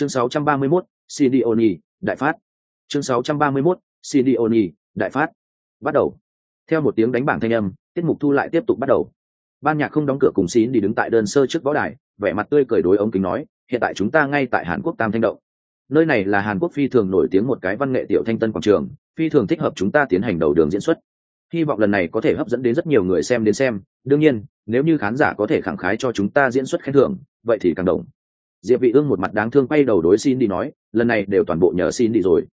chương 631, Sidioni, đại phát. Chương 631, Sidioni, đại phát. Bắt đầu. Theo một tiếng đánh bảng thanh âm tiết mục thu lại tiếp tục bắt đầu. Ban nhạc không đóng cửa cùng xín đi đứng tại đơn sơ trước võ đài vẻ mặt tươi cười đối ống kính nói hiện tại chúng ta ngay tại hàn quốc tam thanh động. Nơi này là hàn quốc phi thường nổi tiếng một cái văn nghệ tiểu thanh tân quảng trường phi thường thích hợp chúng ta tiến hành đầu đường diễn xuất. Hy vọng lần này có thể hấp dẫn đến rất nhiều người xem đến xem. Đương nhiên nếu như khán giả có thể khẳng khái cho chúng ta diễn xuất khen thưởng vậy thì càng đồng diệp vị ương một mặt đáng thương quay đầu đối xin đi nói, lần này đều toàn bộ nhờ xin đi rồi.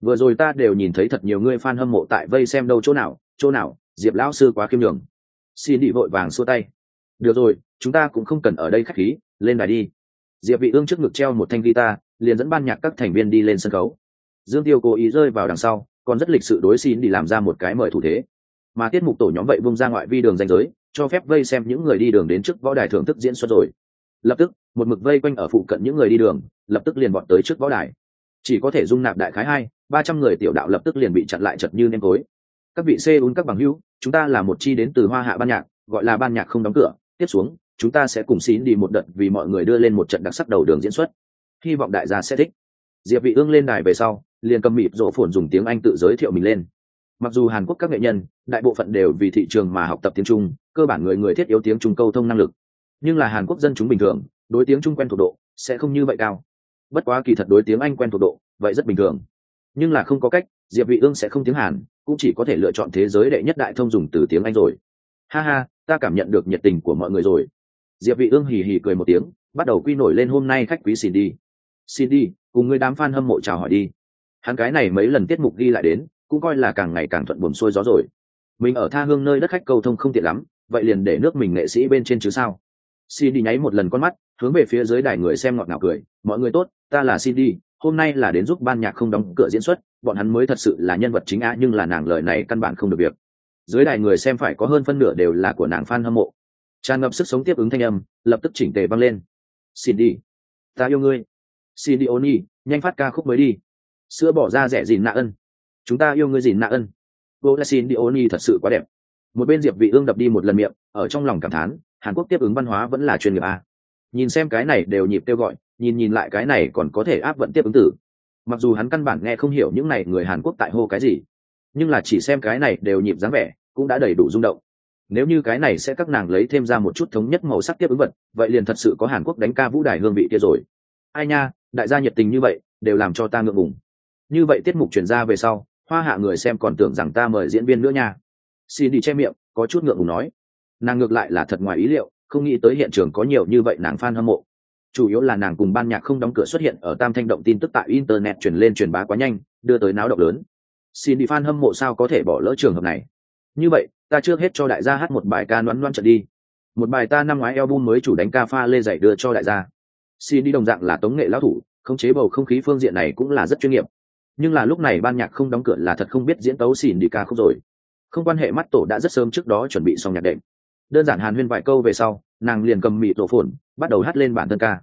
Vừa rồi ta đều nhìn thấy thật nhiều người fan hâm mộ tại vây xem đâu chỗ nào chỗ nào, diệp lão sư quá khiêm nhường. Xin đi vội vàng xua tay. Được rồi, chúng ta cũng không cần ở đây khách khí, lên đài đi. Diệp vị ương trước ngực treo một thanh guitar, liền dẫn ban nhạc các thành viên đi lên sân khấu. Dương tiêu cố ý rơi vào đằng sau, còn rất lịch sự đối xin đi làm ra một cái mời thủ thế. Mà tiết mục tổ nhóm vậy vung ra ngoại vi đường danh giới, cho phép vây xem những người đi đường đến trước võ đài thưởng thức diễn xuất rồi lập tức, một mực vây quanh ở phụ cận những người đi đường, lập tức liền bọn tới trước võ đài. Chỉ có thể dung nạp đại khái hai, ba trăm người tiểu đạo lập tức liền bị chặn lại chật như nêm tối. Các vị xê un các bằng hữu, chúng ta là một chi đến từ hoa hạ ban nhạc, gọi là ban nhạc không đóng cửa. Tiếp xuống, chúng ta sẽ cùng xín đi một đợt vì mọi người đưa lên một trận đặc sắc đầu đường diễn xuất. Hy vọng đại gia sẽ thích. Diệp vị ương lên đài về sau, liền cầm mịp rộ phồn dùng tiếng anh tự giới thiệu mình lên. Mặc dù hàn quốc các nghệ nhân, đại bộ phận đều vì thị trường mà học tập tiếng trung, cơ bản người người thiết yếu tiếng trung câu thông năng lực nhưng là hàn quốc dân chúng bình thường, đối tiếng trung quen thuộc độ, sẽ không như vậy cao. Bất quá kỳ thật đối tiếng anh quen thuộc độ, vậy rất bình thường. Nhưng là không có cách, diệp vị ương sẽ không tiếng hàn, cũng chỉ có thể lựa chọn thế giới đệ nhất đại thông dùng từ tiếng anh rồi. Ha ha, ta cảm nhận được nhiệt tình của mọi người rồi. Diệp vị ương hì hì cười một tiếng, bắt đầu quy nổi lên hôm nay khách quý xin đi xin đi cùng người đám fan hâm mộ chào hỏi đi. Hắn cái này mấy lần tiết mục ghi lại đến, cũng coi là càng ngày càng thuận buồm xuôi gió rồi. Mình ở tha hương nơi đất khách cầu thông không tiện lắm, vậy liền để nước mình nghệ sĩ bên trên chứ sao? Xin đi nháy một lần con mắt hướng về phía dưới đài người xem ngọt ngào cười mọi người tốt ta là Cindy, hôm nay là đến giúp ban nhạc không đóng cửa diễn xuất bọn hắn mới thật sự là nhân vật chính á nhưng là nàng lời này căn bản không được việc. Dưới đài người xem phải có hơn phân nửa đều là của nàng fan hâm mộ. Tràn ngập sức sống tiếp ứng thanh âm lập tức chỉnh tề vang lên. "Cindy, ta yêu ngươi. Cindy oni nhanh phát ca khúc mới đi. Sữa bỏ ra rẻ gìn nạ ân. Chúng ta yêu ngươi gìn nạ ân. Vô là Cindy oni thật sự quá đẹp. Một bên diệp vị ương đập đi một lần miệng ở trong lòng cảm thán hàn quốc tiếp ứng văn hóa vẫn là chuyên nghiệp a. Nhìn xem cái này đều nhịp kêu gọi, nhìn nhìn lại cái này còn có thể áp vận tiếp ứng tử. Mặc dù hắn căn bản nghe không hiểu những này người hàn quốc tại hô cái gì, nhưng là chỉ xem cái này đều nhịp dáng vẻ, cũng đã đầy đủ rung động. Nếu như cái này sẽ các nàng lấy thêm ra một chút thống nhất màu sắc tiếp ứng vật, vậy liền thật sự có hàn quốc đánh ca vũ đài hương vị kia rồi. Ai nha, đại gia nhiệt tình như vậy, đều làm cho ta ngượng ngùng. Như vậy tiết mục chuyển ra về sau, hoa hạ người xem còn tưởng rằng ta mời diễn viên nữa nha. Xin đi che miệng, có chút ngượng ngùng nói nàng ngược lại là thật ngoài ý liệu, không nghĩ tới hiện trường có nhiều như vậy nàng fan hâm mộ. Chủ yếu là nàng cùng ban nhạc không đóng cửa xuất hiện ở tam thanh động tin tức tại internet truyền lên truyền bá quá nhanh, đưa tới náo động lớn. Xin đi fan hâm mộ sao có thể bỏ lỡ trường hợp này? Như vậy, ta trước hết cho đại gia hát một bài ca loãn loãn trận đi. Một bài ta năm ngoái album mới chủ đánh ca pha lê dạy đưa cho đại gia. Xin đi đồng dạng là tống nghệ lão thủ, khống chế bầu không khí phương diện này cũng là rất chuyên nghiệp. Nhưng là lúc này ban nhạc không đóng cửa là thật không biết diễn tấu xin đi ca khúc rồi. Không quan hệ mắt tổ đã rất sớm trước đó chuẩn bị xong nhạc đệm đơn giản hàn huyên vài câu về sau nàng liền cầm mị tổ phồn bắt đầu hát lên bản thân ca.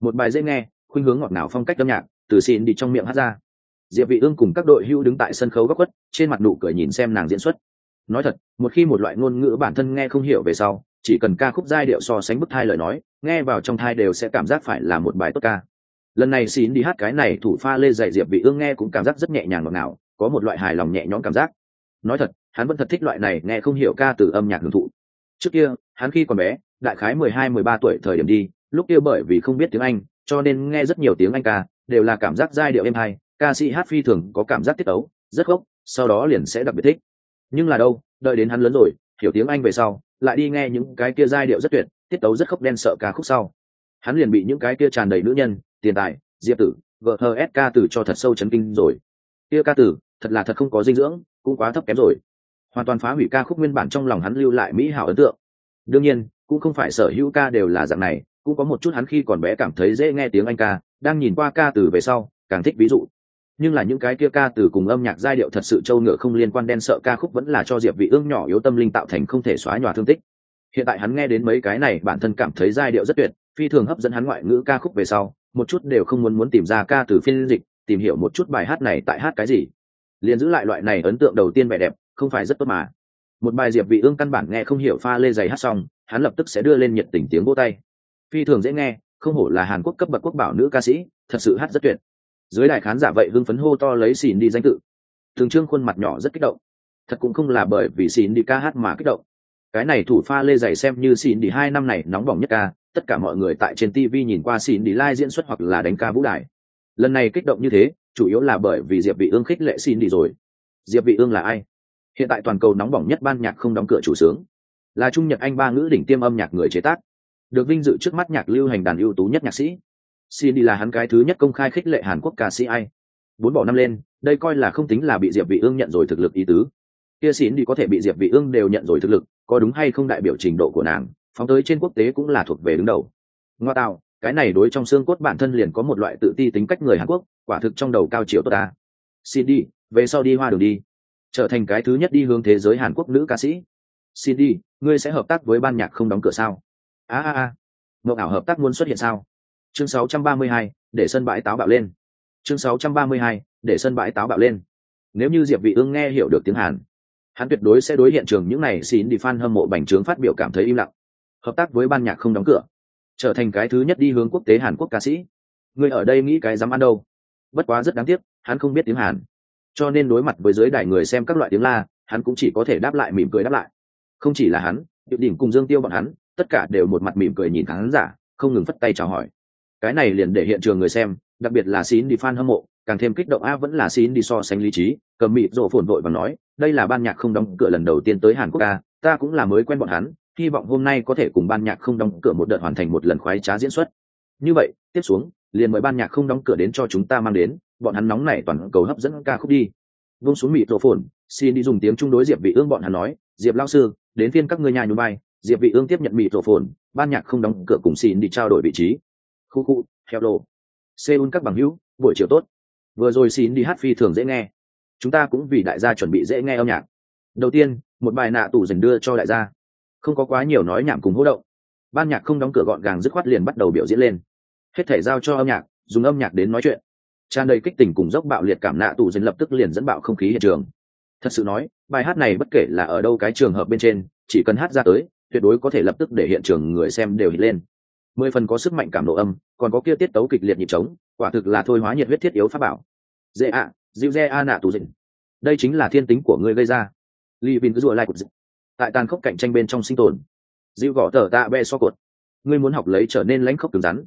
Một bài dễ nghe khuynh hướng ngọt ngào phong cách âm nhạc từ xịn đi trong miệng hát ra. Diệp vị ương cùng các đội hưu đứng tại sân khấu góc quất, trên mặt nụ cười nhìn xem nàng diễn xuất. Nói thật một khi một loại ngôn ngữ bản thân nghe không hiểu về sau chỉ cần ca khúc giai điệu so sánh bức thai lời nói nghe vào trong thai đều sẽ cảm giác phải là một bài tốt ca. Lần này xín đi hát cái này thủ pha lê dạy diệp vị ương nghe cũng cảm giác rất nhẹ nhàng ngọt ngào có một loại hài lòng nhẹ nhõm cảm giác. Nói thật hắn vẫn thật thích loại này nghe không hiểu ca từ âm nhạc hưởng thụ trước kia, hắn khi còn bé, đại khái mười hai, mười ba tuổi thời điểm đi, lúc kia bởi vì không biết tiếng anh, cho nên nghe rất nhiều tiếng anh ca, đều là cảm giác giai điệu êm hay, ca sĩ hát phi thường có cảm giác tiết ấu, rất gốc, sau đó liền sẽ đặc biệt thích. Nhưng là đâu, đợi đến hắn lớn rồi, hiểu tiếng anh về sau, lại đi nghe những cái kia giai điệu rất tuyệt, tiết tấu rất khóc đen sợ ca khúc sau. Hắn liền bị những cái kia tràn đầy nữ nhân, tiền tài, diệp tử vợ thờ s ca tử cho thật sâu chấn kinh rồi. Kia ca tử thật là thật không có dinh dưỡng, cũng quá thấp kém rồi hoàn toàn phá hủy ca khúc nguyên bản trong lòng hắn lưu lại mỹ hảo ấn tượng. Đương nhiên, cũng không phải sở hữu ca đều là dạng này, cũng có một chút hắn khi còn bé cảm thấy dễ nghe tiếng anh ca, đang nhìn qua ca từ về sau, càng thích ví dụ. Nhưng là những cái kia ca từ cùng âm nhạc giai điệu thật sự trâu ngựa không liên quan đen sợ ca khúc vẫn là cho diệp vị ương nhỏ yếu tâm linh tạo thành không thể xóa nhòa thương tích. Hiện tại hắn nghe đến mấy cái này, bản thân cảm thấy giai điệu rất tuyệt, phi thường hấp dẫn hắn ngoại ngữ ca khúc về sau, một chút đều không muốn muốn tìm ra ca từ phiên dịch, tìm hiểu một chút bài hát này tại hát cái gì. Liền giữ lại loại này ấn tượng đầu tiên vẻ đẹp không phải rất tốt mà. Một bài diệp vị ương căn bản nghe không hiểu pha lê giày hát xong, hắn lập tức sẽ đưa lên nhiệt tình tiếng vỗ tay. Phi thường dễ nghe, không hổ là hàn quốc cấp bậc quốc bảo nữ ca sĩ, thật sự hát rất tuyệt. Dưới đài khán giả vậy hưng phấn hô to lấy xỉn đi danh tự. Thường trương khuôn mặt nhỏ rất kích động. Thật cũng không là bởi vì xỉn đi ca hát mà kích động. Cái này thủ pha lê dày xem như xỉn đi hai năm này nóng bỏng nhất ca, tất cả mọi người tại trên tv nhìn qua xỉn đi live diễn xuất hoặc là đánh ca vũ đài. Lần này kích động như thế, chủ yếu là bởi vì diệp vị ương khích lệ xỉn đi rồi. Diệp vị ương là ai? Hiện tại toàn cầu nóng bỏng nhất ban nhạc không đóng cửa chủ sướng. Là trung nhật anh ba ngữ đỉnh tiêm âm nhạc người chế tác. Được vinh dự trước mắt nhạc lưu hành đàn ưu tú nhất nhạc sĩ. Xin đi là hắn cái thứ nhất công khai khích lệ hàn quốc ca sĩ ai. Bốn bỏ năm lên, đây coi là không tính là bị diệp vị ương nhận rồi thực lực ý tứ. Kia xin đi có thể bị diệp vị ương đều nhận rồi thực lực, có đúng hay không đại biểu trình độ của nàng, phóng tới trên quốc tế cũng là thuộc về đứng đầu. Ngoa tạo, cái này đối trong xương cốt bản thân liền có một loại tự ti tính cách người hàn quốc, quả thực trong đầu cao chiều tốt ta. Xin đi về sau đi hoa đường đi trở thành cái thứ nhất đi hướng thế giới hàn quốc nữ ca sĩ. Xin đi ngươi sẽ hợp tác với ban nhạc không đóng cửa sao? A a a. Mộng ảo hợp tác muốn xuất hiện sao? Chương 632, để sân bãi táo bạo lên. Chương 632, để sân bãi táo bạo lên. Nếu như diệp vị ương nghe hiểu được tiếng hàn hắn tuyệt đối sẽ đối hiện trường những này xin đi fan hâm mộ bành trướng phát biểu cảm thấy im lặng. Hợp tác với ban nhạc không đóng cửa trở thành cái thứ nhất đi hướng quốc tế hàn quốc ca sĩ. Người ở đây nghĩ cái dám ăn đâu? Bất quá rất đáng tiếc hắn không biết tiếng hàn cho nên đối mặt với giới đài người xem các loại tiếng la, hắn cũng chỉ có thể đáp lại, mỉm cười đáp lại. Không chỉ là hắn điệu đỉnh cùng dương tiêu bọn hắn, tất cả đều một mặt mỉm cười nhìn khán giả, không ngừng phất tay chào hỏi. Cái này liền để hiện trường người xem, đặc biệt là xin đi fan hâm mộ, càng thêm kích động a, vẫn là xin đi so sánh lý trí, cầm mịt rộ phồn vội và nói, đây là ban nhạc không đóng cửa lần đầu tiên tới hàn quốc a, ta cũng là mới quen bọn hắn, hy vọng hôm nay có thể cùng ban nhạc không đóng cửa một đợt hoàn thành một lần khoái trá diễn xuất. Như vậy, tiếp xuống liền mời ban nhạc không đóng cửa đến cho chúng ta mang đến, bọn hắn nóng này toàn cầu hấp dẫn ca khúc đi. Vung xuống mịt rộ phồn xin đi dùng tiếng chung đối diệp vị ương bọn hắn nói, diệp lao sư, đến phiên các ngươi nhà nhún bay diệp vị ương tiếp nhận mịt rộ phồn ban nhạc không đóng cửa cùng xin đi trao đổi vị trí. Khu khu, theo đồ. Seoul các bằng hữu, buổi chiều tốt. Vừa rồi xin đi hát phi thường dễ nghe. Chúng ta cũng vì đại gia chuẩn bị dễ nghe âm nhạc. Đầu tiên, một bài nạ tủ dành đưa cho đại gia. Không có quá nhiều nói nhảm cùng hỗ động. Ban nhạc không đóng cửa gọn gàng dứt khoát liền bắt đầu biểu diễn lên hết thể giao cho âm nhạc, dùng âm nhạc đến nói chuyện. Tràn đầy kích tình cùng dốc bạo liệt cảm nạ tù dân lập tức liền dẫn bạo không khí hiện trường. Thật sự nói, bài hát này bất kể là ở đâu cái trường hợp bên trên, chỉ cần hát ra tới, tuyệt đối có thể lập tức để hiện trường người xem đều hít lên. Mười phần có sức mạnh cảm độ âm, còn có kia tiết tấu kịch liệt nhịp trống, quả thực là thôi hóa nhiệt huyết thiết yếu pháp bảo. Dễ ạ, dịu dê a nạ tù dịnh đây chính là thiên tính của ngươi gây ra. Li vin cứ rùa lai cột dịnh tại tàn khốc cạnh tranh bên trong sinh tồn. Dịu gõ tờ tạ be so cột. Ngươi muốn học lấy trở nên lãnh khốc cứng rắn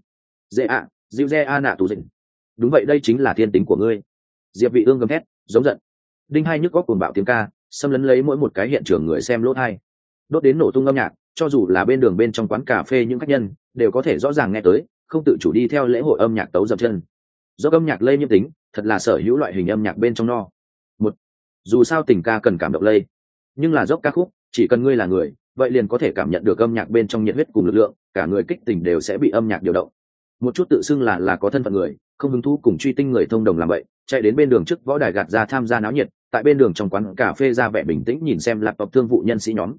dễ ạ dịu dê a nạ tù dịnh. Đúng vậy, đây chính là thiên tính của ngươi. Diệp vị ương gầm thét, giống giận. Đinh hai nhức góc cuồng bạo tiếng ca, xâm lấn lấy mỗi một cái hiện trường người xem lỗ hai đốt đến nổ tung âm nhạc, cho dù là bên đường bên trong quán cà phê những khách nhân, đều có thể rõ ràng nghe tới, không tự chủ đi theo lễ hội âm nhạc tấu dập chân. Do âm nhạc lây nhiễm tính, thật là sở hữu loại hình âm nhạc bên trong no. Một, dù sao tình ca cần cảm động lây, nhưng là dốc ca khúc, chỉ cần ngươi là người, vậy liền có thể cảm nhận được âm nhạc bên trong nhiệt huyết cùng lực lượng, cả người kích tình đều sẽ bị âm nhạc điều động một chút tự xưng là là có thân phận người, không hứng thú cùng truy tinh người thông đồng làm vậy, chạy đến bên đường trước võ đài gạt ra tham gia náo nhiệt, tại bên đường trong quán cà phê ra vẻ bình tĩnh nhìn xem lạp tộc thương vụ nhân sĩ nhóm.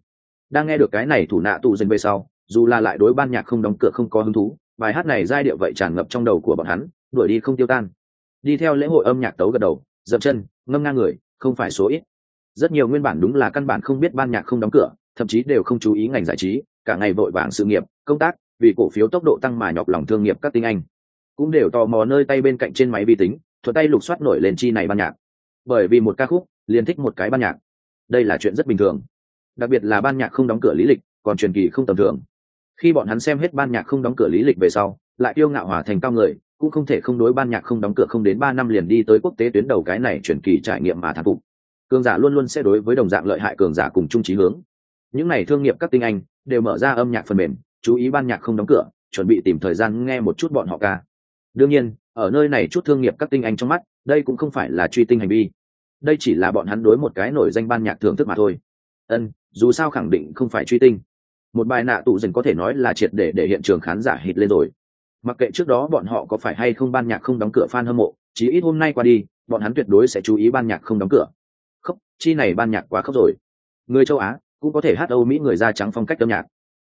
Đang nghe được cái này thủ nạ tù dần về sau, dù là lại đối ban nhạc không đóng cửa không có hứng thú, bài hát này giai điệu vậy tràn ngập trong đầu của bọn hắn, đuổi đi không tiêu tan. Đi theo lễ hội âm nhạc tấu gật đầu dập chân, ngâm ngang người, không phải số ít. Rất nhiều nguyên bản đúng là căn bản không biết ban nhạc không đóng cửa, thậm chí đều không chú ý ngành giải trí, cả ngày vội vàng sự nghiệp, công tác vì cổ phiếu tốc độ tăng mà nhọc lòng thương nghiệp các tinh anh. Cũng đều tò mò nơi tay bên cạnh trên máy vi tính thuật tay lục soát nổi lên chi này ban nhạc. Bởi vì một ca khúc, liền thích một cái ban nhạc. Đây là chuyện rất bình thường. Đặc biệt là ban nhạc không đóng cửa lý lịch, còn truyền kỳ không tầm thường. Khi bọn hắn xem hết ban nhạc không đóng cửa lý lịch về sau, lại yêu ngạo hòa thành cao người, cũng không thể không đối ban nhạc không đóng cửa không đến ba năm liền đi tới quốc tế tuyến đầu cái này truyền kỳ trải nghiệm mà thắng phục. Cường giả luôn luôn sẽ đối với đồng dạng lợi hại cường giả cùng chung trí hướng. Những này thương nghiệp các tinh anh, đều mở ra âm nhạc phần mềm chú ý ban nhạc không đóng cửa, chuẩn bị tìm thời gian nghe một chút bọn họ ca. Đương nhiên, ở nơi này chút thương nghiệp các tinh anh trong mắt, đây cũng không phải là truy tinh hành vi. Đây chỉ là bọn hắn đối một cái nổi danh ban nhạc thưởng thức mà thôi. Ân, dù sao khẳng định không phải truy tinh. Một bài nạ tụ dần có thể nói là triệt để để hiện trường khán giả hít lên rồi. Mặc kệ trước đó bọn họ có phải hay không ban nhạc không đóng cửa fan hâm mộ, chí ít hôm nay qua đi, bọn hắn tuyệt đối sẽ chú ý ban nhạc không đóng cửa. Khóc, chi này ban nhạc quá khóc rồi. Người châu á cũng có thể hát âu mỹ người da trắng phong cách âm nhạc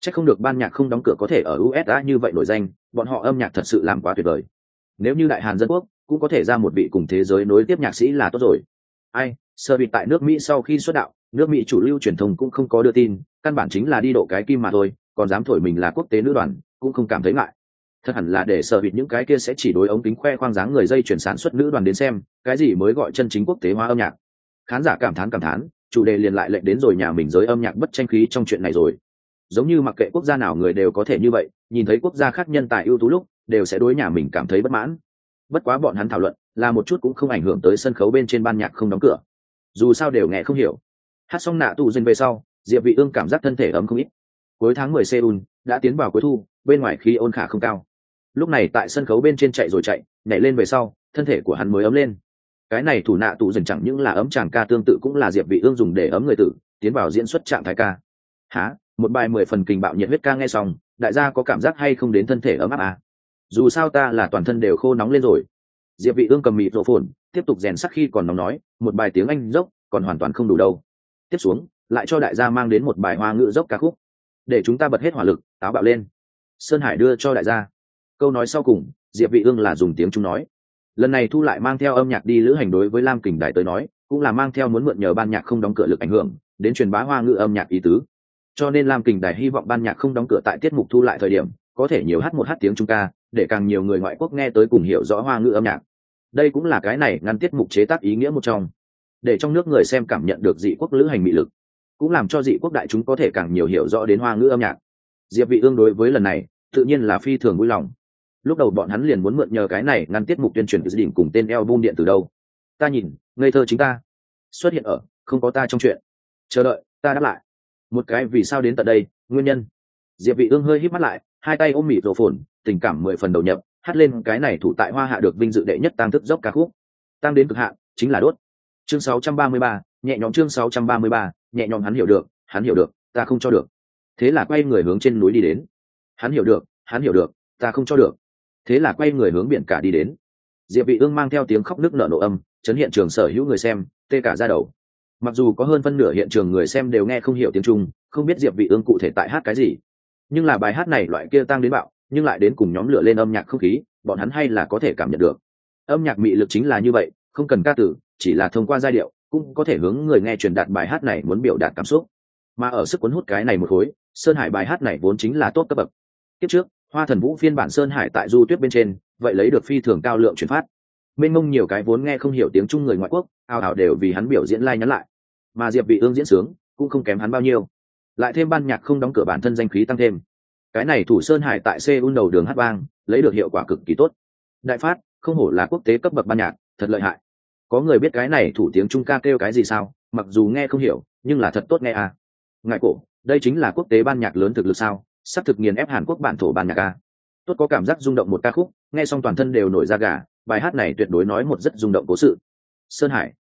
chắc không được ban nhạc không đóng cửa có thể ở usa như vậy nổi danh, bọn họ âm nhạc thật sự làm quá tuyệt vời. Nếu như đại hàn dân quốc cũng có thể ra một vị cùng thế giới nối tiếp nhạc sĩ là tốt rồi. Ai sơ bị tại nước mỹ sau khi xuất đạo, nước mỹ chủ lưu truyền thông cũng không có đưa tin, căn bản chính là đi độ cái kim mà thôi, còn dám thổi mình là quốc tế nữ đoàn, cũng không cảm thấy ngại. Thật hẳn là để sở bịt những cái kia sẽ chỉ đối ống kính khoe khoang dáng người dây chuyển sản xuất nữ đoàn đến xem, cái gì mới gọi chân chính quốc tế hóa âm nhạc. Khán giả cảm thán cảm thán, chủ đề liền lại lệnh đến rồi nhà mình giới âm nhạc bất tranh khí trong chuyện này rồi giống như mặc kệ quốc gia nào người đều có thể như vậy, nhìn thấy quốc gia khác nhân tài ưu tú lúc, đều sẽ đối nhà mình cảm thấy bất mãn. Bất quá bọn hắn thảo luận, là một chút cũng không ảnh hưởng tới sân khấu bên trên ban nhạc không đóng cửa. Dù sao đều nghe không hiểu. Hát xong nạ tù dinh về sau, diệp vị ương cảm giác thân thể ấm không ít. Cuối tháng 10 seoul, đã tiến vào cuối thu, bên ngoài khí ôn khả không cao. Lúc này tại sân khấu bên trên chạy rồi chạy, nhảy lên về sau, thân thể của hắn mới ấm lên. Cái này thủ nạ tụ dần chẳng những là ấm chàng ca tương tự cũng là diệp vị ương dùng để ấm người tử, tiến vào diễn xuất trạng thái ca. Há một bài mười phần kình bạo nhiệt huyết ca nghe xong, đại gia có cảm giác hay không đến thân thể ấm áp à? Dù sao ta là toàn thân đều khô nóng lên rồi. Diệp vị ương cầm mịt rộ phồn, tiếp tục rèn sắc khi còn nóng nói, một bài tiếng anh dốc, còn hoàn toàn không đủ đâu. Tiếp xuống, lại cho đại gia mang đến một bài hoa ngữ dốc ca khúc. Để chúng ta bật hết hỏa lực, táo bạo lên. Sơn hải đưa cho đại gia. Câu nói sau cùng, diệp vị ương là dùng tiếng trung nói. Lần này thu lại mang theo âm nhạc đi lữ hành đối với lam kình đại tới nói, cũng là mang theo muốn mượn nhờ ban nhạc không đóng cửa lực ảnh hưởng, đến truyền bá hoa ngữ âm nhạc ý tứ cho nên lam kình đài hy vọng ban nhạc không đóng cửa tại tiết mục thu lại thời điểm, có thể nhiều hát một hát tiếng trung ca, để càng nhiều người ngoại quốc nghe tới cùng hiểu rõ hoa ngữ âm nhạc. Đây cũng là cái này ngăn tiết mục chế tác ý nghĩa một trong, để trong nước người xem cảm nhận được dị quốc lữ hành mị lực, cũng làm cho dị quốc đại chúng có thể càng nhiều hiểu rõ đến hoa ngữ âm nhạc. Diệp vị ương đối với lần này, tự nhiên là phi thường vui lòng. Lúc đầu bọn hắn liền muốn mượn nhờ cái này ngăn tiết mục tuyên truyền dự định cùng tên album điện từ đâu. Ta nhìn, ngây thơ chính ta. Xuất hiện ở, không có ta trong chuyện. Chờ đợi, ta đáp lại một cái vì sao đến tận đây nguyên nhân. Diệp vị ương hơi híp mắt lại hai tay ôm mịt rổ phồn tình cảm mười phần đầu nhập hát lên cái này thủ tại hoa hạ được vinh dự đệ nhất tăng thức dốc ca khúc. Tăng đến cực hạn chính là đốt. Chương 633, nhẹ nhõm chương 633, nhẹ nhõm hắn hiểu được hắn hiểu được ta không cho được. Thế là quay người hướng trên núi đi đến. Hắn hiểu được hắn hiểu được ta không cho được. Thế là quay người hướng biển cả đi đến. Diệp vị ương mang theo tiếng khóc nức nở nổ âm chấn hiện trường sở hữu người xem tê cả ra đầu mặc dù có hơn phân nửa hiện trường người xem đều nghe không hiểu tiếng trung, không biết diệp vị ương cụ thể tại hát cái gì. Nhưng là bài hát này loại kia tăng đến bạo, nhưng lại đến cùng nhóm lửa lên âm nhạc không khí, bọn hắn hay là có thể cảm nhận được. Âm nhạc mị lực chính là như vậy, không cần ca từ, chỉ là thông qua giai điệu, cũng có thể hướng người nghe truyền đạt bài hát này muốn biểu đạt cảm xúc. Mà ở sức cuốn hút cái này một khối, sơn hải bài hát này vốn chính là tốt cấp bậc. Tiếp trước, hoa thần vũ phiên bản sơn hải tại du tuyết bên trên, vậy lấy được phi thường cao lượng truyền phát. Mênh mông nhiều cái vốn nghe không hiểu tiếng trung người ngoại quốc, ào ào đều vì hắn biểu diễn lai、like、nhắn lại mà diệp vị ương diễn sướng cũng không kém hắn bao nhiêu lại thêm ban nhạc không đóng cửa bản thân danh khí tăng thêm cái này thủ sơn hải tại seoul đầu đường hát vang lấy được hiệu quả cực kỳ tốt đại phát không hổ là quốc tế cấp bậc ban nhạc thật lợi hại có người biết cái này thủ tiếng trung ca kêu cái gì sao mặc dù nghe không hiểu nhưng là thật tốt nghe à. ngại cổ đây chính là quốc tế ban nhạc lớn thực lực sao sắp thực nghiền ép hàn quốc bản thổ ban nhạc ca tốt có cảm giác rung động một ca khúc nghe xong toàn thân đều nổi da gà bài hát này tuyệt đối nói một rất rung động cố sự sơn hải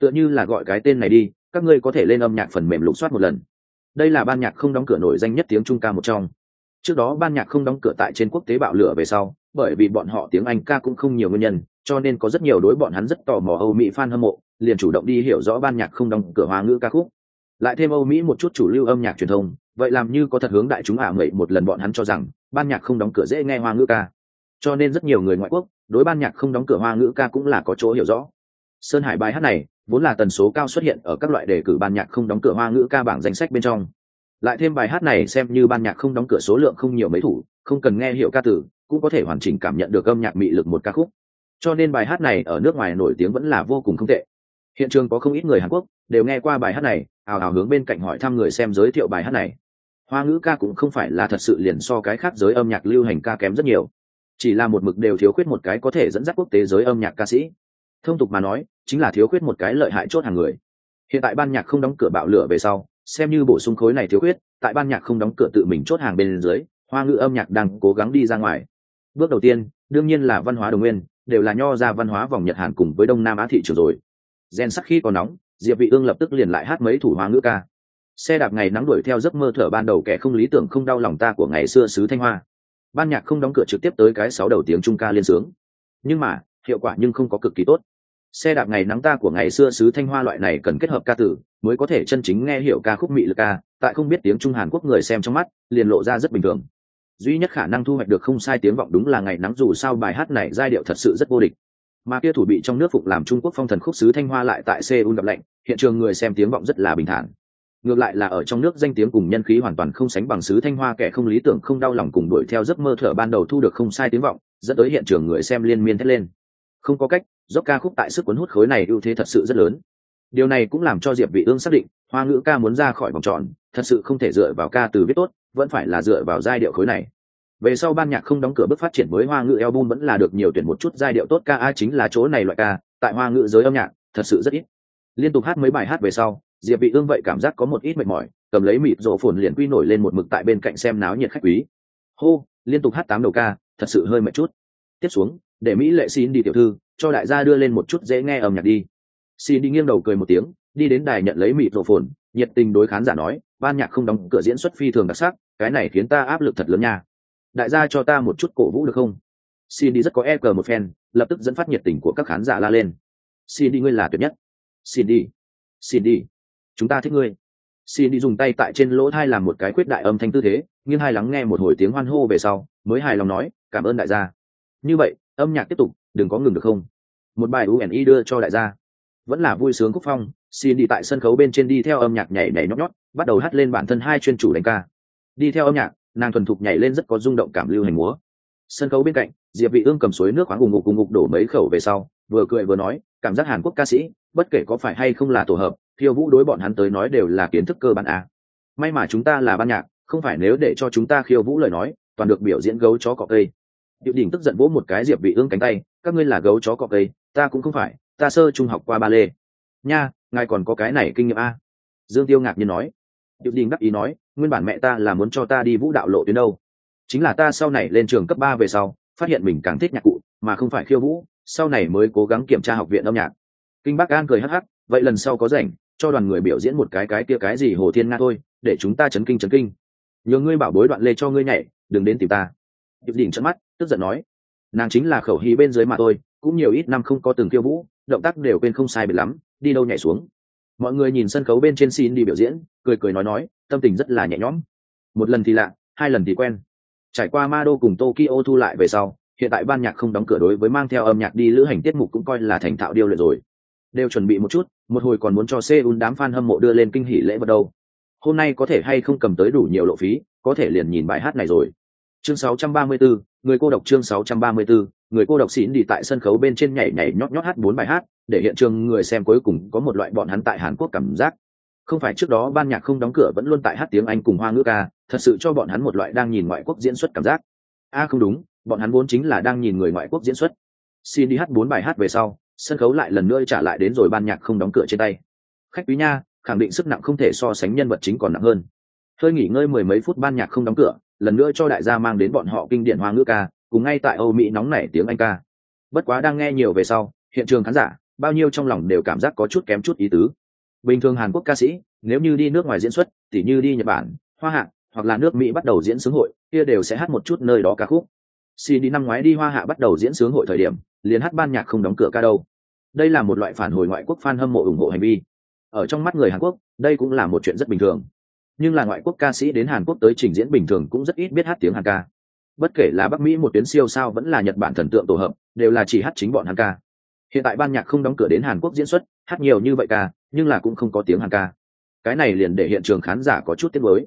tựa như là gọi cái tên này đi các ngươi có thể lên âm nhạc phần mềm lục soát một lần. Đây là ban nhạc không đóng cửa nổi danh nhất tiếng trung ca một trong. Trước đó ban nhạc không đóng cửa tại trên quốc tế bạo lửa về sau, bởi vì bọn họ tiếng anh ca cũng không nhiều nguyên nhân, cho nên có rất nhiều đối bọn hắn rất tò mò âu mỹ fan hâm mộ, liền chủ động đi hiểu rõ ban nhạc không đóng cửa hoa ngữ ca khúc. Lại thêm âu mỹ một chút chủ lưu âm nhạc truyền thông, vậy làm như có thật hướng đại chúng ả à một lần bọn hắn cho rằng, ban nhạc không đóng cửa dễ nghe hoa ngữ ca. Cho nên rất nhiều người ngoại quốc, đối ban nhạc không đóng cửa hoa ngữ ca cũng là có chỗ hiểu rõ. Sơn hải bài hát này vốn là tần số cao xuất hiện ở các loại đề cử ban nhạc không đóng cửa hoa ngữ ca bảng danh sách bên trong. Lại thêm bài hát này xem như ban nhạc không đóng cửa số lượng không nhiều mấy thủ, không cần nghe hiệu ca tử cũng có thể hoàn chỉnh cảm nhận được âm nhạc mị lực một ca khúc. Cho nên bài hát này ở nước ngoài nổi tiếng vẫn là vô cùng không tệ. Hiện trường có không ít người hàn quốc đều nghe qua bài hát này ào ào hướng bên cạnh hỏi thăm người xem giới thiệu bài hát này. Hoa ngữ ca cũng không phải là thật sự liền so cái khác giới âm nhạc lưu hành ca kém rất nhiều. Chỉ là một mực đều thiếu khuyết một cái có thể dẫn dắt quốc tế giới âm nhạc ca sĩ. Thông tục mà nói chính là thiếu khuyết một cái lợi hại chốt hàng người. Hiện tại ban nhạc không đóng cửa bạo lửa về sau, xem như bổ sung khối này thiếu khuyết, tại ban nhạc không đóng cửa tự mình chốt hàng bên dưới, hoa ngữ âm nhạc đang cố gắng đi ra ngoài. Bước đầu tiên, đương nhiên là văn hóa đồng nguyên, đều là nho ra văn hóa vòng nhật hàn cùng với đông nam á thị trường rồi. Gen sắc khi còn nóng, diệp vị ương lập tức liền lại hát mấy thủ hoa ngữ ca. Xe đạp ngày nắng đuổi theo giấc mơ thở ban đầu kẻ không lý tưởng không đau lòng ta của ngày xưa xứ thanh hoa. Ban nhạc không đóng cửa trực tiếp tới cái sáu đầu tiếng trung ca liên sướng. Nhưng mà, hiệu quả nhưng không có cực kỳ tốt xe đạp ngày nắng ta của ngày xưa xứ thanh hoa loại này cần kết hợp ca tử, mới có thể chân chính nghe hiểu ca khúc mị lực ca tại không biết tiếng trung hàn quốc người xem trong mắt, liền lộ ra rất bình thường. Duy nhất khả năng thu hoạch được không sai tiếng vọng đúng là ngày nắng dù sao bài hát này giai điệu thật sự rất vô địch. Mà kia thủ bị trong nước phục làm trung quốc phong thần khúc sứ thanh hoa lại tại seoul gặp lạnh, hiện trường người xem tiếng vọng rất là bình thản. Ngược lại là ở trong nước danh tiếng cùng nhân khí hoàn toàn không sánh bằng sứ thanh hoa kẻ không lý tưởng không đau lòng cùng đuổi theo giấc mơ thở ban đầu thu được không sai tiếng vọng, dẫn tới hiện trường người xem liên miên thét lên không có cách, dốc ca khúc tại sức cuốn hút khối này ưu thế thật sự rất lớn. Điều này cũng làm cho diệp vị ương xác định, hoa ngữ ca muốn ra khỏi vòng tròn, thật sự không thể dựa vào ca từ viết tốt, vẫn phải là dựa vào giai điệu khối này. Về sau ban nhạc không đóng cửa bước phát triển với hoa ngữ album vẫn là được nhiều tuyển một chút giai điệu tốt ca, a chính là chỗ này loại ca, tại hoa ngữ giới âm nhạc, thật sự rất ít. Liên tục hát mấy bài hát về sau, diệp vị ương vậy cảm giác có một ít mệt mỏi, cầm lấy mịt rộ phồn liền quy nổi lên một mực tại bên cạnh xem náo nhiệt khách quý. Hô, liên tục hát tám đầu ca, thật sự hơi mệt chút. Tiếp xuống để mỹ lệ xin đi tiểu thư, cho đại gia đưa lên một chút dễ nghe âm nhạc đi. Xin đi nghiêng đầu cười một tiếng, đi đến đài nhận lấy mịt rộ phồn, nhiệt tình đối khán giả nói, ban nhạc không đóng cửa diễn xuất phi thường đặc sắc, cái này khiến ta áp lực thật lớn nha. Đại gia cho ta một chút cổ vũ được không? Xin đi rất có e cờ một phen, lập tức dẫn phát nhiệt tình của các khán giả la lên. Xin đi ngươi là tuyệt nhất. Xin đi. Xin đi. Chúng ta thích ngươi. Xin đi dùng tay tại trên lỗ thai làm một cái quyết đại âm thanh tư thế nhưng hai lắng nghe một hồi tiếng hoan hô về sau, mới hài lòng nói, cảm ơn đại gia. Như vậy âm nhạc tiếp tục, đừng có ngừng được không? Một bài uni đưa cho đại gia. Vẫn là vui sướng quốc phong, xin đi tại sân khấu bên trên đi theo âm nhạc nhảy nhảy nhót nhót, bắt đầu hát lên bản thân hai chuyên chủ đánh ca. Đi theo âm nhạc, nàng thuần thục nhảy lên rất có rung động cảm lưu hành múa. Sân khấu bên cạnh, diệp vị ương cầm suối nước khoáng cùng ngục cùng ngục đổ mấy khẩu về sau, vừa cười vừa nói, cảm giác hàn quốc ca sĩ, bất kể có phải hay không là tổ hợp, khiêu vũ đối bọn hắn tới nói đều là kiến thức cơ bản à. may mà chúng ta là ban nhạc, không phải nếu để cho chúng ta khiêu vũ lời nói, toàn được biểu diễn gấu chó cọ cây điệu đỉnh tức giận vỗ một cái diệp vị ương cánh tay, các ngươi là gấu chó cọp cây, ta cũng không phải, ta sơ trung học qua ba lê. Nha, ngài còn có cái này kinh nghiệm a? À? dương tiêu ngạc nhiên nói. Điệu đỉnh đắc ý nói, nguyên bản mẹ ta là muốn cho ta đi vũ đạo lộ tuyến đâu. Chính là ta sau này lên trường cấp ba về sau, phát hiện mình càng thích nhạc cụ, mà không phải khiêu vũ, sau này mới cố gắng kiểm tra học viện âm nhạc. Kinh bắc an cười hắc hắc, vậy lần sau có rảnh, cho đoàn người biểu diễn một cái cái kia cái gì hồ thiên nga thôi, để chúng ta chấn kinh chấn kinh. Nhờ ngươi bảo bối đoạn lê cho ngươi nhảy, đừng đến tìm ta điệp đỉnh trận mắt, tức giận nói, nàng chính là khẩu hí bên dưới mà tôi cũng nhiều ít năm không có từng khiêu vũ, động tác đều quên không sai biệt lắm, đi đâu nhảy xuống. Mọi người nhìn sân khấu bên trên xin đi biểu diễn, cười cười nói nói, tâm tình rất là nhẹ nhõm. Một lần thì lạ, hai lần thì quen. Trải qua ma đô cùng tokyo thu lại về sau, hiện tại ban nhạc không đóng cửa đối với mang theo âm nhạc đi lữ hành tiết mục cũng coi là thành thạo điêu luyện rồi. Đều chuẩn bị một chút, một hồi còn muốn cho Seoul đám fan hâm mộ đưa lên kinh hỉ lễ vật đâu. Hôm nay có thể hay không cầm tới đủ nhiều lộ phí, có thể liền nhìn bài hát này rồi chương 634, người cô độc chương 634, người cô độc xỉn đi tại sân khấu bên trên nhảy nhảy nhót nhót hát bốn bài hát để hiện trường người xem cuối cùng có một loại bọn hắn tại hàn quốc cảm giác. Không phải trước đó ban nhạc không đóng cửa vẫn luôn tại hát tiếng anh cùng hoa ngữ ca thật sự cho bọn hắn một loại đang nhìn ngoại quốc diễn xuất cảm giác. A không đúng bọn hắn vốn chính là đang nhìn người ngoại quốc diễn xuất. Xin đi hát bốn bài hát về sau sân khấu lại lần nữa trả lại đến rồi ban nhạc không đóng cửa trên tay. Khách quý nha khẳng định sức nặng không thể so sánh nhân vật chính còn nặng hơn. Hơi nghỉ ngơi mười mấy phút ban nhạc không đóng cửa lần nữa cho đại gia mang đến bọn họ kinh điển hoa ngữ ca, cùng ngay tại âu mỹ nóng nảy tiếng anh ca. Bất quá đang nghe nhiều về sau, hiện trường khán giả, bao nhiêu trong lòng đều cảm giác có chút kém chút ý tứ. Bình thường hàn quốc ca sĩ, nếu như đi nước ngoài diễn xuất, tỉ như đi nhật bản, hoa hạ, hoặc là nước mỹ bắt đầu diễn sướng hội, kia đều sẽ hát một chút nơi đó ca khúc. Xin đi năm ngoái đi hoa hạ bắt đầu diễn sướng hội thời điểm, liền hát ban nhạc không đóng cửa ca đâu. Đây là một loại phản hồi ngoại quốc fan hâm mộ ủng hộ hành vi. Ở trong mắt người hàn quốc, đây cũng là một chuyện rất bình thường nhưng là ngoại quốc ca sĩ đến hàn quốc tới trình diễn bình thường cũng rất ít biết hát tiếng hàn ca. Bất kể là bắc mỹ một tuyến siêu sao vẫn là nhật bản thần tượng tổ hợp, đều là chỉ hát chính bọn hàn ca. Hiện tại ban nhạc không đóng cửa đến hàn quốc diễn xuất, hát nhiều như vậy ca, nhưng là cũng không có tiếng hàn ca. Cái này liền để hiện trường khán giả có chút tiếc mới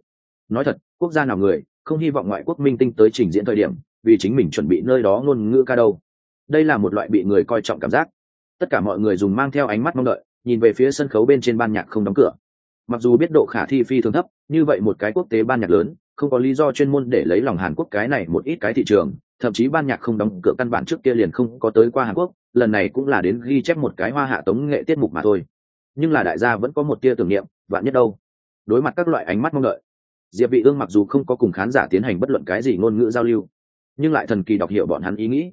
nói thật, quốc gia nào người không hy vọng ngoại quốc minh tinh tới trình diễn thời điểm, vì chính mình chuẩn bị nơi đó ngôn ngữ ca đâu. Đây là một loại bị người coi trọng cảm giác. Tất cả mọi người dùng mang theo ánh mắt mong đợi, nhìn về phía sân khấu bên trên ban nhạc không đóng cửa. Mặc dù biết độ khả thi phi thường thấp như vậy một cái quốc tế ban nhạc lớn, không có lý do chuyên môn để lấy lòng hàn quốc cái này một ít cái thị trường, thậm chí ban nhạc không đóng cửa căn bản trước kia liền không có tới qua hàn quốc, lần này cũng là đến ghi chép một cái hoa hạ tống nghệ tiết mục mà thôi. Nhưng là đại gia vẫn có một tia tưởng niệm, vạn nhất đâu? Đối mặt các loại ánh mắt mong đợi, diệp vị ương mặc dù không có cùng khán giả tiến hành bất luận cái gì ngôn ngữ giao lưu, nhưng lại thần kỳ đọc hiểu bọn hắn ý nghĩ.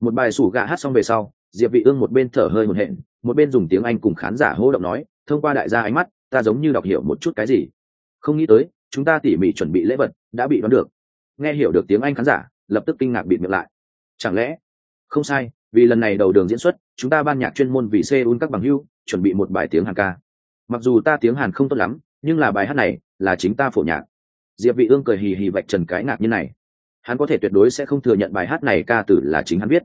Một bài sủ gà hát xong về sau, diệp vị ương một bên thở hơi một hẹn một bên dùng tiếng anh cùng khán giả hô động nói, thông qua đại gia ánh mắt, ta giống như đọc hiểu một chút cái gì không nghĩ tới, chúng ta tỉ mỉ chuẩn bị lễ vật đã bị đoán được. Nghe hiểu được tiếng anh khán giả, lập tức kinh ngạc bị miệng lại. Chẳng lẽ? Không sai, vì lần này đầu đường diễn xuất, chúng ta ban nhạc chuyên môn vì Seoul các bằng hưu chuẩn bị một bài tiếng hàn ca. Mặc dù ta tiếng hàn không tốt lắm, nhưng là bài hát này là chính ta phổ nhạc. Diệp vị ương cười hì hì vạch trần cái ngạc như này. Hắn có thể tuyệt đối sẽ không thừa nhận bài hát này ca từ là chính hắn viết.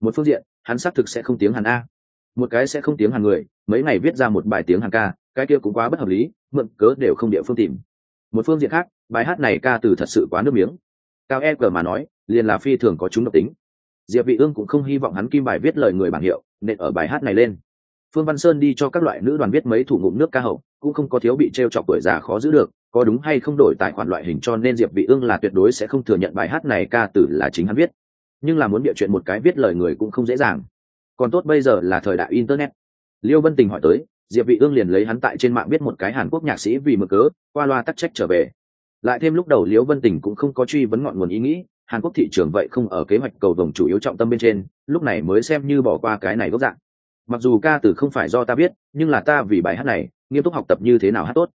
Một phương diện, hắn xác thực sẽ không tiếng hàn a. Một cái sẽ không tiếng hàn người mấy ngày viết ra một bài tiếng hàn ca, cái kia cũng quá bất hợp lý, mượn cớ đều không địa phương tìm. Một phương diện khác, bài hát này ca từ thật sự quá nước miếng. Cao e cờ mà nói, liền là phi thường có chúng độc tính. Diệp vị ương cũng không hy vọng hắn kim bài viết lời người bảng hiệu, nên ở bài hát này lên. Phương văn sơn đi cho các loại nữ đoàn viết mấy thủ ngụm nước ca hậu, cũng không có thiếu bị treo chọc tuổi già khó giữ được, có đúng hay không đổi tài khoản loại hình cho nên diệp vị ương là tuyệt đối sẽ không thừa nhận bài hát này ca từ là chính hắn viết. Nhưng là muốn địa chuyện một cái viết lời người cũng không dễ dàng. Còn tốt bây giờ là thời đại internet liêu vân tình hỏi tới, diệp vị ương liền lấy hắn tại trên mạng biết một cái hàn quốc nhạc sĩ vì mực cớ, qua loa tắc trách trở về. Lại thêm lúc đầu liêu vân tình cũng không có truy vấn ngọn nguồn ý nghĩ, hàn quốc thị trường vậy không ở kế hoạch cầu vồng chủ yếu trọng tâm bên trên, lúc này mới xem như bỏ qua cái này gốc dạng. Mặc dù ca từ không phải do ta biết, nhưng là ta vì bài hát này, nghiêm túc học tập như thế nào hát tốt.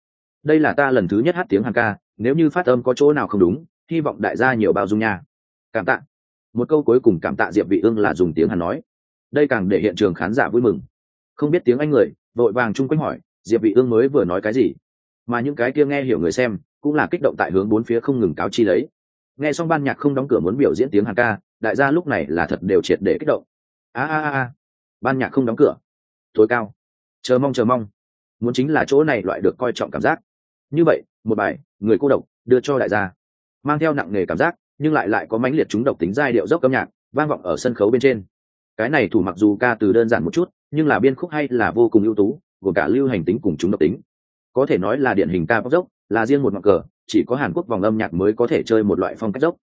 Đây là ta lần thứ nhất hát tiếng hàn ca, nếu như phát âm có chỗ nào không đúng, hy vọng đại gia nhiều bao dung nha. Cảm tạ. Một câu cuối cùng cảm tạ diệp vị ương là dùng tiếng hàn nói. Đây càng để hiện trường khán giả vui mừng không biết tiếng anh người, vội vàng chung quanh hỏi, diệp vị ương mới vừa nói cái gì? Mà những cái kia nghe hiểu người xem, cũng là kích động tại hướng bốn phía không ngừng cáo chi lấy. Nghe xong ban nhạc không đóng cửa muốn biểu diễn tiếng hàn ca, đại gia lúc này là thật đều triệt để kích động. A a a ban nhạc không đóng cửa. Tối cao. Chờ mong chờ mong. Muốn chính là chỗ này loại được coi trọng cảm giác. Như vậy, một bài, người cô độc, đưa cho đại gia. Mang theo nặng nề cảm giác, nhưng lại lại có mãnh liệt chúng độc tính giai điệu dốc âm nhạc, vang vọng ở sân khấu bên trên. Cái này thủ mặc dù ca từ đơn giản một chút nhưng là biên khúc hay là vô cùng ưu tú, gồm cả lưu hành tính cùng chúng độc tính. Có thể nói là điển hình ca bóc dốc, là riêng một ngọn cờ, chỉ có hàn quốc vòng âm nhạc mới có thể chơi một loại phong cách dốc.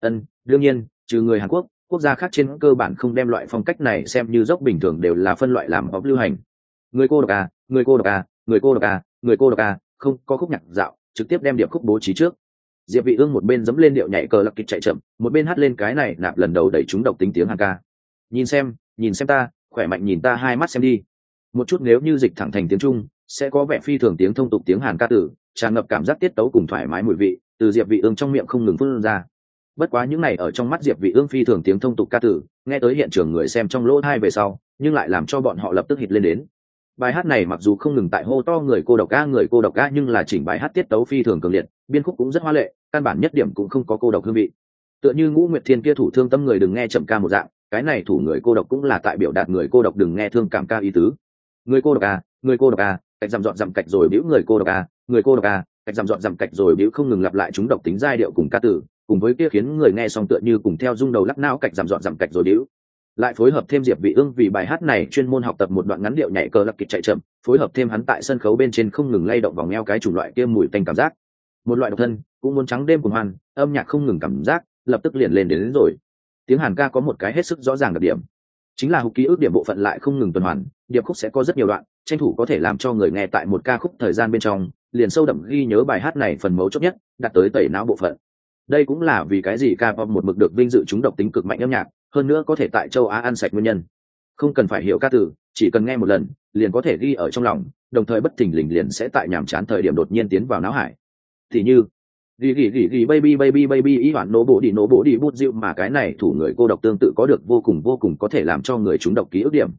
Ân, đương nhiên, trừ người hàn quốc quốc gia khác trên cơ bản không đem loại phong cách này xem như dốc bình thường đều là phân loại làm pop lưu hành. Người cô độc à người cô độc à người cô độc à người cô độc à không, có khúc nhạc dạo, trực tiếp đem điệp khúc bố trí trước. Diệp vị ương một bên dẫm lên điệu nhảy cờ lặc kịch chạy chậm, một bên hát lên cái này nạp lần đầu đẩy chúng độc tính tiếng hàn ca. Nhìn xem nhìn xem ta khỏe mạnh nhìn ta hai mắt xem đi. Một chút nếu như dịch thẳng thành tiếng trung, sẽ có vẻ phi thường tiếng thông tục tiếng hàn ca tử, tràn ngập cảm giác tiết tấu cùng thoải mái mùi vị, từ diệp vị ương trong miệng không ngừng phun ra. Bất quá những này ở trong mắt diệp vị ương phi thường tiếng thông tục ca tử, nghe tới hiện trường người xem trong lỗ hai về sau, nhưng lại làm cho bọn họ lập tức hít lên đến. Bài hát này mặc dù không ngừng tại hô to người cô độc ca người cô độc ca nhưng là chỉnh bài hát tiết tấu phi thường cường liệt, biên khúc cũng rất hoa lệ, căn bản nhất điểm cũng không có cô độc hương vị. Tựa như ngũ nguyệt thiên kia thủ thương tâm người đừng nghe chậm ca một dạng cái này thủ người cô độc cũng là tại biểu đạt người cô độc đừng nghe thương cảm ca ý tứ. Người cô độc à người cô độc à cạch dằm dọn dằm cạch rồi biểu người cô độc à người cô độc à cạch dằm dọn dằm cạch rồi biểu không ngừng lặp lại chúng độc tính giai điệu cùng ca tử cùng với kia khiến người nghe xong tựa như cùng theo rung đầu lắc não cạch dằm dọn dằm cạch rồi biểu lại phối hợp thêm diệp vị ương vì bài hát này chuyên môn học tập một đoạn ngắn điệu nhảy cờ lập kịch chạy chậm phối hợp thêm hắn tại sân khấu bên trên không ngừng lay động vòng eo cái chủng loại kia mùi tanh cảm giác. Một loại độc thân cũng muốn trắng đêm cùng hoan âm nhạc không ngừng cảm giác lập tức liền lên đến, đến rồi tiếng hàn ca có một cái hết sức rõ ràng đặc điểm chính là hục ký ức điểm bộ phận lại không ngừng tuần hoàn điệp khúc sẽ có rất nhiều đoạn tranh thủ có thể làm cho người nghe tại một ca khúc thời gian bên trong liền sâu đậm ghi nhớ bài hát này phần mấu chốt nhất đặt tới tẩy não bộ phận đây cũng là vì cái gì ca pop một mực được vinh dự chúng độc tính cực mạnh âm nhạc hơn nữa có thể tại châu á ăn sạch nguyên nhân không cần phải hiểu ca từ chỉ cần nghe một lần liền có thể ghi ở trong lòng đồng thời bất thình lình liền sẽ tại nhàm chán thời điểm đột nhiên tiến vào não hải thì như ghi ghi ghi ghi baby baby baby ý hoạn nổ bộ đi nổ bộ đi bút dịu mà cái này thủ người cô độc tương tự có được vô cùng vô cùng có thể làm cho người chúng độc ký ức điểm.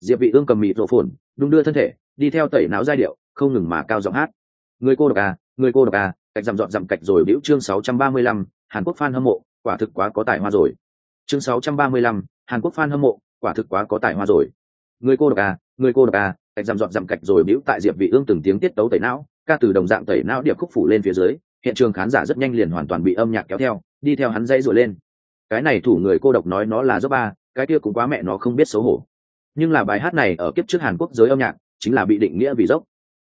Diệp vị ương cầm mịt rộ phồn đung đưa thân thể đi theo tẩy não giai điệu không ngừng mà cao giọng hát. Người cô độc à người cô độc à cạch dặm dọn dặm cạch rồi biểu chương 635, hàn quốc fan hâm mộ quả thực quá có tài hoa rồi. Chương 635, hàn quốc fan hâm mộ quả thực quá có tài hoa rồi. Người cô độc à người cô độc à cạch dặm dọn dặm cạch rồi biểu tại diệp vị ương từng tiếng tiết tấu tẩy não ca từ đồng dạng tẩy não điệp khúc phủ lên phía dưới hiện trường khán giả rất nhanh liền hoàn toàn bị âm nhạc kéo theo, đi theo hắn dây rồi lên. Cái này thủ người cô độc nói nó là dốc ba cái kia cũng quá mẹ nó không biết xấu hổ. Nhưng là bài hát này ở kiếp trước hàn quốc giới âm nhạc, chính là bị định nghĩa vì dốc.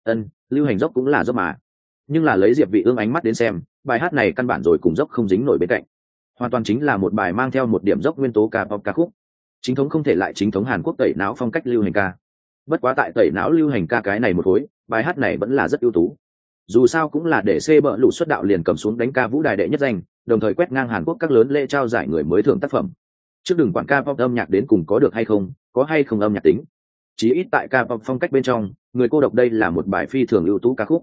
Ân, lưu hành dốc cũng là dốc mà. Nhưng là lấy diệp vị ương ánh mắt đến xem, bài hát này căn bản rồi cùng dốc không dính nổi bên cạnh. Hoàn toàn chính là một bài mang theo một điểm dốc nguyên tố ca pop ca khúc. Chính thống không thể lại chính thống hàn quốc tẩy não phong cách lưu hành ca. Bất quá tại tẩy não lưu hành ca cái này một khối, bài hát này vẫn là rất ưu tú dù sao cũng là để xê bợ lụ xuất đạo liền cầm xuống đánh ca vũ đài đệ nhất danh, đồng thời quét ngang hàn quốc các lớn lễ trao giải người mới thưởng tác phẩm. Trước đừng quản ca pop âm nhạc đến cùng có được hay không, có hay không âm nhạc tính. Chí ít tại ca pop phong cách bên trong, người cô độc đây là một bài phi thường ưu tú ca khúc.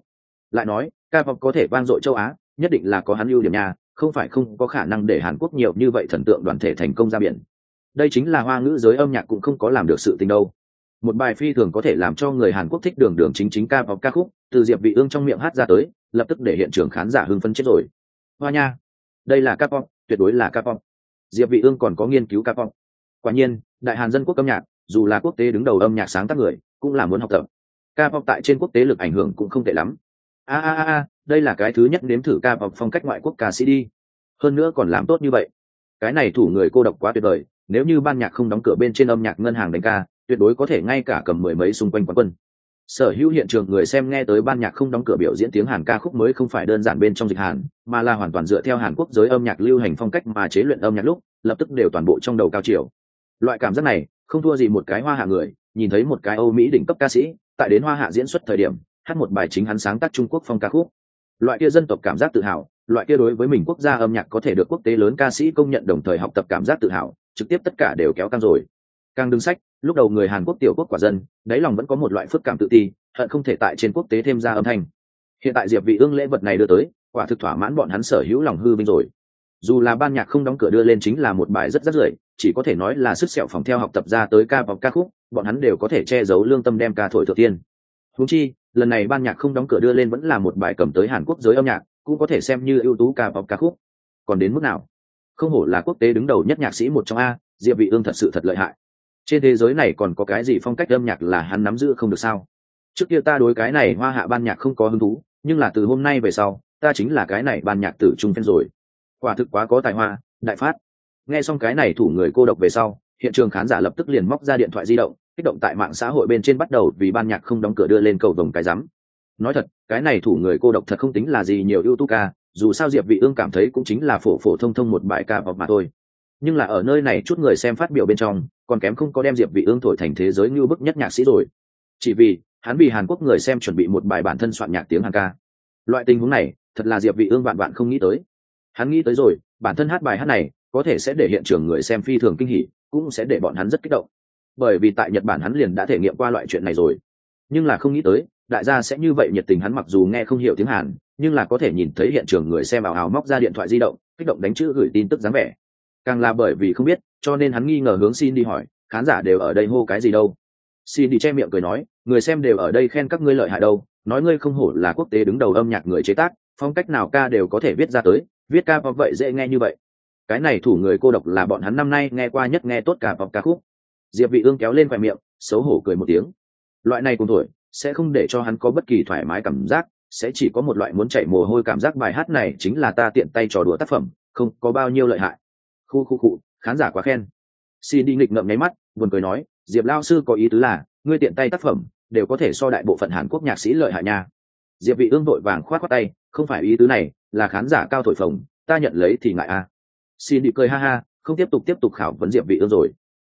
Lại nói, ca pop có thể vang dội châu á, nhất định là có hắn ưu điểm nhà không phải không có khả năng để hàn quốc nhiều như vậy thần tượng đoàn thể thành công ra biển. Đây chính là hoa ngữ giới âm nhạc cũng không có làm được sự tình đâu. Một bài phi thường có thể làm cho người hàn quốc thích đường đường chính chính ca pop ca khúc từ diệp vị ương trong miệng hát ra tới, lập tức để hiện trường khán giả hưng phấn chết rồi. Hoa nha, đây là ca pop, tuyệt đối là ca pop. Diệp vị ương còn có nghiên cứu ca pop. Quả nhiên, đại hàn dân quốc âm nhạc, dù là quốc tế đứng đầu âm nhạc sáng tác người, cũng là muốn học tập. Ca pop tại trên quốc tế lực ảnh hưởng cũng không tệ lắm. A a a đây là cái thứ nhất nếm thử ca pop phong cách ngoại quốc ca sĩ đi. Hơn nữa còn làm tốt như vậy. Cái này thủ người cô độc quá tuyệt vời, nếu như ban nhạc không đóng cửa bên trên âm nhạc ngân hàng đánh ca, tuyệt đối có thể ngay cả cầm mười mấy xung quanh quán quân sở hữu hiện trường người xem nghe tới ban nhạc không đóng cửa biểu diễn tiếng hàn ca khúc mới không phải đơn giản bên trong dịch hàn, mà là hoàn toàn dựa theo hàn quốc giới âm nhạc lưu hành phong cách mà chế luyện âm nhạc lúc, lập tức đều toàn bộ trong đầu cao chiều. Loại cảm giác này, không thua gì một cái hoa hạ người, nhìn thấy một cái âu mỹ đỉnh cấp ca sĩ, tại đến hoa hạ diễn xuất thời điểm, hát một bài chính hắn sáng tác trung quốc phong ca khúc. Loại kia dân tộc cảm giác tự hào, loại kia đối với mình quốc gia âm nhạc có thể được quốc tế lớn ca sĩ công nhận đồng thời học tập cảm giác tự hào, trực tiếp tất cả đều kéo căng rồi càng đứng sách, lúc đầu người hàn quốc tiểu quốc quả dân, đáy lòng vẫn có một loại phức cảm tự ti, hận không thể tại trên quốc tế thêm ra âm thanh. Hiện tại diệp vị ương lễ vật này đưa tới, quả thực thỏa mãn bọn hắn sở hữu lòng hư vinh rồi. Dù là ban nhạc không đóng cửa đưa lên chính là một bài rất rất rưởi, chỉ có thể nói là sức sẹo phòng theo học tập ra tới ca vọng ca khúc, bọn hắn đều có thể che giấu lương tâm đem ca thổi thượng tiên. Huống chi, lần này ban nhạc không đóng cửa đưa lên vẫn là một bài cầm tới hàn quốc giới âm nhạc, cũng có thể xem như ưu tú ca vọng ca khúc. Còn đến mức nào? Không hổ là quốc tế đứng đầu nhất nhạc sĩ một trong a, diệp vị ương thật sự thật lợi hại trên thế giới này còn có cái gì phong cách âm nhạc là hắn nắm giữ không được sao? Trước kia ta đối cái này hoa hạ ban nhạc không có hứng thú, nhưng là từ hôm nay về sau, ta chính là cái này ban nhạc tử trung phen rồi. Quả thực quá có tài hoa, đại phát. Nghe xong cái này thủ người cô độc về sau, hiện trường khán giả lập tức liền móc ra điện thoại di động, kích động tại mạng xã hội bên trên bắt đầu vì ban nhạc không đóng cửa đưa lên cầu vồng cái rắm. Nói thật, cái này thủ người cô độc thật không tính là gì nhiều ưu tú ca, dù sao diệp vị ương cảm thấy cũng chính là phổ phổ thông thông một bài ca bọc mà thôi. Nhưng là ở nơi này chút người xem phát biểu bên trong còn kém không có đem diệp vị ương thổi thành thế giới như bức nhất nhạc sĩ rồi. Chỉ vì, hắn vì hàn quốc người xem chuẩn bị một bài bản thân soạn nhạc tiếng hàn ca. Loại tình huống này, thật là diệp vị ương vạn vạn không nghĩ tới. Hắn nghĩ tới rồi, bản thân hát bài hát này, có thể sẽ để hiện trường người xem phi thường kinh hỉ, cũng sẽ để bọn hắn rất kích động. Bởi vì tại nhật bản hắn liền đã thể nghiệm qua loại chuyện này rồi. Nhưng là không nghĩ tới, đại gia sẽ như vậy nhiệt tình hắn mặc dù nghe không hiểu tiếng hàn, nhưng là có thể nhìn thấy hiện trường người xem ảo ảo móc ra điện thoại di động, kích động đánh chữ gửi tin tức dáng vẻ. Càng là bởi vì không biết cho nên hắn nghi ngờ hướng xin đi hỏi, khán giả đều ở đây hô cái gì đâu? Xin đi che miệng cười nói, người xem đều ở đây khen các ngươi lợi hại đâu, nói ngươi không hổ là quốc tế đứng đầu âm nhạc người chế tác, phong cách nào ca đều có thể viết ra tới, viết ca pop vậy dễ nghe như vậy. Cái này thủ người cô độc là bọn hắn năm nay nghe qua nhất nghe tốt cả pop ca khúc. Diệp vị ương kéo lên khoe miệng, xấu hổ cười một tiếng. Loại này cùng tuổi, sẽ không để cho hắn có bất kỳ thoải mái cảm giác, sẽ chỉ có một loại muốn chạy mồ hôi cảm giác bài hát này chính là ta tiện tay trò đùa tác phẩm, không có bao nhiêu lợi hại. Khu khu cụ khán giả quá khen. Xin đi nghịch ngợm nháy mắt, buồn cười nói, diệp lao sư có ý tứ là, ngươi tiện tay tác phẩm, đều có thể so đại bộ phận hàn quốc nhạc sĩ lợi hại nha. Diệp vị ương vội vàng khoát khoát tay, không phải ý tứ này, là khán giả cao thổi phồng, ta nhận lấy thì ngại a. À. xin đi cười ha ha, không tiếp tục tiếp tục khảo vấn diệp vị ương rồi.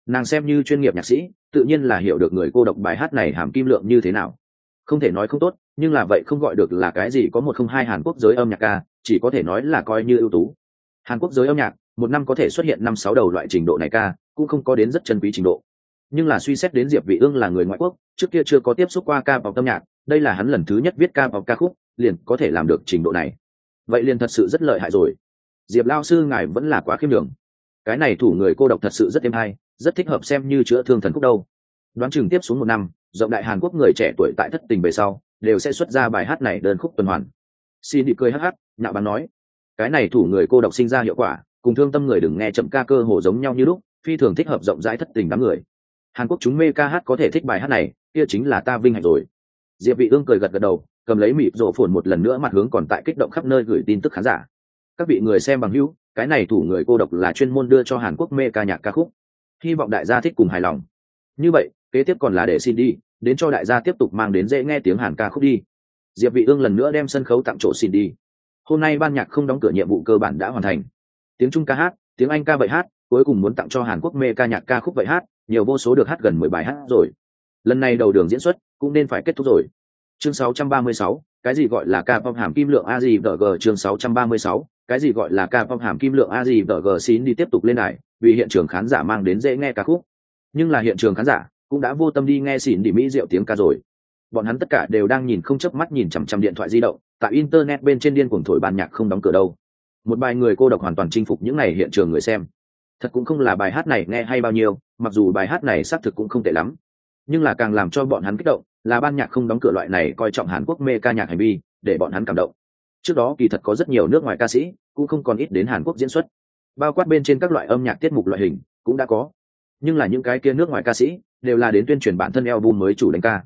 Nàng xem như chuyên nghiệp nhạc sĩ, tự nhiên là hiểu được người cô độc bài hát này hàm kim lượng như thế nào. Không thể nói không tốt, nhưng là vậy không gọi được là cái gì có một không hai hàn quốc giới âm nhạc ca, chỉ có thể nói là coi như ưu tú. Hàn quốc giới âm nhạc một năm có thể xuất hiện năm sáu đầu loại trình độ này ca, cũng không có đến rất chân quý trình độ. Nhưng là suy xét đến diệp vị ương là người ngoại quốc, trước kia chưa có tiếp xúc qua ca vào âm nhạc, đây là hắn lần thứ nhất viết ca vào ca khúc, liền có thể làm được trình độ này. Vậy liền thật sự rất lợi hại rồi. Diệp lao sư ngài vẫn là quá khiêm đường cái này thủ người cô độc thật sự rất êm hay, rất thích hợp xem như chữa thương thần khúc đâu. Đoán chừng tiếp xuống một năm, rộng đại hàn quốc người trẻ tuổi tại thất tình về sau, đều sẽ xuất ra bài hát này đơn khúc tuần hoàn. Xin đi cười hắc hắc, nhạo bán nói. Cái này thủ người cô độc sinh ra hiệu quả cùng thương tâm người đừng nghe chậm ca cơ hồ giống nhau như lúc, phi thường thích hợp rộng rãi thất tình đám người. Hàn quốc chúng mê ca hát có thể thích bài hát này, kia chính là ta vinh hạnh rồi. Diệp vị ương cười gật gật đầu, cầm lấy mịp rộ phồn một lần nữa mặt hướng còn tại kích động khắp nơi gửi tin tức khán giả. Các vị người xem bằng hữu, cái này thủ người cô độc là chuyên môn đưa cho hàn quốc mê ca nhạc ca khúc. Hy vọng đại gia thích cùng hài lòng. Như vậy, kế tiếp còn là để xin đi, đến cho đại gia tiếp tục mang đến dễ nghe tiếng hàn ca khúc đi. Diệp vị ương lần nữa đem sân khấu tặng chỗ xin đi. Hôm nay ban nhạc không đóng cửa nhiệm vụ cơ bản đã hoàn thành tiếng trung ca hát tiếng anh ca vậy hát cuối cùng muốn tặng cho hàn quốc mê ca nhạc ca khúc vậy hát nhiều vô số được hát gần mười bài hát rồi. Lần này đầu đường diễn xuất cũng nên phải kết thúc rồi. Chương 636, cái gì gọi là ca pop hàm kim lượng a gì g chương 636, cái gì gọi là ca pop hàm kim lượng a gì g xin đi tiếp tục lên đài vì hiện trường khán giả mang đến dễ nghe ca khúc. Nhưng là hiện trường khán giả cũng đã vô tâm đi nghe xỉn đi mỹ diệu tiếng ca rồi. Bọn hắn tất cả đều đang nhìn không chớp mắt nhìn chằm chằm điện thoại di động tại internet bên trên điên cuồng thổi bàn nhạc không đóng cửa đâu một bài người cô độc hoàn toàn chinh phục những ngày hiện trường người xem. Thật cũng không là bài hát này nghe hay bao nhiêu, mặc dù bài hát này xác thực cũng không tệ lắm. Nhưng là càng làm cho bọn hắn kích động, là ban nhạc không đóng cửa loại này coi trọng hàn quốc mê ca nhạc hành vi, để bọn hắn cảm động. Trước đó kỳ thật có rất nhiều nước ngoài ca sĩ, cũng không còn ít đến hàn quốc diễn xuất. Bao quát bên trên các loại âm nhạc tiết mục loại hình, cũng đã có. Nhưng là những cái kia nước ngoài ca sĩ, đều là đến tuyên truyền bản thân album mới chủ đánh ca.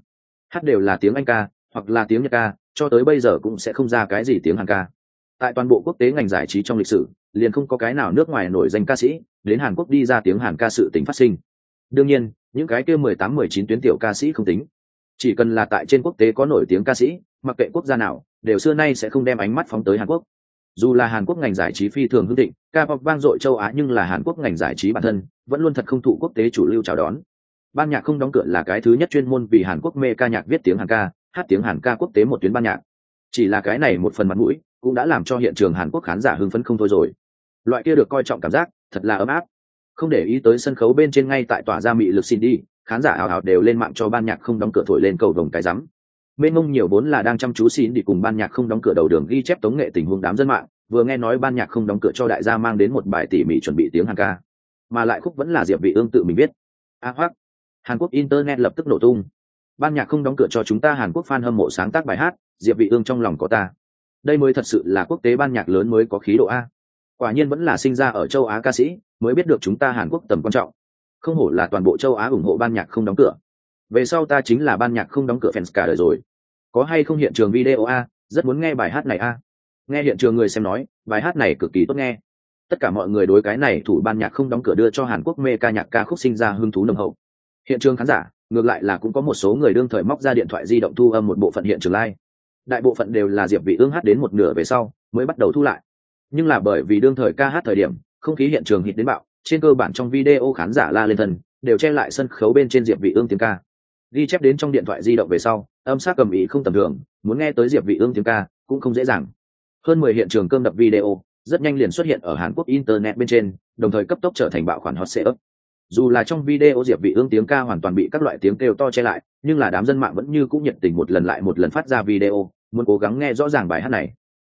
Hát đều là tiếng anh ca, hoặc là tiếng nhật ca, cho tới bây giờ cũng sẽ không ra cái gì tiếng hàn ca tại toàn bộ quốc tế ngành giải trí trong lịch sử, liền không có cái nào nước ngoài nổi danh ca sĩ, đến hàn quốc đi ra tiếng hàn ca sự tính phát sinh. Đương nhiên, những cái kia mười tám, mười chín tuyến tiểu ca sĩ không tính. Chỉ cần là tại trên quốc tế có nổi tiếng ca sĩ, mặc kệ quốc gia nào, đều xưa nay sẽ không đem ánh mắt phóng tới hàn quốc. Dù là hàn quốc ngành giải trí phi thường hưng thịnh ca pop vang dội châu á nhưng là hàn quốc ngành giải trí bản thân, vẫn luôn thật không thụ quốc tế chủ lưu chào đón. Ban nhạc không đóng cửa là cái thứ nhất chuyên môn vì hàn quốc mê ca nhạc viết tiếng hàn ca, hát tiếng hàn ca quốc tế một tuyến ban nhạc. Chỉ là cái này một phần mặt mũi cũng đã làm cho hiện trường hàn quốc khán giả hưng phấn không thôi rồi. Loại kia được coi trọng cảm giác thật là ấm áp. Không để ý tới sân khấu bên trên ngay tại tòa gia mị lực xin đi khán giả ảo hào đều lên mạng cho ban nhạc không đóng cửa thổi lên cầu vồng cái rắm. Mênh mông nhiều vốn là đang chăm chú xin đi cùng ban nhạc không đóng cửa đầu đường ghi chép tống nghệ tình huống đám dân mạng vừa nghe nói ban nhạc không đóng cửa cho đại gia mang đến một bài tỉ mỉ chuẩn bị tiếng hàn ca. Mà lại khúc vẫn là diệp vị ương tự mình viết. A à, hoắc. Hàn quốc internet lập tức nổ tung. Ban nhạc không đóng cửa cho chúng ta hàn quốc fan hâm mộ sáng tác bài hát diệp vị ương trong lòng có ta đây mới thật sự là quốc tế ban nhạc lớn mới có khí độ a. Quả nhiên vẫn là sinh ra ở châu á ca sĩ, mới biết được chúng ta hàn quốc tầm quan trọng. Không hổ là toàn bộ châu á ủng hộ ban nhạc không đóng cửa. Về sau ta chính là ban nhạc không đóng cửa fans cả đời rồi. Có hay không hiện trường video a? Rất muốn nghe bài hát này a. Nghe hiện trường người xem nói, bài hát này cực kỳ tốt nghe. Tất cả mọi người đối cái này thủ ban nhạc không đóng cửa đưa cho hàn quốc mê ca nhạc ca khúc sinh ra hứng thú nồng hậu. Hiện trường khán giả, ngược lại là cũng có một số người đương thời móc ra điện thoại di động thu âm một bộ phận hiện trường live đại bộ phận đều là diệp vị ương hát đến một nửa về sau mới bắt đầu thu lại. Nhưng là bởi vì đương thời ca hát thời điểm, không khí hiện trường hít đến bạo, trên cơ bản trong video khán giả la lên thần, đều che lại sân khấu bên trên diệp vị ương tiếng ca. Ghi chép đến trong điện thoại di động về sau, âm sắc cầm ý không tầm thường, muốn nghe tới diệp vị ương tiếng ca cũng không dễ dàng. Hơn mười hiện trường cơm đập video, rất nhanh liền xuất hiện ở hàn quốc internet bên trên, đồng thời cấp tốc trở thành bạo khoản hot setup dù là trong video diệp vị ương tiếng ca hoàn toàn bị các loại tiếng kêu to che lại, nhưng là đám dân mạng vẫn như cũng nhiệt tình một lần lại một lần phát ra video, muốn cố gắng nghe rõ ràng bài hát này.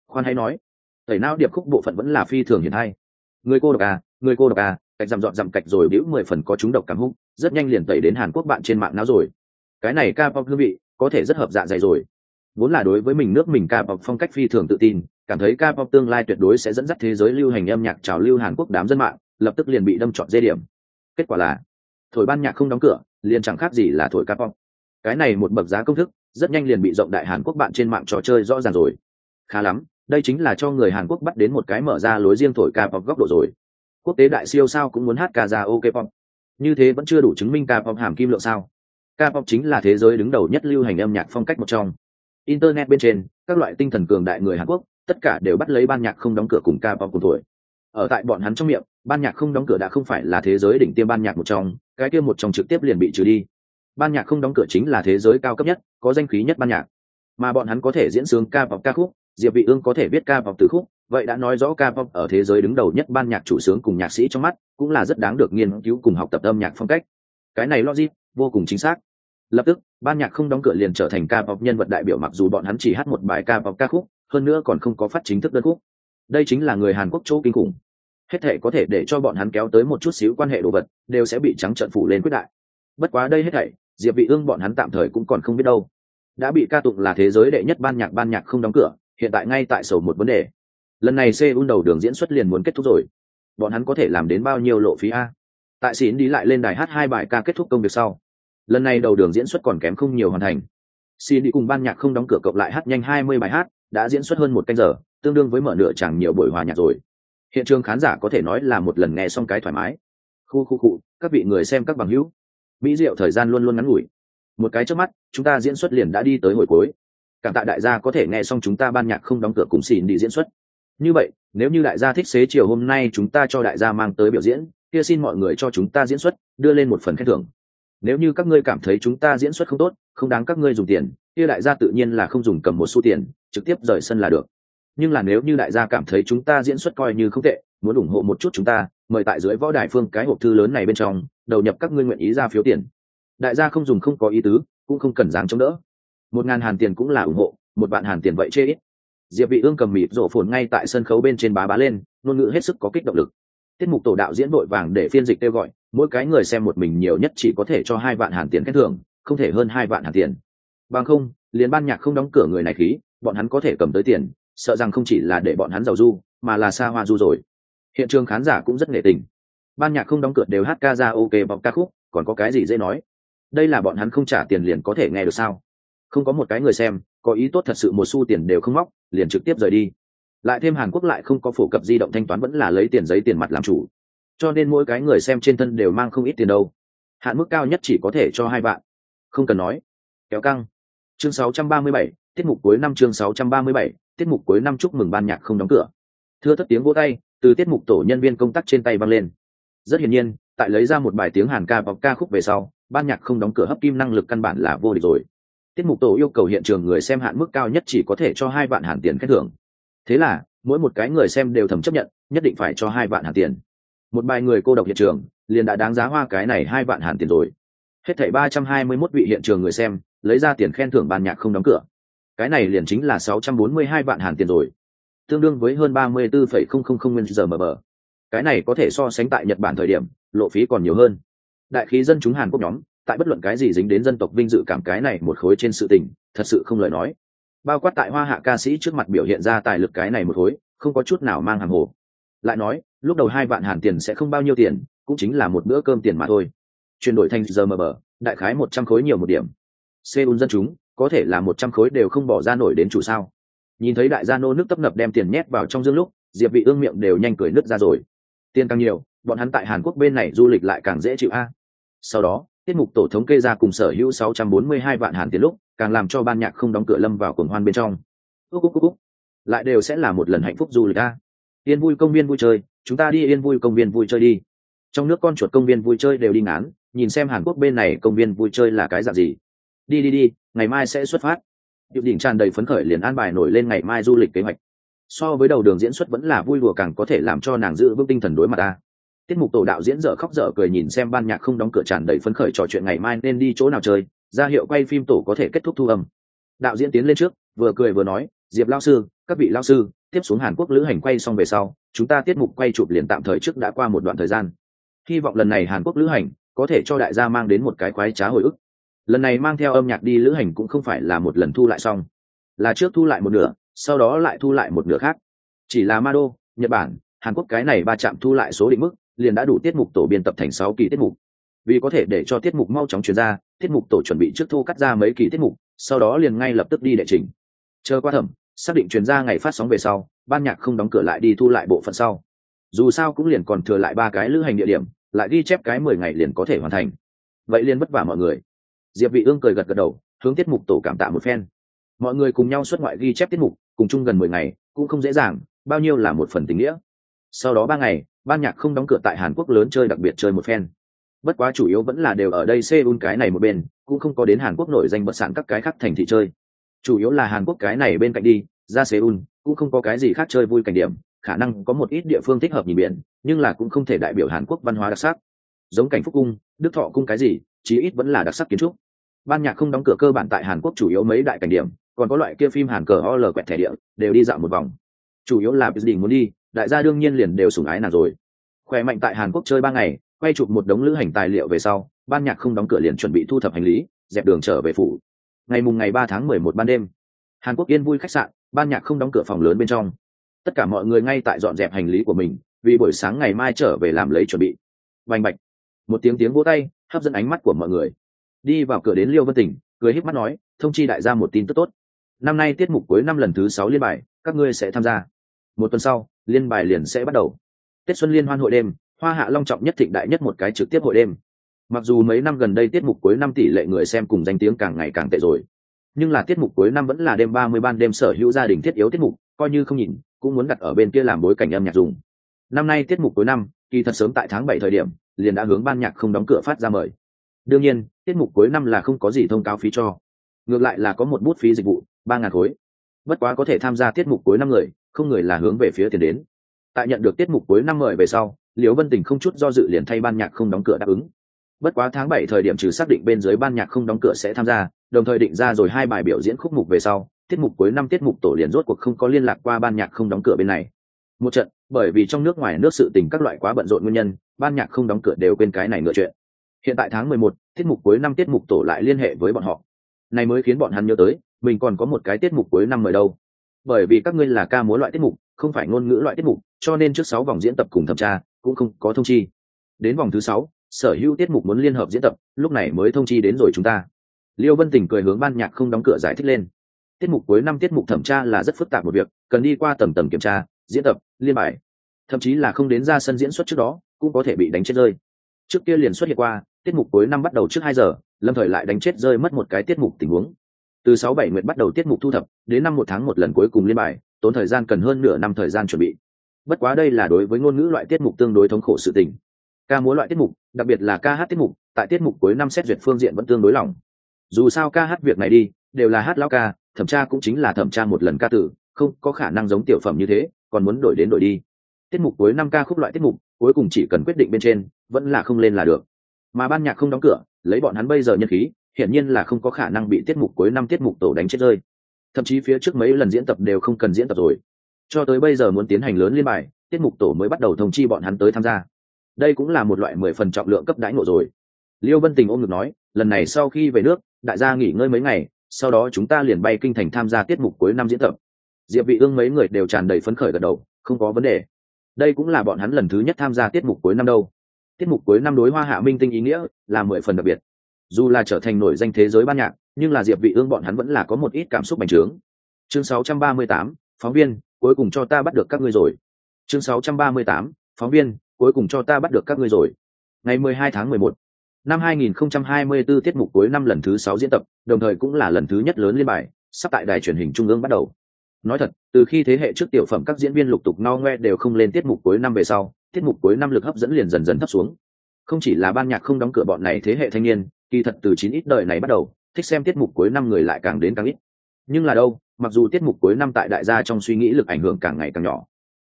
Khoan hãy nói, tẩy não điệp khúc bộ phận vẫn là phi thường hiện hay. Người cô độc à người cô độc à cạch dặm dọn dặm cạch rồi bĩu mười phần có chúng độc cảm húc rất nhanh liền tẩy đến hàn quốc bạn trên mạng não rồi. Cái này ca pop hương vị, có thể rất hợp dạ dày rồi. Vốn là đối với mình nước mình ca pop phong cách phi thường tự tin, cảm thấy ca pop tương lai tuyệt đối sẽ dẫn dắt thế giới lưu hành âm nhạc trào lưu hàn quốc đám dân mạng, lập tức liền bị đâm trọn dây điểm kết quả là thổi ban nhạc không đóng cửa, liền chẳng khác gì là thổi ca pop. Cái này một bậc giá công thức, rất nhanh liền bị rộng đại hàn quốc bạn trên mạng trò chơi rõ ràng rồi. Khá lắm, đây chính là cho người hàn quốc bắt đến một cái mở ra lối riêng thổi ca pop góc độ rồi. Quốc tế đại siêu sao cũng muốn hát ca ra ok pop. Như thế vẫn chưa đủ chứng minh ca pop hàm kim lượng sao. Ca pop chính là thế giới đứng đầu nhất lưu hành âm nhạc phong cách một trong. Internet bên trên, các loại tinh thần cường đại người hàn quốc, tất cả đều bắt lấy ban nhạc không đóng cửa cùng ca pop cùng tuổi ở tại bọn hắn trong miệng, ban nhạc không đóng cửa đã không phải là thế giới đỉnh tiêm ban nhạc một trong, cái kia một trong trực tiếp liền bị trừ đi. Ban nhạc không đóng cửa chính là thế giới cao cấp nhất, có danh khí nhất ban nhạc. Mà bọn hắn có thể diễn sướng ca vọc ca khúc, diệp vị ương có thể viết ca vọc từ khúc, vậy đã nói rõ ca vọc ở thế giới đứng đầu nhất ban nhạc chủ sướng cùng nhạc sĩ trong mắt, cũng là rất đáng được nghiên cứu cùng học tập âm nhạc phong cách. Cái này logic, vô cùng chính xác. Lập tức, ban nhạc không đóng cửa liền trở thành ca vọc nhân vật đại biểu mặc dù bọn hắn chỉ hát một bài ca vọc ca khúc, hơn nữa còn không có phát chính thức đơn khúc. Đây chính là người hàn quốc chỗ kinh khủng hết thể có thể để cho bọn hắn kéo tới một chút xíu quan hệ đồ vật, đều sẽ bị trắng trợn phủ lên quyết đại. Bất quá đây hết thảy, diệp vị ương bọn hắn tạm thời cũng còn không biết đâu. Đã bị ca tụng là thế giới đệ nhất ban nhạc ban nhạc không đóng cửa, hiện tại ngay tại sầu một vấn đề. Lần này Seoul đầu đường diễn xuất liền muốn kết thúc rồi. Bọn hắn có thể làm đến bao nhiêu lộ phí a? Tại xỉn đi lại lên đài hát hai bài ca kết thúc công việc sau. Lần này đầu đường diễn xuất còn kém không nhiều hoàn thành. Xin đi cùng ban nhạc không đóng cửa cộng lại hát nhanh hai mươi bài hát, đã diễn xuất hơn một canh giờ, tương đương với mở nửa chẳng nhiều buổi hòa nhạc rồi hiện trường khán giả có thể nói là một lần nghe xong cái thoải mái. Khu khu cụ các vị người xem các bằng hữu. Mỹ diệu thời gian luôn luôn ngắn ngủi. Một cái trước mắt, chúng ta diễn xuất liền đã đi tới hồi cuối. Cảm tạ đại gia có thể nghe xong chúng ta ban nhạc không đóng cửa cùng xin đi diễn xuất. Như vậy, nếu như đại gia thích xế chiều hôm nay chúng ta cho đại gia mang tới biểu diễn, kia xin mọi người cho chúng ta diễn xuất, đưa lên một phần khen thưởng. Nếu như các ngươi cảm thấy chúng ta diễn xuất không tốt, không đáng các ngươi dùng tiền, kia đại gia tự nhiên là không dùng cầm một xu tiền, trực tiếp rời sân là được nhưng là nếu như đại gia cảm thấy chúng ta diễn xuất coi như không tệ, muốn ủng hộ một chút chúng ta, mời tại dưới võ đài phương cái hộp thư lớn này bên trong, đầu nhập các ngươi nguyện ý ra phiếu tiền. Đại gia không dùng không có ý tứ, cũng không cần dáng chống đỡ. Một ngàn hàn tiền cũng là ủng hộ, một vạn hàn tiền vậy chê ít. Diệp vị ương cầm mịp rổ phồn ngay tại sân khấu bên trên bá bá lên, ngôn ngữ hết sức có kích động lực. Tiết mục tổ đạo diễn đội vàng để phiên dịch kêu gọi, mỗi cái người xem một mình nhiều nhất chỉ có thể cho hai vạn hàn tiền khen thưởng, không thể hơn hai vạn hàn tiền. Bằng không, liền ban nhạc không đóng cửa người này khí, bọn hắn có thể cầm tới tiền sợ rằng không chỉ là để bọn hắn giàu du mà là xa hoa du rồi. Hiện trường khán giả cũng rất nghệ tình. Ban nhạc không đóng cửa đều hát ca ra ok bọc ca khúc còn có cái gì dễ nói? Đây là bọn hắn không trả tiền liền có thể nghe được sao? Không có một cái người xem có ý tốt thật sự một xu tiền đều không móc liền trực tiếp rời đi. Lại thêm hàn quốc lại không có phổ cập di động thanh toán vẫn là lấy tiền giấy tiền mặt làm chủ. Cho nên mỗi cái người xem trên thân đều mang không ít tiền đâu. Hạn mức cao nhất chỉ có thể cho hai bạn không cần nói. Kéo căng. Chương 637, tiết mục cuối năm chương 637, tiết mục cuối năm chúc mừng ban nhạc không đóng cửa. Thưa thất tiếng vỗ tay từ tiết mục tổ nhân viên công tác trên tay văng lên. Rất hiển nhiên tại lấy ra một bài tiếng hàn ca bọc ca khúc về sau ban nhạc không đóng cửa hấp kim năng lực căn bản là vô địch rồi. Tiết mục tổ yêu cầu hiện trường người xem hạn mức cao nhất chỉ có thể cho hai vạn hàn tiền khen thưởng. Thế là mỗi một cái người xem đều thầm chấp nhận nhất định phải cho hai vạn hàn tiền. Một bài người cô độc hiện trường liền đã đáng giá hoa cái này hai vạn hàn tiền rồi. Hết thảy ba trăm hai mươi 321 vị hiện trường người xem lấy ra tiền khen thưởng ban nhạc không đóng cửa cái này liền chính là sáu trăm bốn mươi hai vạn hàn tiền rồi. Tương đương với hơn ba mươi bốn phẩy không không không nguyên giờ mờ mờ cái này có thể so sánh tại nhật bản thời điểm, lộ phí còn nhiều hơn. Đại khí dân chúng hàn quốc nhóm, tại bất luận cái gì dính đến dân tộc vinh dự cảm cái này một khối trên sự tình, thật sự không lời nói. Bao quát tại hoa hạ ca sĩ trước mặt biểu hiện ra tài lực cái này một khối, không có chút nào mang hàng hồ. Lại nói, lúc đầu hai vạn hàn tiền sẽ không bao nhiêu tiền, cũng chính là một bữa cơm tiền mà thôi. Chuyển đổi thành giờ mờ mờ đại khái một trăm khối nhiều một điểm. Seoul dân chúng có thể là một trăm khối đều không bỏ ra nổi đến chủ sao? Nhìn thấy đại gia nô nước tấp nập đem tiền nhét vào trong dương lúc, diệp vị ương miệng đều nhanh cười nứt ra rồi. Tiền càng nhiều, bọn hắn tại hàn quốc bên này du lịch lại càng dễ chịu a. Sau đó, tiết mục tổ thống kê ra cùng sở hữu 642 vạn hàn tiền lúc, càng làm cho ban nhạc không đóng cửa lâm vào cuồng hoan bên trong. Úc úc úc úc lại đều sẽ là một lần hạnh phúc du lịch a. Yên vui công viên vui chơi, chúng ta đi yên vui công viên vui chơi đi. Trong nước con chuột công viên vui chơi đều đi ngán, nhìn xem hàn quốc bên này công viên vui chơi là cái dạng gì đi đi đi, ngày mai sẽ xuất phát. Điệu đỉnh tràn đầy phấn khởi liền an bài nổi lên ngày mai du lịch kế hoạch. So với đầu đường diễn xuất vẫn là vui đùa càng có thể làm cho nàng giữ vững tinh thần đối mặt ta. Tiết mục tổ đạo diễn dở khóc dở cười nhìn xem ban nhạc không đóng cửa tràn đầy phấn khởi trò chuyện ngày mai nên đi chỗ nào chơi, ra hiệu quay phim tổ có thể kết thúc thu âm. Đạo diễn tiến lên trước, vừa cười vừa nói, diệp lao sư, các vị lao sư, tiếp xuống hàn quốc lữ hành quay xong về sau, chúng ta tiết mục quay chụp liền tạm thời trước đã qua một đoạn thời gian. Hy vọng lần này hàn quốc lữ hành có thể cho đại gia mang đến một cái khoái trá hồi ức lần này mang theo âm nhạc đi lữ hành cũng không phải là một lần thu lại xong. Là trước thu lại một nửa, sau đó lại thu lại một nửa khác. Chỉ là ma đô nhật bản, hàn quốc cái này ba chạm thu lại số định mức, liền đã đủ tiết mục tổ biên tập thành sáu kỳ tiết mục. Vì có thể để cho tiết mục mau chóng chuyển ra, tiết mục tổ chuẩn bị trước thu cắt ra mấy kỳ tiết mục, sau đó liền ngay lập tức đi đệ trình. Chờ qua thẩm, xác định chuyển ra ngày phát sóng về sau, ban nhạc không đóng cửa lại đi thu lại bộ phận sau. Dù sao cũng liền còn thừa lại ba cái lữ hành địa điểm, lại ghi chép cái mười ngày liền có thể hoàn thành. Vậy liền vất vả mọi người diệp vị ương cười gật gật đầu, hướng tiết mục tổ cảm tạ một phen. Mọi người cùng nhau xuất ngoại ghi chép tiết mục, cùng chung gần mười ngày, cũng không dễ dàng, bao nhiêu là một phần tình nghĩa. Sau đó ba ngày, ban nhạc không đóng cửa tại hàn quốc lớn chơi đặc biệt chơi một phen. Bất quá chủ yếu vẫn là đều ở đây seoul cái này một bên, cũng không có đến hàn quốc nổi danh bật sản các cái khác thành thị chơi. Chủ yếu là hàn quốc cái này bên cạnh đi, ra seoul, cũng không có cái gì khác chơi vui cảnh điểm, khả năng có một ít địa phương thích hợp nhìn biển, nhưng là cũng không thể đại biểu hàn quốc văn hóa đặc sắc. Giống cảnh phúc cung, đức thọ cung cái gì, chí ít vẫn là đặc sắc kiến trúc ban nhạc không đóng cửa cơ bản tại hàn quốc chủ yếu mấy đại cảnh điểm, còn có loại kia phim hàn cờ ol quẹt thẻ địa, đều đi dạo một vòng. Chủ yếu là đình muốn đi, đại gia đương nhiên liền đều sủng ái nàng rồi. Khỏe mạnh tại hàn quốc chơi ba ngày, quay chụp một đống lữ hành tài liệu về sau, ban nhạc không đóng cửa liền chuẩn bị thu thập hành lý, dẹp đường trở về phủ. Ngày mùng ngày ba tháng mười một ban đêm, hàn quốc yên vui khách sạn, ban nhạc không đóng cửa phòng lớn bên trong. Tất cả mọi người ngay tại dọn dẹp hành lý của mình, vì buổi sáng ngày mai trở về làm lấy chuẩn bị. Vành bạch, một tiếng tiếng vỗ tay, hấp dẫn ánh mắt của mọi người đi vào cửa đến liêu vân tỉnh, cười híp mắt nói, thông chi đại gia một tin tức tốt. Năm nay tiết mục cuối năm lần thứ sáu liên bài, các ngươi sẽ tham gia. Một tuần sau, liên bài liền sẽ bắt đầu. Tết xuân liên hoan hội đêm, hoa hạ long trọng nhất thịnh đại nhất một cái trực tiếp hội đêm. Mặc dù mấy năm gần đây tiết mục cuối năm tỷ lệ người xem cùng danh tiếng càng ngày càng tệ rồi, nhưng là tiết mục cuối năm vẫn là đêm ba mươi ban đêm sở hữu gia đình thiết yếu tiết mục, coi như không nhìn, cũng muốn đặt ở bên kia làm bối cảnh âm nhạc dùng. Năm nay tiết mục cuối năm, kỳ thật sớm tại tháng bảy thời điểm, liền đã hướng ban nhạc không đóng cửa phát ra mời. Đương nhiên tiết mục cuối năm là không có gì thông cáo phí cho. Ngược lại là có một bút phí dịch vụ, ba ngàn khối. Bất quá có thể tham gia tiết mục cuối năm người, không người là hướng về phía tiền đến. Tại nhận được tiết mục cuối năm mời về sau, liễu vân tình không chút do dự liền thay ban nhạc không đóng cửa đáp ứng. Bất quá tháng bảy thời điểm trừ xác định bên dưới ban nhạc không đóng cửa sẽ tham gia, đồng thời định ra rồi hai bài biểu diễn khúc mục về sau, tiết mục cuối năm tiết mục tổ liền rốt cuộc không có liên lạc qua ban nhạc không đóng cửa bên này. Một trận, bởi vì trong nước ngoài nước sự tình các loại quá bận rộn nguyên nhân, ban nhạc không đóng cửa đều quên cái này ngựa chuyện hiện tại tháng mười một, tiết mục cuối năm tiết mục tổ lại liên hệ với bọn họ. Này mới khiến bọn hắn nhớ tới, mình còn có một cái tiết mục cuối năm mời đâu. Bởi vì các ngươi là ca múa loại tiết mục, không phải ngôn ngữ loại tiết mục, cho nên trước sáu vòng diễn tập cùng thẩm tra cũng không có thông chi. Đến vòng thứ sáu, sở hữu tiết mục muốn liên hợp diễn tập, lúc này mới thông chi đến rồi chúng ta. Liêu vân tình cười hướng ban nhạc không đóng cửa giải thích lên. Tiết mục cuối năm tiết mục thẩm tra là rất phức tạp một việc, cần đi qua tầm tầm kiểm tra, diễn tập, liên bài. Thậm chí là không đến ra sân diễn xuất trước đó, cũng có thể bị đánh chết rơi trước kia liền xuất hiện qua, tiết mục cuối năm bắt đầu trước hai giờ, lâm thời lại đánh chết rơi mất một cái tiết mục tình huống. Từ sáu bảy nguyện bắt đầu tiết mục thu thập, đến năm một tháng một lần cuối cùng liên bài, tốn thời gian cần hơn nửa năm thời gian chuẩn bị. Bất quá đây là đối với ngôn ngữ loại tiết mục tương đối thống khổ sự tình. Ca múa loại tiết mục, đặc biệt là ca hát tiết mục, tại tiết mục cuối năm xét duyệt phương diện vẫn tương đối lỏng. Dù sao ca hát việc này đi, đều là hát lao ca, thẩm tra cũng chính là thẩm tra một lần ca tử, không có khả năng giống tiểu phẩm như thế, còn muốn đổi đến đổi đi. Tiết mục cuối năm ca khúc loại tiết mục cuối cùng chỉ cần quyết định bên trên, vẫn là không lên là được. Mà ban nhạc không đóng cửa, lấy bọn hắn bây giờ nhân khí, hiển nhiên là không có khả năng bị tiết mục cuối năm tiết mục tổ đánh chết rơi. Thậm chí phía trước mấy lần diễn tập đều không cần diễn tập rồi. Cho tới bây giờ muốn tiến hành lớn liên bài, tiết mục tổ mới bắt đầu thông chi bọn hắn tới tham gia. Đây cũng là một loại mười phần trọng lượng cấp đãi ngộ rồi. Liêu vân tình ôm ngực nói, lần này sau khi về nước, đại gia nghỉ ngơi mấy ngày, sau đó chúng ta liền bay kinh thành tham gia tiết mục cuối năm diễn tập. Diệp vị ương mấy người đều tràn đầy phấn khởi gật đầu, không có vấn đề đây cũng là bọn hắn lần thứ nhất tham gia tiết mục cuối năm đâu. Tiết mục cuối năm đối hoa hạ minh tinh ý nghĩa là mười phần đặc biệt. Dù là trở thành nổi danh thế giới ban nhạc nhưng là diệp vị ương bọn hắn vẫn là có một ít cảm xúc bành trướng. Chương 638, phóng viên cuối cùng cho ta bắt được các ngươi rồi. Chương 638, phóng viên cuối cùng cho ta bắt được các ngươi rồi. Ngày 12 tháng 11 năm 2024 tiết mục cuối năm lần thứ 6 diễn tập đồng thời cũng là lần thứ nhất lớn liên bài sắp tại đài truyền hình trung ương bắt đầu nói thật, từ khi thế hệ trước tiểu phẩm các diễn viên lục tục no ngoe đều không lên tiết mục cuối năm về sau, tiết mục cuối năm lực hấp dẫn liền dần dần thấp xuống. Không chỉ là ban nhạc không đóng cửa bọn này thế hệ thanh niên, kỳ thật từ chín ít đời này bắt đầu, thích xem tiết mục cuối năm người lại càng đến càng ít. Nhưng là đâu, mặc dù tiết mục cuối năm tại đại gia trong suy nghĩ lực ảnh hưởng càng ngày càng nhỏ,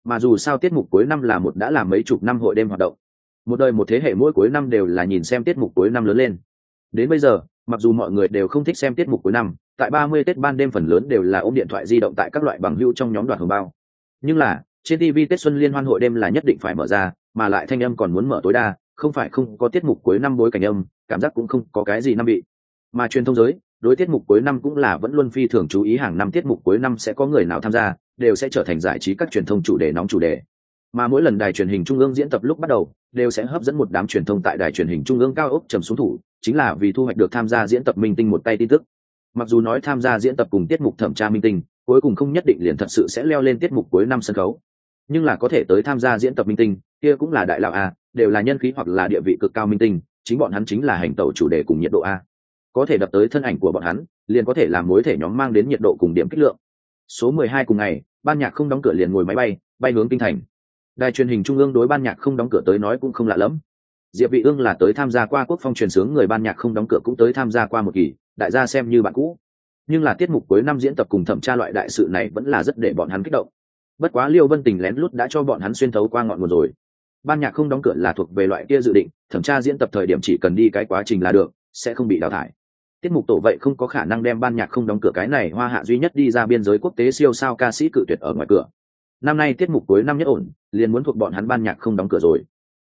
mà dù sao tiết mục cuối năm là một đã làm mấy chục năm hội đêm hoạt động. Một đời một thế hệ mỗi cuối năm đều là nhìn xem tiết mục cuối năm lớn lên. Đến bây giờ mặc dù mọi người đều không thích xem tiết mục cuối năm, tại ba mươi tết ban đêm phần lớn đều là ôm điện thoại di động tại các loại bằng hữu trong nhóm đoạt hồng bao. Nhưng là, trên tv tết xuân liên hoan hội đêm là nhất định phải mở ra, mà lại thanh âm còn muốn mở tối đa, không phải không có tiết mục cuối năm bối cảnh âm, cảm giác cũng không có cái gì năm bị mà truyền thông giới, đối tiết mục cuối năm cũng là vẫn luôn phi thường chú ý hàng năm tiết mục cuối năm sẽ có người nào tham gia, đều sẽ trở thành giải trí các truyền thông chủ đề nóng chủ đề mà mỗi lần đài truyền hình trung ương diễn tập lúc bắt đầu, đều sẽ hấp dẫn một đám truyền thông tại đài truyền hình trung ương cao ốc trầm xuống thủ, chính là vì thu hoạch được tham gia diễn tập minh tinh một tay tin tức. Mặc dù nói tham gia diễn tập cùng tiết mục thẩm tra minh tinh, cuối cùng không nhất định liền thật sự sẽ leo lên tiết mục cuối năm sân khấu. Nhưng là có thể tới tham gia diễn tập minh tinh, kia cũng là đại lão a, đều là nhân khí hoặc là địa vị cực cao minh tinh, chính bọn hắn chính là hành tẩu chủ đề cùng nhiệt độ a. Có thể đập tới thân ảnh của bọn hắn, liền có thể làm mối thể nhóm mang đến nhiệt độ cùng điểm kích lượng. Số mười hai cùng ngày, ban nhạc không đóng cửa liền ngồi máy bay bay hướng kinh thành đài truyền hình trung ương đối ban nhạc không đóng cửa tới nói cũng không lạ lẫm. Diệp vị ương là tới tham gia qua quốc phong truyền sướng, người ban nhạc không đóng cửa cũng tới tham gia qua một kỳ, đại gia xem như bạn cũ. Nhưng là tiết mục cuối năm diễn tập cùng thẩm tra loại đại sự này vẫn là rất để bọn hắn kích động. Bất quá liêu vân tình lén lút đã cho bọn hắn xuyên thấu qua ngọn nguồn rồi. Ban nhạc không đóng cửa là thuộc về loại kia dự định, thẩm tra diễn tập thời điểm chỉ cần đi cái quá trình là được, sẽ không bị đào thải. Tiết mục tổ vậy không có khả năng đem ban nhạc không đóng cửa cái này hoa hạ duy nhất đi ra biên giới quốc tế siêu sao ca sĩ cự tuyệt ở ngoài cửa năm nay tiết mục cuối năm nhất ổn, liền muốn thuộc bọn hắn ban nhạc không đóng cửa rồi.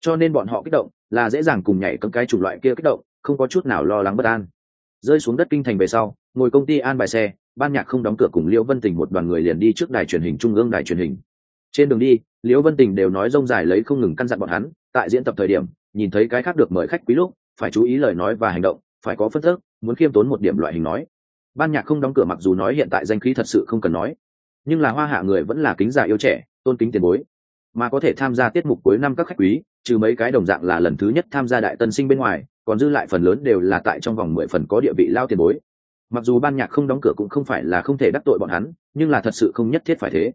Cho nên bọn họ kích động, là dễ dàng cùng nhảy cấm cái chủng loại kia kích động, không có chút nào lo lắng bất an. Rơi xuống đất kinh thành về sau, ngồi công ty an bài xe, ban nhạc không đóng cửa cùng liễu vân tình một đoàn người liền đi trước đài truyền hình trung ương đài truyền hình. Trên đường đi, liễu vân tình đều nói rông dài lấy không ngừng căn dặn bọn hắn, tại diễn tập thời điểm, nhìn thấy cái khác được mời khách quý lúc, phải chú ý lời nói và hành động, phải có phân thức muốn khiêm tốn một điểm loại hình nói. Ban nhạc không đóng cửa mặc dù nói hiện tại danh khí thật sự không cần nói nhưng là hoa hạ người vẫn là kính già yêu trẻ, tôn kính tiền bối. Mà có thể tham gia tiết mục cuối năm các khách quý, trừ mấy cái đồng dạng là lần thứ nhất tham gia đại tân sinh bên ngoài, còn dư lại phần lớn đều là tại trong vòng mười phần có địa vị lao tiền bối. Mặc dù ban nhạc không đóng cửa cũng không phải là không thể đắc tội bọn hắn, nhưng là thật sự không nhất thiết phải thế.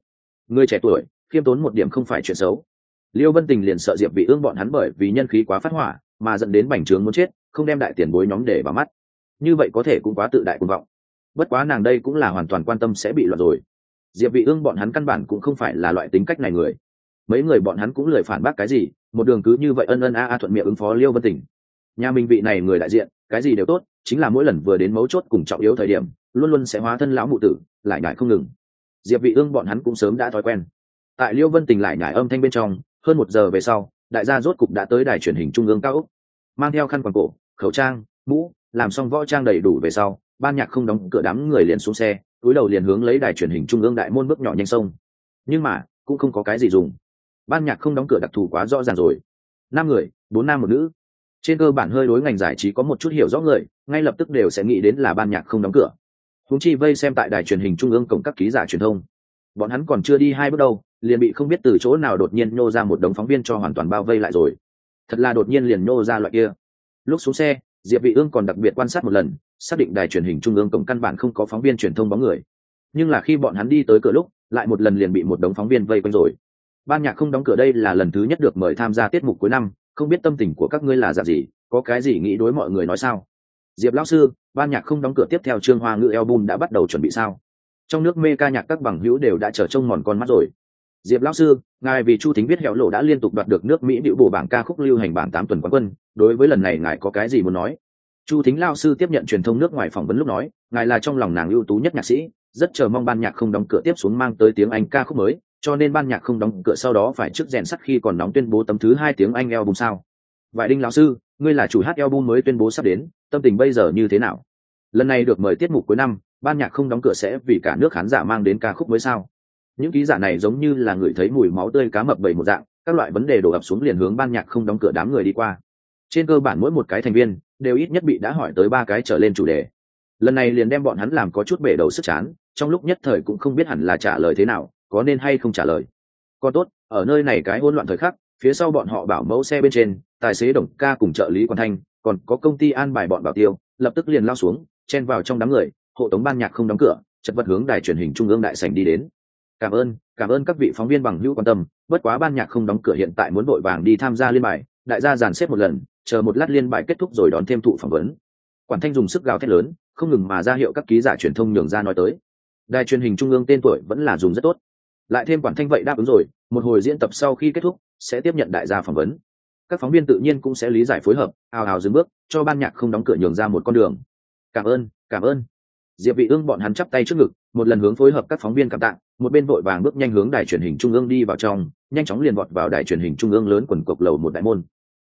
Người trẻ tuổi, khiêm tốn một điểm không phải chuyện xấu. Liêu vân tình liền sợ diệp bị ương bọn hắn bởi vì nhân khí quá phát hỏa, mà dẫn đến bành trướng muốn chết, không đem đại tiền bối nhóm để vào mắt. Như vậy có thể cũng quá tự đại cuồng vọng. Bất quá nàng đây cũng là hoàn toàn quan tâm sẽ bị loạn rồi diệp vị ương bọn hắn căn bản cũng không phải là loại tính cách này người. Mấy người bọn hắn cũng lười phản bác cái gì, một đường cứ như vậy ân ân a a thuận miệng ứng phó liêu vân tình nhà mình vị này người đại diện, cái gì đều tốt, chính là mỗi lần vừa đến mấu chốt cùng trọng yếu thời điểm, luôn luôn sẽ hóa thân lão mụ tử, lại nhải không ngừng. Diệp vị ương bọn hắn cũng sớm đã thói quen. Tại liêu vân tình lại nhải âm thanh bên trong, hơn một giờ về sau, đại gia rốt cục đã tới đài truyền hình trung ương cao úc mang theo khăn quàng cổ, khẩu trang, mũ, làm xong võ trang đầy đủ về sau, ban nhạc không đóng cửa đám người liền xuống xe túi đầu liền hướng lấy đài truyền hình trung ương đại môn bước nhỏ nhanh sông. Nhưng mà, cũng không có cái gì dùng. Ban nhạc không đóng cửa đặc thù quá rõ ràng rồi. Năm người, bốn nam một nữ. Trên cơ bản hơi đối ngành giải trí có một chút hiểu rõ người, ngay lập tức đều sẽ nghĩ đến là ban nhạc không đóng cửa. Húng chi vây xem tại đài truyền hình trung ương cổng các ký giả truyền thông. Bọn hắn còn chưa đi hai bước đâu, liền bị không biết từ chỗ nào đột nhiên nhô ra một đống phóng viên cho hoàn toàn bao vây lại rồi. Thật là đột nhiên liền nhô ra loại kia. Lúc xuống xe, diệp vị ương còn đặc biệt quan sát một lần xác định đài truyền hình trung ương cổng căn bản không có phóng viên truyền thông bóng người. Nhưng là khi bọn hắn đi tới cửa lúc, lại một lần liền bị một đống phóng viên vây quanh rồi. Ban nhạc không đóng cửa đây là lần thứ nhất được mời tham gia tiết mục cuối năm, không biết tâm tình của các ngươi là dạng gì, có cái gì nghĩ đối mọi người nói sao? Diệp lão sư, ban nhạc không đóng cửa tiếp theo trương hoa ngữ album đã bắt đầu chuẩn bị sao? Trong nước mê ca nhạc các bằng hữu đều đã trở trông mòn con mắt rồi. Diệp lão sư, ngài vì chu thính viết hẹo lộ đã liên tục đoạt được nước mỹ điệu bổ bảng ca khúc lưu hành bảng tám tuần quán quân, đối với lần này ngài có cái gì muốn nói? Chu thính lao sư tiếp nhận truyền thông nước ngoài phỏng vấn lúc nói, ngài là trong lòng nàng ưu tú nhất nhạc sĩ, rất chờ mong ban nhạc không đóng cửa tiếp xuống mang tới tiếng anh ca khúc mới, cho nên ban nhạc không đóng cửa sau đó phải trước rèn sắt khi còn nóng tuyên bố tấm thứ hai tiếng anh album sao? Vậy đinh lão sư, ngươi là chủ hát album mới tuyên bố sắp đến, tâm tình bây giờ như thế nào? Lần này được mời tiết mục cuối năm, ban nhạc không đóng cửa sẽ vì cả nước khán giả mang đến ca khúc mới sao? Những ký giả này giống như là người thấy mùi máu tươi cá mập bầy một dạng, các loại vấn đề đổ ập xuống liền hướng ban nhạc không đóng cửa đám người đi qua. Trên cơ bản mỗi một cái thành viên đều ít nhất bị đã hỏi tới ba cái trở lên chủ đề. Lần này liền đem bọn hắn làm có chút bể đầu sức chán, trong lúc nhất thời cũng không biết hẳn là trả lời thế nào, có nên hay không trả lời. Còn tốt, ở nơi này cái hỗn loạn thời khắc, phía sau bọn họ bảo mẫu xe bên trên, tài xế đồng ca cùng trợ lý quan thanh, còn có công ty an bài bọn bảo tiêu, lập tức liền lao xuống, chen vào trong đám người, hộ tống ban nhạc không đóng cửa, chật vật hướng đài truyền hình trung ương đại sảnh đi đến. Cảm ơn cảm ơn các vị phóng viên bằng hữu quan tâm, bất quá ban nhạc không đóng cửa hiện tại muốn vội vàng đi tham gia liên bài đại gia dàn xếp một lần, chờ một lát liên bài kết thúc rồi đón thêm thụ phỏng vấn. Quản thanh dùng sức gào thét lớn, không ngừng mà ra hiệu các ký giả truyền thông nhường ra nói tới. Đài truyền hình trung ương tên tuổi vẫn là dùng rất tốt. Lại thêm quản thanh vậy đáp ứng rồi, một hồi diễn tập sau khi kết thúc, sẽ tiếp nhận đại gia phỏng vấn. Các phóng viên tự nhiên cũng sẽ lý giải phối hợp ào ào dừng bước, cho ban nhạc không đóng cửa nhường ra một con đường. Cảm ơn cảm ơn. Diệp vị ương bọn hắn chắp tay trước ngực, một lần hướng phối hợp các phóng viên cảm tạ, một bên vội vàng bước nhanh hướng đài truyền hình trung ương đi vào trong, nhanh chóng liền vọt vào đài truyền hình trung ương lớn quần cục lầu một đại môn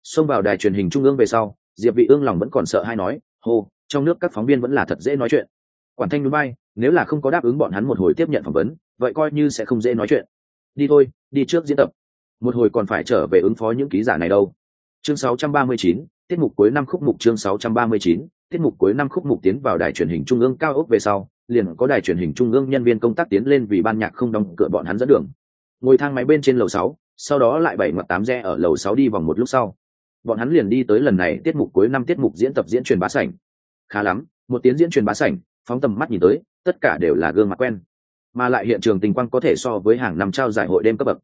xông vào đài truyền hình trung ương về sau diệp vị ương lòng vẫn còn sợ hay nói hô trong nước các phóng viên vẫn là thật dễ nói chuyện. Quản thanh núi bay nếu là không có đáp ứng bọn hắn một hồi tiếp nhận phỏng vấn vậy coi như sẽ không dễ nói chuyện. Đi thôi đi trước diễn tập. Một hồi còn phải trở về ứng phó những ký giả này đâu. Chương 639, tiết mục cuối năm khúc mục chương 639, tiết mục cuối năm khúc mục tiến vào đài truyền hình trung ương cao ốc về sau liền có đài truyền hình trung ương nhân viên công tác tiến lên vì ban nhạc không đóng cửa bọn hắn dẫn đường. Ngồi thang máy bên trên lầu sáu sau đó lại bảy ngoặt tám re ở lầu sáu đi vòng một lúc sau bọn hắn liền đi tới lần này tiết mục cuối năm tiết mục diễn tập diễn truyền bá sảnh. Khá lắm, một tiếng diễn truyền bá sảnh, phóng tầm mắt nhìn tới, tất cả đều là gương mặt quen. Mà lại hiện trường tình quang có thể so với hàng năm trao giải hội đêm cấp bậc.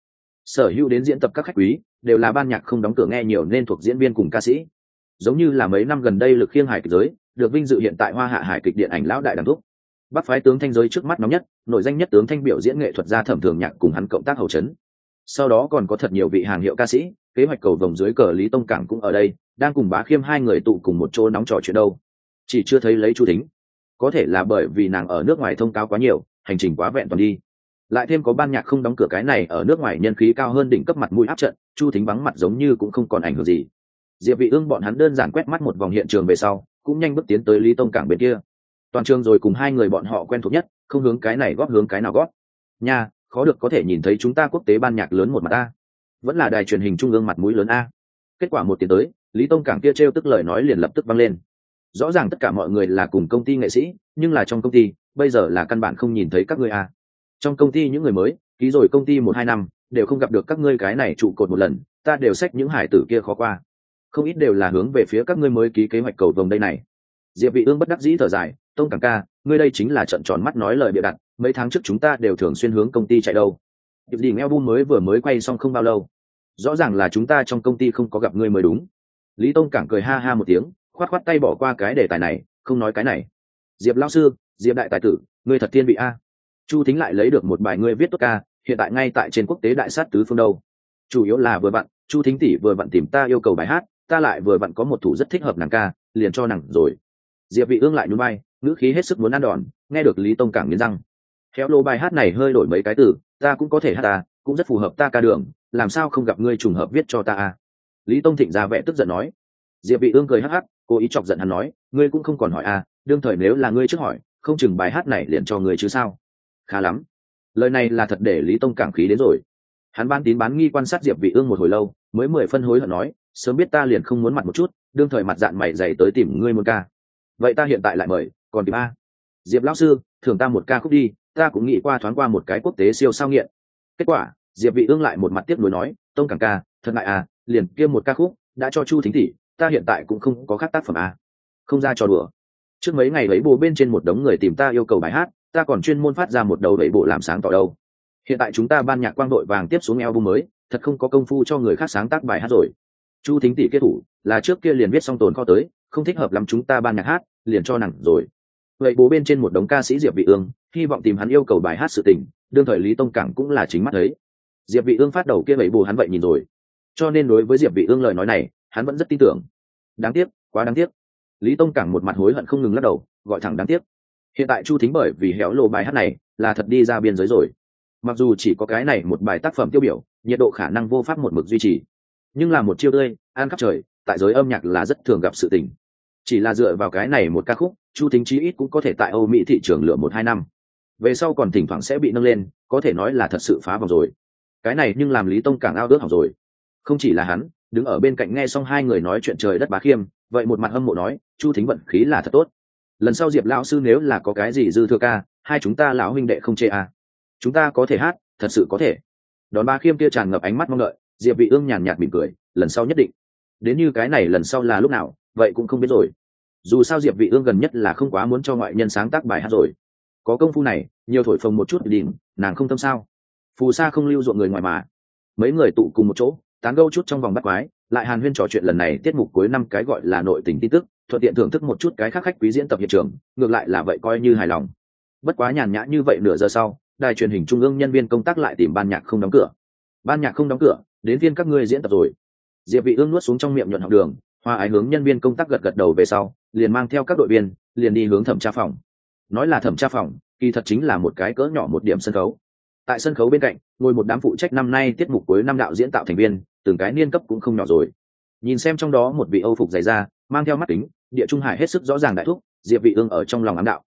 Sở hữu đến diễn tập các khách quý, đều là ban nhạc không đóng cửa nghe nhiều nên thuộc diễn viên cùng ca sĩ. Giống như là mấy năm gần đây lực khiêng hải kịch giới, được vinh dự hiện tại hoa hạ hải kịch điện ảnh lão đại đàm thúc. Bắc phái tướng thanh giới trước mắt nóng nhất nội danh nhất tướng thanh biểu diễn nghệ thuật gia thẩm thường nhạc cùng hắn cộng tác hậu trấn sau đó còn có thật nhiều vị hàng hiệu ca sĩ, kế hoạch cầu vồng dưới cờ lý tông cảng cũng ở đây, đang cùng bá khiêm hai người tụ cùng một chỗ nóng trò chuyện đâu. Chỉ chưa thấy lấy chu thính. Có thể là bởi vì nàng ở nước ngoài thông cáo quá nhiều, hành trình quá vẹn toàn đi. Lại thêm có ban nhạc không đóng cửa cái này ở nước ngoài nhân khí cao hơn đỉnh cấp mặt mũi áp trận, chu thính vắng mặt giống như cũng không còn ảnh hưởng gì. Diệp vị ương bọn hắn đơn giản quét mắt một vòng hiện trường về sau, cũng nhanh bước tiến tới lý tông cảng bên kia. Toàn trường rồi cùng hai người bọn họ quen thuộc nhất, không hướng cái này góp hướng cái nào góp. Nha khó được có thể nhìn thấy chúng ta quốc tế ban nhạc lớn một mặt a. Vẫn là đài truyền hình trung ương mặt mũi lớn a. Kết quả một tiếng tới, lý tông cảng kia trêu tức lời nói liền lập tức văng lên. Rõ ràng tất cả mọi người là cùng công ty nghệ sĩ, nhưng là trong công ty, bây giờ là căn bản không nhìn thấy các ngươi a. Trong công ty những người mới, ký rồi công ty một hai năm, đều không gặp được các ngươi cái này trụ cột một lần, ta đều xách những hải tử kia khó qua. Không ít đều là hướng về phía các ngươi mới ký kế hoạch cầu vồng đây này. Diệp vị ương bất đắc dĩ thở dài, tông cảng ca, ngươi đây chính là trận tròn mắt nói lời bịa đặt mấy tháng trước chúng ta đều thường xuyên hướng công ty chạy đâu. Điệp đình album mới vừa mới quay xong không bao lâu. Rõ ràng là chúng ta trong công ty không có gặp ngươi mới đúng. Lý tông cảng cười ha ha một tiếng, khoát khoát tay bỏ qua cái đề tài này, không nói cái này. Diệp lão sư, diệp đại tài tử, ngươi thật thiên vị a. Chu thính lại lấy được một bài ngươi viết tốt ca, hiện tại ngay tại trên quốc tế đại sát tứ phương đâu. Chủ yếu là vừa vặn chu thính tỷ vừa vặn tìm ta yêu cầu bài hát, ta lại vừa vặn có một thủ rất thích hợp nàng ca, liền cho nàng rồi. Diệp vị ương lại nhún vai, ngữ khí hết sức muốn ăn đòn, nghe được lý tông cảng nghiến răng khéo lô bài hát này hơi đổi mấy cái từ, ta cũng có thể hát ta, cũng rất phù hợp ta ca đường, làm sao không gặp ngươi trùng hợp viết cho ta à? Lý tông thịnh ra vẻ tức giận nói. Diệp vị ương cười hắc hắc, cố ý chọc giận hắn nói, ngươi cũng không còn hỏi à đương thời nếu là ngươi trước hỏi, không chừng bài hát này liền cho ngươi chứ sao? Khá lắm. Lời này là thật để lý tông cảng khí đến rồi. Hắn ban tín bán nghi quan sát diệp vị ương một hồi lâu, mới mười phân hối hận nói, sớm biết ta liền không muốn mặt một chút, đương thời mặt dạng mày dày tới tìm ngươi một ca. Vậy ta hiện tại lại mời, còn tìm a. Diệp lão sư, thưởng ta một ca khúc đi ta cũng nghĩ qua thoáng qua một cái quốc tế siêu sao nghiện. Kết quả, diệp vị ương lại một mặt tiếp nối nói, tông cảng ca, thật ngại à liền kia một ca khúc, đã cho chu thính tỷ, ta hiện tại cũng không có khác tác phẩm à. Không ra trò đùa. Trước mấy ngày lấy bộ bên trên một đống người tìm ta yêu cầu bài hát, ta còn chuyên môn phát ra một đầu đẩy bộ làm sáng tỏ đâu. Hiện tại chúng ta ban nhạc quang đội vàng tiếp xuống album mới, thật không có công phu cho người khác sáng tác bài hát rồi. Chu thính tỷ kết thủ, là trước kia liền viết xong tồn kho tới, không thích hợp lắm chúng ta ban nhạc hát, liền cho nặng rồi vậy bố bên trên một đống ca sĩ diệp vị ương, hy vọng tìm hắn yêu cầu bài hát sự tình, đương thời lý tông cảng cũng là chính mắt thấy. Diệp vị ương phát đầu kia vậy bù hắn vậy nhìn rồi. Cho nên đối với diệp vị ương lời nói này, hắn vẫn rất tin tưởng. Đáng tiếc, quá đáng tiếc. Lý tông cảng một mặt hối hận không ngừng lắc đầu, gọi thẳng đáng tiếc. Hiện tại chu thính bởi vì héo lộ bài hát này, là thật đi ra biên giới rồi. Mặc dù chỉ có cái này một bài tác phẩm tiêu biểu, nhiệt độ khả năng vô pháp một mực duy trì. Nhưng là một chiêu tươi, an khắp trời, tại giới âm nhạc là rất thường gặp sự tình. Chỉ là dựa vào cái này một ca khúc chu thính chí ít cũng có thể tại âu mỹ thị trường lựa một hai năm. Về sau còn thỉnh thoảng sẽ bị nâng lên, có thể nói là thật sự phá vòng rồi. Cái này nhưng làm lý tông càng ao ước học rồi. Không chỉ là hắn, đứng ở bên cạnh nghe xong hai người nói chuyện trời đất bá khiêm, vậy một mặt hâm mộ nói, chu thính vận khí là thật tốt. Lần sau diệp lão sư nếu là có cái gì dư thừa ca, hai chúng ta lão huynh đệ không chê à. chúng ta có thể hát, thật sự có thể. Đón ba khiêm kia tràn ngập ánh mắt mong đợi, diệp vị ương nhàn nhạt mỉm cười, lần sau nhất định. Đến như cái này lần sau là lúc nào, vậy cũng không biết rồi dù sao diệp vị ương gần nhất là không quá muốn cho ngoại nhân sáng tác bài hát rồi. Có công phu này, nhiều thổi phồng một chút đỉnh, nàng không tâm sao? Phù sa không lưu ruộng người ngoài mà. Mấy người tụ cùng một chỗ, tán gẫu chút trong vòng bắt quái, lại hàn huyên trò chuyện lần này tiết mục cuối năm cái gọi là nội tình tin tức, thuận tiện thưởng thức một chút cái khác khách quý diễn tập hiện trường, ngược lại là vậy coi như hài lòng. Bất quá nhàn nhã như vậy nửa giờ sau, đài truyền hình trung ương nhân viên công tác lại tìm ban nhạc không đóng cửa. Ban nhạc không đóng cửa, đến viên các ngươi diễn tập rồi. Diệp vị ương nuốt xuống trong miệng nhuận học đường hoa ái hướng nhân viên công tác gật gật đầu về sau, liền mang theo các đội viên, liền đi hướng thẩm tra phòng. Nói là thẩm tra phòng, kỳ thật chính là một cái cỡ nhỏ một điểm sân khấu. Tại sân khấu bên cạnh, ngồi một đám phụ trách năm nay tiết mục cuối năm đạo diễn tạo thành viên, từng cái niên cấp cũng không nhỏ rồi. Nhìn xem trong đó một vị âu phục dày da, mang theo mắt kính, địa trung hải hết sức rõ ràng đại thúc, diệp vị ương ở trong lòng ám đạo.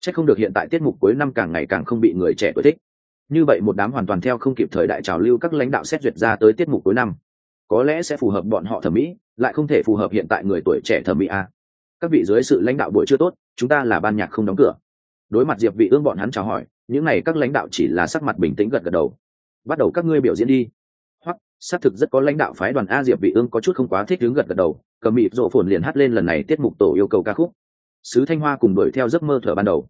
Chắc không được hiện tại tiết mục cuối năm càng ngày càng không bị người trẻ tuổi thích. Như vậy một đám hoàn toàn theo không kịp thời đại trào lưu các lãnh đạo xét duyệt ra tới tiết mục cuối năm, có lẽ sẽ phù hợp bọn họ thẩm mỹ lại không thể phù hợp hiện tại người tuổi trẻ thẩm mỹ a. Các vị dưới sự lãnh đạo buổi chưa tốt, chúng ta là ban nhạc không đóng cửa. Đối mặt diệp vị ương bọn hắn chào hỏi, những này các lãnh đạo chỉ là sắc mặt bình tĩnh gật gật đầu. Bắt đầu các ngươi biểu diễn đi. Hoặc, xác thực rất có lãnh đạo phái đoàn a diệp vị ương có chút không quá thích đứng gật gật đầu, cầm mịt rộ phồn liền hát lên lần này tiết mục tổ yêu cầu ca khúc. Sứ thanh hoa cùng đuổi theo giấc mơ thở ban đầu.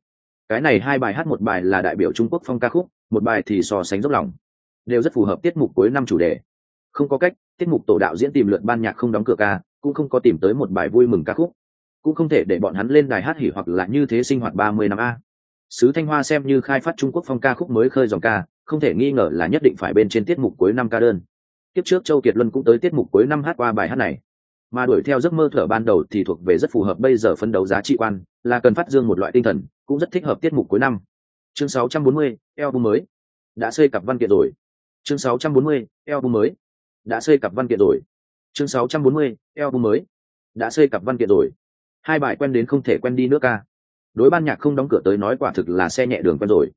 Cái này hai bài hát một bài là đại biểu trung quốc phong ca khúc, một bài thì so sánh dốc lòng. Đều rất phù hợp tiết mục cuối năm chủ đề không có cách tiết mục tổ đạo diễn tìm lượt ban nhạc không đóng cửa ca cũng không có tìm tới một bài vui mừng ca khúc. Cũng không thể để bọn hắn lên đài hát hỉ hoặc là như thế sinh hoạt ba mươi năm a. Sứ thanh hoa xem như khai phát trung quốc phong ca khúc mới khơi dòng ca không thể nghi ngờ là nhất định phải bên trên tiết mục cuối năm ca đơn. Tiếp trước châu kiệt luân cũng tới tiết mục cuối năm hát qua bài hát này. Mà đuổi theo giấc mơ thở ban đầu thì thuộc về rất phù hợp bây giờ phấn đấu giá trị quan là cần phát dương một loại tinh thần cũng rất thích hợp tiết mục cuối năm. Chương 640, album mới. Đã xây cặp văn kiện rồi. Chương 640, album mới đã xây cặp văn kiện rồi. Chương 640, album mới. Đã xây cặp văn kiện rồi. Hai bài quen đến không thể quen đi nữa ca. Đối ban nhạc không đóng cửa tới nói quả thực là xe nhẹ đường quen rồi.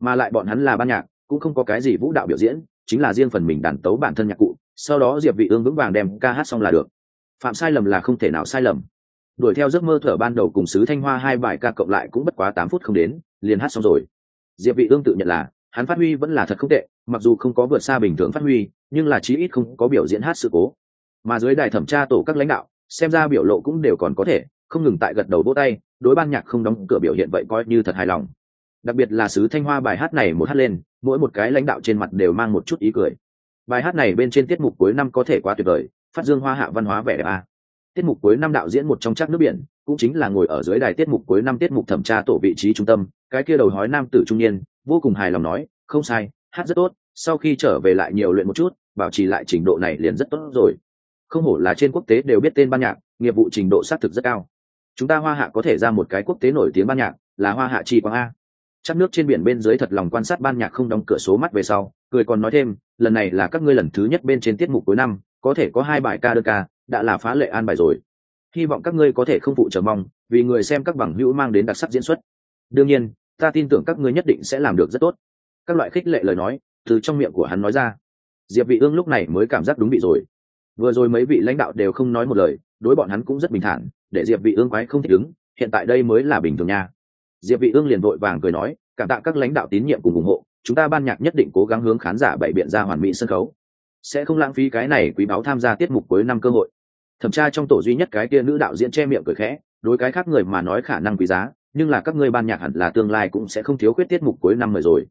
Mà lại bọn hắn là ban nhạc cũng không có cái gì vũ đạo biểu diễn chính là riêng phần mình đàn tấu bản thân nhạc cụ sau đó diệp vị ương vững vàng đem ca hát xong là được. Phạm sai lầm là không thể nào sai lầm. Đuổi theo giấc mơ thở ban đầu cùng sứ thanh hoa hai bài ca cộng lại cũng bất quá tám phút không đến liền hát xong rồi. Diệp vị ương tự nhận là hắn phát huy vẫn là thật không tệ mặc dù không có vượt xa bình thường phát huy nhưng là chí ít không có biểu diễn hát sự cố. Mà dưới đài thẩm tra tổ các lãnh đạo, xem ra biểu lộ cũng đều còn có thể, không ngừng tại gật đầu vỗ tay, đối ban nhạc không đóng cửa biểu hiện vậy coi như thật hài lòng. Đặc biệt là sứ thanh hoa bài hát này một hát lên, mỗi một cái lãnh đạo trên mặt đều mang một chút ý cười. Bài hát này bên trên tiết mục cuối năm có thể quá tuyệt vời, phát dương hoa hạ văn hóa vẻ đẹp a. Tiết mục cuối năm đạo diễn một trong chắc nước biển, cũng chính là ngồi ở dưới đài tiết mục cuối năm tiết mục thẩm tra tổ vị trí trung tâm, cái kia đầu hói nam tử trung niên, vô cùng hài lòng nói, không sai, hát rất tốt, sau khi trở về lại nhiều luyện một chút bảo trì lại trình độ này liền rất tốt rồi. Không hổ là trên quốc tế đều biết tên ban nhạc, nghiệp vụ trình độ xác thực rất cao. Chúng ta hoa hạ có thể ra một cái quốc tế nổi tiếng ban nhạc, là hoa hạ chi quang a. Chắc nước trên biển bên dưới thật lòng quan sát ban nhạc không đóng cửa số mắt về sau, cười còn nói thêm, lần này là các ngươi lần thứ nhất bên trên tiết mục cuối năm, có thể có hai bài ca đơn ca, đã là phá lệ an bài rồi. Hy vọng các ngươi có thể không phụ chờ mong, vì người xem các bằng hữu mang đến đặc sắc diễn xuất. Đương nhiên, ta tin tưởng các ngươi nhất định sẽ làm được rất tốt. Các loại khích lệ lời nói, từ trong miệng của hắn nói ra diệp vị ương lúc này mới cảm giác đúng bị rồi. Vừa rồi mấy vị lãnh đạo đều không nói một lời, đối bọn hắn cũng rất bình thản, để diệp vị ương quái không thích đứng. hiện tại đây mới là bình thường nha. Diệp vị ương liền vội vàng cười nói, cảm tạ các lãnh đạo tín nhiệm cùng ủng hộ, chúng ta ban nhạc nhất định cố gắng hướng khán giả bày biện ra hoàn mỹ sân khấu. Sẽ không lãng phí cái này quý báo tham gia tiết mục cuối năm cơ hội. Thẩm tra trong tổ duy nhất cái kia nữ đạo diễn che miệng cười khẽ, đối cái khác người mà nói khả năng quý giá, nhưng là các ngươi ban nhạc hẳn là tương lai cũng sẽ không thiếu khuyết tiết mục cuối năm mười rồi.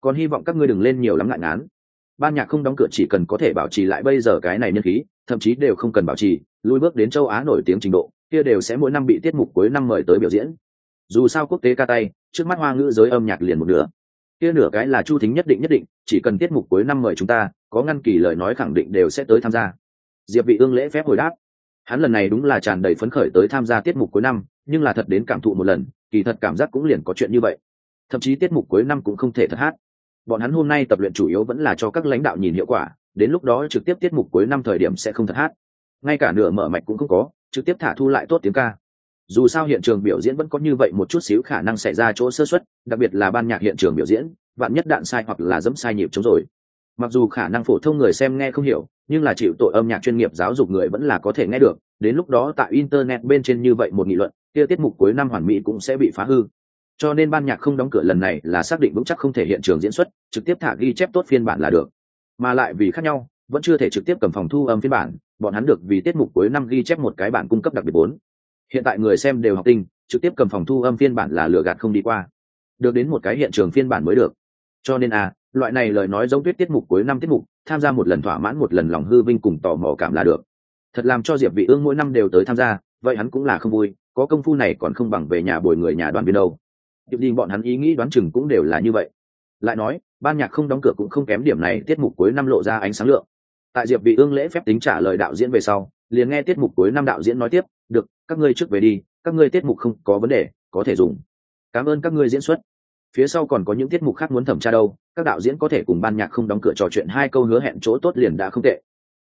Còn hy vọng các ngươi đừng lên nhiều lắm ngại ngán ban nhạc không đóng cửa chỉ cần có thể bảo trì lại bây giờ cái này nhân khí, thậm chí đều không cần bảo trì lui bước đến châu á nổi tiếng trình độ, kia đều sẽ mỗi năm bị tiết mục cuối năm mời tới biểu diễn. Dù sao quốc tế ca tay, trước mắt hoa ngữ giới âm nhạc liền một nửa. Kia nửa cái là chu thính nhất định nhất định, chỉ cần tiết mục cuối năm mời chúng ta, có ngăn kỳ lời nói khẳng định đều sẽ tới tham gia. Diệp vị ương lễ phép hồi đáp. Hắn lần này đúng là tràn đầy phấn khởi tới tham gia tiết mục cuối năm, nhưng là thật đến cảm thụ một lần, kỳ thật cảm giác cũng liền có chuyện như vậy. Thậm chí tiết mục cuối năm cũng không thể thật hát bọn hắn hôm nay tập luyện chủ yếu vẫn là cho các lãnh đạo nhìn hiệu quả, đến lúc đó trực tiếp tiết mục cuối năm thời điểm sẽ không thật hát. Ngay cả nửa mở mạch cũng không có, trực tiếp thả thu lại tốt tiếng ca. Dù sao hiện trường biểu diễn vẫn có như vậy một chút xíu khả năng xảy ra chỗ sơ xuất đặc biệt là ban nhạc hiện trường biểu diễn bạn nhất đạn sai hoặc là dẫm sai nhịp chống rồi. Mặc dù khả năng phổ thông người xem nghe không hiểu, nhưng là chịu tội âm nhạc chuyên nghiệp giáo dục người vẫn là có thể nghe được, đến lúc đó tại internet bên trên như vậy một nghị luận, kia tiết mục cuối năm hoàn mỹ cũng sẽ bị phá hư cho nên ban nhạc không đóng cửa lần này là xác định vững chắc không thể hiện trường diễn xuất, trực tiếp thả ghi chép tốt phiên bản là được. Mà lại vì khác nhau, vẫn chưa thể trực tiếp cầm phòng thu âm phiên bản, bọn hắn được vì tiết mục cuối năm ghi chép một cái bản cung cấp đặc biệt bốn. Hiện tại người xem đều học tinh, trực tiếp cầm phòng thu âm phiên bản là lừa gạt không đi qua. Được đến một cái hiện trường phiên bản mới được. Cho nên à loại này lời nói giống tuyết tiết mục cuối năm tiết mục, tham gia một lần thỏa mãn một lần lòng hư vinh cùng tò mò cảm là được. Thật làm cho diệp vị ương mỗi năm đều tới tham gia, vậy hắn cũng là không vui, có công phu này còn không bằng về nhà bồi người nhà đoàn viên đâu điệp đình bọn hắn ý nghĩ đoán chừng cũng đều là như vậy. Lại nói, ban nhạc không đóng cửa cũng không kém điểm này, tiết mục cuối năm lộ ra ánh sáng lượng. Tại diệp vị ương lễ phép tính trả lời đạo diễn về sau, liền nghe tiết mục cuối năm đạo diễn nói tiếp, được, các ngươi trước về đi, các ngươi tiết mục không có vấn đề, có thể dùng. Cảm ơn các ngươi diễn xuất. Phía sau còn có những tiết mục khác muốn thẩm tra đâu, các đạo diễn có thể cùng ban nhạc không đóng cửa trò chuyện hai câu hứa hẹn chỗ tốt liền đã không tệ.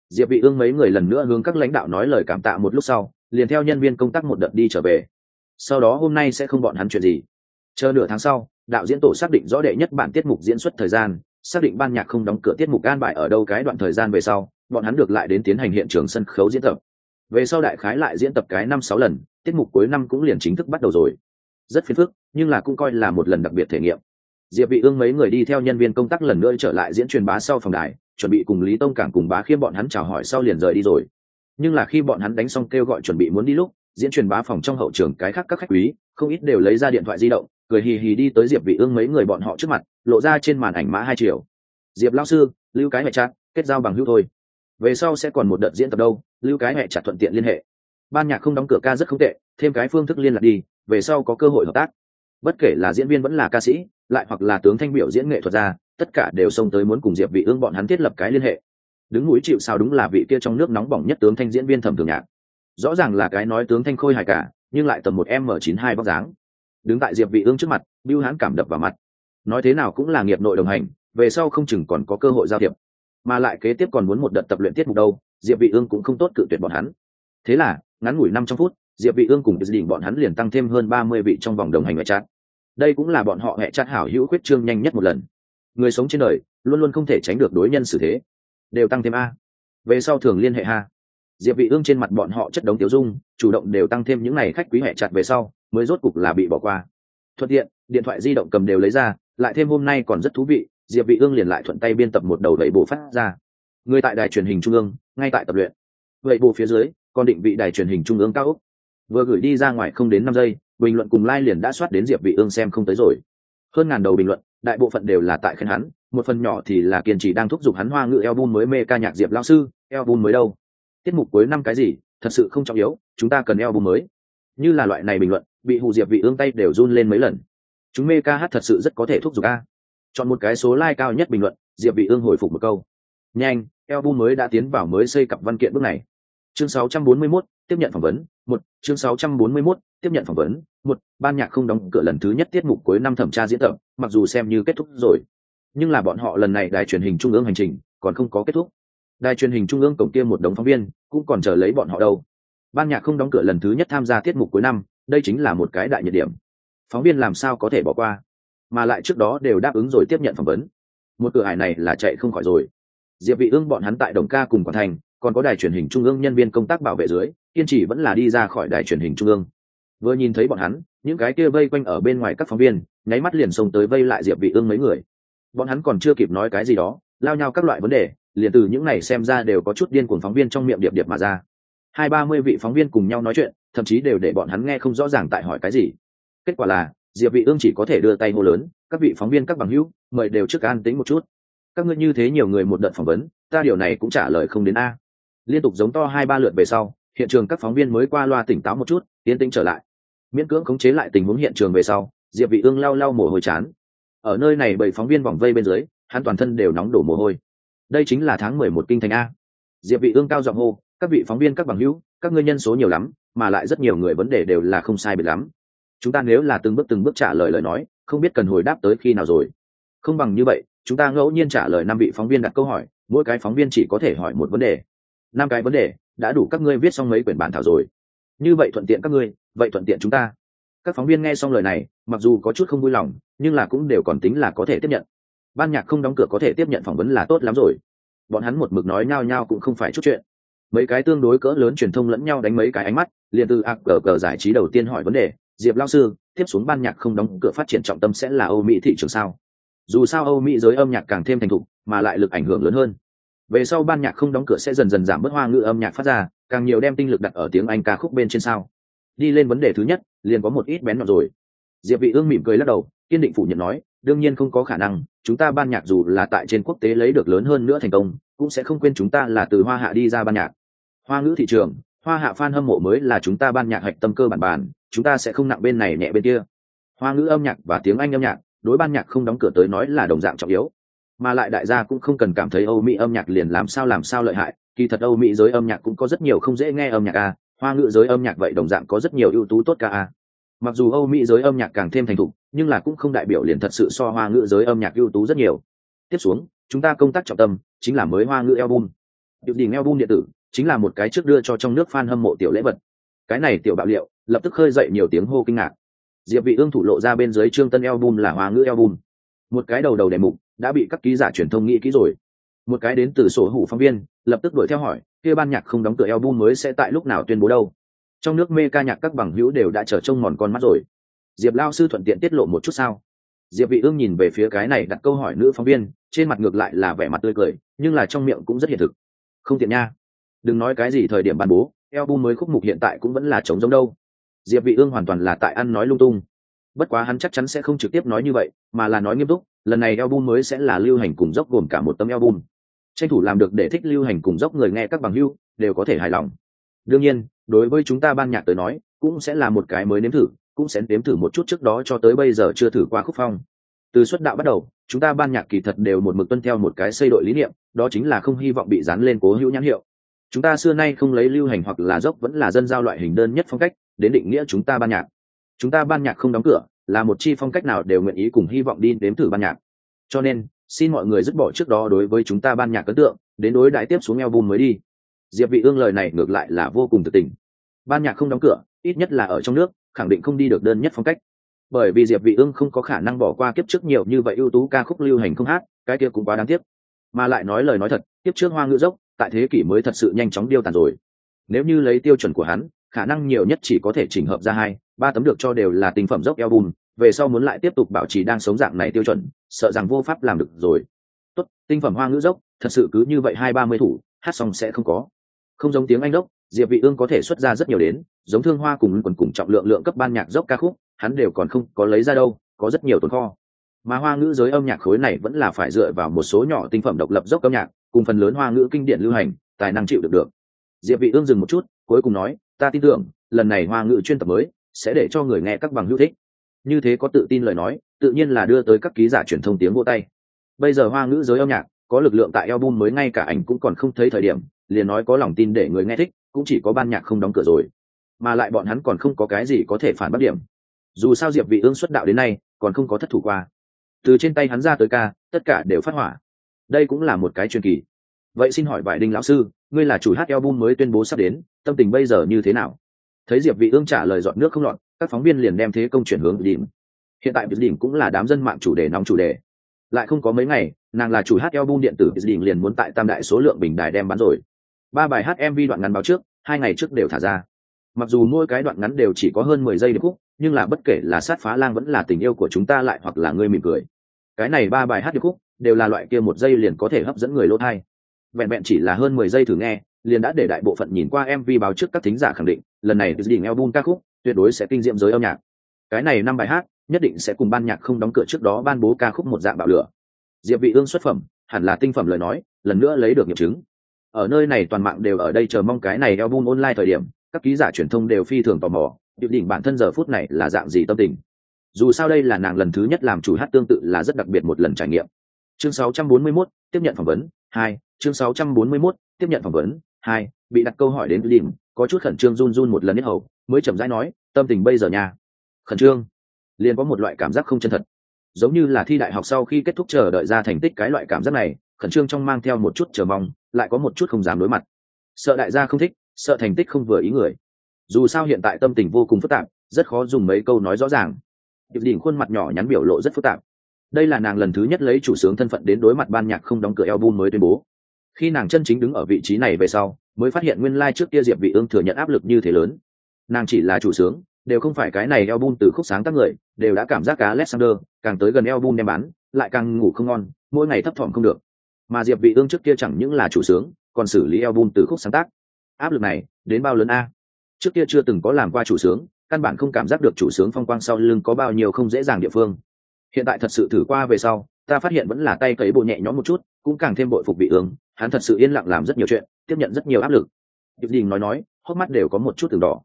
Diệp vị ương mấy người lần nữa hướng các lãnh đạo nói lời cảm tạ một lúc sau, liền theo nhân viên công tác một đợt đi trở về. Sau đó hôm nay sẽ không bọn hắn chuyện gì chờ nửa tháng sau, đạo diễn tổ xác định rõ đệ nhất bản tiết mục diễn xuất thời gian, xác định ban nhạc không đóng cửa tiết mục an bài ở đâu cái đoạn thời gian về sau, bọn hắn được lại đến tiến hành hiện trường sân khấu diễn tập. Về sau đại khái lại diễn tập cái năm sáu lần, tiết mục cuối năm cũng liền chính thức bắt đầu rồi. Rất phiền phức, nhưng là cũng coi là một lần đặc biệt thể nghiệm. Diệp vị ương mấy người đi theo nhân viên công tác lần nữa trở lại diễn truyền bá sau phòng đài, chuẩn bị cùng lý tông cảng cùng bá khiêm bọn hắn chào hỏi sau liền rời đi rồi. Nhưng là khi bọn hắn đánh xong kêu gọi chuẩn bị muốn đi lúc, diễn truyền bá phòng trong hậu trường cái khác các khách quý, không ít đều lấy ra điện thoại di động cười hì hì đi tới diệp vị ương mấy người bọn họ trước mặt, lộ ra trên màn ảnh mã hai triệu diệp lão sư, lưu cái mẹ chặt, kết giao bằng hữu thôi. Về sau sẽ còn một đợt diễn tập đâu, lưu cái mẹ chặt thuận tiện liên hệ. Ban nhạc không đóng cửa ca rất không tệ, thêm cái phương thức liên lạc đi, về sau có cơ hội hợp tác. Bất kể là diễn viên vẫn là ca sĩ, lại hoặc là tướng thanh biểu diễn nghệ thuật ra, tất cả đều xông tới muốn cùng diệp vị ương bọn hắn thiết lập cái liên hệ. Đứng núi chịu sao đúng là vị kia trong nước nóng bỏng nhất tướng thanh diễn viên thẩm thường nhạc. Rõ ràng là cái nói tướng thanh khôi hài cả, nhưng lại tầm một m chín hai vóc dáng đứng tại diệp vị ương trước mặt, bưu hán cảm đập vào mặt. Nói thế nào cũng là nghiệp nội đồng hành, về sau không chừng còn có cơ hội giao thiệp. Mà lại kế tiếp còn muốn một đợt tập luyện tiết mục đâu, diệp vị ương cũng không tốt cự tuyệt bọn hắn. Thế là, ngắn ngủi năm trong phút, diệp vị ương cùng đình bọn hắn liền tăng thêm hơn ba mươi vị trong vòng đồng hành ngoại chat đây cũng là bọn họ hệ chat hảo hữu quyết trương nhanh nhất một lần. Người sống trên đời, luôn luôn không thể tránh được đối nhân xử thế. Đều tăng thêm a. Về sau thường liên hệ ha diệp vị ương trên mặt bọn họ chất đống tiểu dung, chủ động đều tăng thêm những này khách quý hệ chặt về sau mới rốt cục là bị bỏ qua. Thuận tiện, điện thoại di động cầm đều lấy ra, lại thêm hôm nay còn rất thú vị, diệp vị ương liền lại thuận tay biên tập một đầu đẩy bộ phát ra. Người tại đài truyền hình trung ương, ngay tại tập luyện. Vậy bộ phía dưới, còn định vị đài truyền hình trung ương cao ốc. Vừa gửi đi ra ngoài không đến năm giây, bình luận cùng like liền đã soát đến diệp vị ương xem không tới rồi. Hơn ngàn đầu bình luận, đại bộ phận đều là tại khen hắn, một phần nhỏ thì là kiên trì đang thúc giục hắn hoa ngữ album mới mê ca nhạc diệp lão sư, album mới đâu. Tiết mục cuối năm cái gì, thật sự không trọng yếu, chúng ta cần album mới. Như là loại này bình luận bị hù diệp vị ương tay đều run lên mấy lần. Chúng mê ca hát thật sự rất có thể thúc giục a. Chọn một cái số like cao nhất bình luận diệp vị ương hồi phục một câu. Nhanh album mới đã tiến vào mới xây cặp văn kiện bước này. Chương 641, tiếp nhận phỏng vấn một. Chương 641, tiếp nhận phỏng vấn một. Ban nhạc không đóng cửa lần thứ nhất tiết mục cuối năm thẩm tra diễn tập mặc dù xem như kết thúc rồi. Nhưng là bọn họ lần này đài truyền hình trung ương hành trình còn không có kết thúc. Đài truyền hình trung ương cổng kia một đống phóng viên cũng còn chờ lấy bọn họ đâu. Ban nhạc không đóng cửa lần thứ nhất tham gia tiết mục cuối năm đây chính là một cái đại nhiệt điểm. Phóng viên làm sao có thể bỏ qua? Mà lại trước đó đều đáp ứng rồi tiếp nhận phỏng vấn. Một cửa hải này là chạy không khỏi rồi. Diệp vị ương bọn hắn tại đồng ca cùng quảng thành, còn có đài truyền hình trung ương nhân viên công tác bảo vệ dưới, kiên trì vẫn là đi ra khỏi đài truyền hình trung ương. Vừa nhìn thấy bọn hắn, những cái kia vây quanh ở bên ngoài các phóng viên, nháy mắt liền xông tới vây lại diệp vị ương mấy người. Bọn hắn còn chưa kịp nói cái gì đó, lao nhau các loại vấn đề, liền từ những này xem ra đều có chút điên cuồng phóng viên trong miệng điệp điệp mà ra hai ba mươi vị phóng viên cùng nhau nói chuyện, thậm chí đều để bọn hắn nghe không rõ ràng tại hỏi cái gì. Kết quả là, diệp vị ương chỉ có thể đưa tay hô lớn, các vị phóng viên, các bằng hữu, mời đều trước an tĩnh một chút. Các ngươi như thế nhiều người một đợt phỏng vấn, ta điều này cũng trả lời không đến a. Liên tục giống to hai ba lượt về sau, hiện trường các phóng viên mới qua loa tỉnh táo một chút tiến tĩnh trở lại. Miễn cưỡng khống chế lại tình huống hiện trường về sau, diệp vị ương lau lau mồ hôi chán. Ở nơi này bảy phóng viên vòng vây bên dưới, hắn toàn thân đều nóng đổ mồ hôi. Đây chính là tháng mười một kinh thành a. Diệp vị ương cao giọng hô các vị phóng viên, các bằng hữu, các ngươi nhân số nhiều lắm, mà lại rất nhiều người vấn đề đều là không sai biệt lắm. Chúng ta nếu là từng bước từng bước trả lời lời nói, không biết cần hồi đáp tới khi nào rồi. Không bằng như vậy, chúng ta ngẫu nhiên trả lời năm vị phóng viên đặt câu hỏi, mỗi cái phóng viên chỉ có thể hỏi một vấn đề. Năm cái vấn đề, đã đủ các ngươi viết xong mấy quyển bản thảo rồi. Như vậy thuận tiện các ngươi, vậy thuận tiện chúng ta. Các phóng viên nghe xong lời này, mặc dù có chút không vui lòng, nhưng là cũng đều còn tính là có thể tiếp nhận. Ban nhạc không đóng cửa có thể tiếp nhận phỏng vấn là tốt lắm rồi. Bọn hắn một mực nói nhao nhao cũng không phải chút chuyện mấy cái tương đối cỡ lớn truyền thông lẫn nhau đánh mấy cái ánh mắt, liền từ ạc cờ cờ giải trí đầu tiên hỏi vấn đề, diệp lao sư, tiếp xuống ban nhạc không đóng cửa phát triển trọng tâm sẽ là âu mỹ thị trường sao? Dù sao âu mỹ giới âm nhạc càng thêm thành thục, mà lại lực ảnh hưởng lớn hơn. Về sau ban nhạc không đóng cửa sẽ dần dần giảm bớt hoa ngữ âm nhạc phát ra, càng nhiều đem tinh lực đặt ở tiếng anh ca khúc bên trên sao. Đi lên vấn đề thứ nhất, liền có một ít bén nhọn rồi. Diệp vị ương mỉm cười lắc đầu, kiên định phủ nhận nói, đương nhiên không có khả năng, chúng ta ban nhạc dù là tại trên quốc tế lấy được lớn hơn nữa thành công cũng sẽ không quên chúng ta là từ hoa hạ đi ra ban nhạc. Hoa ngữ thị trường, hoa hạ fan hâm mộ mới là chúng ta ban nhạc hạch tâm cơ bản bản chúng ta sẽ không nặng bên này nhẹ bên kia. Hoa ngữ âm nhạc và tiếng anh âm nhạc, đối ban nhạc không đóng cửa tới nói là đồng dạng trọng yếu. Mà lại đại gia cũng không cần cảm thấy âu mỹ âm nhạc liền làm sao làm sao lợi hại, kỳ thật âu mỹ giới âm nhạc cũng có rất nhiều không dễ nghe âm nhạc a, hoa ngữ giới âm nhạc vậy đồng dạng có rất nhiều ưu tú tốt ca a. Mặc dù âu mỹ giới âm nhạc càng thêm thành thục, nhưng là cũng không đại biểu liền thật sự so hoa ngữ giới âm nhạc ưu tú rất nhiều. Tiếp xuống chúng ta công tác trọng tâm chính là mới hoa ngữ album. Điệu đỉnh album điện tử chính là một cái trước đưa cho trong nước fan hâm mộ tiểu lễ vật. Cái này tiểu bạo liệu lập tức khơi dậy nhiều tiếng hô kinh ngạc. Diệp vị ương thủ lộ ra bên dưới trương tân album là hoa ngữ album. Một cái đầu đầu đề mục đã bị các ký giả truyền thông nghĩ kỹ rồi. Một cái đến từ sổ hủ phóng viên lập tức đuổi theo hỏi, kia ban nhạc không đóng cửa album mới sẽ tại lúc nào tuyên bố đâu? Trong nước mê ca nhạc các bằng hữu đều đã trở trông mòn con mắt rồi. Diệp lao sư thuận tiện tiết lộ một chút sao? Diệp vị ương nhìn về phía cái này đặt câu hỏi nữ phóng viên trên mặt ngược lại là vẻ mặt tươi cười, nhưng là trong miệng cũng rất hiện thực. Không tiện nha. Đừng nói cái gì thời điểm ban bố, album mới khúc mục hiện tại cũng vẫn là trống giống đâu. Diệp vị ương hoàn toàn là tại ăn nói lung tung. Bất quá hắn chắc chắn sẽ không trực tiếp nói như vậy, mà là nói nghiêm túc, lần này album mới sẽ là lưu hành cùng dốc gồm cả một tấm album. Tranh thủ làm được để thích lưu hành cùng dốc người nghe các bằng hưu, đều có thể hài lòng. Đương nhiên, đối với chúng ta ban nhạc tới nói, cũng sẽ là một cái mới nếm thử, cũng sẽ nếm thử một chút trước đó cho tới bây giờ chưa thử qua khúc phong. Từ xuất đạo bắt đầu chúng ta ban nhạc kỳ thật đều một mực tuân theo một cái xây đội lý niệm, đó chính là không hy vọng bị dán lên cố hữu nhãn hiệu. Chúng ta xưa nay không lấy lưu hành hoặc là dốc vẫn là dân giao loại hình đơn nhất phong cách, đến định nghĩa chúng ta ban nhạc. Chúng ta ban nhạc không đóng cửa, là một chi phong cách nào đều nguyện ý cùng hy vọng đi đếm thử ban nhạc. Cho nên, xin mọi người dứt bỏ trước đó đối với chúng ta ban nhạc ấn tượng, đến đối đại tiếp xuống album mới đi. Diệp vị ương lời này ngược lại là vô cùng tự tình. Ban nhạc không đóng cửa, ít nhất là ở trong nước, khẳng định không đi được đơn nhất phong cách bởi vì diệp vị ương không có khả năng bỏ qua kiếp trước nhiều như vậy ưu tú ca khúc lưu hành không hát, cái kia cũng quá đáng tiếc. Mà lại nói lời nói thật, kiếp trước hoa ngữ dốc, tại thế kỷ mới thật sự nhanh chóng điêu tàn rồi. Nếu như lấy tiêu chuẩn của hắn, khả năng nhiều nhất chỉ có thể chỉnh hợp ra hai, ba tấm được cho đều là tinh phẩm dốc album, về sau muốn lại tiếp tục bảo trì đang sống dạng này tiêu chuẩn, sợ rằng vô pháp làm được rồi. Tốt, tinh phẩm hoa ngữ dốc, thật sự cứ như vậy hai ba mươi thủ, hát xong sẽ không có. Không giống tiếng anh dốc diệp vị ương có thể xuất ra rất nhiều đến, giống thương hoa cùng quần cùng trọng lượng lượng cấp ban nhạc dốc ca khúc, hắn đều còn không có lấy ra đâu, có rất nhiều tồn kho. Mà hoa ngữ giới âm nhạc khối này vẫn là phải dựa vào một số nhỏ tinh phẩm độc lập dốc âm nhạc, cùng phần lớn hoa ngữ kinh điển lưu hành, tài năng chịu được được. Diệp vị ương dừng một chút, cuối cùng nói, ta tin tưởng, lần này hoa ngữ chuyên tập mới sẽ để cho người nghe các bằng hữu thích. Như thế có tự tin lời nói, tự nhiên là đưa tới các ký giả truyền thông tiếng vỗ tay. Bây giờ hoa ngữ giới âm nhạc có lực lượng tại album mới ngay cả ảnh cũng còn không thấy thời điểm, liền nói có lòng tin để người nghe thích cũng chỉ có ban nhạc không đóng cửa rồi, mà lại bọn hắn còn không có cái gì có thể phản bất điểm. Dù sao diệp vị ương xuất đạo đến nay, còn không có thất thủ qua. Từ trên tay hắn ra tới ca, tất cả đều phát hỏa. Đây cũng là một cái truyền kỳ. Vậy xin hỏi vải đinh lão sư, ngươi là chủ hát album mới tuyên bố sắp đến, tâm tình bây giờ như thế nào? Thấy diệp vị ương trả lời dọn nước không lọt, các phóng viên liền đem thế công chuyển hướng điểm hiện tại việc điểm cũng là đám dân mạng chủ đề nóng chủ đề. Lại không có mấy ngày, nàng là chủ hát album điện tử điểm liền muốn tại tam đại số lượng bình đài đem bán rồi ba bài hát mv đoạn ngắn báo trước, hai ngày trước đều thả ra. Mặc dù mỗi cái đoạn ngắn đều chỉ có hơn mười giây điệp khúc, nhưng là bất kể là sát phá lang vẫn là tình yêu của chúng ta lại hoặc là ngươi mỉm cười. Cái này ba bài hát điệp khúc, đều là loại kia một giây liền có thể hấp dẫn người lỗ thai. Vẹn vẹn chỉ là hơn mười giây thử nghe, liền đã để đại bộ phận nhìn qua mv báo trước các thính giả khẳng định, lần này đỉnh album ca khúc tuyệt đối sẽ kinh diệm giới âm nhạc. Cái này năm bài hát, nhất định sẽ cùng ban nhạc không đóng cửa trước đó ban bố ca khúc một dạng bạo lửa. Diệp vị ương xuất phẩm, hẳn là tinh phẩm lời nói, lần nữa lấy được nghiệm chứng ở nơi này toàn mạng đều ở đây chờ mong cái này album online thời điểm các ký giả truyền thông đều phi thường tò mò điệp đỉnh bản thân giờ phút này là dạng gì tâm tình. Dù sao đây là nàng lần thứ nhất làm chủ hát tương tự là rất đặc biệt một lần trải nghiệm. Chương 641, tiếp nhận phỏng vấn 2, chương 641, tiếp nhận phỏng vấn 2, bị đặt câu hỏi đến đỉnh có chút khẩn trương run run một lần nhất hầu mới chậm rãi nói tâm tình bây giờ nha. Khẩn trương. Liền có một loại cảm giác không chân thật. Giống như là thi đại học sau khi kết thúc chờ đợi ra thành tích cái loại cảm giác này khẩn trương trong mang theo một chút chờ mong lại có một chút không dám đối mặt. Sợ đại gia không thích, sợ thành tích không vừa ý người. Dù sao hiện tại tâm tình vô cùng phức tạp, rất khó dùng mấy câu nói rõ ràng. Điệp đỉnh khuôn mặt nhỏ nhắn biểu lộ rất phức tạp. Đây là nàng lần thứ nhất lấy chủ sướng thân phận đến đối mặt ban nhạc không đóng cửa album mới tuyên bố. Khi nàng chân chính đứng ở vị trí này về sau, mới phát hiện nguyên lai、like、trước kia diệp vị ương thừa nhận áp lực như thế lớn. Nàng chỉ là chủ sướng, đều không phải cái này album từ khúc sáng tác người, đều đã cảm giác cá alexander, càng tới gần album đem bán, lại càng ngủ không ngon, mỗi ngày thấp thỏm không được mà diệp vị ương trước kia chẳng những là chủ sướng còn xử lý album từ khúc sáng tác. Áp lực này đến bao lớn a? Trước kia chưa từng có làm qua chủ sướng căn bản không cảm giác được chủ sướng phong quang sau lưng có bao nhiêu không dễ dàng địa phương. Hiện tại thật sự thử qua về sau ta phát hiện vẫn là tay cấy bộ nhẹ nhõm một chút cũng càng thêm bội phục vị ương hắn thật sự yên lặng làm rất nhiều chuyện tiếp nhận rất nhiều áp lực. Diệp Đình nói nói, hốc mắt đều có một chút từng đỏ.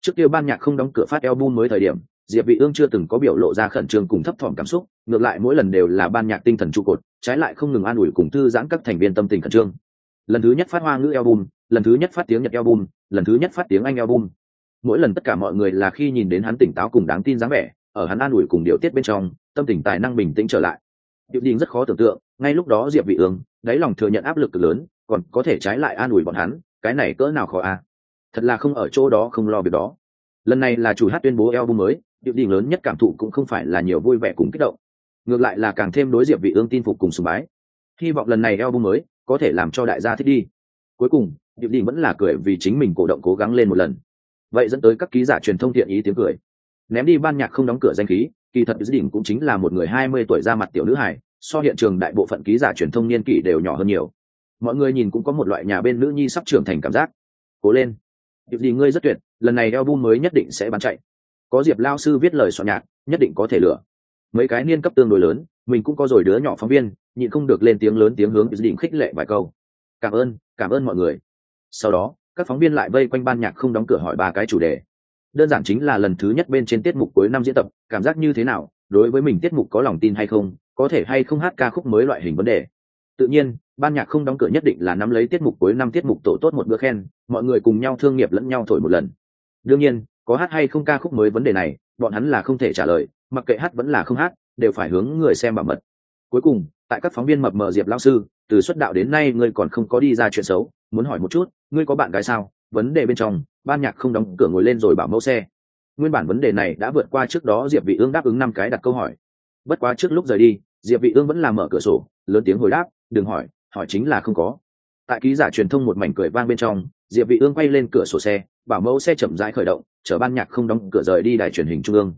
Trước kia ban nhạc không đóng cửa phát album mới thời điểm, Diệp Vị Ương chưa từng có biểu lộ ra khẩn trương cùng thấp thỏm cảm xúc, ngược lại mỗi lần đều là ban nhạc tinh thần trụ cột, trái lại không ngừng an ủi cùng thư giãn các thành viên tâm tình khẩn trương. Lần thứ nhất phát hoa ngữ album, lần thứ nhất phát tiếng Nhật album, lần thứ nhất phát tiếng Anh album. Mỗi lần tất cả mọi người là khi nhìn đến hắn tỉnh táo cùng đáng tin dáng vẻ, ở hắn an ủi cùng điều tiết bên trong, tâm tình tài năng bình tĩnh trở lại. điệu Đình rất khó tưởng tượng, ngay lúc đó Diệp Vị Ương, đáy lòng thừa nhận áp lực cực lớn, còn có thể trái lại an ủi bọn hắn, cái này cỡ nào khó à thật là không ở chỗ đó không lo việc đó lần này là chủ hát tuyên bố album mới điệu đình lớn nhất cảm thụ cũng không phải là nhiều vui vẻ cùng kích động ngược lại là càng thêm đối diệp vị ương tin phục cùng sùng bái. Hy vọng lần này album mới có thể làm cho đại gia thích đi. Cuối cùng Diệp đình vẫn là cười vì chính mình cổ động cố gắng lên một lần. Vậy dẫn tới các ký giả truyền thông thiện ý tiếng cười. Ném đi ban nhạc không đóng cửa danh khí, kỳ thật dự định cũng chính là một người 20 tuổi ra mặt tiểu nữ hài, so hiện trường đại bộ phận ký giả truyền thông niên kỷ đều nhỏ hơn nhiều. Mọi người nhìn cũng có một loại nhà bên nữ nhi sắp trưởng thành cảm giác. Cố lên. Điệp đình ngươi rất tuyệt, lần này album mới nhất định sẽ bán chạy. Có diệp lao sư viết lời soạn nhạc, nhất định có thể lựa mấy cái niên cấp tương đối lớn, mình cũng có rồi đứa nhỏ phóng viên, nhịn không được lên tiếng lớn tiếng hướng dự định khích lệ vài câu. Cảm ơn cảm ơn mọi người. Sau đó, các phóng viên lại vây quanh ban nhạc không đóng cửa hỏi ba cái chủ đề. Đơn giản chính là lần thứ nhất bên trên tiết mục cuối năm diễn tập, cảm giác như thế nào, đối với mình tiết mục có lòng tin hay không, có thể hay không hát ca khúc mới loại hình vấn đề. Tự nhiên, ban nhạc không đóng cửa nhất định là nắm lấy tiết mục cuối năm tiết mục tổ tốt một bữa khen, mọi người cùng nhau thương nghiệp lẫn nhau thổi một lần. Đương nhiên, có hát hay không ca khúc mới vấn đề này, bọn hắn là không thể trả lời mặc kệ hát vẫn là không hát, đều phải hướng người xem bảo mật. Cuối cùng, tại các phóng viên mập mờ diệp lao sư, từ xuất đạo đến nay ngươi còn không có đi ra chuyện xấu, muốn hỏi một chút, ngươi có bạn gái sao? Vấn đề bên trong, ban nhạc không đóng cửa ngồi lên rồi bảo mẫu xe. Nguyên bản vấn đề này đã vượt qua trước đó diệp vị ương đáp ứng năm cái đặt câu hỏi. Bất quá trước lúc rời đi, diệp vị ương vẫn làm mở cửa sổ, lớn tiếng hồi đáp, đừng hỏi hỏi chính là không có. Tại ký giả truyền thông một mảnh cười vang bên trong, diệp vị ương quay lên cửa sổ xe, bảo mẫu xe chậm rãi khởi động, chở ban nhạc không đóng cửa rời đi đài truyền hình trung ương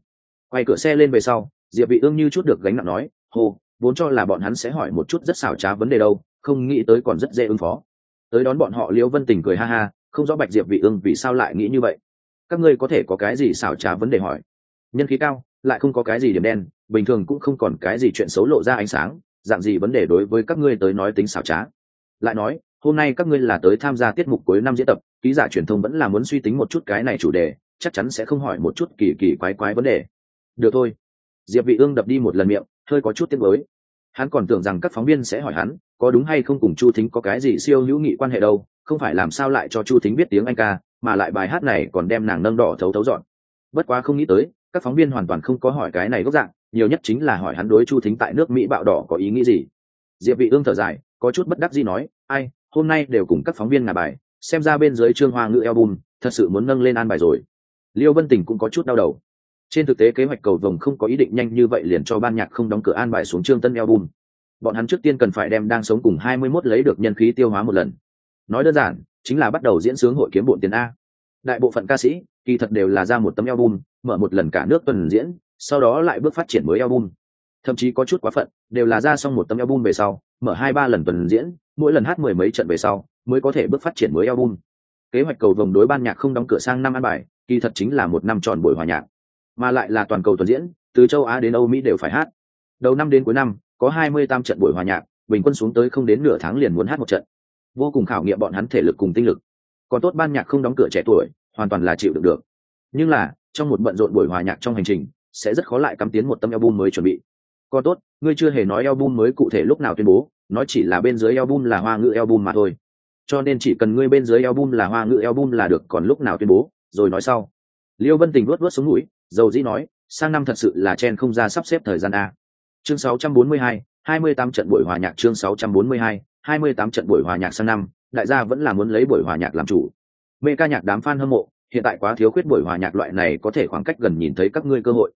quay cửa xe lên về sau, diệp vị ương như chút được gánh nặng nói hô vốn cho là bọn hắn sẽ hỏi một chút rất xảo trá vấn đề đâu, không nghĩ tới còn rất dễ ứng phó. Tới đón bọn họ, liễu vân tình cười ha ha, không rõ bạch diệp vị ương vì sao lại nghĩ như vậy. Các ngươi có thể có cái gì xảo trá vấn đề hỏi? Nhân khí cao, lại không có cái gì điểm đen, bình thường cũng không còn cái gì chuyện xấu lộ ra ánh sáng, dạng gì vấn đề đối với các ngươi tới nói tính xảo trá. Lại nói, hôm nay các ngươi là tới tham gia tiết mục cuối năm diễn tập, ký giả truyền thông vẫn là muốn suy tính một chút cái này chủ đề, chắc chắn sẽ không hỏi một chút kỳ kỳ quái quái vấn đề được thôi. Diệp vị ương đập đi một lần miệng, hơi có chút tiếc mới hắn còn tưởng rằng các phóng viên sẽ hỏi hắn, có đúng hay không cùng chu thính có cái gì siêu hữu nghị quan hệ đâu, không phải làm sao lại cho chu thính biết tiếng anh ca, mà lại bài hát này còn đem nàng nâng đỏ thấu thấu dọn. Bất quá không nghĩ tới, các phóng viên hoàn toàn không có hỏi cái này gốc dạng, nhiều nhất chính là hỏi hắn đối chu thính tại nước mỹ bạo đỏ có ý nghĩ gì. Diệp vị ương thở dài, có chút bất đắc dĩ nói, ai, hôm nay đều cùng các phóng viên ngả bài, xem ra bên dưới trương hoa ngữ album, thật sự muốn nâng lên an bài rồi. Liêu vân tình cũng có chút đau đầu trên thực tế kế hoạch cầu vồng không có ý định nhanh như vậy liền cho ban nhạc không đóng cửa an bài xuống trương tân album. Bọn hắn trước tiên cần phải đem đang sống cùng 21 lấy được nhân khí tiêu hóa một lần. Nói đơn giản, chính là bắt đầu diễn sướng hội kiếm bộn tiền a. Đại bộ phận ca sĩ, kỳ thật đều là ra một tấm album, mở một lần cả nước tuần diễn, sau đó lại bước phát triển mới album. Thậm chí có chút quá phận, đều là ra xong một tấm album về sau, mở hai ba lần tuần diễn, mỗi lần hát mười mấy trận về sau, mới có thể bước phát triển mới album. Kế hoạch cầu vồng đối ban nhạc không đóng cửa sang năm ăn bài, kỳ thật chính là một năm tròn buổi hòa nhạc mà lại là toàn cầu tuần diễn, từ châu á đến âu mỹ đều phải hát. Đầu năm đến cuối năm, có hai mươi tam trận buổi hòa nhạc, bình quân xuống tới không đến nửa tháng liền muốn hát một trận. Vô cùng khảo nghiệm bọn hắn thể lực cùng tinh lực. Còn tốt ban nhạc không đóng cửa trẻ tuổi, hoàn toàn là chịu được được. Nhưng là, trong một bận rộn buổi hòa nhạc trong hành trình, sẽ rất khó lại cắm tiến một tâm album mới chuẩn bị. Còn tốt, ngươi chưa hề nói album mới cụ thể lúc nào tuyên bố, nói chỉ là bên dưới album là hoa ngữ album mà thôi. Cho nên chỉ cần ngươi bên dưới album là hoa ngữ album là được còn lúc nào tuyên bố, rồi nói sau. Liêu vân tình luốt luốt xuống mũi dầu dĩ nói sang năm thật sự là chen không ra sắp xếp thời gian a. Chương 642, 28 trận buổi hòa nhạc chương 642, 28 trận buổi hòa nhạc sang năm đại gia vẫn là muốn lấy buổi hòa nhạc làm chủ. Mê ca nhạc đám fan hâm mộ hiện tại quá thiếu khuyết buổi hòa nhạc loại này có thể khoảng cách gần nhìn thấy các ngươi cơ hội.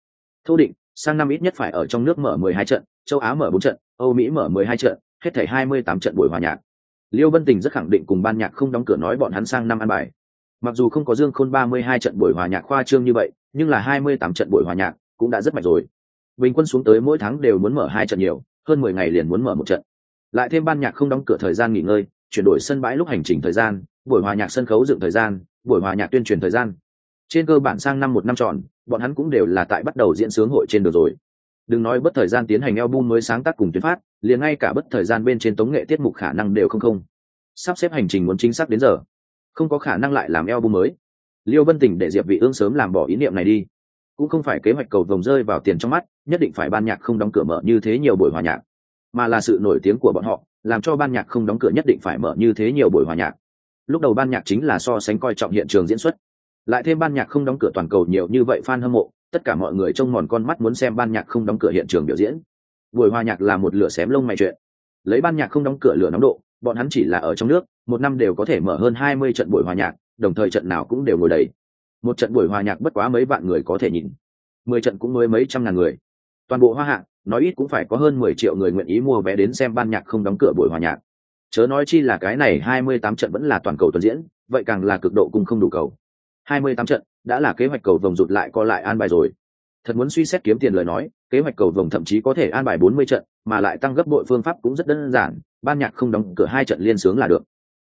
Thô định sang năm ít nhất phải ở trong nước mở 12 trận châu á mở 4 trận âu mỹ mở 12 trận hết thảy 28 trận buổi hòa nhạc. Liêu vân tình rất khẳng định cùng ban nhạc không đóng cửa nói bọn hắn sang năm ăn bài mặc dù không có dương khôn 32 trận buổi hòa nhạc khoa trương như vậy, nhưng là 28 trận buổi hòa nhạc cũng đã rất mạnh rồi. Bình quân xuống tới mỗi tháng đều muốn mở hai trận nhiều, hơn 10 ngày liền muốn mở một trận. Lại thêm ban nhạc không đóng cửa thời gian nghỉ ngơi, chuyển đổi sân bãi lúc hành trình thời gian, buổi hòa nhạc sân khấu dựng thời gian, buổi hòa nhạc tuyên truyền thời gian. Trên cơ bản sang năm một năm tròn, bọn hắn cũng đều là tại bắt đầu diễn sướng hội trên được rồi. Đừng nói bất thời gian tiến hành album mới sáng tác cùng tuyến phát, liền ngay cả bất thời gian bên trên tống nghệ tiết mục khả năng đều không không. Sắp xếp hành trình muốn chính xác đến giờ không có khả năng lại làm eo bung mới. Liêu vân tình để diệp vị ương sớm làm bỏ ý niệm này đi. Cũng không phải kế hoạch cầu vồng rơi vào tiền trong mắt, nhất định phải ban nhạc không đóng cửa mở như thế nhiều buổi hòa nhạc. Mà là sự nổi tiếng của bọn họ, làm cho ban nhạc không đóng cửa nhất định phải mở như thế nhiều buổi hòa nhạc. Lúc đầu ban nhạc chính là so sánh coi trọng hiện trường diễn xuất. Lại thêm ban nhạc không đóng cửa toàn cầu nhiều như vậy fan hâm mộ, tất cả mọi người trông mòn con mắt muốn xem ban nhạc không đóng cửa hiện trường biểu diễn. Buổi hòa nhạc là một lửa xém lông mày chuyện. Lấy ban nhạc không đóng cửa lửa nóng độ bọn hắn chỉ là ở trong nước, một năm đều có thể mở hơn hai mươi trận buổi hòa nhạc, đồng thời trận nào cũng đều ngồi đầy. Một trận buổi hòa nhạc bất quá mấy vạn người có thể nhìn. Mười trận cũng mới mấy trăm ngàn người. Toàn bộ hoa hạ, nói ít cũng phải có hơn mười triệu người nguyện ý mua vé đến xem ban nhạc không đóng cửa buổi hòa nhạc. Chớ nói chi là cái này hai mươi tám trận vẫn là toàn cầu tuần diễn, vậy càng là cực độ cung không đủ cầu. Hai mươi tám trận, đã là kế hoạch cầu vồng rụt lại co lại an bài rồi. Thật muốn suy xét kiếm tiền lời nói, kế hoạch cầu vồng thậm chí có thể an bài bốn mươi trận, mà lại tăng gấp bội phương pháp cũng rất đơn giản ban nhạc không đóng cửa hai trận liên sướng là được.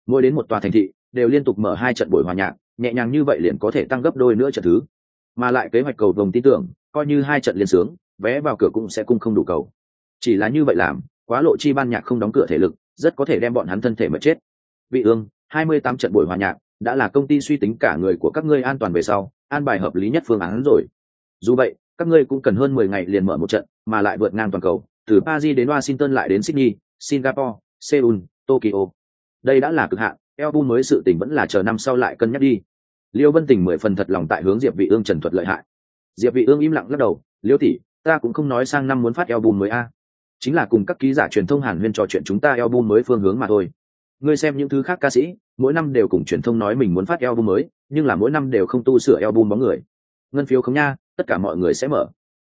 Mỗi đến một tòa thành thị, đều liên tục mở hai trận buổi hòa nhạc, nhẹ nhàng như vậy liền có thể tăng gấp đôi nữa trận thứ. Mà lại kế hoạch cầu vồng tin tưởng, coi như hai trận liên sướng, vé vào cửa cũng sẽ cung không đủ cầu. Chỉ là như vậy làm, quá lộ chi ban nhạc không đóng cửa thể lực, rất có thể đem bọn hắn thân thể mà chết. Vị ương, hai mươi tám trận buổi hòa nhạc, đã là công ty suy tính cả người của các ngươi an toàn về sau, an bài hợp lý nhất phương án rồi. Dù vậy, các ngươi cũng cần hơn mười ngày liền mở một trận, mà lại vượt ngang toàn cầu, từ paris đến washington lại đến sydney, singapore seoul, tokyo. Đây đã là cực hạn, album mới sự tình vẫn là chờ năm sau lại cân nhắc đi. Liêu vân tình mười phần thật lòng tại hướng diệp vị ương trần thuật lợi hại. Diệp vị ương im lặng lắc đầu, liêu tỷ, ta cũng không nói sang năm muốn phát album mới a. Chính là cùng các ký giả truyền thông hàn huyên trò chuyện chúng ta album mới phương hướng mà thôi. Ngươi xem những thứ khác ca sĩ, mỗi năm đều cùng truyền thông nói mình muốn phát album mới, nhưng là mỗi năm đều không tu sửa album bóng người. Ngân phiếu không nha, tất cả mọi người sẽ mở.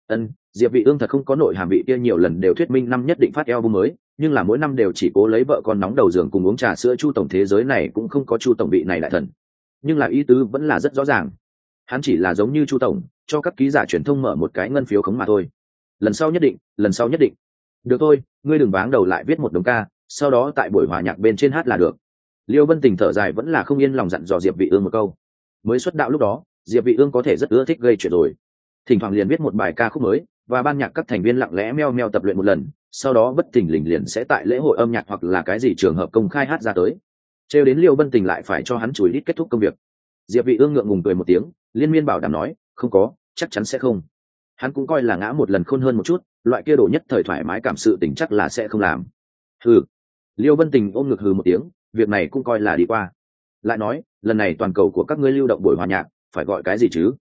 Ân, diệp vị ương thật không có nội hàm vị kia nhiều lần đều thuyết minh năm nhất định phát album mới nhưng là mỗi năm đều chỉ cố lấy vợ con nóng đầu giường cùng uống trà sữa chu tổng thế giới này cũng không có chu tổng vị này đại thần. Nhưng là ý tứ vẫn là rất rõ ràng. Hắn chỉ là giống như chu tổng, cho các ký giả truyền thông mở một cái ngân phiếu khống mà thôi. Lần sau nhất định, lần sau nhất định. Được thôi, ngươi đừng váng đầu lại viết một đồng ca, sau đó tại buổi hòa nhạc bên trên hát là được. Liêu vân tình thở dài vẫn là không yên lòng dặn dò diệp vị ương một câu. Mới xuất đạo lúc đó, diệp vị ương có thể rất ưa thích gây chuyện rồi. Thỉnh thoảng liền viết một bài ca khúc mới và ban nhạc các thành viên lặng lẽ meo meo tập luyện một lần, sau đó bất thình lình liền sẽ tại lễ hội âm nhạc hoặc là cái gì trường hợp công khai hát ra tới. Trêu đến liêu vân tình lại phải cho hắn chùi đít kết thúc công việc. Diệp vị ương ngượng ngùng cười một tiếng, liên miên bảo đảm nói, không có, chắc chắn sẽ không. Hắn cũng coi là ngã một lần khôn hơn một chút, loại kia đồ nhất thời thoải mái cảm sự tình chắc là sẽ không làm. Hừ. Liêu vân tình ôm ngực hừ một tiếng, việc này cũng coi là đi qua. Lại nói, lần này toàn cầu của các ngươi lưu động buổi hòa nhạc, phải gọi cái gì chứ?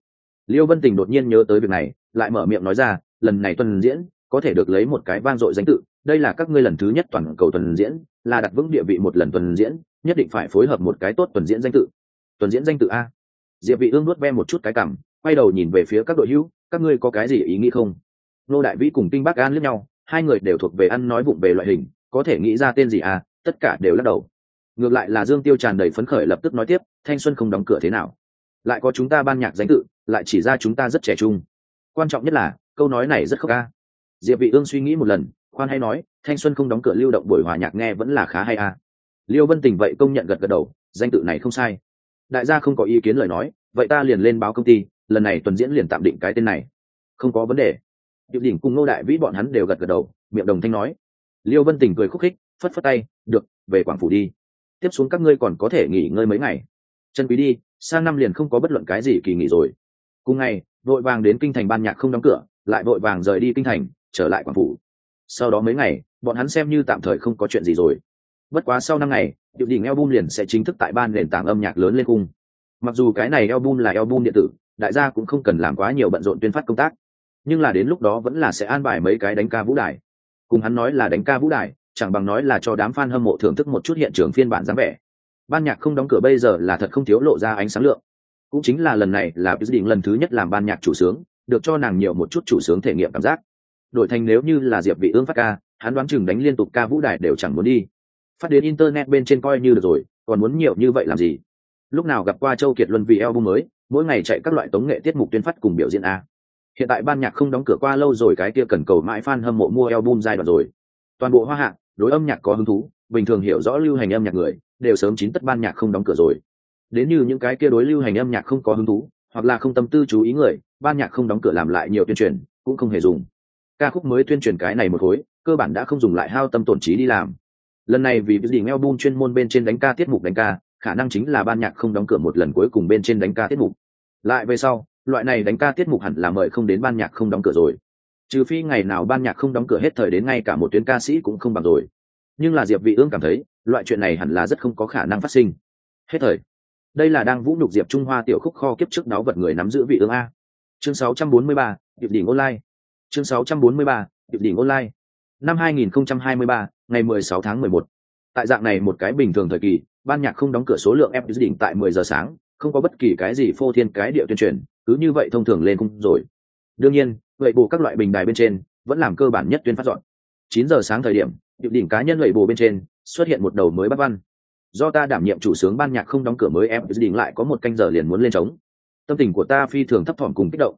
Liêu vân tình đột nhiên nhớ tới việc này, lại mở miệng nói ra lần này tuần diễn có thể được lấy một cái vang dội danh tự, đây là các ngươi lần thứ nhất toàn cầu tuần diễn, là đặt vững địa vị một lần tuần diễn, nhất định phải phối hợp một cái tốt tuần diễn danh tự. Tuần diễn danh tự a. Diệp vị ương nuốt ve một chút cái cằm, quay đầu nhìn về phía các đội hữu, các ngươi có cái gì ý nghĩ không? Nô đại vĩ cùng kinh bắc an liếc nhau, hai người đều thuộc về ăn nói vụng về loại hình, có thể nghĩ ra tên gì à tất cả đều lắc đầu. Ngược lại là dương tiêu tràn đầy phấn khởi lập tức nói tiếp, thanh xuân không đóng cửa thế nào? Lại có chúng ta ban nhạc danh tự, lại chỉ ra chúng ta rất trẻ trung. Quan trọng nhất là câu nói này rất khóc ca. Diệp vị ương suy nghĩ một lần, khoan hay nói, thanh xuân không đóng cửa lưu động buổi hòa nhạc nghe vẫn là khá hay a liêu vân tình vậy công nhận gật gật đầu, danh tự này không sai. Đại gia không có ý kiến lời nói, vậy ta liền lên báo công ty, lần này tuần diễn liền tạm định cái tên này. Không có vấn đề. Điệu đỉnh cùng nô đại vĩ bọn hắn đều gật gật đầu, miệng đồng thanh nói. Liêu vân tình cười khúc khích, phất phất tay, được, về quảng phủ đi. Tiếp xuống các ngươi còn có thể nghỉ ngơi mấy ngày. Chân quý đi, sang năm liền không có bất luận cái gì kỳ nghỉ rồi. Cùng ngày, vội vàng đến kinh thành ban nhạc không đóng cửa lại vội vàng rời đi kinh thành, trở lại quảng phủ. Sau đó mấy ngày, bọn hắn xem như tạm thời không có chuyện gì rồi. Bất quá sau năm ngày, điệu đỉnh album liền sẽ chính thức tại ban nền tảng âm nhạc lớn lên cung. Mặc dù cái này album là album điện tử, đại gia cũng không cần làm quá nhiều bận rộn tuyên phát công tác. Nhưng là đến lúc đó vẫn là sẽ an bài mấy cái đánh ca vũ đài. Cùng hắn nói là đánh ca vũ đài, chẳng bằng nói là cho đám fan hâm mộ thưởng thức một chút hiện trường phiên bản dáng vẻ. Ban nhạc không đóng cửa bây giờ là thật không thiếu lộ ra ánh sáng lượng. Cũng chính là lần này là quyết định lần thứ nhất làm ban nhạc chủ sướng được cho nàng nhiều một chút chủ sướng thể nghiệm cảm giác. Đổi thành nếu như là diệp vị ương phát ca, hắn đoán chừng đánh liên tục ca vũ đài đều chẳng muốn đi. Phát đến internet bên trên coi như được rồi, còn muốn nhiều như vậy làm gì? Lúc nào gặp qua châu kiệt luân vì album mới, mỗi ngày chạy các loại tống nghệ tiết mục tuyên phát cùng biểu diễn a. Hiện tại ban nhạc không đóng cửa qua lâu rồi, cái kia cần cầu mãi fan hâm mộ mua album giai đoạn rồi. Toàn bộ hoa hạ, đối âm nhạc có hứng thú, bình thường hiểu rõ lưu hành âm nhạc người, đều sớm chín tất ban nhạc không đóng cửa rồi. Đến như những cái kia đối lưu hành âm nhạc không có hứng thú, hoặc là không tâm tư chú ý người ban nhạc không đóng cửa làm lại nhiều tuyên truyền, cũng không hề dùng. Ca khúc mới tuyên truyền cái này một khối, cơ bản đã không dùng lại hao tâm tổn trí đi làm. Lần này vì cái gì album chuyên môn bên trên đánh ca tiết mục đánh ca, khả năng chính là ban nhạc không đóng cửa một lần cuối cùng bên trên đánh ca tiết mục. Lại về sau, loại này đánh ca tiết mục hẳn là mời không đến ban nhạc không đóng cửa rồi. Trừ phi ngày nào ban nhạc không đóng cửa hết thời đến ngay cả một tuyến ca sĩ cũng không bằng rồi. Nhưng là diệp vị ương cảm thấy, loại chuyện này hẳn là rất không có khả năng phát sinh. Hết thời. Đây là đang vũ nhục diệp trung hoa tiểu khúc kho kiếp trước đáo vật người nắm giữ vị ương a chương 643, điệp đỉnh online. Chương 643, điệp đỉnh online. Năm 2023, ngày 16 tháng 11. tại dạng này một cái bình thường thời kỳ ban nhạc không đóng cửa số lượng ép đỉnh tại 10 giờ sáng không có bất kỳ cái gì phô thiên cái địa tuyên truyền cứ như vậy thông thường lên cung rồi. Đương nhiên vậy bù các loại bình đài bên trên vẫn làm cơ bản nhất tuyên phát dọn. 9 giờ sáng thời điểm điệp đỉnh cá nhân vậy bù bên trên xuất hiện một đầu mới bắt văn. Do ta đảm nhiệm chủ sướng ban nhạc không đóng cửa mới em đỉnh lại có một canh giờ liền muốn lên trống tâm tình của ta phi thường thấp thỏm cùng kích động.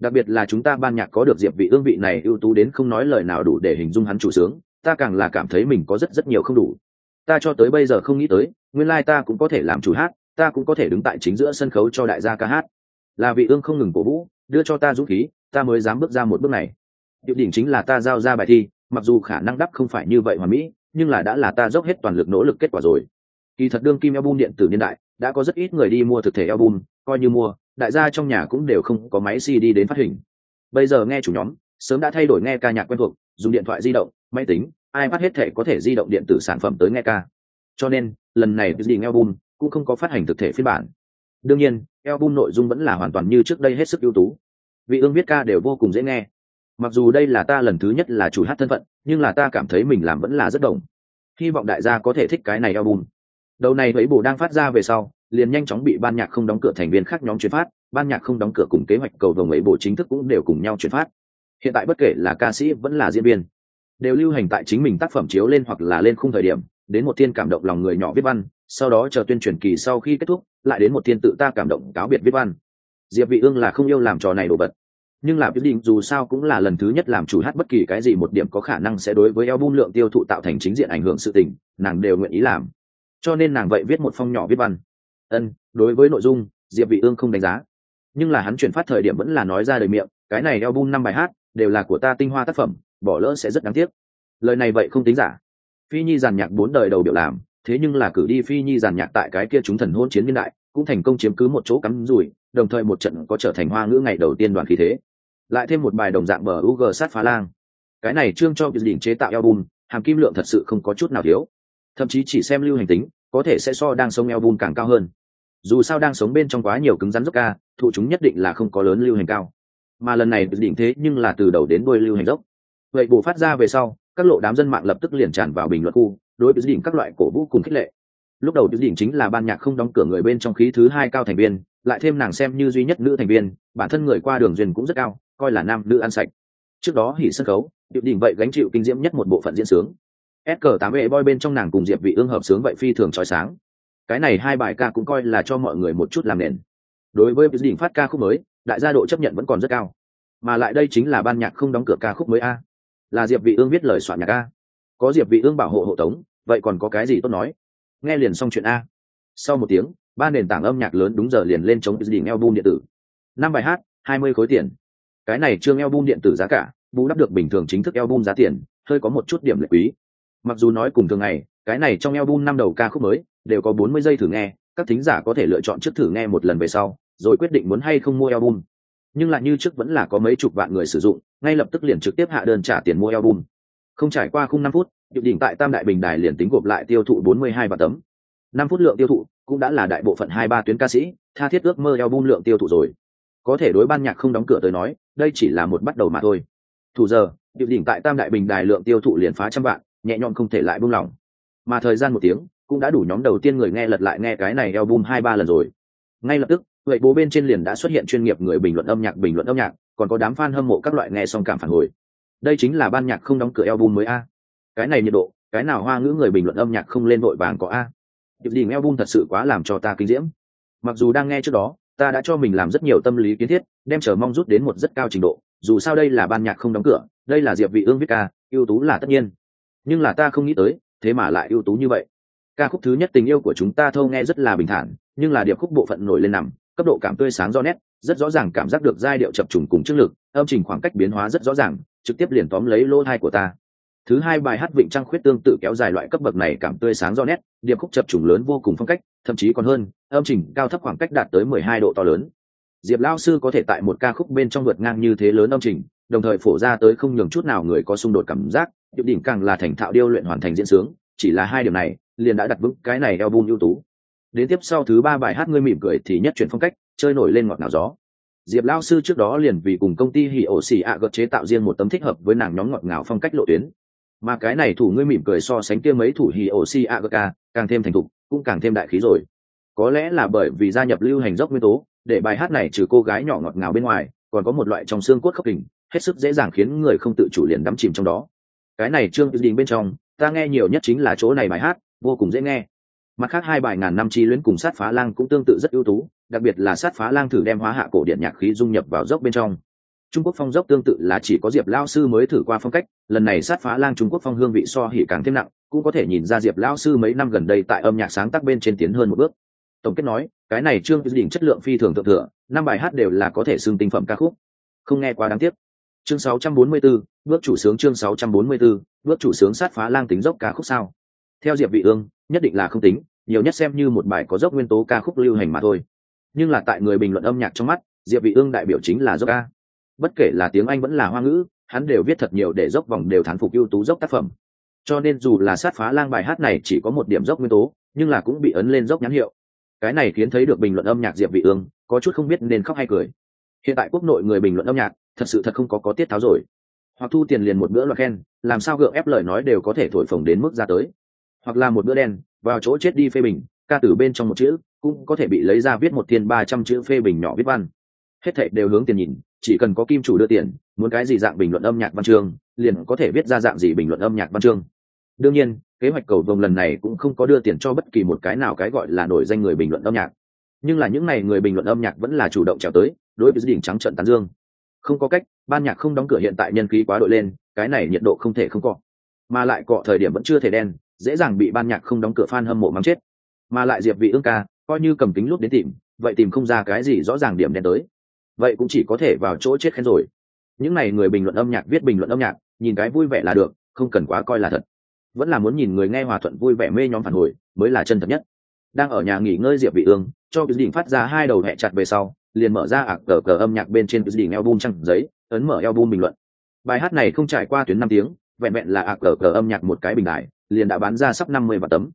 Đặc biệt là chúng ta ban nhạc có được diệp vị ương vị này ưu tú đến không nói lời nào đủ để hình dung hắn chủ sướng, ta càng là cảm thấy mình có rất rất nhiều không đủ. Ta cho tới bây giờ không nghĩ tới, nguyên lai ta cũng có thể làm chủ hát, ta cũng có thể đứng tại chính giữa sân khấu cho đại gia ca hát. Là vị ương không ngừng cổ vũ, đưa cho ta dũng khí, ta mới dám bước ra một bước này. Điệu đỉnh chính là ta giao ra bài thi, mặc dù khả năng đắp không phải như vậy hoàn mỹ, nhưng là đã là ta dốc hết toàn lực nỗ lực kết quả rồi. Kỳ thật đương kim album điện tử niên đại, đã có rất ít người đi mua thực thể album, coi như mua đại gia trong nhà cũng đều không có máy cd đến phát hình. Bây giờ nghe chủ nhóm, sớm đã thay đổi nghe ca nhạc quen thuộc, dùng điện thoại di động, máy tính ai phát hết thể có thể di động điện tử sản phẩm tới nghe ca. Cho nên, lần này cái gì album cũng không có phát hành thực thể phiên bản. Đương nhiên album nội dung vẫn là hoàn toàn như trước đây hết sức ưu tú. Vị ương viết ca đều vô cùng dễ nghe. Mặc dù đây là ta lần thứ nhất là chủ hát thân phận, nhưng là ta cảm thấy mình làm vẫn là rất đồng. Hy vọng đại gia có thể thích cái này album. Đầu này thấy bù đang phát ra về sau liền nhanh chóng bị ban nhạc không đóng cửa thành viên khác nhóm chuyển phát, ban nhạc không đóng cửa cùng kế hoạch cầu vồng ấy bộ chính thức cũng đều cùng nhau chuyển phát. Hiện tại bất kể là ca sĩ vẫn là diễn viên, đều lưu hành tại chính mình tác phẩm chiếu lên hoặc là lên khung thời điểm, đến một thiên cảm động lòng người nhỏ viết văn, sau đó chờ tuyên truyền kỳ sau khi kết thúc, lại đến một thiên tự ta cảm động cáo biệt viết văn. Diệp vị ương là không yêu làm trò này đồ vật. Nhưng là quyết định dù sao cũng là lần thứ nhất làm chủ hát bất kỳ cái gì một điểm có khả năng sẽ đối với album lượng tiêu thụ tạo thành chính diện ảnh hưởng sự tình, nàng đều nguyện ý làm. Cho nên nàng vậy viết một phong nhỏ viết văn ân, đối với nội dung, diệp vị ương không đánh giá. Nhưng là hắn chuyển phát thời điểm vẫn là nói ra đời miệng, cái này album năm bài hát, đều là của ta tinh hoa tác phẩm, bỏ lỡ sẽ rất đáng tiếc. Lời này vậy không tính giả. Phi nhi giàn nhạc bốn đời đầu biểu làm, thế nhưng là cử đi phi nhi giàn nhạc tại cái kia chúng thần hôn chiến niên đại, cũng thành công chiếm cứ một chỗ cắm rủi, đồng thời một trận có trở thành hoa ngữ ngày đầu tiên đoàn khí thế. Lại thêm một bài đồng dạng bờ UG sát phá lang. Cái này trương cho việc đỉnh chế tạo album, hàm kim lượng thật sự không có chút nào thiếu. Thậm chí chỉ xem lưu hành tính, có thể sẽ so đang sống album càng cao hơn dù sao đang sống bên trong quá nhiều cứng rắn dốc ca, thụ chúng nhất định là không có lớn lưu hành cao. Mà lần này đỉnh thế nhưng là từ đầu đến đuôi lưu hành dốc. Vậy bù phát ra về sau, các lộ đám dân mạng lập tức liền tràn vào bình luận khu, đối với đỉnh các loại cổ vũ cùng khích lệ. Lúc đầu đỉnh chính là ban nhạc không đóng cửa người bên trong khí thứ hai cao thành viên, lại thêm nàng xem như duy nhất nữ thành viên, bản thân người qua đường duyên cũng rất cao, coi là nam nữ ăn sạch. Trước đó hỉ sân khấu điệu đỉnh vậy gánh chịu kinh diễm nhất một bộ phận diễn sướng. Sk tám e boy bên trong nàng cùng diệp vị ương hợp sướng vậy phi thường trói sáng cái này hai bài ca cũng coi là cho mọi người một chút làm nền. Đối với đỉnh phát ca khúc mới, đại gia độ chấp nhận vẫn còn rất cao. Mà lại đây chính là ban nhạc không đóng cửa ca khúc mới a. Là diệp vị ương viết lời soạn nhạc a. Có diệp vị ương bảo hộ hộ tống, vậy còn có cái gì tốt nói? Nghe liền xong chuyện a. Sau một tiếng, ba nền tảng âm nhạc lớn đúng giờ liền lên chống đỉnh album điện tử. Năm bài hát, hai mươi khối tiền. Cái này chương album điện tử giá cả, bù đắp được bình thường chính thức album giá tiền, hơi có một chút điểm lệ quý. Mặc dù nói cùng thường ngày, cái này trong album năm đầu ca khúc mới đều có bốn mươi giây thử nghe, các thính giả có thể lựa chọn trước thử nghe một lần về sau, rồi quyết định muốn hay không mua album. Nhưng lại như trước vẫn là có mấy chục vạn người sử dụng, ngay lập tức liền trực tiếp hạ đơn trả tiền mua album. Không trải qua khung năm phút điệu đỉnh tại tam đại bình đài liền tính gộp lại tiêu thụ bốn mươi hai vạn tấm. Năm phút lượng tiêu thụ cũng đã là đại bộ phận hai ba tuyến ca sĩ, tha thiết ước mơ album lượng tiêu thụ rồi. Có thể đối ban nhạc không đóng cửa tới nói, đây chỉ là một bắt đầu mà thôi. Thủ giờ điệu đỉnh tại tam đại bình đài lượng tiêu thụ liền phá trăm vạn, nhẹ nhõm không thể lại buông lỏng. Mà thời gian một tiếng cũng đã đủ nhóm đầu tiên người nghe lật lại nghe cái này album hai ba lần rồi. Ngay lập tức, vậy bố bên trên liền đã xuất hiện chuyên nghiệp người bình luận âm nhạc, bình luận âm nhạc, còn có đám fan hâm mộ các loại nghe xong cảm phản hồi. Đây chính là ban nhạc không đóng cửa album mới a. Cái này nhiệt độ, cái nào hoa ngữ người bình luận âm nhạc không lên vội vàng có a. Điệp đình album thật sự quá làm cho ta kinh diễm. Mặc dù đang nghe trước đó, ta đã cho mình làm rất nhiều tâm lý kiến thiết, đem chờ mong rút đến một rất cao trình độ. Dù sao đây là ban nhạc không đóng cửa, đây là diệp vị ương viết ca, ưu tú là tất nhiên. Nhưng là ta không nghĩ tới, thế mà lại ưu tú như vậy ca khúc thứ nhất tình yêu của chúng ta thâu nghe rất là bình thản, nhưng là điệp khúc bộ phận nổi lên nằm, cấp độ cảm tươi sáng do nét, rất rõ ràng cảm giác được giai điệu chập trùng cùng chức lực, âm trình khoảng cách biến hóa rất rõ ràng, trực tiếp liền tóm lấy lỗ thai của ta. Thứ hai bài hát vịnh trăng khuyết tương tự kéo dài loại cấp bậc này cảm tươi sáng do nét, điệp khúc chập trùng lớn vô cùng phong cách, thậm chí còn hơn, âm trình cao thấp khoảng cách đạt tới mười hai độ to lớn. Diệp lao sư có thể tại một ca khúc bên trong vượt ngang như thế lớn âm trình, đồng thời phổ ra tới không nhường chút nào người có xung đột cảm giác, điệp đỉnh càng là thành thạo điêu luyện hoàn thành diễn sướng chỉ là hai điều này, liền đã đặt vững cái này album ưu tú. Đến tiếp sau thứ ba bài hát ngươi mỉm cười thì nhất chuyển phong cách, chơi nổi lên ngọt ngào gió. Diệp lao sư trước đó liền vì cùng công ty hỉ ổ xì ạ gợt chế tạo riêng một tấm thích hợp với nàng nhóm ngọt ngào phong cách lộ tuyến. Mà cái này thủ ngươi mỉm cười so sánh kia mấy thủ hỉ ổ xì ạ gợt càng thêm thành thục, cũng càng thêm đại khí rồi. Có lẽ là bởi vì gia nhập lưu hành dốc nguyên tố, để bài hát này trừ cô gái nhỏ ngọt ngào bên ngoài, còn có một loại trong xương cốt khốc hình, hết sức dễ dàng khiến người không tự chủ liền đắm chìm trong đó. Cái này trương đình bên trong ta nghe nhiều nhất chính là chỗ này bài hát, vô cùng dễ nghe. Mặt khác hai bài ngàn năm chi luyến cùng sát phá lang cũng tương tự rất ưu tú, đặc biệt là sát phá lang thử đem hóa hạ cổ điện nhạc khí dung nhập vào dốc bên trong. Trung quốc phong dốc tương tự là chỉ có diệp lao sư mới thử qua phong cách, lần này sát phá lang trung quốc phong hương vị so hỉ càng thêm nặng, cũng có thể nhìn ra diệp lao sư mấy năm gần đây tại âm nhạc sáng tác bên trên tiến hơn một bước. Tổng kết nói, cái này trương đỉnh chất lượng phi thường thượng thừa, năm bài hát đều là có thể xưng tinh phẩm ca khúc. Không nghe quá đáng tiếc chương 644, bước chủ sướng chương 644, bước chủ sướng sát phá lang tính dốc ca khúc sao. Theo diệp vị ương nhất định là không tính nhiều nhất xem như một bài có dốc nguyên tố ca khúc lưu hành mà thôi. Nhưng là tại người bình luận âm nhạc trong mắt diệp vị ương đại biểu chính là dốc ca. Bất kể là tiếng anh vẫn là hoa ngữ hắn đều viết thật nhiều để dốc vòng đều thán phục ưu tú dốc tác phẩm. Cho nên dù là sát phá lang bài hát này chỉ có một điểm dốc nguyên tố nhưng là cũng bị ấn lên dốc nhãn hiệu. Cái này khiến thấy được bình luận âm nhạc diệp vị ương có chút không biết nên khóc hay cười. Hiện tại quốc nội người bình luận âm nhạc thật sự thật không có có tiết tháo rồi. Hoặc thu tiền liền một bữa loạt khen, làm sao gượng ép lời nói đều có thể thổi phồng đến mức ra tới. Hoặc là một bữa đen, vào chỗ chết đi phê bình, ca từ bên trong một chữ, cũng có thể bị lấy ra viết một tiền ba trăm chữ phê bình nhỏ viết văn. Hết thệ đều hướng tiền nhìn, chỉ cần có kim chủ đưa tiền, muốn cái gì dạng bình luận âm nhạc văn chương, liền có thể viết ra dạng gì bình luận âm nhạc văn chương. Đương nhiên, kế hoạch cầu vồng lần này cũng không có đưa tiền cho bất kỳ một cái nào cái gọi là nổi danh người bình luận âm nhạc. Nhưng là những n à y người bình luận âm nhạc vẫn là chủ động trèo tới, đối với đỉnh trắng trận tán dương không có cách, ban nhạc không đóng cửa hiện tại nhân khí quá đội lên, cái này nhiệt độ không thể không cọ mà lại cọ thời điểm vẫn chưa thể đen, dễ dàng bị ban nhạc không đóng cửa fan hâm mộ mắng chết. Mà lại diệp vị ương ca, coi như cầm kính lúc đến tìm, vậy tìm không ra cái gì rõ ràng điểm đen tới. Vậy cũng chỉ có thể vào chỗ chết khen rồi. Những này người bình luận âm nhạc viết bình luận âm nhạc, nhìn cái vui vẻ là được, không cần quá coi là thật. Vẫn là muốn nhìn người nghe hòa thuận vui vẻ mê nhóm phản hồi, mới là chân thật nhất. Đang ở nhà nghỉ ngơi diệp vị ương, cho cái đỉnh phát ra hai đầu hẹ chặt về sau liền mở ra ạc cờ cờ âm nhạc bên trên đỉnh album trăng giấy, ấn mở album bình luận. Bài hát này không trải qua tuyến năm tiếng, vẹn vẹn là ạc cờ cờ âm nhạc một cái bình đại liền đã bán ra sắp năm mươi vạn tấm.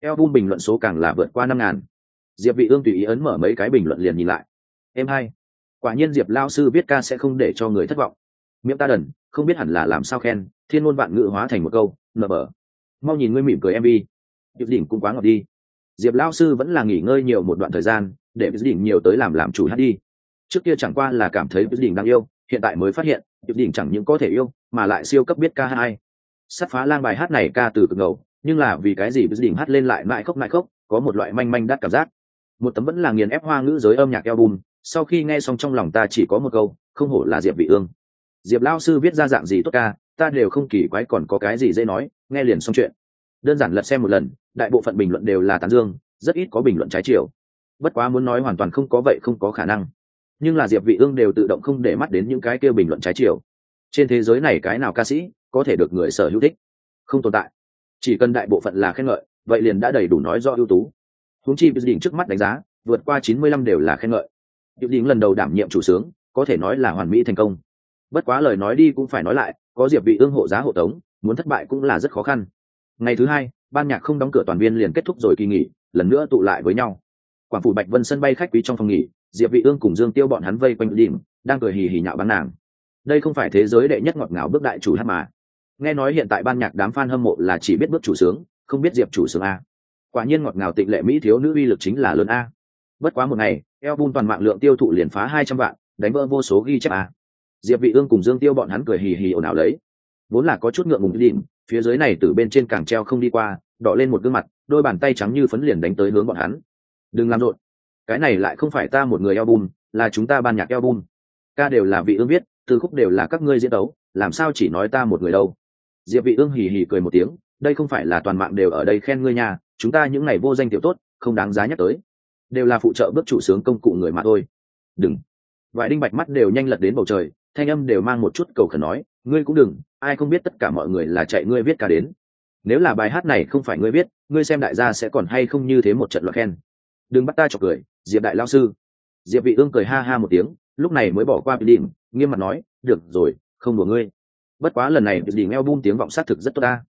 Album bình luận số càng là vượt qua năm ngàn. Diệp vị ương tùy ý ấn mở mấy cái bình luận liền nhìn lại. Em hai. Quả nhiên diệp lao sư viết ca sẽ không để cho người thất vọng. Miệng ta đần, không biết hẳn là làm sao khen, thiên ngôn vạn ngữ hóa thành một câu, nở bờ mau nhìn ngươi mỉm cười em đi đỉnh cũng quá ngọt đi diệp lao sư vẫn là nghỉ ngơi nhiều một đoạn thời gian, để diệp đỉnh nhiều tới làm làm chủ hát đi. Trước kia chẳng qua là cảm thấy diệp đỉnh đang yêu, hiện tại mới phát hiện, diệp đỉnh chẳng những có thể yêu, mà lại siêu cấp biết ca hai sắt phá lang bài hát này ca từ cực ngầu, nhưng là vì cái gì đỉnh hát lên lại mãi khóc mãi khóc, có một loại manh manh đắt cảm giác. Một tấm vẫn là nghiền ép hoa ngữ giới âm nhạc album, sau khi nghe xong trong lòng ta chỉ có một câu, không hổ là diệp vị ương. Diệp lao sư viết ra dạng gì tốt ca, ta đều không kỳ quái còn có cái gì dễ nói, nghe liền xong chuyện đơn giản lật xem một lần đại bộ phận bình luận đều là tán dương rất ít có bình luận trái chiều. Bất quá muốn nói hoàn toàn không có vậy không có khả năng. Nhưng là diệp vị ương đều tự động không để mắt đến những cái kia bình luận trái chiều. Trên thế giới này cái nào ca sĩ có thể được người sở hữu thích? Không tồn tại. Chỉ cần đại bộ phận là khen ngợi vậy liền đã đầy đủ nói rõ ưu tú. Huống chi đỉnh trước mắt đánh giá vượt qua 95 đều là khen ngợi. Diệp Đỉnh lần đầu đảm nhiệm chủ sướng, có thể nói là hoàn mỹ thành công. Bất quá lời nói đi cũng phải nói lại, có Diệp Vị ương hộ giá hộ tống, muốn thất bại cũng là rất khó khăn. Ngày thứ hai, ban nhạc không đóng cửa toàn viên liền kết thúc rồi kỳ nghỉ, lần nữa tụ lại với nhau. Quảng phủ Bạch Vân sân bay khách quý trong phòng nghỉ, Diệp Vị ương cùng Dương Tiêu bọn hắn vây quanh đỉnh, đang cười hì hì nhạo báng nàng. Đây không phải thế giới đệ nhất ngọt ngào bước đại chủ hát mà. Nghe nói hiện tại ban nhạc đám fan hâm mộ là chỉ biết bước chủ sướng, không biết Diệp chủ sướng a. Quả nhiên ngọt ngào tịnh lệ mỹ thiếu nữ uy lực chính là lớn a. Bất quá một ngày, album toàn mạng lượng tiêu thụ liền phá hai trăm vạn đánh vỡ vô số ghi chép a diệp vị ương cùng dương tiêu bọn hắn cười hì hì ồn ào lấy vốn là có chút ngượng ngùng đỉnh phía dưới này từ bên trên càng treo không đi qua đỏ lên một gương mặt đôi bàn tay trắng như phấn liền đánh tới hướng bọn hắn. Đừng làm rộn. Cái này lại không phải ta một người eo bùn, là chúng ta ban nhạc eo bùn. ca đều là vị ương viết từ khúc đều là các ngươi diễn đấu làm sao chỉ nói ta một người đâu? Diệp vị ương hì hì cười một tiếng đây không phải là toàn mạng đều ở đây khen ngươi nhà chúng ta những ngày vô danh tiểu tốt không đáng giá nhắc tới. Đều là phụ trợ bước chủ sướng công cụ người mà thôi. Đừng. Vài đinh bạch mắt đều nhanh lật đến bầu trời thanh âm đều mang một chút cầu khẩn nói ngươi cũng đừng, ai không biết tất cả mọi người là chạy ngươi viết ca đến. Nếu là bài hát này không phải ngươi viết, ngươi xem đại gia sẽ còn hay không như thế một trận loạt khen. Đừng bắt ta chọc cười, diệp đại lao sư. Diệp vị ương cười ha ha một tiếng, lúc này mới bỏ qua bị điểm nghiêm mặt nói, được rồi, không đùa ngươi. Bất quá lần này bị đỉnh eo bung tiếng vọng sát thực rất tốt ta.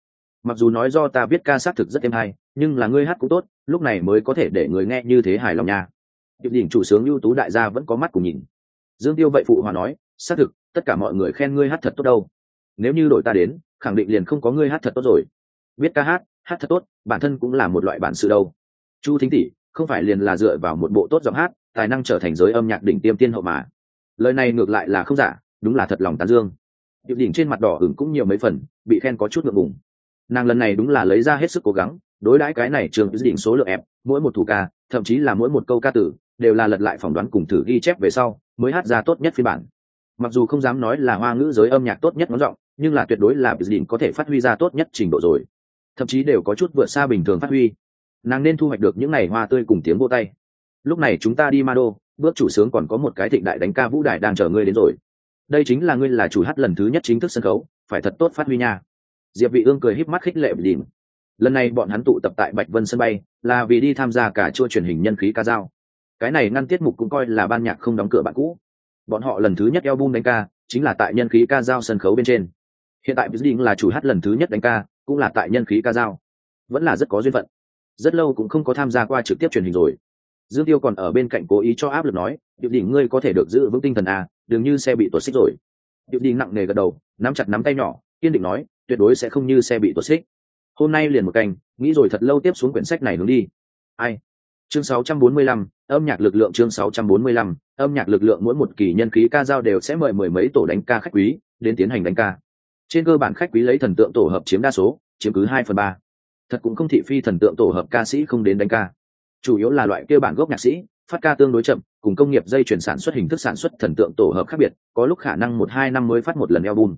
Mặc dù nói do ta viết ca sát thực rất êm hay, nhưng là ngươi hát cũng tốt, lúc này mới có thể để người nghe như thế hài lòng nha. Điệp đỉnh chủ sướng ưu tú đại gia vẫn có mắt cùng nhìn. Dương tiêu vậy phụ hòa nói xác thực tất cả mọi người khen ngươi hát thật tốt đâu. Nếu như đổi ta đến, khẳng định liền không có ngươi hát thật tốt rồi. Biết ca hát hát thật tốt, bản thân cũng là một loại bản sự đâu. Chu thính tỷ, không phải liền là dựa vào một bộ tốt giọng hát, tài năng trở thành giới âm nhạc đỉnh tiêm tiên hậu mà. Lời này ngược lại là không giả, đúng là thật lòng tán dương. Điệu đỉnh trên mặt đỏ hửng cũng nhiều mấy phần, bị khen có chút ngượng ngùng. Nàng lần này đúng là lấy ra hết sức cố gắng, đối đãi cái này trường định số lượng ép, mỗi một thủ ca, thậm chí là mỗi một câu ca tử, đều là lật lại phỏng đoán cùng thử ghi chép về sau, mới hát ra tốt nhất phiên bản mặc dù không dám nói là hoa ngữ giới âm nhạc tốt nhất ngón giọng, nhưng là tuyệt đối là định có thể phát huy ra tốt nhất trình độ rồi. Thậm chí đều có chút vượt xa bình thường phát huy. Nàng nên thu hoạch được những ngày hoa tươi cùng tiếng vô tay. Lúc này chúng ta đi ma đô bước chủ sướng còn có một cái thịnh đại đánh ca vũ đại đang chờ ngươi đến rồi. Đây chính là ngươi là chủ hát lần thứ nhất chính thức sân khấu, phải thật tốt phát huy nha. Diệp vị ương cười híp mắt khích lệ đỉnh lần này bọn hắn tụ tập tại bạch vân sân bay, là vì đi tham gia cả chua truyền hình nhân khí ca dao. Cái này ngăn tiết mục cũng coi là ban nhạc không đóng cửa bạn cũ bọn họ lần thứ nhất album đánh ca chính là tại nhân khí ca dao sân khấu bên trên. Hiện tại Đỉnh là chủ hát lần thứ nhất đánh ca cũng là tại nhân khí ca dao. Vẫn là rất có duyên phận. Rất lâu cũng không có tham gia qua trực tiếp truyền hình rồi. Dương tiêu còn ở bên cạnh cố ý cho áp lực nói điệu đỉnh ngươi có thể được giữ vững tinh thần à đừng như xe bị tuột xích rồi. Điệu đỉnh nặng nề gật đầu nắm chặt nắm tay nhỏ kiên định nói tuyệt đối sẽ không như xe bị tuột xích. Hôm nay liền một canh nghĩ rồi thật lâu tiếp xuống quyển sách này hướng đi. Ai? Chương 645, âm nhạc lực lượng chương 645, âm nhạc lực lượng mỗi một kỳ nhân khí ca giao đều sẽ mời mười mấy tổ đánh ca khách quý đến tiến hành đánh ca. Trên cơ bản khách quý lấy thần tượng tổ hợp chiếm đa số chiếm cứ hai phần ba. Thật cũng không thị phi thần tượng tổ hợp ca sĩ không đến đánh ca. Chủ yếu là loại kêu bản gốc nhạc sĩ phát ca tương đối chậm cùng công nghiệp dây chuyển sản xuất hình thức sản xuất thần tượng tổ hợp khác biệt có lúc khả năng một hai năm mới phát một lần album.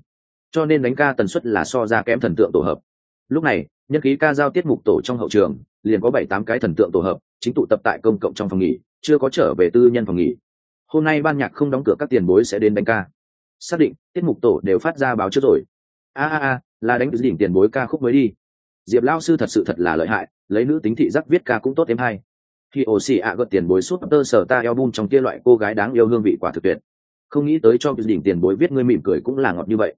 Cho nên đánh ca tần suất là so ra kém thần tượng tổ hợp lúc này, nhân khí ca giao tiết mục tổ trong hậu trường, liền có bảy tám cái thần tượng tổ hợp, chính tụ tập tại công cộng trong phòng nghỉ, chưa có trở về tư nhân phòng nghỉ. Hôm nay ban nhạc không đóng cửa các tiền bối sẽ đến đánh ca. Xác định, tiết mục tổ đều phát ra báo trước rồi. A a a, là đánh đỉnh tiền bối ca khúc mới đi. Diệp lao sư thật sự thật là lợi hại, lấy nữ tính thị giác viết ca cũng tốt thêm hay. Khi ổ xì ạ gợt tiền bối suốt tơ sở ta album trong kia loại cô gái đáng yêu hương vị quả thực tuyệt. Không nghĩ tới cho đỉnh tiền bối viết ngươi mỉm cười cũng là ngọt như vậy.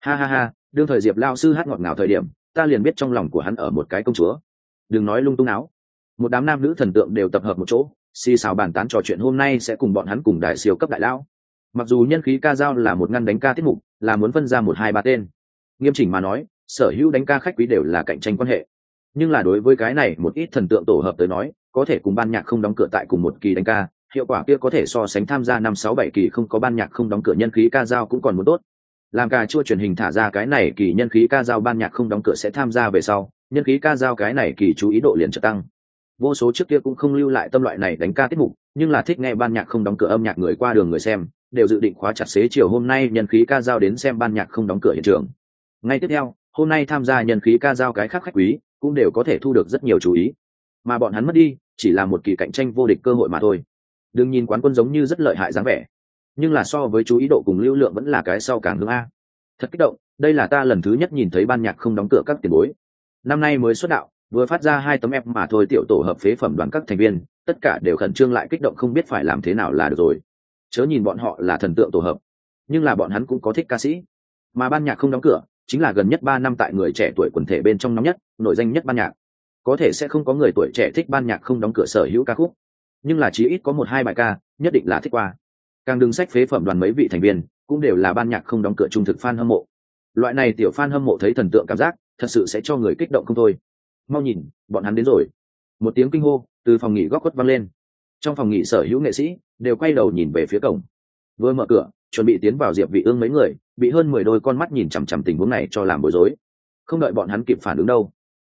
Ha ha ha, đương thời diệp lao sư hát ngọt ngào thời điểm ta liền biết trong lòng của hắn ở một cái công chúa. Đừng nói lung tung áo. Một đám nam nữ thần tượng đều tập hợp một chỗ, xì xào bàn tán trò chuyện hôm nay sẽ cùng bọn hắn cùng đại siêu cấp đại lão. Mặc dù nhân khí ca dao là một ngăn đánh ca tiết mục, là muốn phân ra một hai ba tên. Nghiêm chỉnh mà nói, sở hữu đánh ca khách quý đều là cạnh tranh quan hệ. Nhưng là đối với cái này một ít thần tượng tổ hợp tới nói, có thể cùng ban nhạc không đóng cửa tại cùng một kỳ đánh ca, hiệu quả kia có thể so sánh tham gia năm sáu bảy kỳ không có ban nhạc không đóng cửa nhân khí ca dao cũng còn muốn tốt làm cà chua truyền hình thả ra cái này kỳ nhân khí ca dao ban nhạc không đóng cửa sẽ tham gia về sau, nhân khí ca dao cái này kỳ chú ý độ liền trợ tăng. Vô số trước kia cũng không lưu lại tâm loại này đánh ca tiết mục, nhưng là thích nghe ban nhạc không đóng cửa âm nhạc người qua đường người xem, đều dự định khóa chặt xế chiều hôm nay nhân khí ca dao đến xem ban nhạc không đóng cửa hiện trường. Ngay tiếp theo, hôm nay tham gia nhân khí ca dao cái khác khách quý, cũng đều có thể thu được rất nhiều chú ý. Mà bọn hắn mất đi, chỉ là một kỳ cạnh tranh vô địch cơ hội mà thôi. Đừng nhìn quán quân giống như rất lợi hại dáng vẻ nhưng là so với chú ý độ cùng lưu lượng vẫn là cái sau càng hướng a. Thật kích động, đây là ta lần thứ nhất nhìn thấy ban nhạc không đóng cửa các tiền bối. Năm nay mới xuất đạo, vừa phát ra hai tấm ép mà thôi tiểu tổ hợp phế phẩm đoàn các thành viên, tất cả đều khẩn trương lại kích động không biết phải làm thế nào là được rồi. Chớ nhìn bọn họ là thần tượng tổ hợp, nhưng là bọn hắn cũng có thích ca sĩ. Mà ban nhạc không đóng cửa, chính là gần nhất ba năm tại người trẻ tuổi quần thể bên trong nóng nhất, nổi danh nhất ban nhạc. Có thể sẽ không có người tuổi trẻ thích ban nhạc không đóng cửa sở hữu ca khúc, nhưng là chí ít có một hai bài ca, nhất định là thích qua càng đừng sách phế phẩm đoàn mấy vị thành viên, cũng đều là ban nhạc không đóng cửa trung thực fan hâm mộ. Loại này tiểu fan hâm mộ thấy thần tượng cảm giác, thật sự sẽ cho người kích động không thôi. Mau nhìn, bọn hắn đến rồi. Một tiếng kinh hô từ phòng nghỉ góc quất vang lên. Trong phòng nghỉ sở hữu nghệ sĩ đều quay đầu nhìn về phía cổng. Vừa mở cửa, chuẩn bị tiến vào diệp vị ương mấy người, bị hơn mười đôi con mắt nhìn chằm chằm tình huống này cho làm bối rối. Không đợi bọn hắn kịp phản ứng đâu.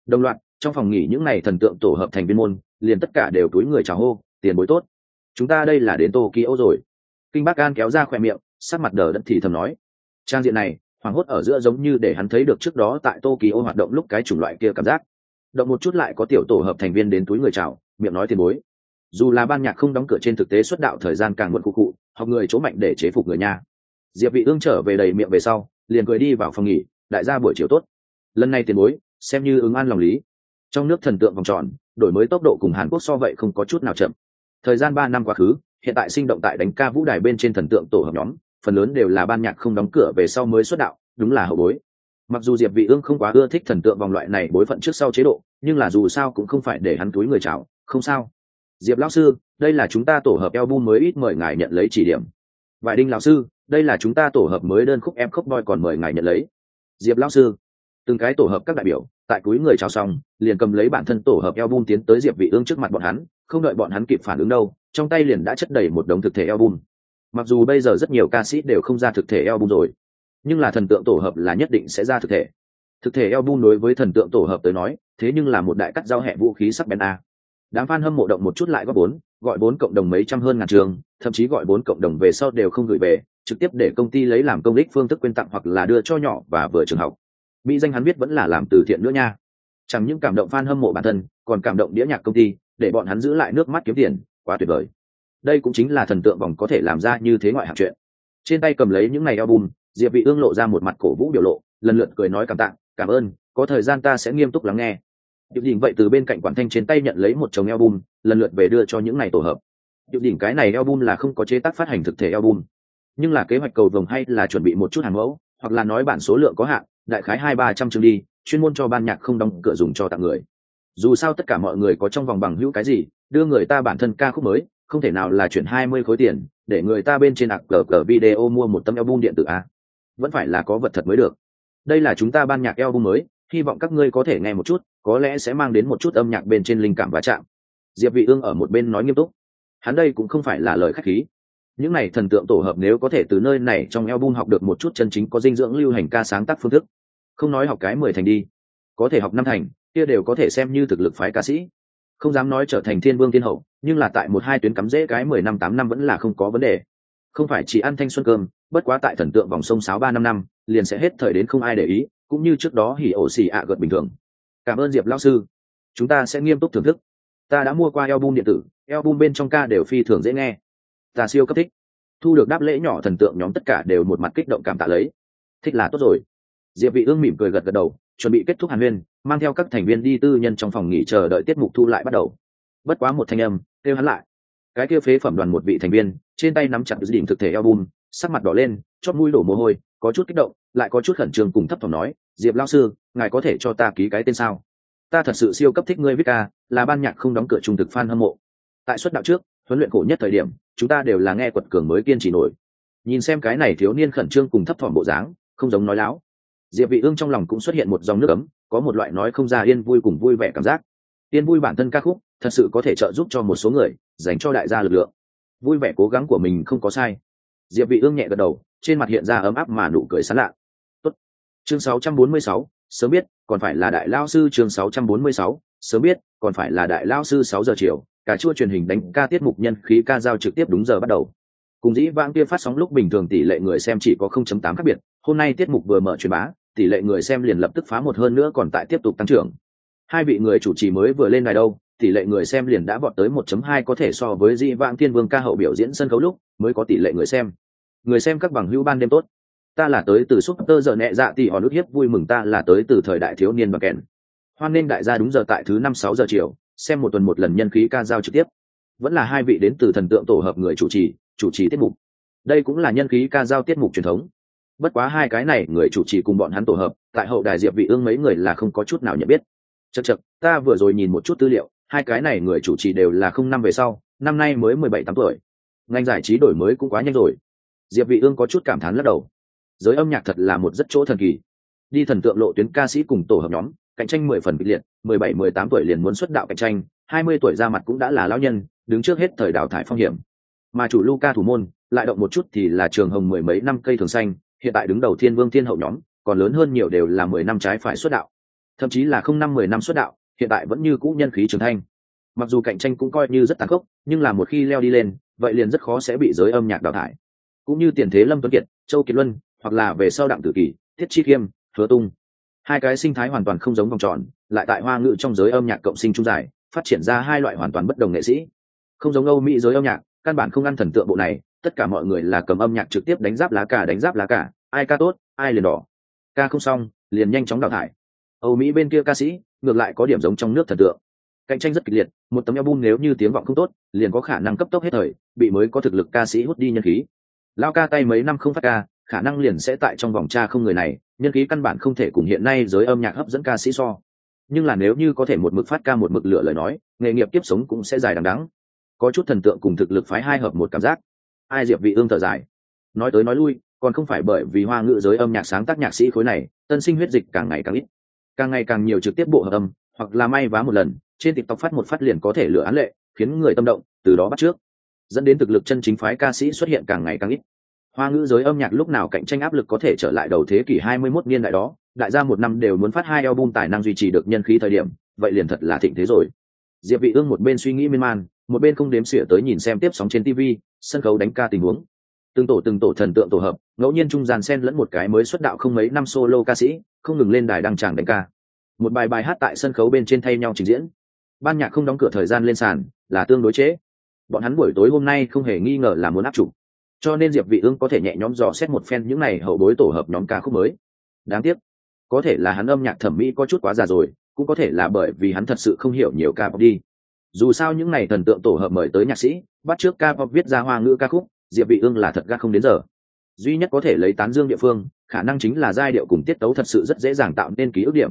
Đồng loạt, trong phòng nghỉ những này thần tượng tổ hợp thành viên môn, liền tất cả đều túi người chào hô, tiền bối tốt. Chúng ta đây là đến tokyo rồi kinh bác an kéo ra khỏe miệng, sắc mặt đờ đẫn thì thầm nói, trang diện này, hoảng hốt ở giữa giống như để hắn thấy được trước đó tại tokyo hoạt động lúc cái chủng loại kia cảm giác. Động một chút lại có tiểu tổ hợp thành viên đến túi người chào, miệng nói tiền bối. Dù là ban nhạc không đóng cửa trên thực tế xuất đạo thời gian càng muộn cụ cụ, học người chỗ mạnh để chế phục người nha. Diệp vị ương trở về đầy miệng về sau, liền cười đi vào phòng nghỉ, đại gia buổi chiều tốt. Lần này tiền bối, xem như ứng an lòng lý. Trong nước thần tượng vòng tròn, đổi mới tốc độ cùng hàn quốc so vậy không có chút nào chậm. Thời gian ba năm quá khứ hiện tại sinh động tại đánh ca vũ đài bên trên thần tượng tổ hợp nhóm, phần lớn đều là ban nhạc không đóng cửa về sau mới xuất đạo, đúng là hậu bối. Mặc dù diệp vị ương không quá ưa thích thần tượng vòng loại này bối phận trước sau chế độ, nhưng là dù sao cũng không phải để hắn túi người chào, không sao. Diệp lão sư, đây là chúng ta tổ hợp album mới ít mời ngài nhận lấy chỉ điểm. Vải đinh lão sư, đây là chúng ta tổ hợp mới đơn khúc em khúc boy còn mời ngài nhận lấy. Diệp lão sư, từng cái tổ hợp các đại biểu, tại cuối người chào xong, liền cầm lấy bản thân tổ hợp album tiến tới diệp vị ương trước mặt bọn hắn không đợi bọn hắn kịp phản ứng đâu, trong tay liền đã chất đầy một đống thực thể album. Mặc dù bây giờ rất nhiều ca sĩ đều không ra thực thể album rồi, nhưng là thần tượng tổ hợp là nhất định sẽ ra thực thể. Thực thể album đối với thần tượng tổ hợp tới nói, thế nhưng là một đại cắt giao hẹ vũ khí sắc bén a. Đám fan hâm mộ động một chút lại góp bốn gọi bốn cộng đồng mấy trăm hơn ngàn trường, thậm chí gọi bốn cộng đồng về sau đều không gửi về, trực tiếp để công ty lấy làm công ích phương thức quyên tặng hoặc là đưa cho nhỏ và vừa trường học. Mỹ danh hắn biết vẫn là làm từ thiện nữa nha. Chẳng những cảm động fan hâm mộ bản thân, còn cảm động đĩa nhạc công ty để bọn hắn giữ lại nước mắt kiếm tiền quá tuyệt vời đây cũng chính là thần tượng vòng có thể làm ra như thế ngoại hạng chuyện trên tay cầm lấy những ngày album diệp vị ương lộ ra một mặt cổ vũ biểu lộ lần lượt cười nói cảm tạ cảm ơn có thời gian ta sẽ nghiêm túc lắng nghe Diệp Đỉnh vậy từ bên cạnh quản thanh trên tay nhận lấy một chồng album, lần lượt về đưa cho những ngày tổ hợp. Diệp Đỉnh cái này album là không có chế tác phát hành thực thể album, nhưng là kế hoạch cầu vồng hay là chuẩn bị một chút hàng mẫu, hoặc là nói bản số lượng có hạn, đại khái hai ba trăm chương đi, chuyên môn cho ban nhạc không đóng cửa dùng cho tặng người. Dù sao tất cả mọi người có trong vòng bằng hữu cái gì, đưa người ta bản thân ca khúc mới, không thể nào là chuyển hai mươi khối tiền, để người ta bên trên ạc cờ cờ video mua một tấm album điện tử a. Vẫn phải là có vật thật mới được. Đây là chúng ta ban nhạc album mới, hy vọng các ngươi có thể nghe một chút, có lẽ sẽ mang đến một chút âm nhạc bên trên linh cảm và chạm. Diệp vị ương ở một bên nói nghiêm túc. Hắn đây cũng không phải là lời khách khí. Những này thần tượng tổ hợp nếu có thể từ nơi này trong album học được một chút chân chính có dinh dưỡng lưu hành ca sáng tác phương thức. Không nói học cái mười thành đi. Có thể học năm thành kia đều có thể xem như thực lực phái ca sĩ. Không dám nói trở thành thiên vương thiên hậu, nhưng là tại một hai tuyến cắm dễ cái mười năm tám năm vẫn là không có vấn đề. Không phải chỉ ăn thanh xuân cơm, bất quá tại thần tượng vòng sông sáu ba năm năm, liền sẽ hết thời đến không ai để ý, cũng như trước đó hỉ ổ xì ạ gợt bình thường. Cảm ơn diệp lão sư. Chúng ta sẽ nghiêm túc thưởng thức. Ta đã mua qua album điện tử, album bên trong ca đều phi thường dễ nghe. Ta siêu cấp thích. Thu được đáp lễ nhỏ thần tượng nhóm tất cả đều một mặt kích động cảm tạ lấy. Thích là tốt rồi. Diệp vị ương mỉm cười gật gật đầu, chuẩn bị kết thúc hàn huyên mang theo các thành viên đi tư nhân trong phòng nghỉ chờ đợi tiết mục thu lại bắt đầu. Bất quá một thanh âm, kêu hắn lại. Cái kia phế phẩm đoàn một vị thành viên, trên tay nắm chặt đỉnh thực thể album, sắc mặt đỏ lên, chót mũi đổ mồ hôi, có chút kích động, lại có chút khẩn trương cùng thấp thỏm nói, diệp lao sư, ngài có thể cho ta ký cái tên sao? Ta thật sự siêu cấp thích ngươi viết ca, là ban nhạc không đóng cửa trung thực fan hâm mộ. Tại suất đạo trước, huấn luyện khổ nhất thời điểm, chúng ta đều là nghe quật cường mới kiên trì nổi. Nhìn xem cái này thiếu niên khẩn trương cùng thấp thỏm bộ dáng, không giống nói láo. Diệp vị ương trong lòng cũng xuất hiện một dòng nước ấm có một loại nói không ra yên vui cùng vui vẻ cảm giác. Yên vui bản thân ca khúc thật sự có thể trợ giúp cho một số người dành cho đại gia lực lượng. Vui vẻ cố gắng của mình không có sai. Diệp vị ương nhẹ gật đầu trên mặt hiện ra ấm áp mà nụ cười sán lạ. Tốt. Chương 646, sớm biết còn phải là đại lao sư chương 646, sớm biết còn phải là đại lao sư 6 giờ chiều cả chua truyền hình đánh ca tiết mục nhân khí ca giao trực tiếp đúng giờ bắt đầu. Cùng dĩ vãng kia phát sóng lúc bình thường tỷ lệ người xem chỉ có 0.8 khác biệt hôm nay tiết mục vừa mở truyền bá tỷ lệ người xem liền lập tức phá một hơn nữa còn tại tiếp tục tăng trưởng. Hai vị người chủ trì mới vừa lên ngày đâu, tỷ lệ người xem liền đã vọt tới 1.2 có thể so với Di vãng thiên vương ca hậu biểu diễn sân khấu lúc, mới có tỷ lệ người xem. Người xem các bằng hữu ban đêm tốt. Ta là tới từ suốt tơ giờ nhẹ dạ tỷ họ nước hiếp, vui mừng ta là tới từ thời đại thiếu niên và kèn. Hoan nên đại gia đúng giờ tại thứ năm sáu giờ chiều, xem một tuần một lần nhân khí ca giao trực tiếp. Vẫn là hai vị đến từ thần tượng tổ hợp người chủ trì chủ trì tiết mục. Đây cũng là nhân khí ca giao tiết mục truyền thống bất quá hai cái này, người chủ trì cùng bọn hắn tổ hợp, tại hậu đài diệp vị ương mấy người là không có chút nào nhận biết. Chật chật ta vừa rồi nhìn một chút tư liệu, hai cái này người chủ trì đều là không năm về sau, năm nay mới mười bảy tám tuổi. Ngành giải trí đổi mới cũng quá nhanh rồi. Diệp vị ương có chút cảm thán lắc đầu. Giới âm nhạc thật là một rất chỗ thần kỳ. Đi thần tượng lộ tuyến ca sĩ cùng tổ hợp nhóm, cạnh tranh mười phần kịch liệt, mười bảy, mười tám tuổi liền muốn xuất đạo cạnh tranh, hai mươi tuổi ra mặt cũng đã là lão nhân, đứng trước hết thời đào thải phong hiểm. Mà chủ Luca thủ môn, lại động một chút thì là trường hồng mười mấy năm cây thường xanh hiện tại đứng đầu thiên vương thiên hậu nhóm, còn lớn hơn nhiều đều là mười năm trái phải xuất đạo. Thậm chí là không năm, mười năm xuất đạo, hiện tại vẫn như cũ nhân khí trưởng thanh. Mặc dù cạnh tranh cũng coi như rất tàn khốc, nhưng là một khi leo đi lên, vậy liền rất khó sẽ bị giới âm nhạc đào thải. Cũng như tiền thế lâm tuấn kiệt, châu kiệt luân, hoặc là về sau đặng tử kỳ, thiết chi khiêm, hứa tung. Hai cái sinh thái hoàn toàn không giống vòng tròn, lại tại hoa ngữ trong giới âm nhạc cộng sinh trung dài, phát triển ra hai loại hoàn toàn bất đồng nghệ sĩ. Không giống âu mỹ giới âm nhạc, căn bản không ăn thần tượng bộ này tất cả mọi người là cầm âm nhạc trực tiếp đánh giáp lá cả đánh giáp lá cả ai ca tốt, ai liền đỏ. Ca không xong, liền nhanh chóng đào thải. Âu mỹ bên kia ca sĩ, ngược lại có điểm giống trong nước thần tượng. Cạnh tranh rất kịch liệt, một tấm album nếu như tiếng vọng không tốt, liền có khả năng cấp tốc hết thời, bị mới có thực lực ca sĩ hút đi nhân khí. Lao ca tay mấy năm không phát ca, khả năng liền sẽ tại trong vòng cha không người này, nhân khí căn bản không thể cùng hiện nay giới âm nhạc hấp dẫn ca sĩ so. Nhưng là nếu như có thể một mực phát ca một mực lựa lời nói, nghề nghiệp tiếp sống cũng sẽ dài đằng đắng có chút thần tượng cùng thực lực phái hai hợp một cảm giác ai diệp vị ương thở dài. Nói tới nói lui, còn không phải bởi vì hoa ngữ giới âm nhạc sáng tác nhạc sĩ khối này, tân sinh huyết dịch càng ngày càng ít. Càng ngày càng nhiều trực tiếp bộ hợp âm, hoặc là may vá một lần, trên tiktok phát một phát liền có thể lựa án lệ, khiến người tâm động, từ đó bắt trước. Dẫn đến thực lực chân chính phái ca sĩ xuất hiện càng ngày càng ít. Hoa ngữ giới âm nhạc lúc nào cạnh tranh áp lực có thể trở lại đầu thế kỷ 21 niên đại đó, đại gia một năm đều muốn phát hai album tài năng duy trì được nhân khí thời điểm, vậy liền thật là thịnh thế rồi. Diệp vị ương một bên suy nghĩ miên man một bên không đếm xỉa tới nhìn xem tiếp sóng trên tv sân khấu đánh ca tình huống. Từng tổ từng tổ thần tượng tổ hợp, ngẫu nhiên trung gian xen lẫn một cái mới xuất đạo không mấy năm solo ca sĩ, không ngừng lên đài đăng tràng đánh ca. Một bài bài hát tại sân khấu bên trên thay nhau trình diễn. Ban nhạc không đóng cửa thời gian lên sàn, là tương đối chế bọn hắn buổi tối hôm nay không hề nghi ngờ là muốn áp chủ cho nên diệp vị ương có thể nhẹ nhõm dò xét một phen những này hậu bối tổ hợp nhóm ca khúc mới. Đáng tiếc, có thể là hắn âm nhạc thẩm mỹ có chút quá già rồi, cũng có thể là bởi vì hắn thật sự không hiểu nhiều ca pop đi dù sao những ngày thần tượng tổ hợp mời tới nhạc sĩ, bắt trước ca pop viết ra hoa ngữ ca khúc, diệp vị ương là thật gác không đến giờ. Duy nhất có thể lấy tán dương địa phương, khả năng chính là giai điệu cùng tiết tấu thật sự rất dễ dàng tạo nên ký ức điểm.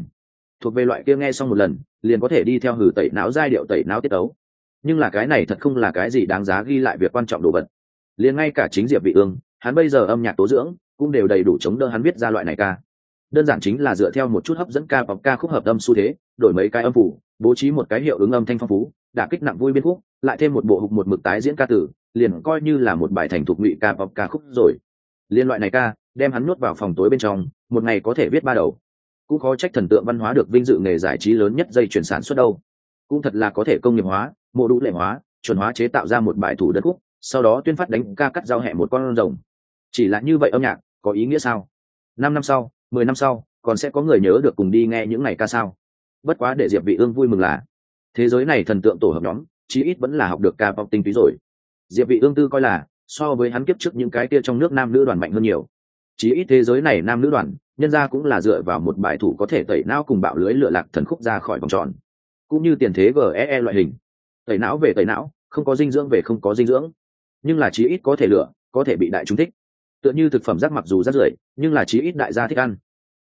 Thuộc về loại kia nghe xong một lần, liền có thể đi theo hử tẩy não giai điệu tẩy não tiết tấu. Nhưng là cái này thật không là cái gì đáng giá ghi lại việc quan trọng đồ vật. Liền ngay cả chính diệp vị ương, hắn bây giờ âm nhạc tố dưỡng, cũng đều đầy đủ chống đỡ hắn viết ra loại này ca. Đơn giản chính là dựa theo một chút hấp dẫn ca bọc ca khúc hợp âm xu thế, đổi mấy cái âm phủ, bố trí một cái hiệu ứng âm thanh phong phú đả kích nặng vui biên khúc, lại thêm một bộ hục một mực tái diễn ca tử, liền coi như là một bài thành thục ngụy ca bọc ca khúc rồi. Liên loại này ca, đem hắn nuốt vào phòng tối bên trong, một ngày có thể viết ba đầu. Cũng khó trách thần tượng văn hóa được vinh dự nghề giải trí lớn nhất dây chuyển sản xuất đâu. Cũng thật là có thể công nghiệp hóa mộ đũ lệ hóa, chuẩn hóa chế tạo ra một bài thủ đất khúc, sau đó tuyên phát đánh ca cắt giao hẹ một con rồng. Chỉ là như vậy âm nhạc, có ý nghĩa sao? Năm năm sau, mười năm sau, còn sẽ có người nhớ được cùng đi nghe những ngày ca sao? Bất quá để diệp vị ương vui mừng là thế giới này thần tượng tổ hợp nhóm, chí ít vẫn là học được ca pop tinh túy rồi. Diệp vị ương tư coi là, so với hắn kiếp trước những cái kia trong nước nam nữ đoàn mạnh hơn nhiều. Chí ít thế giới này nam nữ đoàn, nhân ra cũng là dựa vào một bài thủ có thể tẩy não cùng bạo lưới lựa lạc thần khúc ra khỏi vòng tròn. Cũng như tiền thế gee loại hình. Tẩy não về tẩy não, không có dinh dưỡng về không có dinh dưỡng. Nhưng là chí ít có thể lựa có thể bị đại chúng thích. Tựa như thực phẩm rác mặc dù rác rưởi, nhưng là chí ít đại gia thích ăn.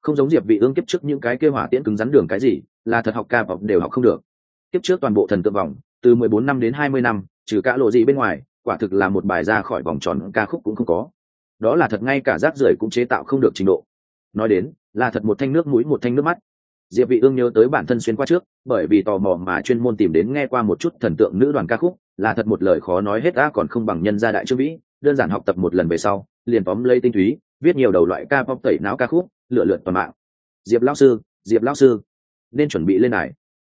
Không giống diệp vị ương kiếp trước những cái kia hỏa tiễn cứng rắn đường cái gì, là thật học ca vọng đều học không được tiếp trước toàn bộ thần tượng vòng, từ 14 năm đến 20 năm, trừ cả lộ gì bên ngoài, quả thực là một bài ra khỏi vòng tròn ca khúc cũng không có. Đó là thật ngay cả rác rưởi cũng chế tạo không được trình độ. Nói đến, là thật một thanh nước mũi, một thanh nước mắt. Diệp vị ương nhớ tới bản thân xuyên qua trước, bởi vì tò mò mà chuyên môn tìm đến nghe qua một chút thần tượng nữ đoàn ca khúc, là thật một lời khó nói hết ta còn không bằng nhân gia đại trương vĩ, đơn giản học tập một lần về sau, liền tóm lấy tinh túy, viết nhiều đầu loại ca pop tẩy não ca khúc, lựa lượt toàn mạng. Diệp lão sư, diệp lão sư, nên chuẩn bị lên này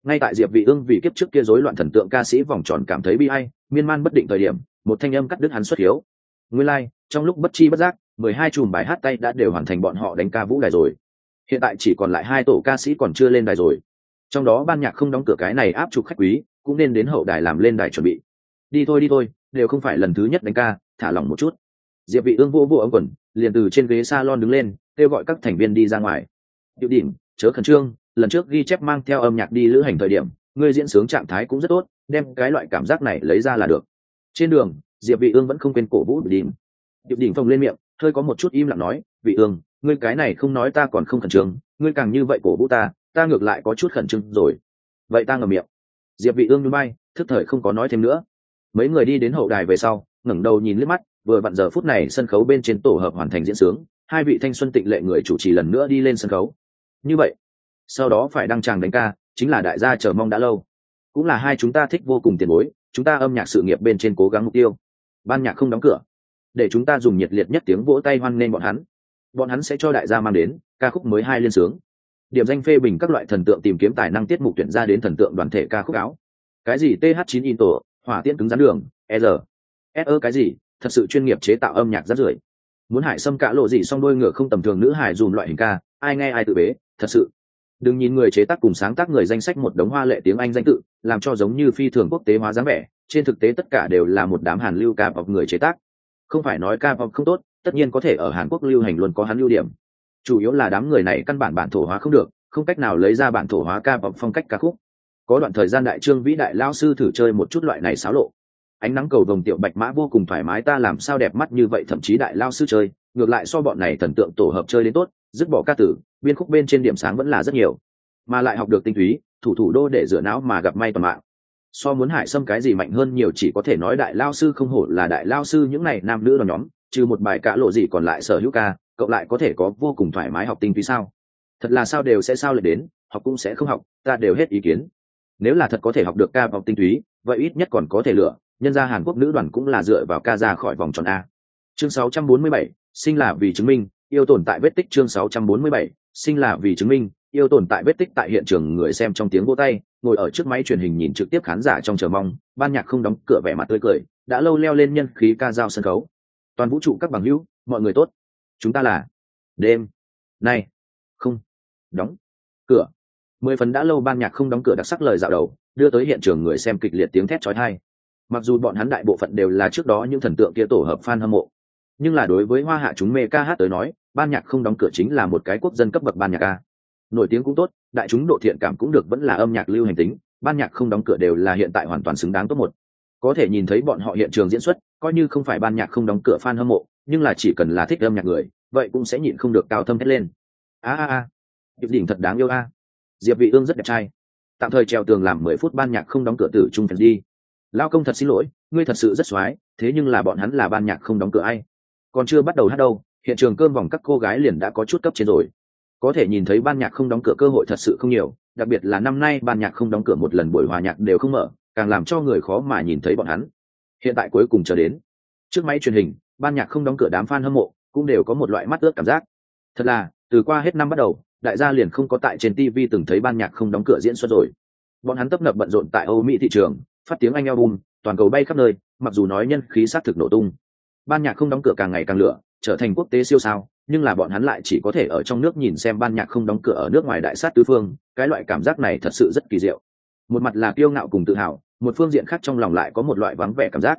ngay tại diệp vị ương vì kiếp trước kia rối loạn thần tượng ca sĩ vòng tròn cảm thấy bi ai miên man bất định thời điểm một thanh âm cắt đứt hắn xuất hiếu. Nguyên lai like, trong lúc bất chi bất giác mười hai chùm bài hát tay đã đều hoàn thành bọn họ đánh ca vũ đài rồi. Hiện tại chỉ còn lại hai tổ ca sĩ còn chưa lên đài rồi. Trong đó ban nhạc không đóng cửa cái này áp chụp khách quý cũng nên đến hậu đài làm lên đài chuẩn bị. Đi thôi đi thôi đều không phải lần thứ nhất đánh ca thả lỏng một chút. Diệp vị ương vô vô ống quần liền từ trên ghế salon đứng lên kêu gọi các thành viên đi ra ngoài. Điệu đỉnh chớ khẩn trương lần trước ghi chép mang theo âm nhạc đi lữ hành thời điểm, ngươi diễn sướng trạng thái cũng rất tốt, đem cái loại cảm giác này lấy ra là được. Trên đường, diệp vị ương vẫn không quên cổ vũ điệu đỉnh. Điệp đỉnh phồng lên miệng, hơi có một chút im lặng nói, vị ương, ngươi cái này không nói ta còn không khẩn trương, ngươi càng như vậy cổ vũ ta ta ngược lại có chút khẩn trương rồi. Vậy ta ngậm miệng. Diệp vị ương nhún bay thức thời không có nói thêm nữa. Mấy người đi đến hậu đài về sau, ngẩng đầu nhìn liếc mắt, vừa vặn giờ phút này sân khấu bên trên tổ hợp hoàn thành diễn sướng, hai vị thanh xuân tịnh lệ người chủ trì lần nữa đi lên sân khấu. Như vậy sau đó phải đăng tràng đánh ca, chính là đại gia chờ mong đã lâu. Cũng là hai chúng ta thích vô cùng tiền bối, chúng ta âm nhạc sự nghiệp bên trên cố gắng mục tiêu. Ban nhạc không đóng cửa. Để chúng ta dùng nhiệt liệt nhất tiếng vỗ tay hoan nghênh bọn hắn. Bọn hắn sẽ cho đại gia mang đến ca khúc mới hai liên sướng. Điểm danh phê bình các loại thần tượng tìm kiếm tài năng tiết mục tuyển ra đến thần tượng đoàn thể ca khúc áo. Cái gì th 9 in tổ, hỏa tiễn cứng rắn đường e r s ơ cái gì, thật sự chuyên nghiệp chế tạo âm nhạc rất rưởi. Muốn hải xâm cả lộ gì song đôi ngựa không tầm thường nữ hải dùm loại hình ca, ai nghe ai tự bế, thật sự đừng nhìn người chế tác cùng sáng tác người danh sách một đống hoa lệ tiếng anh danh tự, làm cho giống như phi thường quốc tế hóa dáng vẻ, trên thực tế tất cả đều là một đám hàn lưu ca vọc người chế tác. Không phải nói ca vọc không tốt, tất nhiên có thể ở hàn quốc lưu hành luôn có hắn lưu điểm. Chủ yếu là đám người này căn bản bản thổ hóa không được, không cách nào lấy ra bản thổ hóa ca bọc phong cách ca khúc. Có đoạn thời gian đại trương vĩ đại lao sư thử chơi một chút loại này xáo lộ. Ánh nắng cầu vồng tiểu bạch mã vô cùng thoải mái, ta làm sao đẹp mắt như vậy, thậm chí đại lao sư chơi, ngược lại so bọn này thần tượng tổ hợp chơi đến tốt dứt bỏ ca tử biên khúc bên trên điểm sáng vẫn là rất nhiều. Mà lại học được tinh túy thủ thủ đô để dựa não mà gặp may toàn mạng. So muốn hại xâm cái gì mạnh hơn nhiều chỉ có thể nói đại lao sư không hổ là đại lao sư những này nam nữ đoàn nhóm trừ một bài cả lộ gì còn lại sở hữu ca cậu lại có thể có vô cùng thoải mái học tinh túy sao? Thật là sao đều sẽ sao lại đến học cũng sẽ không học ta đều hết ý kiến. Nếu là thật có thể học được ca học tinh túy vậy ít nhất còn có thể lựa nhân ra hàn quốc nữ đoàn cũng là dựa vào ca ra khỏi vòng tròn a. Chương 647, sinh là vì chứng minh yêu tồn tại vết tích chương 647, sinh là vì chứng minh yêu tồn tại vết tích tại hiện trường người xem trong tiếng vỗ tay ngồi ở trước máy truyền hình nhìn trực tiếp khán giả trong chờ mong ban nhạc không đóng cửa vẻ mặt tươi cười đã lâu leo lên nhân khí ca dao sân khấu. Toàn vũ trụ các bằng hữu mọi người tốt. Chúng ta là đêm. Này. Không. Đóng cửa. Mười phần đã lâu ban nhạc không đóng cửa đặc sắc lời dạo đầu đưa tới hiện trường người xem kịch liệt tiếng thét chói tai. mặc dù bọn hắn đại bộ phận đều là trước đó những thần tượng kia tổ hợp fan hâm mộ nhưng là đối với hoa hạ chúng mê ca hát tới nói, ban nhạc không đóng cửa chính là một cái quốc dân cấp bậc ban nhạc ca. Nổi tiếng cũng tốt, đại chúng độ thiện cảm cũng được vẫn là âm nhạc lưu hành tính, ban nhạc không đóng cửa đều là hiện tại hoàn toàn xứng đáng tốt một. Có thể nhìn thấy bọn họ hiện trường diễn xuất, coi như không phải ban nhạc không đóng cửa fan hâm mộ, nhưng là chỉ cần là thích âm nhạc người, vậy cũng sẽ nhịn không được cao thâm hết lên. A a a. Điệp đỉnh thật đáng yêu a. Diệp vị ương rất đẹp trai. Tạm thời treo tường làm mười phút ban nhạc không đóng cửa tử trung phần đi. Lao công thật xin lỗi, ngươi thật sự rất xoái, thế nhưng là bọn hắn là ban nhạc không đóng cửa ai? Còn chưa bắt đầu hát đâu, hiện trường cơm vòng các cô gái liền đã có chút cấp trên rồi. Có thể nhìn thấy ban nhạc không đóng cửa cơ hội thật sự không nhiều, đặc biệt là năm nay ban nhạc không đóng cửa một lần buổi hòa nhạc đều không mở, càng làm cho người khó mà nhìn thấy bọn hắn. Hiện tại cuối cùng chờ đến. Trước máy truyền hình, ban nhạc không đóng cửa đám fan hâm mộ cũng đều có một loại mắt ướt cảm giác. Thật là, từ qua hết năm bắt đầu, đại gia liền không có tại trên tv từng thấy ban nhạc không đóng cửa diễn xuất rồi. Bọn hắn tấp nập bận rộn tại âu mỹ thị trường, phát tiếng anh album, toàn cầu bay khắp nơi, mặc dù nói nhân khí sát thực nổ tung ban nhạc không đóng cửa càng ngày càng lửa, trở thành quốc tế siêu sao, nhưng là bọn hắn lại chỉ có thể ở trong nước nhìn xem ban nhạc không đóng cửa ở nước ngoài đại sát tứ phương, cái loại cảm giác này thật sự rất kỳ diệu. Một mặt là kiêu ngạo cùng tự hào, một phương diện khác trong lòng lại có một loại vắng vẻ cảm giác.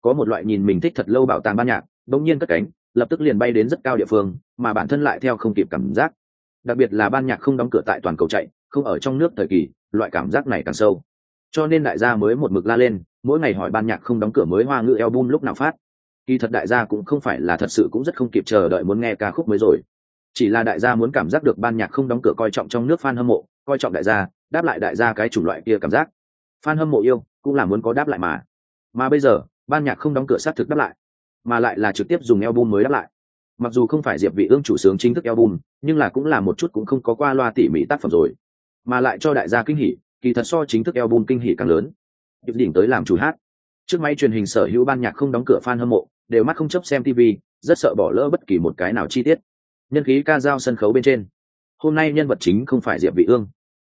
Có một loại nhìn mình thích thật lâu bảo tàng ban nhạc, bỗng nhiên cất cánh, lập tức liền bay đến rất cao địa phương, mà bản thân lại theo không kịp cảm giác. Đặc biệt là ban nhạc không đóng cửa tại toàn cầu chạy, không ở trong nước thời kỳ, loại cảm giác này càng sâu. Cho nên đại gia mới một mực la lên, mỗi ngày hỏi ban nhạc không đóng cửa mới hoa ngữ album lúc nào phát kỳ thật đại gia cũng không phải là thật sự cũng rất không kịp chờ đợi muốn nghe ca khúc mới rồi. Chỉ là đại gia muốn cảm giác được ban nhạc không đóng cửa coi trọng trong nước fan hâm mộ, coi trọng đại gia, đáp lại đại gia cái chủng loại kia cảm giác. Fan hâm mộ yêu, cũng là muốn có đáp lại mà. Mà bây giờ, ban nhạc không đóng cửa xác thực đáp lại, mà lại là trực tiếp dùng album mới đáp lại. Mặc dù không phải diệp vị ương chủ sướng chính thức album, nhưng là cũng là một chút cũng không có qua loa tỉ mỉ tác phẩm rồi. Mà lại cho đại gia kinh hỉ, kỳ thật so chính thức album kinh hỉ càng lớn. Điệp đỉnh tới làm chủ hát trước máy truyền hình sở hữu ban nhạc không đóng cửa fan hâm mộ, đều mắt không chấp xem tv rất sợ bỏ lỡ bất kỳ một cái nào chi tiết. Nhân khí ca dao sân khấu bên trên. Hôm nay nhân vật chính không phải diệp vị ương.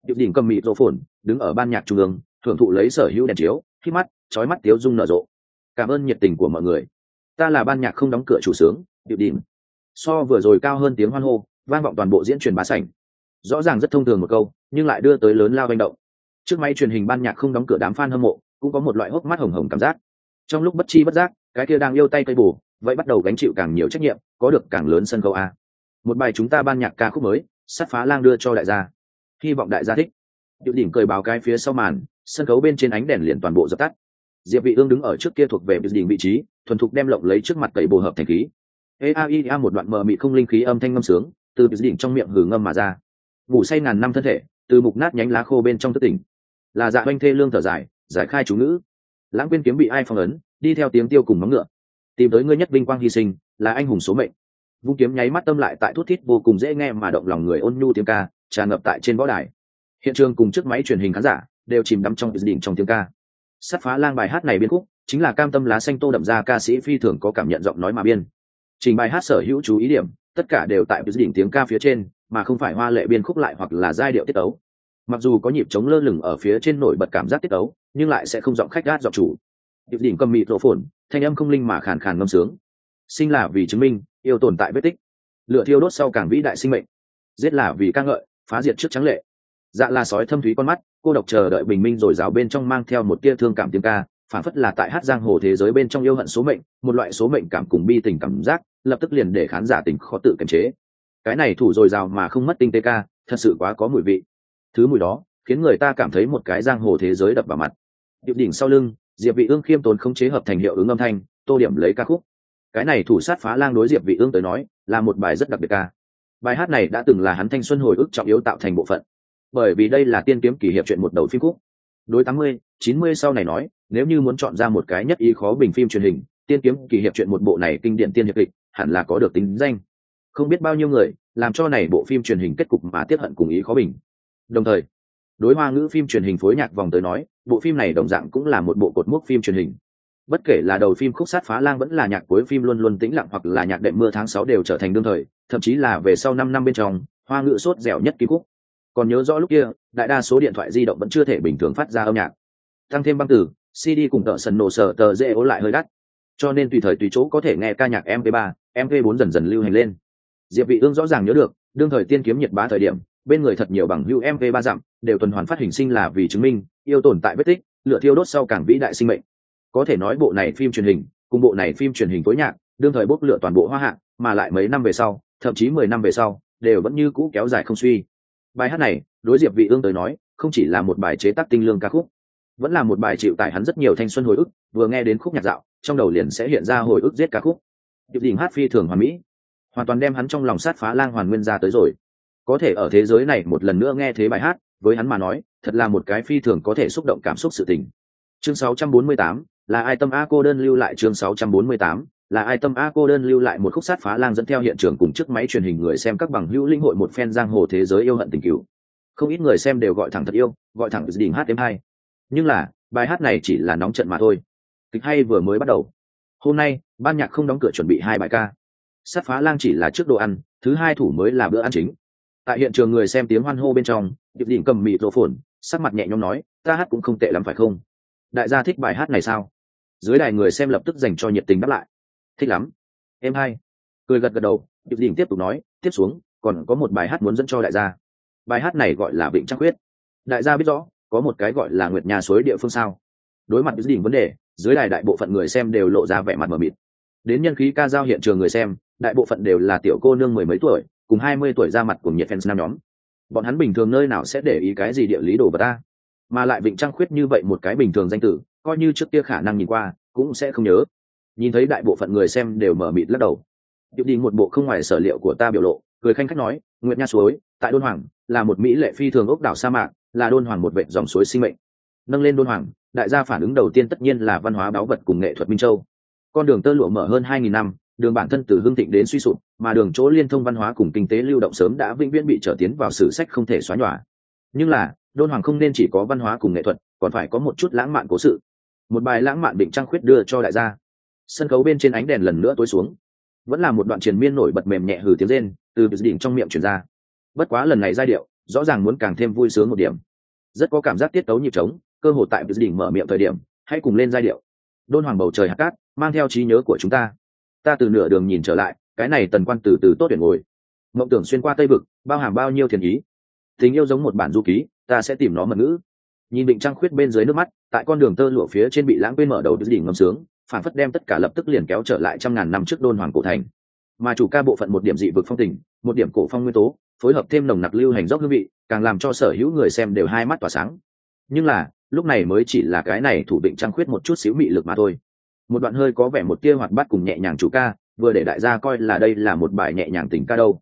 Điệp đỉnh cầm mịt rộ phồn đứng ở ban nhạc trung ương, thưởng thụ lấy sở hữu đèn chiếu, khi mắt, chói mắt tiếu dung nở rộ. Cảm ơn nhiệt tình của mọi người. Ta là ban nhạc không đóng cửa chủ sướng, điệp đỉnh. So vừa rồi cao hơn tiếng hoan hô, vang vọng toàn bộ diễn truyền bá sảnh. Rõ ràng rất thông thường một câu, nhưng lại đưa tới lớn lao hành động. Trước máy truyền hình ban nhạc không đóng cửa đám fan hâm mộ cũng có một loại hốc mắt hồng hồng cảm giác. Trong lúc bất chi bất giác, cái kia đang yêu tay cây bù, vậy bắt đầu gánh chịu càng nhiều trách nhiệm, có được càng lớn sân khấu a. Một bài chúng ta ban nhạc ca khúc mới, sắt phá lang đưa cho đại gia. Hy vọng đại gia thích. Điệu đỉnh cười báo cái phía sau màn, sân khấu bên trên ánh đèn liền toàn bộ dập tắt. Diệp vị ương đứng ở trước kia thuộc về đỉnh vị trí, thuần thục đem lộng lấy trước mặt cây bồ hợp thành khí. Aia một đoạn mờ mị không linh khí âm thanh ngâm sướng, từ đỉnh trong miệng hừ ngâm mà ra. Ngủ say ngàn năm thân thể, từ mục nát nhánh lá khô bên trong thất tỉnh. Là dạ oanh thê lương thở dài giải khai chú ngữ. Lãng quên kiếm bị ai phong ấn, đi theo tiếng tiêu cùng móng ngựa. Tìm tới ngươi nhất vinh quang hy sinh, là anh hùng số mệnh. Vung kiếm nháy mắt tâm lại tại thút thít vô cùng dễ nghe mà động lòng người ôn nhu tiếng ca, tràn ngập tại trên võ đài. Hiện trường cùng chiếc máy truyền hình khán giả đều chìm đắm trong đỉnh trong tiếng ca. Sắt phá lang bài hát này biên khúc, chính là cam tâm lá xanh tô đậm ra ca sĩ phi thường có cảm nhận giọng nói mà biên. Trình bài hát sở hữu chú ý điểm, tất cả đều tại đỉnh tiếng ca phía trên, mà không phải hoa lệ biên khúc lại hoặc là giai điệu tiết tấu mặc dù có nhịp trống lơ lửng ở phía trên nổi bật cảm giác tiết tấu, nhưng lại sẽ không giọng khách gát giọng chủ. Điệp đỉnh cầm mịt rộ phồn thanh âm không linh mà khàn khàn ngâm sướng. Sinh là vì chứng minh, yêu tồn tại vết tích. Lựa thiêu đốt sau càng vĩ đại sinh mệnh. Giết là vì ca ngợi, phá diệt trước trắng lệ. Dạ là sói thâm thúy con mắt, cô độc chờ đợi bình minh rồi rào bên trong mang theo một tia thương cảm tiếng ca, phản phất là tại hát giang hồ thế giới bên trong yêu hận số mệnh, một loại số mệnh cảm cùng bi tình cảm giác, lập tức liền để khán giả tình khó tự kiềm chế. Cái này thủ dồi dào mà không mất tinh tế ca, thật sự quá có mùi vị thứ mùi đó khiến người ta cảm thấy một cái giang hồ thế giới đập vào mặt. Điệp đỉnh sau lưng diệp vị ương khiêm tốn không chế hợp thành hiệu ứng âm thanh tô điểm lấy ca khúc. Cái này thủ sát phá lang đối diệp vị ương tới nói là một bài rất đặc biệt ca. Bài hát này đã từng là hắn thanh xuân hồi ức trọng yếu tạo thành bộ phận. Bởi vì đây là tiên kiếm kỷ hiệp chuyện một đầu phim khúc. Đối 80, 90 sau này nói nếu như muốn chọn ra một cái nhất ý khó bình phim truyền hình tiên kiếm kỷ hiệp chuyện một bộ này kinh điển tiên hiệp kịch hẳn là có được tính danh. Không biết bao nhiêu người làm cho này bộ phim truyền hình kết cục mà tiếp hận cùng ý khó bình đồng thời, đối hoa ngữ phim truyền hình phối nhạc vòng tới nói, bộ phim này đồng dạng cũng là một bộ cột mốc phim truyền hình. Bất kể là đầu phim khúc sát phá lang vẫn là nhạc cuối phim luôn luôn tĩnh lặng hoặc là nhạc đệm mưa tháng sáu đều trở thành đương thời, thậm chí là về sau năm năm bên trong, hoa ngữ sốt dẻo nhất ký khúc. Còn nhớ rõ lúc kia, đại đa số điện thoại di động vẫn chưa thể bình thường phát ra âm nhạc. Tăng thêm băng từ cd cùng tờ sần nổ sở tờ dễ ố lại hơi đắt. Cho nên tùy thời tùy chỗ có thể nghe ca nhạc mp 3 mp 4 dần dần lưu hành lên. Diệp vị ương rõ ràng nhớ được, đương thời tiên kiếm nhiệt bá thời điểm bên người thật nhiều bằng hữu mv ba dặm, đều tuần hoàn phát hình sinh là vì chứng minh yêu tồn tại vết tích, lựa thiêu đốt sau càng vĩ đại sinh mệnh. Có thể nói bộ này phim truyền hình, cùng bộ này phim truyền hình phối nhạc, đương thời bốc lửa toàn bộ hoa hạng mà lại mấy năm về sau, thậm chí mười năm về sau, đều vẫn như cũ kéo dài không suy. Bài hát này, đối diệp vị ương tới nói, không chỉ là một bài chế tác tinh lương ca khúc, vẫn là một bài chịu tải hắn rất nhiều thanh xuân hồi ức, vừa nghe đến khúc nhạc dạo, trong đầu liền sẽ hiện ra hồi ức giết ca khúc. Điệp đỉnh hát phi thường hoàn mỹ, hoàn toàn đem hắn trong lòng sát phá lang hoàn nguyên ra tới rồi có thể ở thế giới này một lần nữa nghe thế bài hát với hắn mà nói thật là một cái phi thường có thể xúc động cảm xúc sự tình. Chương 648, là ai tâm a cô đơn lưu lại chương 648, là ai tâm a cô đơn lưu lại một khúc sát phá lang dẫn theo hiện trường cùng chiếc máy truyền hình người xem các bằng hữu linh hội một phen giang hồ thế giới yêu hận tình cựu. Không ít người xem đều gọi thẳng thật yêu gọi thẳng đỉnh hát đêm hai. Nhưng là bài hát này chỉ là nóng trận mà thôi. Kịch hay vừa mới bắt đầu. Hôm nay ban nhạc không đóng cửa chuẩn bị hai bài ca. Sát phá lang chỉ là trước đồ ăn thứ hai thủ mới là bữa ăn chính tại hiện trường người xem tiếng hoan hô bên trong, điệp đỉnh cầm mịt rổ phồn sắc mặt nhẹ nhõm nói, ta hát cũng không tệ lắm phải không? Đại gia thích bài hát này sao? Dưới đài người xem lập tức dành cho nhiệt tình đáp lại, thích lắm. Em hai cười gật gật đầu, điệp đỉnh tiếp tục nói, tiếp xuống, còn có một bài hát muốn dẫn cho đại gia. Bài hát này gọi là vịnh trăng khuyết. Đại gia biết rõ, có một cái gọi là nguyệt nhà suối địa phương sao? Đối mặt với đỉnh vấn đề, dưới đài đại bộ phận người xem đều lộ ra vẻ mặt mờ mịt. Đến nhân khí ca giao hiện trường người xem, đại bộ phận đều là tiểu cô nương mười mấy tuổi cùng hai mươi tuổi ra mặt cùng nhiệt fans nam nhóm. Bọn hắn bình thường nơi nào sẽ để ý cái gì địa lý đồ vật ta? Mà lại vịnh trăng khuyết như vậy một cái bình thường danh tử, coi như trước kia khả năng nhìn qua, cũng sẽ không nhớ. Nhìn thấy đại bộ phận người xem đều mở mịt lắc đầu. Điệu đi một bộ không ngoài sở liệu của ta biểu lộ, cười khanh khách nói, nguyệt nha suối, tại đôn hoàng, là một mỹ lệ phi thường ốc đảo sa mạc, là đôn hoàng một vệ dòng suối sinh mệnh. Nâng lên đôn hoàng, đại gia phản ứng đầu tiên tất nhiên là văn hóa báu vật cùng nghệ thuật minh châu. Con đường tơ lụa mở hơn hai nghìn năm đường bản thân từ hương thịnh đến suy sụp, mà đường chỗ liên thông văn hóa cùng kinh tế lưu động sớm đã vĩnh viễn bị trở tiến vào sử sách không thể xóa nhòa. Nhưng là, đôn hoàng không nên chỉ có văn hóa cùng nghệ thuật, còn phải có một chút lãng mạn cố sự. Một bài lãng mạn định trăng khuyết đưa cho đại gia. Sân khấu bên trên ánh đèn lần nữa tối xuống. Vẫn là một đoạn triền miên nổi bật mềm nhẹ hừ tiếng rên, từ đỉnh trong miệng truyền ra. Bất quá lần này giai điệu, rõ ràng muốn càng thêm vui sướng một điểm. Rất có cảm giác tiết tấu nhịp trống, cơ hội tại đỉnh mở miệng thời điểm, hãy cùng lên giai điệu. Đôn hoàng bầu trời hạt cát, mang theo trí nhớ của chúng ta ta từ nửa đường nhìn trở lại, cái này tần quan từ từ tốt tuyển ngồi. Mộng tưởng xuyên qua tây vực, bao hàm bao nhiêu thiền ý. Tình yêu giống một bản du ký, ta sẽ tìm nó mật ngữ. Nhìn định trăng khuyết bên dưới nước mắt, tại con đường tơ lụa phía trên bị lãng quên mở đầu đỉnh ngâm sướng, phản phất đem tất cả lập tức liền kéo trở lại trăm ngàn năm trước đôn hoàng cổ thành. Mà chủ ca bộ phận một điểm dị vực phong tình, một điểm cổ phong nguyên tố, phối hợp thêm nồng nặc lưu hành dốc hương vị, càng làm cho sở hữu người xem đều hai mắt tỏa sáng. Nhưng là, lúc này mới chỉ là cái này thủ định trăng khuyết một chút xíu mị lực mà thôi một đoạn hơi có vẻ một tia hoạt bát cùng nhẹ nhàng chủ ca, vừa để đại gia coi là đây là một bài nhẹ nhàng tình ca đâu.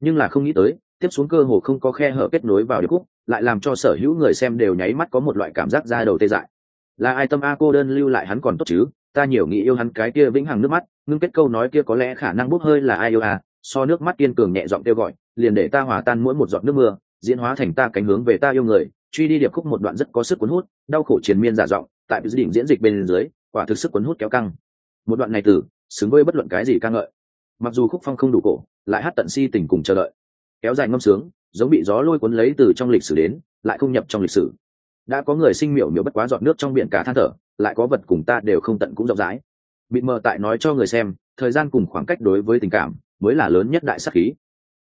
Nhưng là không nghĩ tới, tiếp xuống cơ hồ không có khe hở kết nối vào điệp khúc, lại làm cho sở hữu người xem đều nháy mắt có một loại cảm giác ra đầu tê dại. Là ai tâm a cô đơn lưu lại hắn còn tốt chứ, ta nhiều nghĩ yêu hắn cái kia vĩnh hằng nước mắt, ngưng kết câu nói kia có lẽ khả năng bốc hơi là ai yêu à so nước mắt kiên cường nhẹ giọng kêu gọi, liền để ta hòa tan mỗi một giọt nước mưa, diễn hóa thành ta cánh hướng về ta yêu người, truy đi điệp khúc một đoạn rất có sức cuốn hút, đau khổ triền miên giả giọng, tại đỉnh diễn dịch bên dưới quả thực sức cuốn hút kéo căng. Một đoạn này từ, xứng với bất luận cái gì ca ngợi. Mặc dù khúc phong không đủ cổ, lại hát tận si tình cùng chờ đợi. Kéo dài ngâm sướng, giống bị gió lôi cuốn lấy từ trong lịch sử đến, lại không nhập trong lịch sử. Đã có người sinh miểu miểu bất quá giọt nước trong biển cả than thở, lại có vật cùng ta đều không tận cũng rộng rãi. Bị mờ tại nói cho người xem, thời gian cùng khoảng cách đối với tình cảm mới là lớn nhất đại sắc khí.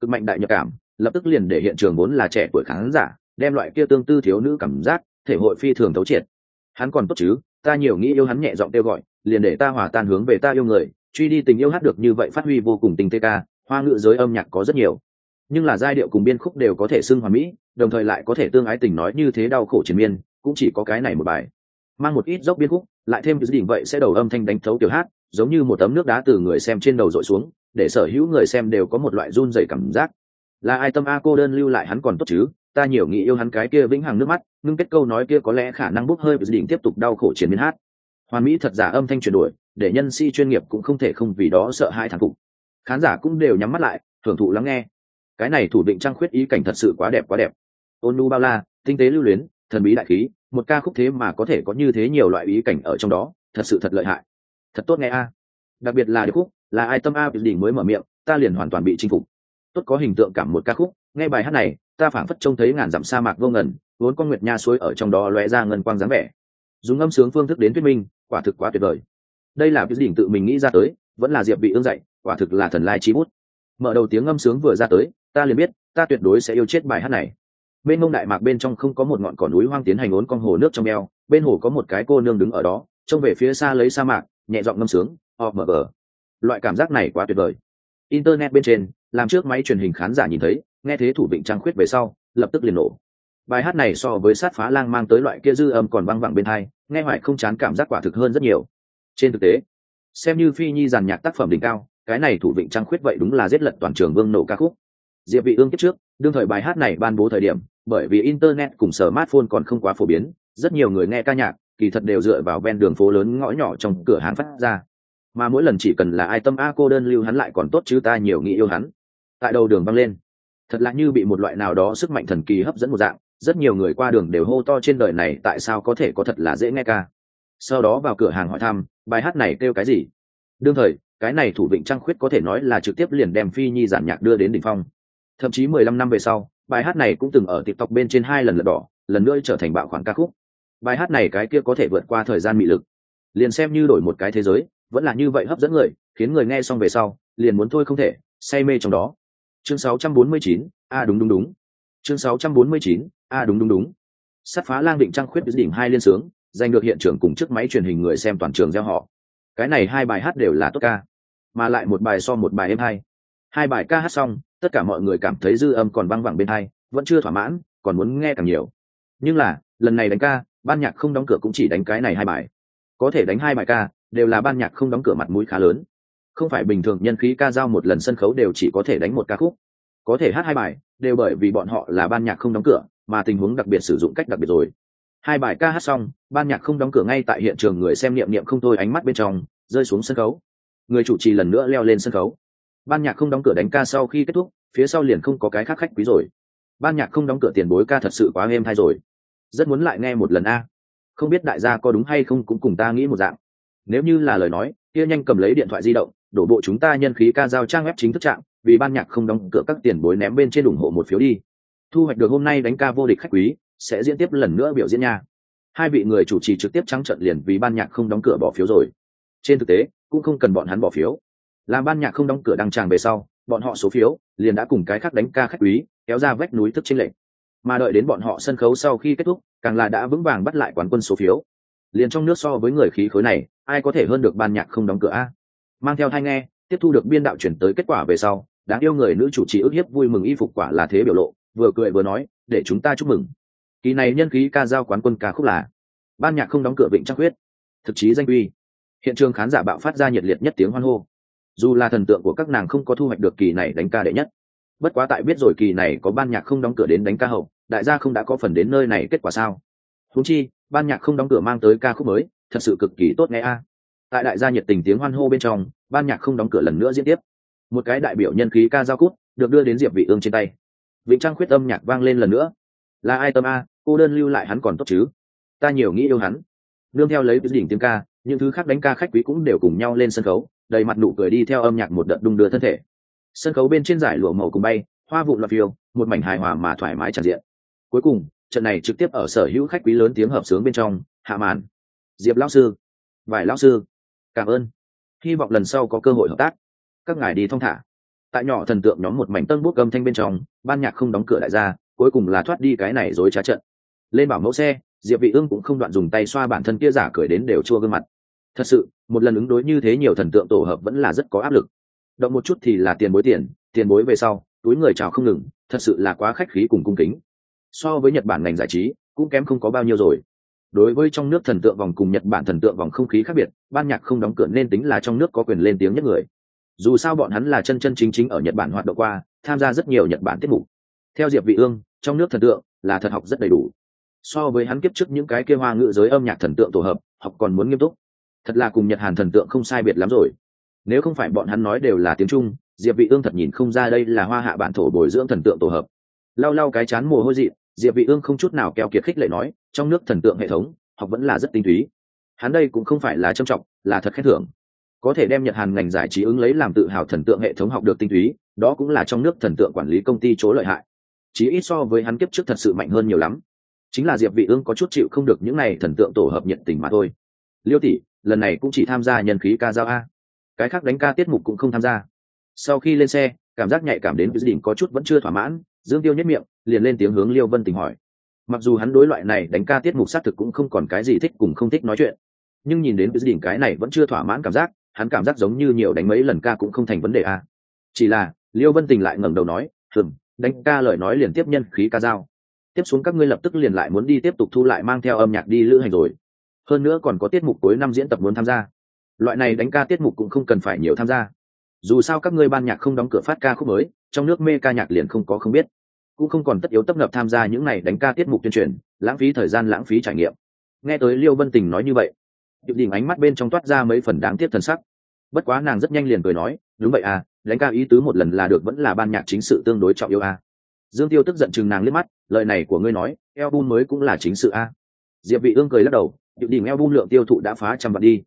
Cực mạnh đại nhập cảm, lập tức liền để hiện trường vốn là trẻ tuổi khán giả, đem loại kia tương tư thiếu nữ cảm giác, thể hội phi thường thấu triệt. Hắn còn tốt chứ? Ta nhiều nghĩ yêu hắn nhẹ giọng kêu gọi, liền để ta hòa tan hướng về ta yêu người, truy đi tình yêu hát được như vậy phát huy vô cùng tình tê ca, hoa ngữ giới âm nhạc có rất nhiều. Nhưng là giai điệu cùng biên khúc đều có thể xưng hòa mỹ, đồng thời lại có thể tương ái tình nói như thế đau khổ triền miên, cũng chỉ có cái này một bài. Mang một ít dốc biên khúc, lại thêm dự định vậy sẽ đầu âm thanh đánh thấu tiểu hát, giống như một tấm nước đá từ người xem trên đầu dội xuống, để sở hữu người xem đều có một loại run dày cảm giác. Là ai tâm a cô đơn lưu lại hắn còn tốt chứ? Ta nhiều nghĩ yêu hắn cái kia vĩnh hằng nước mắt, ngưng kết câu nói kia có lẽ khả năng bốc hơi bị định tiếp tục đau khổ chiến biến hát. Hoàn mỹ thật giả âm thanh chuyển đổi, để nhân si chuyên nghiệp cũng không thể không vì đó sợ hai thằng phục. Khán giả cũng đều nhắm mắt lại thưởng thụ lắng nghe. Cái này thủ định trang khuyết ý cảnh thật sự quá đẹp quá đẹp. Ôn nu bao la, tinh tế lưu luyến, thần bí đại khí, một ca khúc thế mà có thể có như thế nhiều loại ý cảnh ở trong đó, thật sự thật lợi hại. Thật tốt nghe a. Đặc biệt là điệp khúc, là ai tâm a đỉnh mới mở miệng, ta liền hoàn toàn bị chinh phục. Tốt có hình tượng cảm một ca khúc, nghe bài hát này ta phảng phất trông thấy ngàn dặm sa mạc vô ngần, vốn con nguyệt nha suối ở trong đó lóe ra ngân quang dáng vẻ. Dùng âm sướng phương thức đến thuyết minh, quả thực quá tuyệt vời. Đây là cái đỉnh tự mình nghĩ ra tới, vẫn là diệp bị ương dạy, quả thực là thần lai chi bút. Mở đầu tiếng âm sướng vừa ra tới, ta liền biết, ta tuyệt đối sẽ yêu chết bài hát này. Bên mông đại mạc bên trong không có một ngọn cỏ núi hoang tiến hành ốn con hồ nước trong eo, bên hồ có một cái cô nương đứng ở đó, trông về phía xa lấy sa mạc, nhẹ giọng ngâm sướng o mở loại cảm giác này quá tuyệt vời. Internet bên trên, làm trước máy truyền hình khán giả nhìn thấy nghe thế thủ vịnh trang khuyết về sau, lập tức liền nổ. Bài hát này so với sát phá lang mang tới loại kia dư âm còn văng vẳng bên hai, nghe hoài không chán cảm giác quả thực hơn rất nhiều. Trên thực tế, xem như phi nhi giàn nhạc tác phẩm đỉnh cao, cái này thủ vịnh trang khuyết vậy đúng là giết lật toàn trường vương nổ ca khúc. Diệp vị ương kiếp trước, đương thời bài hát này ban bố thời điểm, bởi vì internet cùng smartphone còn không quá phổ biến, rất nhiều người nghe ca nhạc, kỳ thật đều dựa vào ven đường phố lớn ngõ nhỏ trong cửa hàng phát ra. Mà mỗi lần chỉ cần là ai tâm a cô đơn lưu hắn lại còn tốt chứ ta nhiều nghĩ yêu hắn. Tại đầu đường băng lên thật là như bị một loại nào đó sức mạnh thần kỳ hấp dẫn một dạng, rất nhiều người qua đường đều hô to trên đời này tại sao có thể có thật là dễ nghe ca. Sau đó vào cửa hàng hỏi thăm, bài hát này kêu cái gì? Đương thời, cái này thủ vịnh trăng khuyết có thể nói là trực tiếp liền đem phi nhi giản nhạc đưa đến đỉnh phong. Thậm chí mười lăm năm về sau, bài hát này cũng từng ở tiktok bên trên hai lần lật đỏ, lần nữa trở thành bạo khoản ca khúc. Bài hát này cái kia có thể vượt qua thời gian mị lực. Liền xem như đổi một cái thế giới, vẫn là như vậy hấp dẫn người, khiến người nghe xong về sau, liền muốn thôi không thể, say mê trong đó chương 649, a à đúng đúng đúng. Chương 649, a à đúng đúng đúng. Sắt phá lang định trăng khuyết đỉnh hai liên sướng giành được hiện trường cùng chiếc máy truyền hình người xem toàn trường gieo họ. Cái này hai bài hát đều là tốt ca mà lại một bài so một bài êm hay. Hai bài ca hát xong tất cả mọi người cảm thấy dư âm còn văng vẳng bên hai vẫn chưa thỏa mãn còn muốn nghe càng nhiều. Nhưng là lần này đánh ca ban nhạc không đóng cửa cũng chỉ đánh cái này hai bài. Có thể đánh hai bài ca đều là ban nhạc không đóng cửa mặt mũi khá lớn không phải bình thường nhân khí ca giao một lần sân khấu đều chỉ có thể đánh một ca khúc. Có thể hát hai bài, đều bởi vì bọn họ là ban nhạc không đóng cửa, mà tình huống đặc biệt sử dụng cách đặc biệt rồi. Hai bài ca hát xong, ban nhạc không đóng cửa ngay tại hiện trường người xem niệm niệm không thôi ánh mắt bên trong, rơi xuống sân khấu. Người chủ trì lần nữa leo lên sân khấu. Ban nhạc không đóng cửa đánh ca sau khi kết thúc, phía sau liền không có cái khác khách quý rồi. Ban nhạc không đóng cửa tiền bối ca thật sự quá êm thay rồi. Rất muốn lại nghe một lần a. Không biết đại gia có đúng hay không cũng cùng ta nghĩ một dạng. Nếu như là lời nói kia nhanh cầm lấy điện thoại di động, đổ bộ chúng ta nhân khí ca giao trang web chính thức trạng vì ban nhạc không đóng cửa các tiền bối ném bên trên ủng hộ một phiếu đi. Thu hoạch được hôm nay đánh ca vô địch khách quý, sẽ diễn tiếp lần nữa biểu diễn nha. Hai vị người chủ trì trực tiếp trắng trận liền vì ban nhạc không đóng cửa bỏ phiếu rồi. Trên thực tế, cũng không cần bọn hắn bỏ phiếu. Làm ban nhạc không đóng cửa đăng tràng về sau, bọn họ số phiếu liền đã cùng cái khác đánh ca khách quý, kéo ra vách núi thức trên lệnh mà đợi đến bọn họ sân khấu sau khi kết thúc, càng là đã vững vàng bắt lại quán quân số phiếu. Liền trong nước so với người khí khối này ai có thể hơn được ban nhạc không đóng cửa a? Mang theo thai nghe, tiếp thu được biên đạo chuyển tới kết quả về sau, đáng yêu người nữ chủ trì ức hiếp vui mừng y phục quả là thế biểu lộ, vừa cười vừa nói, để chúng ta chúc mừng. Kỳ này nhân khí ca giao quán quân ca khúc là ban nhạc không đóng cửa vịnh trắc huyết, thực chí danh uy. Hiện trường khán giả bạo phát ra nhiệt liệt nhất tiếng hoan hô. Dù là thần tượng của các nàng không có thu hoạch được kỳ này đánh ca đệ nhất, bất quá tại biết rồi kỳ này có ban nhạc không đóng cửa đến đánh ca hậu, đại gia không đã có phần đến nơi này kết quả sao? Húng chi, ban nhạc không đóng cửa mang tới ca khúc mới thật sự cực kỳ tốt nghe a. Tại đại gia nhiệt tình tiếng hoan hô bên trong, ban nhạc không đóng cửa lần nữa diễn tiếp. Một cái đại biểu nhân khí ca giao cút, được đưa đến diệp vị ương trên tay. Vĩnh trang khuyết âm nhạc vang lên lần nữa. Là ai tâm a, cô đơn lưu lại hắn còn tốt chứ? Ta nhiều nghĩ yêu hắn. Nương theo lấy đỉnh tiếng ca, những thứ khác đánh ca khách quý cũng đều cùng nhau lên sân khấu, đầy mặt nụ cười đi theo âm nhạc một đợt đung đưa thân thể. Sân khấu bên trên giải lụa màu cùng bay, hoa vụ loạt phiêu, một mảnh hài hòa mà thoải mái tràn diện. Cuối cùng, trận này trực tiếp ở sở hữu khách quý lớn tiếng hợp sướng bên trong, hạ màn diệp lão sư. Vài lão sư. Cảm ơn. Hy vọng lần sau có cơ hội hợp tác. Các ngài đi thong thả. Tại nhỏ thần tượng nhóm một mảnh tân bút âm thanh bên trong, ban nhạc không đóng cửa đại gia cuối cùng là thoát đi cái này rồi trá trận. Lên bảo mẫu xe, diệp vị ương cũng không đoạn dùng tay xoa bản thân kia giả cười đến đều chua gương mặt. Thật sự, một lần ứng đối như thế nhiều thần tượng tổ hợp vẫn là rất có áp lực. Động một chút thì là tiền bối tiền tiền bối về sau, túi người chào không ngừng, thật sự là quá khách khí cùng cung kính. So với nhật bản ngành giải trí, cũng kém không có bao nhiêu rồi đối với trong nước thần tượng vòng cùng nhật bản thần tượng vòng không khí khác biệt, ban nhạc không đóng cửa nên tính là trong nước có quyền lên tiếng nhất người. Dù sao bọn hắn là chân chân chính chính ở nhật bản hoạt động qua, tham gia rất nhiều nhật bản tiết mục. Theo diệp vị ương, trong nước thần tượng là thật học rất đầy đủ. So với hắn kiếp trước những cái kia hoa ngữ giới âm nhạc thần tượng tổ hợp, học còn muốn nghiêm túc. Thật là cùng nhật hàn thần tượng không sai biệt lắm rồi. Nếu không phải bọn hắn nói đều là tiếng trung, diệp vị ương thật nhìn không ra đây là hoa hạ bản thổ bồi dưỡng thần tượng tổ hợp. Lau lau cái chán mồ hôi dị diệp vị ương không chút nào keo kiệt khích lệ nói, trong nước thần tượng hệ thống, học vẫn là rất tinh túy. Hắn đây cũng không phải là trâm trọng, là thật khen thưởng. Có thể đem nhật hàn ngành giải trí ứng lấy làm tự hào thần tượng hệ thống học được tinh túy, đó cũng là trong nước thần tượng quản lý công ty chỗ lợi hại. Chỉ ít so với hắn kiếp trước thật sự mạnh hơn nhiều lắm. Chính là diệp vị ương có chút chịu không được những này thần tượng tổ hợp nhiệt tình mà thôi. Liêu tỷ, lần này cũng chỉ tham gia nhân khí ca giao a. Cái khác đánh ca tiết mục cũng không tham gia. Sau khi lên xe, cảm giác nhạy cảm đến với đỉnh có chút vẫn chưa thỏa mãn dương tiêu nhất miệng, liền lên tiếng hướng liêu vân tình hỏi. Mặc dù hắn đối loại này đánh ca tiết mục xác thực cũng không còn cái gì thích cùng không thích nói chuyện, nhưng nhìn đến cái đỉnh cái này vẫn chưa thỏa mãn cảm giác, hắn cảm giác giống như nhiều đánh mấy lần ca cũng không thành vấn đề a chỉ là, liêu vân tình lại ngẩng đầu nói thường đánh ca lời nói liền tiếp nhân khí ca dao. Tiếp xuống các ngươi lập tức liền lại muốn đi tiếp tục thu lại mang theo âm nhạc đi lữ hành rồi. Hơn nữa còn có tiết mục cuối năm diễn tập muốn tham gia. Loại này đánh ca tiết mục cũng không cần phải nhiều tham gia. Dù sao các ngươi ban nhạc không đóng cửa phát ca khúc mới, trong nước mê ca nhạc liền không có không biết cũng không còn tất yếu tấp nập tham gia những này đánh ca tiết mục tuyên truyền, lãng phí thời gian, lãng phí trải nghiệm. Nghe tới liêu vân tình nói như vậy điệu đình ánh mắt bên trong toát ra mấy phần đáng tiếc thần sắc. Bất quá nàng rất nhanh liền cười nói, đúng vậy à đánh ca ý tứ một lần là được vẫn là ban nhạc chính sự tương đối trọng yêu à. dương tiêu tức giận chừng nàng liếc mắt, lời này của ngươi nói, album mới cũng là chính sự a diệp vị ương cười lắc đầu điệu đỉnh album lượng tiêu thụ đã phá trăm vạn đi.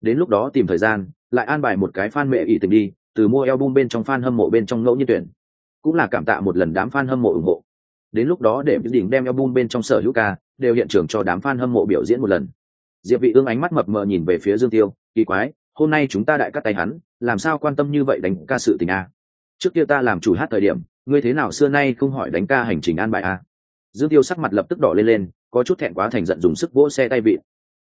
Đến lúc đó tìm thời gian, lại an bài một cái fan mẹ ỷ tình đi, từ mua album bên trong fan hâm mộ bên trong ngẫu nhiên tuyển cũng là cảm tạ một lần đám fan hâm mộ ủng hộ. Đến lúc đó để điệu đỉnh đem album bên trong sở hữu ca đều hiện trường cho đám fan hâm mộ biểu diễn một lần. Diệp vị ương ánh mắt mập mờ nhìn về phía dương tiêu, kỳ quái, hôm nay chúng ta đại cắt tay hắn, làm sao quan tâm như vậy đánh ca sự tình a trước kia ta làm chủ hát thời điểm, ngươi thế nào xưa nay không hỏi đánh ca hành trình an bài a dương tiêu sắc mặt lập tức đỏ lên lên, có chút thẹn quá thành giận dùng sức vỗ xe tay vị.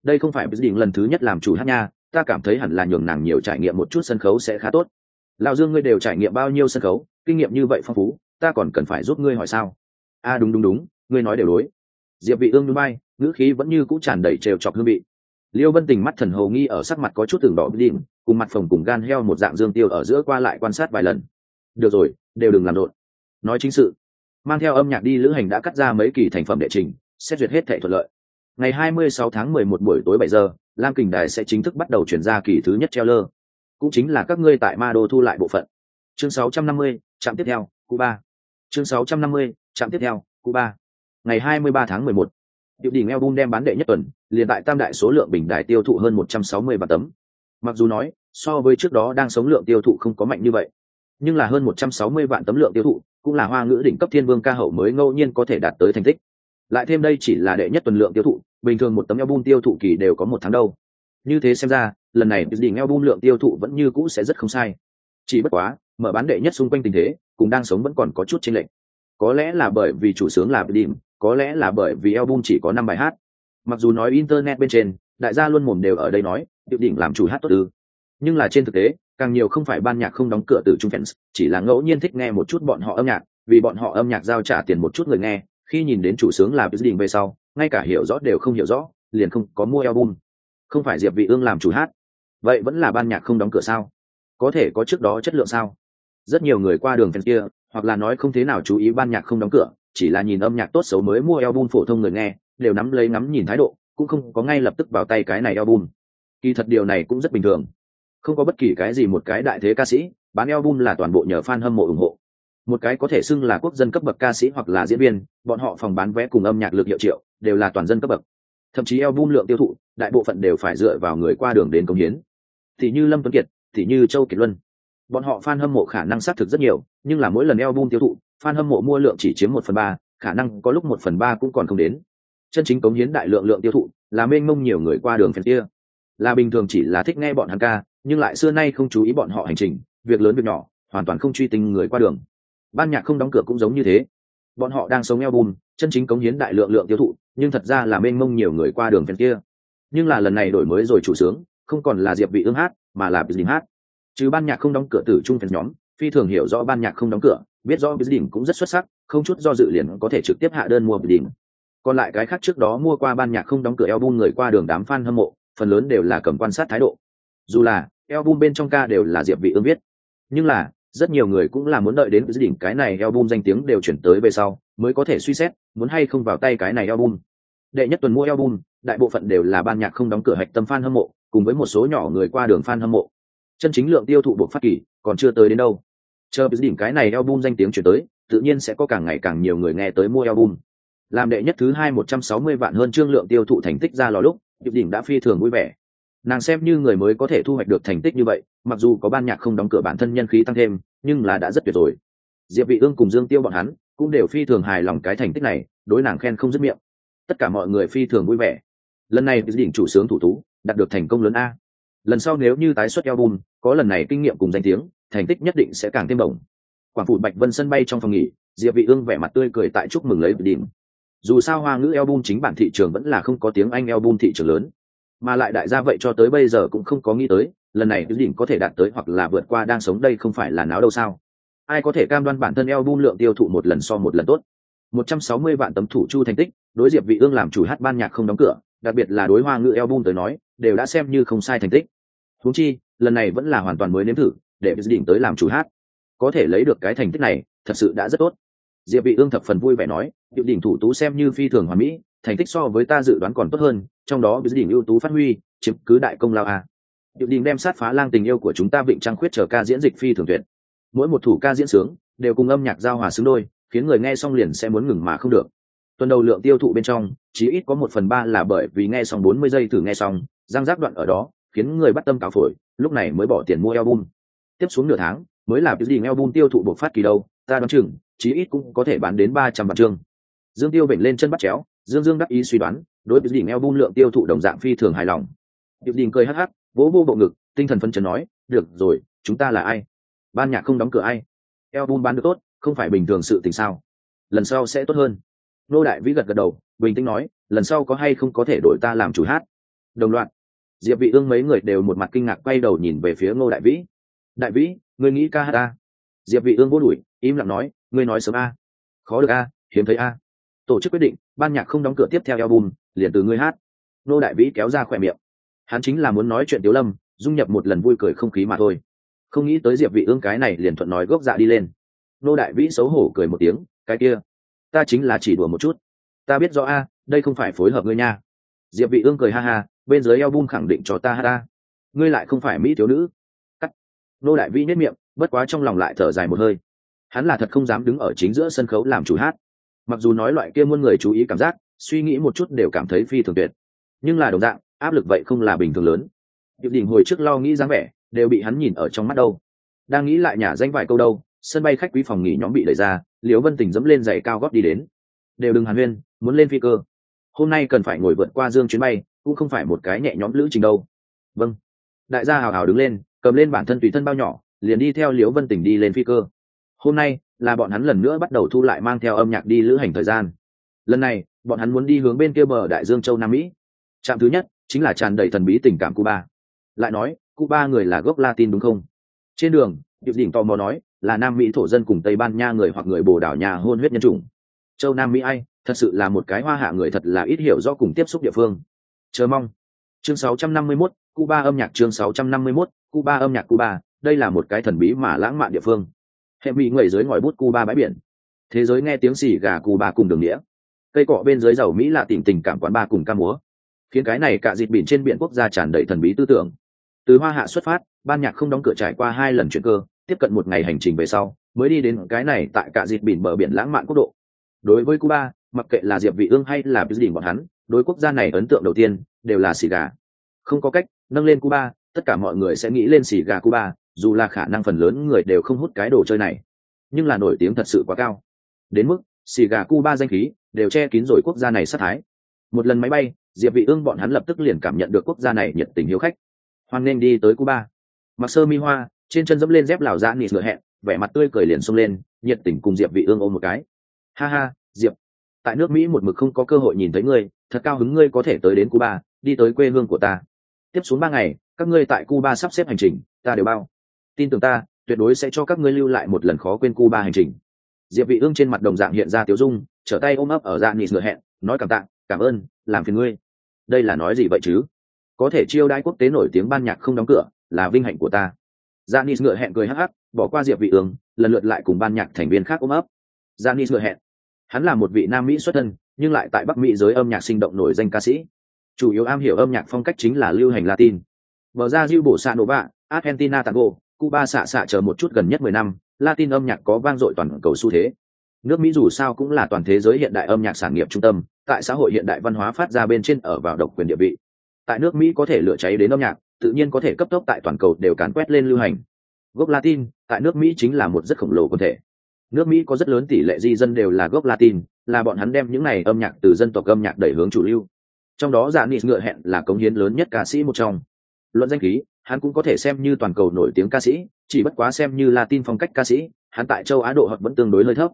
đây không phải bất đình lần thứ nhất làm chủ hát nha, ta cảm thấy hẳn là nhường nàng nhiều trải nghiệm một chút sân khấu sẽ khá tốt lão dương ngươi đều trải nghiệm bao nhiêu sân khấu, kinh nghiệm như vậy phong phú, ta còn cần phải giúp ngươi hỏi sao? A đúng đúng đúng, ngươi nói đều đối. Diệp vị ương núi bay ngữ khí vẫn như cũ tràn đầy trêu chọc hương vị. Liêu vân tình mắt thần hồ nghi ở sắc mặt có chút tưởng đỏ bị cùng mặt phồng cùng gan heo một dạng dương tiêu ở giữa qua lại quan sát vài lần. Được rồi, đều đừng làm rộn. Nói chính sự. Mang theo âm nhạc đi lữ hành đã cắt ra mấy kỳ thành phẩm đệ trình, xét duyệt hết thể thuận lợi. Ngày 26 tháng 11 buổi tối 7 giờ, lam kình đài sẽ chính thức bắt đầu chuyển ra kỳ thứ nhất treo lơ cũng chính là các ngươi tại ma đô thu lại bộ phận chương 650, trạm tiếp theo cuba chương 650, trạm tiếp theo cuba ngày 23 tháng 11 Diệu đỉnh album đem bán đệ nhất tuần, liền tại tam đại số lượng bình đài tiêu thụ hơn 160 vạn tấm. Mặc dù nói, so với trước đó đang sống lượng tiêu thụ không có mạnh như vậy, nhưng là hơn 160 vạn tấm lượng tiêu thụ, cũng là hoa ngữ đỉnh cấp thiên vương ca hậu mới ngẫu nhiên có thể đạt tới thành tích. Lại thêm đây chỉ là đệ nhất tuần lượng tiêu thụ, bình thường một tấm album tiêu thụ kỳ đều có một tháng đâu. Như thế xem ra, lần này đỉnh album lượng tiêu thụ vẫn như cũ sẽ rất không sai. Chỉ bất quá, mở bán đệ nhất xung quanh tình thế, cùng đang sống vẫn còn có chút chênh lệch. Có lẽ là bởi vì chủ sướng là Blim, có lẽ là bởi vì album chỉ có năm bài hát. Mặc dù nói internet bên trên, đại gia luôn mồm đều ở đây nói, Diệu đỉnh làm chủ hát tốt ư. Nhưng là trên thực tế, càng nhiều không phải ban nhạc không đóng cửa từ trung fans, chỉ là ngẫu nhiên thích nghe một chút bọn họ âm nhạc, vì bọn họ âm nhạc giao trả tiền một chút người nghe, khi nhìn đến chủ sướng là Diệu đỉnh về sau, ngay cả hiểu rõ đều không hiểu rõ, liền không có mua album. Không phải Diệp Vị Ương làm chủ hát, vậy vẫn là ban nhạc không đóng cửa sao? Có thể có trước đó chất lượng sao? Rất nhiều người qua đường phần kia, hoặc là nói không thế nào chú ý ban nhạc không đóng cửa, chỉ là nhìn âm nhạc tốt xấu mới mua album phổ thông người nghe, đều nắm lấy ngắm nhìn thái độ, cũng không có ngay lập tức vào tay cái này album. Kỳ thật điều này cũng rất bình thường. Không có bất kỳ cái gì một cái đại thế ca sĩ, bán album là toàn bộ nhờ fan hâm mộ ủng hộ. Một cái có thể xưng là quốc dân cấp bậc ca sĩ hoặc là diễn viên, bọn họ phòng bán vé cùng âm nhạc lực hiệu triệu, đều là toàn dân cấp bậc. Thậm chí album lượng tiêu thụ, đại bộ phận đều phải dựa vào người qua đường đến công hiến. Thì như Lâm Tuấn Kiệt, thì như Châu Kiệt Luân. Bọn họ fan hâm mộ khả năng xác thực rất nhiều, nhưng là mỗi lần album tiêu thụ, fan hâm mộ mua lượng chỉ chiếm một phần ba, khả năng có lúc một phần ba cũng còn không đến. Chân chính cống hiến đại lượng lượng tiêu thụ, là mênh mông nhiều người qua đường phần kia. Là bình thường chỉ là thích nghe bọn hắn ca, nhưng lại xưa nay không chú ý bọn họ hành trình, việc lớn việc nhỏ, hoàn toàn không truy tình người qua đường. Ban nhạc không đóng cửa cũng giống như thế. Bọn họ đang sống album, chân chính cống hiến đại lượng lượng tiêu thụ, nhưng thật ra là mênh mông nhiều người qua đường phần kia. Nhưng là lần này đổi mới rồi chủ sướng, không còn là Diệp Vị Ương hát, mà là Bình hát. chứ ban nhạc không đóng cửa tử trung phần nhóm, phi thường hiểu rõ ban nhạc không đóng cửa, biết rõ Bidin cũng rất xuất sắc, không chút do dự liền có thể trực tiếp hạ đơn mua Bidin. Còn lại cái khác trước đó mua qua ban nhạc không đóng cửa album người qua đường đám fan hâm mộ, phần lớn đều là cầm quan sát thái độ. Dù là album bên trong ca đều là Diệp Vị Ương viết, nhưng là rất nhiều người cũng là muốn đợi đến Bidin cái này album danh tiếng đều chuyển tới về sau, mới có thể suy xét muốn hay không vào tay cái này album. Đệ nhất tuần mua album, đại bộ phận đều là ban nhạc không đóng cửa hạch tâm fan hâm mộ, cùng với một số nhỏ người qua đường fan hâm mộ. Chân chính lượng tiêu thụ buộc phát kỳ, còn chưa tới đến đâu. Chờ đỉnh cái này album danh tiếng chuyển tới tự nhiên sẽ có càng ngày càng nhiều người nghe tới mua album. Làm đệ nhất thứ hai một trăm sáu mươi vạn hơn trương lượng tiêu thụ thành tích ra lò lúc điệp đỉnh đã phi thường vui vẻ. Nàng xem như người mới có thể thu hoạch được thành tích như vậy mặc dù có ban nhạc không đóng cửa bản thân nhân khí tăng thêm nhưng là đã rất tuyệt rồi. Diệp vị ương cùng dương tiêu bọn hắn cũng đều phi thường hài lòng cái thành tích này đối nàng khen không dứt miệng. Tất cả mọi người phi thường vui vẻ lần này đỉnh chủ sướng thủ tú, đạt được thành công lớn a. Lần sau nếu như tái xuất album, có lần này kinh nghiệm cùng danh tiếng, thành tích nhất định sẽ càng thêm bổng. Quảng phụ bạch vân sân bay trong phòng nghỉ, diệp vị ương vẻ mặt tươi cười tại chúc mừng lấy đỉnh dù sao hoa ngữ album chính bản thị trường vẫn là không có tiếng anh album thị trường lớn, mà lại đại gia vậy cho tới bây giờ cũng không có nghĩ tới, lần này đỉnh có thể đạt tới hoặc là vượt qua đang sống đây không phải là náo đâu sao. Ai có thể cam đoan bản thân album lượng tiêu thụ một lần so một lần tốt? 160 vạn tấm thủ chu thành tích, đối diệp vị ương làm chủ hát ban nhạc không đóng cửa đặc biệt là đối hoa ngữ album tới nói, đều đã xem như không sai thành tích. Huống chi, lần này vẫn là hoàn toàn mới nếm thử, để đỉnh tới làm chủ hát. Có thể lấy được cái thành tích này, thật sự đã rất tốt. Diệp vị ương thập phần vui vẻ nói điệu đỉnh thủ tú xem như phi thường hoàn mỹ, thành tích so với ta dự đoán còn tốt hơn, trong đó Biết đỉnh ưu tú phát huy, chiếm cứ đại công lao a. Điệu đỉnh đem sát phá lang tình yêu của chúng ta vịnh trăng khuyết chờ ca diễn dịch phi thường tuyệt. Mỗi một thủ ca diễn sướng, đều cùng âm nhạc giao hòa xứng đôi, khiến người nghe xong liền sẽ muốn ngừng mà không được tuần đầu lượng tiêu thụ bên trong chỉ ít có một phần ba là bởi vì nghe xong 40 giây thử nghe xong giang giác đoạn ở đó, khiến người bắt tâm cào phổi, lúc này mới bỏ tiền mua album. Tiếp xuống nửa tháng, mới là cái gì album tiêu thụ bộc phát kỳ đâu, ta đoán chừng, chí ít cũng có thể bán đến ba trăm vạn chương. Dương tiêu bệnh lên chân bắt chéo, dương dương đắc ý suy đoán, đối với đỉnh album lượng tiêu thụ đồng dạng phi thường hài lòng. Điệp đình cười hắc hắc, vỗ vô bộ ngực, tinh thần phấn chấn nói, được rồi, chúng ta là ai? Ban nhạc không đóng cửa ai? Album bán được tốt, không phải bình thường sự tình sao? Lần sau sẽ tốt hơn nô đại vĩ gật gật đầu, bình tĩnh nói, lần sau có hay không có thể đổi ta làm chủ hát? Đồng loạt, diệp vị ương mấy người đều một mặt kinh ngạc quay đầu nhìn về phía ngô đại vĩ. Đại vĩ, ngươi nghĩ ca hát ta? diệp vị ương vô đuổi, im lặng nói, ngươi nói sớm a. Khó được a, hiếm thấy a. Tổ chức quyết định, ban nhạc không đóng cửa tiếp theo album, liền từ ngươi hát. Ngô đại vĩ kéo ra khỏe miệng. Hắn chính là muốn nói chuyện tiểu lâm, dung nhập một lần vui cười không khí mà thôi. Không nghĩ tới diệp vị ương cái này liền thuận nói gốc dạ đi lên. Ngô đại vĩ xấu hổ cười một tiếng, cái kia ta chính là chỉ đùa một chút. Ta biết rõ a, đây không phải phối hợp ngươi nha. Diệp vị ương cười ha ha, bên dưới eo bun khẳng định cho ta ha. ta ngươi lại không phải mỹ thiếu nữ. Cắt. Nô đại vi nhất miệng, bất quá trong lòng lại thở dài một hơi. Hắn là thật không dám đứng ở chính giữa sân khấu làm chủ hát. Mặc dù nói loại kia muôn người chú ý cảm giác, suy nghĩ một chút đều cảm thấy phi thường tuyệt. Nhưng là đồng dạng, áp lực vậy không là bình thường lớn. Điệp đình hồi trước lo nghĩ dáng vẻ, đều bị hắn nhìn ở trong mắt đâu. Đang nghĩ lại nhà danh vài câu đâu, sân bay khách quý phòng nghỉ nhóm bị đẩy ra liễu vân tình dẫm lên giày cao góp đi đến. Đều đừng hàn huyên, muốn lên phi cơ. Hôm nay cần phải ngồi vượt qua dương chuyến bay, cũng không phải một cái nhẹ nhõm lữ trình đâu. Vâng. Đại gia hào hào đứng lên, cầm lên bản thân tùy thân bao nhỏ, liền đi theo liễu vân tình đi lên phi cơ. Hôm nay là bọn hắn lần nữa bắt đầu thu lại mang theo âm nhạc đi lữ hành thời gian. Lần này, bọn hắn muốn đi hướng bên kia bờ đại dương châu nam mỹ. Trạm thứ nhất chính là tràn đầy thần bí tình cảm cuba. Lại nói, cuba người là gốc latin đúng không? Trên đường, điệp đỉnh tò mò nói là nam mỹ thổ dân cùng tây ban nha người hoặc người bồ đảo nhà hôn huyết nhân chủng. Châu nam mỹ ai thật sự là một cái hoa hạ người thật là ít hiểu do cùng tiếp xúc địa phương. Chờ mong. Chương 651, cuba âm nhạc chương 651, cuba âm nhạc cuba đây là một cái thần bí mà lãng mạn địa phương. Hệ mỹ người dưới ngòi bút cuba bãi biển. Thế giới nghe tiếng xì gà cuba cùng đường nghĩa. Cây cọ bên dưới dầu mỹ là tình tình cảm quán ba cùng ca múa. Khiến cái này cả dịp biển trên biển quốc gia tràn đầy thần bí tư tưởng. Từ hoa hạ xuất phát ban nhạc không đóng cửa trải qua hai lần chuyển cơ tiếp cận một ngày hành trình về sau, mới đi đến cái này tại cả dịp biển bờ biển lãng mạn quốc độ. Đối với cuba, mặc kệ là diệp vị ương hay là biết đỉnh bọn hắn, đối quốc gia này ấn tượng đầu tiên đều là xì gà. Không có cách, nâng lên cuba, tất cả mọi người sẽ nghĩ lên xì gà cuba, dù là khả năng phần lớn người đều không hút cái đồ chơi này. Nhưng là nổi tiếng thật sự quá cao. Đến mức, xì gà cuba danh khí đều che kín rồi quốc gia này sát thái. Một lần máy bay, diệp vị ương bọn hắn lập tức liền cảm nhận được quốc gia này nhiệt tình hiếu khách. Hoan nên đi tới cuba. Mặc sơ mi hoa trên chân dẫm lên dép lào ra nịt ngựa hẹn, vẻ mặt tươi cười liền xông lên, nhiệt tình cùng diệp vị ương ôm một cái. Ha ha, diệp, tại nước mỹ một mực không có cơ hội nhìn thấy ngươi, thật cao hứng ngươi có thể tới đến cuba, đi tới quê hương của ta. Tiếp xuống ba ngày, các ngươi tại cuba sắp xếp hành trình, ta đều bao. Tin tưởng ta, tuyệt đối sẽ cho các ngươi lưu lại một lần khó quên cuba hành trình. Diệp vị ương trên mặt đồng dạng hiện ra tiểu dung, trở tay ôm ấp ở dạ nịt ngựa hẹn, nói cảm tạ, cảm ơn, làm phiền ngươi. Đây là nói gì vậy chứ? Có thể chiêu đãi quốc tế nổi tiếng ban nhạc không đóng cửa, là vinh hạnh của ta. Janis ngựa hẹn cười hắc hắc, bỏ qua Diệp Vị Ương, lần lượt lại cùng ban nhạc thành viên khác ôm ấp. Janis ngựa hẹn. Hắn là một vị Nam Mỹ xuất thân, nhưng lại tại Bắc Mỹ giới âm nhạc sinh động nổi danh ca sĩ. Chủ yếu am hiểu âm nhạc phong cách chính là lưu hành Latin. Bờ ra Rio bổ xạ bạ, Argentina tango, Cuba xạ xạ chờ một chút gần nhất mười năm, Latin âm nhạc có vang dội toàn cầu xu thế. Nước Mỹ dù sao cũng là toàn thế giới hiện đại âm nhạc sản nghiệp trung tâm, tại xã hội hiện đại văn hóa phát ra bên trên ở vào độc quyền địa vị. Tại nước Mỹ có thể lựa cháy đến âm nhạc, tự nhiên có thể cấp tốc tại toàn cầu đều càn quét lên lưu hành. Gốc latin, tại nước mỹ chính là một rất khổng lồ quần thể. Nước mỹ có rất lớn tỷ lệ di dân đều là gốc latin, là bọn hắn đem những này âm nhạc từ dân tộc âm nhạc đẩy hướng chủ lưu. Trong đó dạ nịt ngựa hẹn là cống hiến lớn nhất ca sĩ một trong. Luận danh khí, hắn cũng có thể xem như toàn cầu nổi tiếng ca sĩ, chỉ bất quá xem như latin phong cách ca sĩ, hắn tại châu á độ hoặc vẫn tương đối hơi thấp.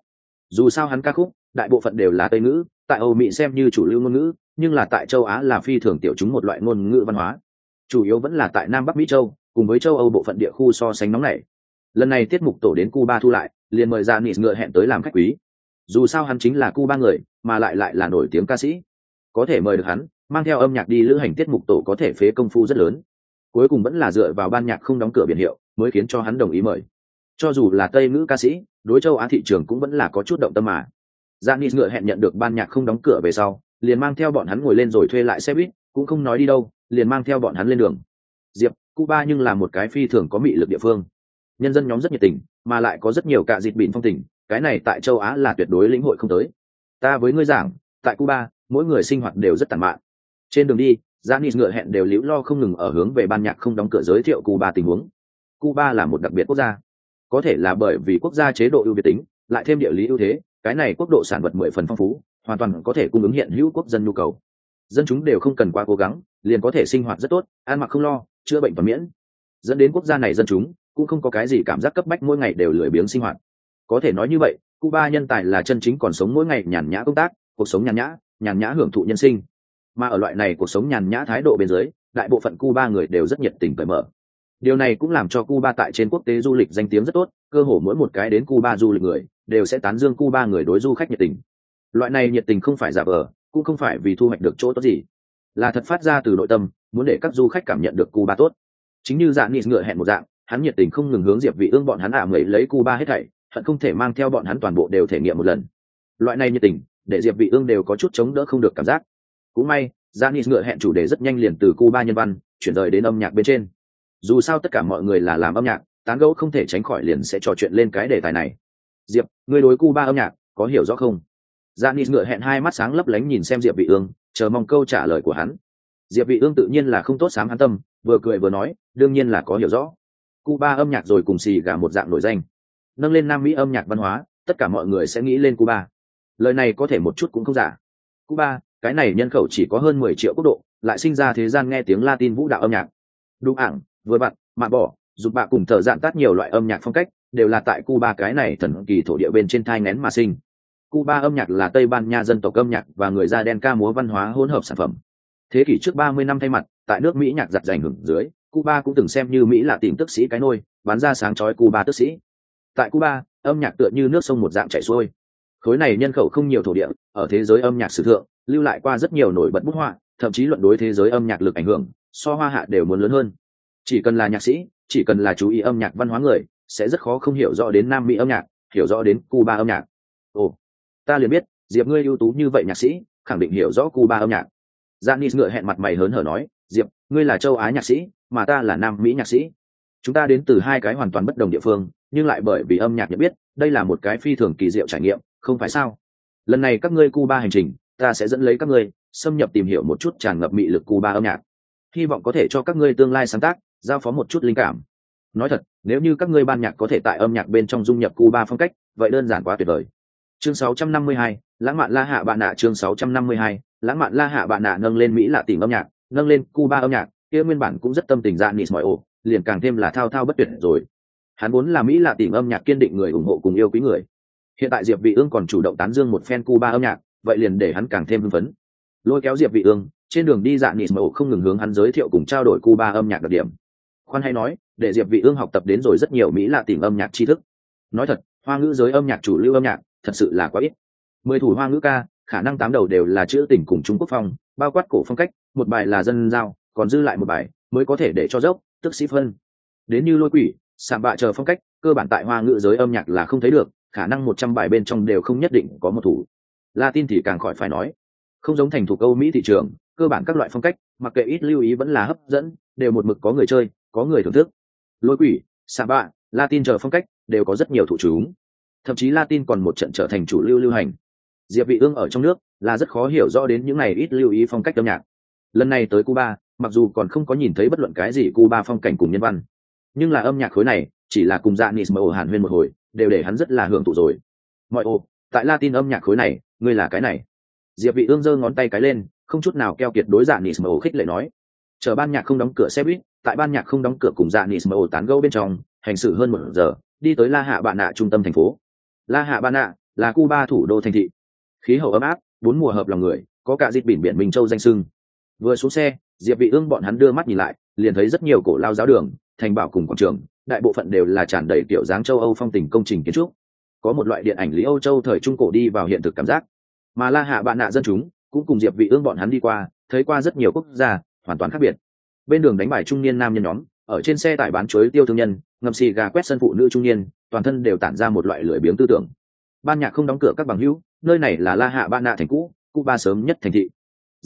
Dù sao hắn ca khúc, đại bộ phận đều là tây ngữ, tại âu mỹ xem như chủ lưu ngôn ngữ, nhưng là tại châu á là phi thường tiểu chúng một loại ngôn ngữ văn hóa chủ yếu vẫn là tại nam bắc mỹ châu cùng với châu âu bộ phận địa khu so sánh nóng này lần này tiết mục tổ đến cuba thu lại liền mời ra nịt ngựa hẹn tới làm khách quý. Dù sao hắn chính là cuba người mà lại lại là nổi tiếng ca sĩ. Có thể mời được hắn mang theo âm nhạc đi lữ hành tiết mục tổ có thể phế công phu rất lớn. Cuối cùng vẫn là dựa vào ban nhạc không đóng cửa biển hiệu mới khiến cho hắn đồng ý mời. Cho dù là tây ngữ ca sĩ đối châu á thị trường cũng vẫn là có chút động tâm mà. Janis ngựa hẹn nhận được ban nhạc không đóng cửa về sau, liền mang theo bọn hắn ngồi lên rồi thuê lại xe buýt, cũng không nói đi đâu, liền mang theo bọn hắn lên đường diệp cuba nhưng là một cái phi thường có mị lực địa phương nhân dân nhóm rất nhiệt tình mà lại có rất nhiều cả dịp bịn phong tình cái này tại châu á là tuyệt đối lĩnh hội không tới ta với ngươi giảng tại cuba mỗi người sinh hoạt đều rất tàn mạn trên đường đi Janis ngựa hẹn đều liễu lo không ngừng ở hướng về ban nhạc không đóng cửa giới thiệu Cuba tình huống. Cuba là một đặc biệt quốc gia. Có thể là bởi vì quốc gia chế độ ưu việt tính, lại thêm địa lý ưu thế, cái này quốc độ sản vật mười phần phong phú, hoàn toàn có thể cung ứng hiện hữu quốc dân nhu cầu. Dân chúng đều không cần quá cố gắng, liền có thể sinh hoạt rất tốt ăn mặc không lo chữa bệnh và miễn. Dẫn đến quốc gia này dân chúng cũng không có cái gì cảm giác cấp bách mỗi ngày đều lười biếng sinh hoạt. Có thể nói như vậy cuba nhân tài là chân chính còn sống mỗi ngày nhàn nhã công tác cuộc sống nhàn nhã nhàn nhã hưởng thụ nhân sinh. Mà ở loại này cuộc sống nhàn nhã thái độ bên dưới đại bộ phận cuba người đều rất nhiệt tình cởi mở. Điều này cũng làm cho cuba tại trên quốc tế du lịch danh tiếng rất tốt cơ hồ mỗi một cái đến cuba du lịch người đều sẽ tán dương cuba người đối du khách nhiệt tình. Loại này nhiệt tình không phải giả vờ cũng không phải vì thu hoạch được chỗ tốt gì là thật phát ra từ nội tâm muốn để các du khách cảm nhận được cuba tốt chính như dạng nịt ngựa hẹn một dạng hắn nhiệt tình không ngừng hướng diệp vị ương bọn hắn ả à mấy lấy cuba hết thảy hận không thể mang theo bọn hắn toàn bộ đều thể nghiệm một lần loại này nhiệt tình để diệp vị ương đều có chút chống đỡ không được cảm giác cũng may dạ Janis ngựa hẹn chủ đề rất nhanh liền từ Cuba nhân văn chuyển rời đến âm nhạc bên trên. Dù sao tất cả mọi người là làm âm nhạc, tán gẫu không thể tránh khỏi liền sẽ trò chuyện lên cái đề tài này. Diệp, ngươi đối Cuba âm nhạc có hiểu rõ không? Janis ngựa hẹn hai mắt sáng lấp lánh nhìn xem Diệp Vị Ương, chờ mong câu trả lời của hắn. Diệp Vị Ương tự nhiên là không tốt sáng hắn tâm, vừa cười vừa nói, đương nhiên là có hiểu rõ. Cuba âm nhạc rồi cùng xì gà một dạng nổi danh. Nâng lên Nam Mỹ âm nhạc văn hóa, tất cả mọi người sẽ nghĩ lên Cuba. Lời này có thể một chút cũng không giả. Cuba, cái này nhân khẩu chỉ có hơn 10 triệu quốc độ, lại sinh ra thế gian nghe tiếng Latin vũ đạo âm nhạc. Đúng ảng, vừa bạn, mạ bỏ, giúp bạ cùng thở dạn tát nhiều loại âm nhạc phong cách, đều là tại Cuba cái này thần kỳ thổ địa bên trên thai nén mà sinh Cuba âm nhạc là Tây Ban Nha dân tộc âm nhạc và người da đen ca múa văn hóa hỗn hợp sản phẩm. Thế kỷ trước 30 năm thay mặt, tại nước Mỹ nhạc giật giành hưởng dưới, Cuba cũng từng xem như Mỹ là tìm tức sĩ cái nôi, bán ra sáng chói Cuba tức sĩ. Tại Cuba, âm nhạc tựa như nước sông một dạng chảy xuôi. Khối này nhân khẩu không nhiều thổ địa, ở thế giới âm nhạc sử thượng, lưu lại qua rất nhiều nổi bật bút họa, thậm chí luận đối thế giới âm nhạc lực ảnh hưởng, so hoa hạ đều muốn lớn hơn. Chỉ cần là nhạc sĩ, chỉ cần là chú ý âm nhạc văn hóa người, sẽ rất khó không hiểu rõ đến Nam Mỹ âm nhạc, hiểu rõ đến Cuba âm nhạc. Ồ, ta liền biết, diệp ngươi ưu tú như vậy nhạc sĩ, khẳng định hiểu rõ cuba âm nhạc. Janis ngựa hẹn mặt mày hớn hở nói, diệp, ngươi là châu á nhạc sĩ, mà ta là nam mỹ nhạc sĩ. Chúng ta đến từ hai cái hoàn toàn bất đồng địa phương, nhưng lại bởi vì âm nhạc nhận biết, đây là một cái phi thường kỳ diệu trải nghiệm, không phải sao? Lần này các ngươi cuba hành trình, ta sẽ dẫn lấy các ngươi, xâm nhập tìm hiểu một chút tràn ngập mị lực cuba âm nhạc. Hy vọng có thể cho các ngươi tương lai sáng tác, giao phó một chút linh cảm. Nói thật, nếu như các ngươi ban nhạc có thể tại âm nhạc bên trong dung nhập cuba phong cách, vậy đơn giản quá tuyệt vời chương 652, lãng mạn la hạ bạn nạ. Chương 652, lãng mạn la hạ bạn nạ nâng lên mỹ lạ tỉnh âm nhạc nâng lên cuba âm nhạc. Kia nguyên bản cũng rất tâm tình dạn nịt mọi ổ liền càng thêm là thao thao bất tuyệt rồi. Hắn muốn là mỹ lạ tỉnh âm nhạc kiên định người ủng hộ cùng yêu quý người. Hiện tại diệp vị ương còn chủ động tán dương một fan cuba âm nhạc vậy liền để hắn càng thêm hưng phấn. Lôi kéo diệp vị ương trên đường đi dạn nịt mọi ổ không ngừng hướng hắn giới thiệu cùng trao đổi cuba âm nhạc đặc điểm. Khoan hay nói để diệp vị ương học tập đến rồi rất nhiều mỹ lạ tỉnh âm nhạc tri thức. Nói thật hoa ngữ giới âm nhạc chủ lưu âm nhạc thật sự là quá ít. Mười thủ hoa ngữ ca, khả năng tám đầu đều là chữ tình cùng trung quốc phong, bao quát cổ phong cách, một bài là dân giao, còn dư lại một bài mới có thể để cho dốc, tức sĩ phân. Đến như lôi quỷ, sạm bạ chờ phong cách, cơ bản tại hoa ngữ giới âm nhạc là không thấy được, khả năng một trăm bài bên trong đều không nhất định có một thủ. Latin thì càng khỏi phải nói, không giống thành thủ câu mỹ thị trường, cơ bản các loại phong cách, mặc kệ ít lưu ý vẫn là hấp dẫn, đều một mực có người chơi, có người thưởng thức. Lôi quỷ, sạm bạ, latin chờ phong cách, đều có rất nhiều thủ chúng thậm chí latin còn một trận trở thành chủ lưu lưu hành. Diệp vị ương ở trong nước là rất khó hiểu rõ đến những này ít lưu ý phong cách âm nhạc. Lần này tới cuba, mặc dù còn không có nhìn thấy bất luận cái gì cuba phong cảnh cùng nhân văn, nhưng là âm nhạc khối này chỉ là cùng dạ nis mơ hàn huyên một hồi, đều để hắn rất là hưởng thụ rồi. Mọi ô, tại latin âm nhạc khối này, ngươi là cái này. Diệp vị ương giơ ngón tay cái lên, không chút nào keo kiệt đối dạ nis mơ khích lệ nói. Chờ ban nhạc không đóng cửa xe buýt, tại ban nhạc không đóng cửa cùng dạ nis mơ tán gẫu bên trong, hành xử hơn một giờ, đi tới la hạ bạn nạ trung tâm thành phố la hạ Ba nạ là cuba thủ đô thành thị. Khí hậu ấm áp, bốn mùa hợp lòng người, có cả dịp biển biển minh châu danh sưng. Vừa xuống xe, diệp vị ương bọn hắn đưa mắt nhìn lại, liền thấy rất nhiều cổ lao giáo đường, thành bảo cùng quảng trường, đại bộ phận đều là tràn đầy kiểu dáng châu âu phong tình công trình kiến trúc. Có một loại điện ảnh lý âu châu thời trung cổ đi vào hiện thực cảm giác. Mà la hạ bạn nạ dân chúng cũng cùng diệp vị ương bọn hắn đi qua, thấy qua rất nhiều quốc gia, hoàn toàn khác biệt. Bên đường đánh bài trung niên nam nhân nhóm, ở trên xe tải bán chuối tiêu thương nhân ngầm xì gà quét sân phụ nữ trung niên toàn thân đều tản ra một loại lười biếng tư tưởng ban nhạc không đóng cửa các bằng hữu nơi này là la hạ ba nạ thành cũ cuba sớm nhất thành thị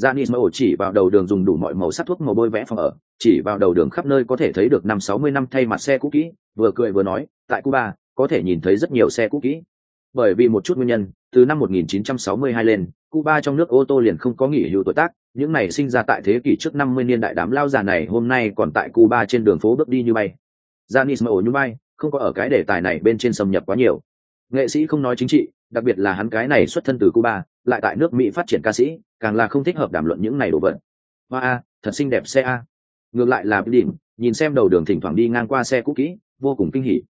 Janis Mo chỉ vào đầu đường dùng đủ mọi màu sắc thuốc màu bôi vẽ phòng ở, chỉ vào đầu đường khắp nơi có thể thấy được năm sáu mươi năm thay mặt xe cũ kỹ, vừa cười vừa nói, tại Cuba, có thể nhìn thấy rất nhiều xe cũ kỹ. Bởi vì một chút nguyên nhân, từ năm 1962 lên, Cuba trong nước ô tô liền không có nghỉ hưu tuổi tác, những này sinh ra tại thế kỷ trước 50 niên đại đám lao già này hôm nay còn tại Cuba trên đường phố bước đi như bay. Janis Mo như bay, không có ở cái đề tài này bên trên xâm nhập quá nhiều. Nghệ sĩ không nói chính trị, đặc biệt là hắn cái này xuất thân từ cuba lại tại nước mỹ phát triển ca sĩ càng là không thích hợp đàm luận những này đồ vật. Hoa a thật xinh đẹp xe a. Ngược lại là điểm nhìn xem đầu đường thỉnh thoảng đi ngang qua xe cũ kỹ vô cùng kinh hỉ.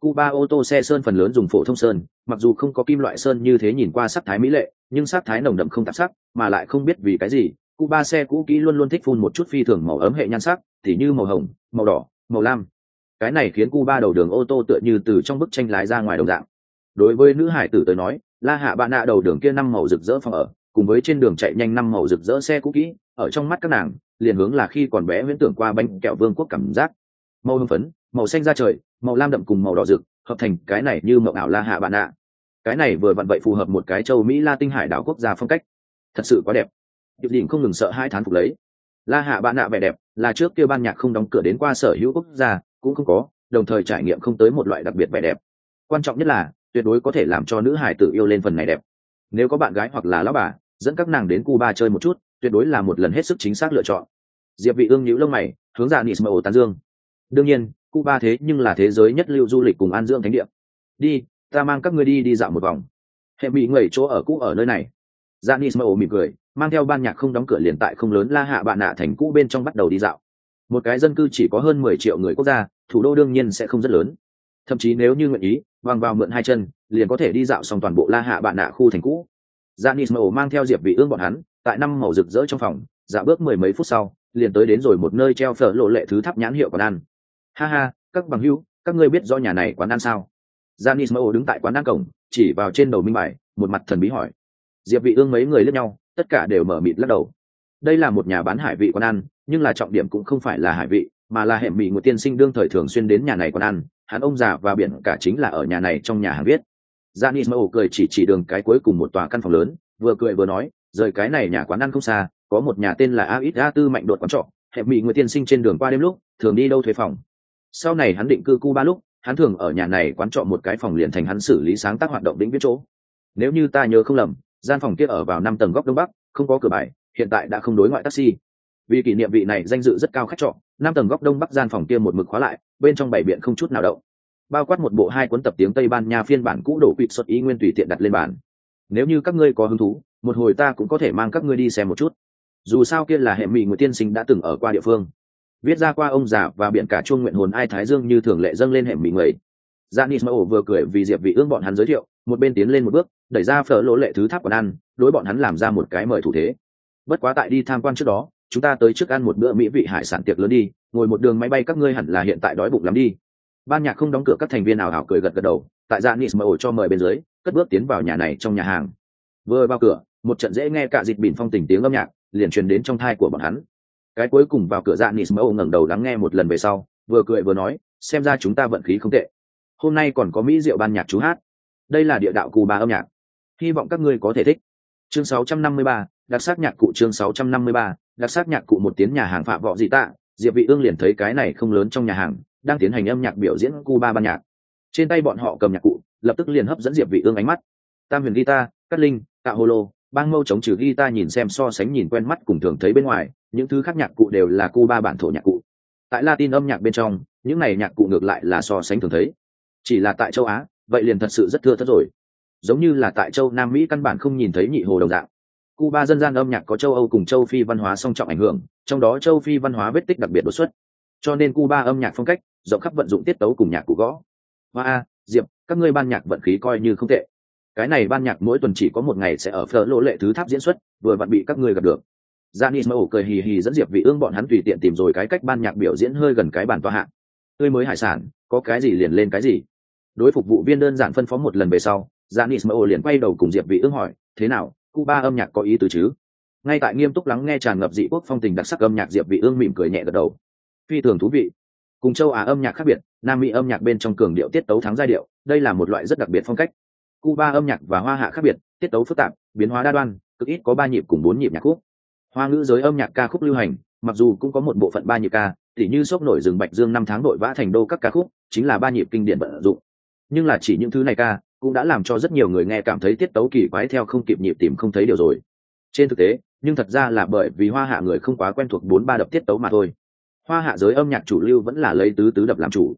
Cuba ô tô xe sơn phần lớn dùng phổ thông sơn mặc dù không có kim loại sơn như thế nhìn qua sắc thái mỹ lệ nhưng sắc thái nồng đậm không tạp sắc mà lại không biết vì cái gì cuba xe cũ kỹ luôn luôn thích phun một chút phi thường màu ấm hệ nhan sắc tỉ như màu hồng màu đỏ màu lam cái này khiến cuba đầu đường ô tô tựa như từ trong bức tranh lái ra ngoài đồng dạng. Đối với nữ hải tử tới nói, la hạ bạn nạ đầu đường kia năm màu rực rỡ phòng ở, cùng với trên đường chạy nhanh năm màu rực rỡ xe cũ kỹ, ở trong mắt các nàng, liền hướng là khi còn bé huyễn tưởng qua bánh kẹo vương quốc cảm giác. Màu hưng phấn, màu xanh da trời, màu lam đậm cùng màu đỏ rực, hợp thành cái này như mậu ảo la hạ bạn nạ. Cái này vừa vặn vậy phù hợp một cái châu mỹ la tinh hải đảo quốc gia phong cách. Thật sự quá đẹp. Điệp đình không ngừng sợ hai thán phục lấy. La hạ bạn nạ vẻ đẹp, là trước kia ban nhạc không đóng cửa đến qua sở hữu quốc gia cũng không có đồng thời trải nghiệm không tới một loại đặc biệt vẻ đẹp. Quan trọng nhất là tuyệt đối có thể làm cho nữ hải tử yêu lên phần này đẹp. Nếu có bạn gái hoặc là lão bà dẫn các nàng đến cuba chơi một chút tuyệt đối là một lần hết sức chính xác lựa chọn. Diệp vị ương nhíu lông mày hướng ra nismo tán dương. Đương nhiên cuba thế nhưng là thế giới nhất lưu du lịch cùng an dưỡng thánh địa. Đi ta mang các ngươi đi đi dạo một vòng. Hệ bị người chỗ ở cũ ở nơi này. Janis Mao mỉm cười, mang theo ban nhạc không đóng cửa liền tại không lớn La Hạ bạn nạ thành cũ bên trong bắt đầu đi dạo. Một cái dân cư chỉ có hơn mười triệu người quốc gia, thủ đô đương nhiên sẽ không rất lớn. Thậm chí nếu như nguyện ý, vàng vào mượn hai chân, liền có thể đi dạo xong toàn bộ La Hạ bạn nạ khu thành cũ. Janis Mao mang theo Diệp Vị Ương bọn hắn, tại năm màu rực rỡ trong phòng, dạo bước mười mấy phút sau, liền tới đến rồi một nơi treo phở lộ lệ thứ tháp nhãn hiệu quán ăn. Ha ha, các bằng hữu, các ngươi biết rõ nhà này quán ăn sao? Janis Mao đứng tại quán ăn cổng, chỉ vào trên đầu minh bài, một mặt thần bí hỏi diệp vị ương mấy người lướt nhau tất cả đều mở mịt lắc đầu đây là một nhà bán hải vị quán ăn nhưng là trọng điểm cũng không phải là hải vị mà là hẻm mì một tiên sinh đương thời thường xuyên đến nhà này quán ăn hắn ông già và biển cả chính là ở nhà này trong nhà hàng viết Janis mẫu cười chỉ chỉ đường cái cuối cùng một tòa căn phòng lớn, vừa cười vừa nói, rời cái này nhà quán ăn không xa, có một nhà tên là Aít A Tư mạnh đột quán trọ, hẻm mỹ người tiên sinh trên đường qua đêm lúc, thường đi đâu thuê phòng. Sau này hắn định cư Cuba lúc, hắn thường ở nhà này quán trọ một cái phòng liền thành hắn xử lý sáng tác hoạt động đỉnh viết chỗ. Nếu như ta nhớ không lầm, gian phòng kia ở vào năm tầng góc đông bắc không có cửa bài hiện tại đã không đối ngoại taxi vì kỷ niệm vị này danh dự rất cao khách trọ năm tầng góc đông bắc gian phòng kia một mực khóa lại bên trong bảy biện không chút nào động. Bao quát một bộ hai cuốn tập tiếng tây ban nha phiên bản cũ đổ quỵt xuất ý nguyên tùy tiện đặt lên bàn. Nếu như các ngươi có hứng thú một hồi ta cũng có thể mang các ngươi đi xem một chút. Dù sao kia là hệ mỹ người tiên sinh đã từng ở qua địa phương. Viết ra qua ông già và biện cả chuông nguyện hồn ai thái dương như thường lệ dâng lên hệ mỹ người. Janis mẫu vừa cười vì Diệp Vị Ương bọn hắn giới thiệu, một bên tiến lên một bước, đẩy ra phở lỗ lệ thứ tháp quán ăn, đối bọn hắn làm ra một cái mời thủ thế. Bất quá tại đi tham quan trước đó, chúng ta tới trước ăn một bữa mỹ vị hải sản tiệc lớn đi, ngồi một đường máy bay các ngươi hẳn là hiện tại đói bụng lắm đi. Ban nhạc không đóng cửa các thành viên nào hảo cười gật gật đầu, tại dạ Janis ổ cho mời bên dưới, cất bước tiến vào nhà này trong nhà hàng. Vừa vào cửa, một trận dễ nghe cả dịch bỉn phong tình tiếng âm nhạc, liền truyền đến trong thai của bọn hắn. Cái cuối cùng vào cửa dạ Janis Mao ngẩng đầu lắng nghe một lần về sau, vừa cười vừa nói, xem ra chúng ta vận khí không tệ hôm nay còn có mỹ rượu ban nhạc chú hát đây là địa đạo cù bà âm nhạc hy vọng các ngươi có thể thích chương 653, đặc sắc nhạc cụ chương 653, đặc sắc nhạc cụ một tiếng nhà hàng phạm vọ dị tạ, diệp vị ương liền thấy cái này không lớn trong nhà hàng, đang tiến hành âm nhạc biểu diễn cuba ban nhạc. Trên tay bọn họ cầm nhạc cụ, lập tức liền hấp dẫn diệp vị ương ánh mắt. Tam huyền guitar cát linh tạ holo, bang mâu chống trừ guitar nhìn xem so sánh nhìn quen mắt cùng thường thấy bên ngoài, những thứ khác nhạc cụ đều là cuba bản thổ nhạc cụ. Tại latin âm nhạc bên trong, những này nhạc cụ ngược lại là so sánh thường thấy. Chỉ là tại châu á, vậy liền thật sự rất thưa thớt rồi. Giống như là tại châu nam mỹ căn bản không nhìn thấy nhị hồ đồng dạng cuba dân gian âm nhạc có châu âu cùng châu phi văn hóa song trọng ảnh hưởng trong đó châu phi văn hóa vết tích đặc biệt đột xuất. Cho nên cuba âm nhạc phong cách rộng khắp vận dụng tiết tấu cùng nhạc cụ gõ. Và a diệp các ngươi ban nhạc vận khí coi như không tệ. Cái này ban nhạc mỗi tuần chỉ có một ngày sẽ ở phở lỗ lệ thứ tháp diễn xuất vừa vặn bị các ngươi gặp được. Janis Mao cười hì hì dẫn Diệp Vị Ương bọn hắn tùy tiện tìm rồi cái cách ban nhạc biểu diễn hơi gần cái bàn tòa hạng. Tươi mới hải sản, có cái gì liền lên cái gì. Đối phục vụ viên đơn giản phân phó một lần về sau janis mao liền quay đầu cùng diệp vị ương hỏi thế nào cuba âm nhạc có ý tứ chứ? Ngay tại nghiêm túc lắng nghe tràn ngập dị quốc phong tình đặc sắc âm nhạc diệp vị ương mỉm cười nhẹ gật đầu. Phi thường thú vị. Cùng châu á âm nhạc khác biệt, nam mỹ âm nhạc bên trong cường điệu tiết tấu thắng giai điệu, đây là một loại rất đặc biệt phong cách. Cuba âm nhạc và hoa hạ khác biệt, tiết tấu phức tạp, biến hóa đa đoan, cực ít có ba nhịp cùng bốn nhịp nhạc khúc. Hoa ngữ giới âm nhạc ca khúc lưu hành, mặc dù cũng có một bộ phận ba nhịp ca, tỉ như sốc nổi rừng bạch dương năm tháng đội vã thành đô các ca khúc, chính là ba nhịp kinh điển vận dụng. Nhưng là chỉ những thứ này ca cũng đã làm cho rất nhiều người nghe cảm thấy tiết tấu kỳ quái theo không kịp nhịp tìm không thấy điều rồi. Trên thực tế, nhưng thật ra là bởi vì hoa hạ người không quá quen thuộc bốn ba đập tiết tấu mà thôi. Hoa hạ giới âm nhạc chủ lưu vẫn là lấy tứ tứ đập làm chủ.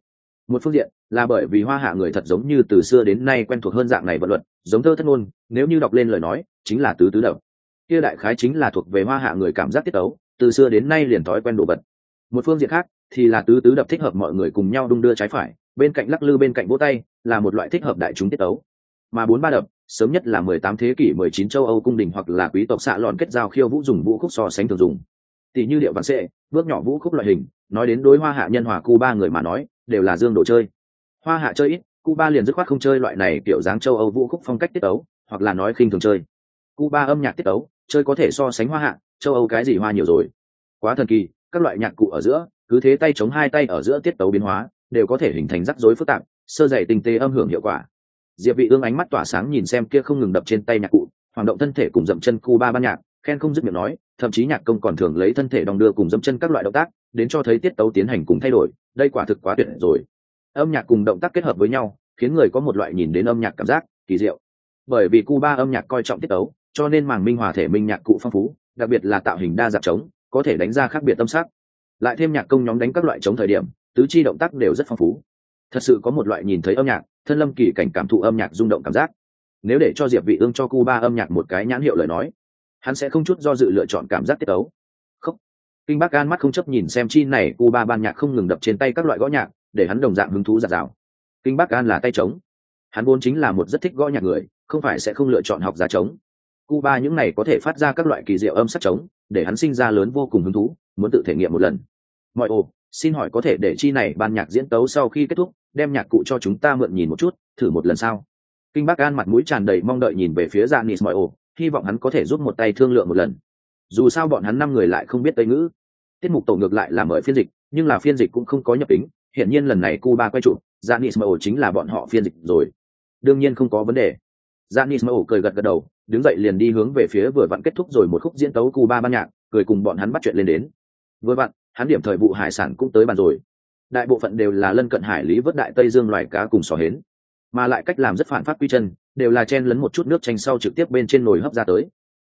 Một phương diện là bởi vì hoa hạ người thật giống như từ xưa đến nay quen thuộc hơn dạng này vận luật, giống thơ thất ngôn, nếu như đọc lên lời nói, chính là tứ tứ đập. Kia đại khái chính là thuộc về hoa hạ người cảm giác tiết tấu, từ xưa đến nay liền thói quen đồ vật. Một phương diện khác thì là tứ tứ đập thích hợp mọi người cùng nhau đung đưa trái phải bên cạnh lắc lư bên cạnh vỗ tay, là một loại thích hợp đại chúng tiết tấu. Mà bốn ba đập, sớm nhất là mười tám thế kỷ mười chín châu âu cung đình hoặc là quý tộc xạ lọn kết giao khiêu vũ dùng vũ khúc so sánh thường dùng. Tỷ như điệu vạn sệ, bước nhỏ vũ khúc loại hình, nói đến đối hoa hạ nhân hòa Cuba người mà nói, đều là dương đồ chơi. Hoa hạ chơi ít, Cuba liền dứt khoát không chơi loại này kiểu dáng châu âu vũ khúc phong cách tiết tấu, hoặc là nói khinh thường chơi. Cuba âm nhạc tiết tấu, chơi có thể so sánh hoa hạ, châu âu cái gì hoa nhiều rồi. Quá thần kỳ, các loại nhạc cụ ở giữa, cứ thế tay chống hai tay ở giữa tiết tấu biến hóa đều có thể hình thành rắc rối phức tạp, sơ dày tinh tế âm hưởng hiệu quả. Diệp vị ương ánh mắt tỏa sáng nhìn xem kia không ngừng đập trên tay nhạc cụ hoạt động thân thể cùng dậm chân cu ba ban nhạc, khen không dứt miệng nói, thậm chí nhạc công còn thường lấy thân thể đong đưa cùng dậm chân các loại động tác, đến cho thấy tiết tấu tiến hành cùng thay đổi, đây quả thực quá tuyệt rồi. Âm nhạc cùng động tác kết hợp với nhau, khiến người có một loại nhìn đến âm nhạc cảm giác kỳ diệu. Bởi vì cuba âm nhạc coi trọng tiết tấu, cho nên màng minh hòa thể minh nhạc cụ phong phú, đặc biệt là tạo hình đa dạng trống, có thể đánh ra khác biệt tâm sắc. Lại thêm nhạc công nhóm đánh các loại trống thời điểm tứ chi động tác đều rất phong phú. Thật sự có một loại nhìn thấy âm nhạc, thân lâm kỳ cảnh cảm thụ âm nhạc rung động cảm giác. Nếu để cho diệp vị ương cho cuba âm nhạc một cái nhãn hiệu lời nói, hắn sẽ không chút do dự lựa chọn cảm giác tiết tấu. Không. Kinh Bắc An mắt không chấp nhìn xem chi này cuba ban nhạc không ngừng đập trên tay các loại gõ nhạc, để hắn đồng dạng hứng thú giạt rào kinh Bắc An là tay trống. Hắn vốn chính là một rất thích gõ nhạc người, không phải sẽ không lựa chọn học giá trống. Cuba những này có thể phát ra các loại kỳ diệu âm sắc trống, để hắn sinh ra lớn vô cùng hứng thú, muốn tự thể nghiệm một lần. Mọi ồ xin hỏi có thể để chi này ban nhạc diễn tấu sau khi kết thúc đem nhạc cụ cho chúng ta mượn nhìn một chút thử một lần sao? Kinh bác an mặt mũi tràn đầy mong đợi nhìn về phía dạ nis mọi Ổ, hy vọng hắn có thể giúp một tay thương lượng một lần. Dù sao bọn hắn năm người lại không biết tây ngữ. Tiết mục tổ ngược lại là mời phiên dịch nhưng là phiên dịch cũng không có nhập tính hiện nhiên lần này cuba quay trụ dạ nis mọi Ổ chính là bọn họ phiên dịch rồi. Đương nhiên không có vấn đề. Dạ nis mọi Ổ cười gật gật đầu đứng dậy liền đi hướng về phía vừa vặn kết thúc rồi một khúc diễn tấu cuba ban nhạc cười cùng bọn hắn bắt chuyện lên đến. Vừa vặn hắn điểm thời vụ hải sản cũng tới bàn rồi. Đại bộ phận đều là lân cận hải lý vớt đại tây dương loài cá cùng sò hến. Mà lại cách làm rất phản phát quy chân, đều là chen lấn một chút nước chanh sau trực tiếp bên trên nồi hấp ra tới.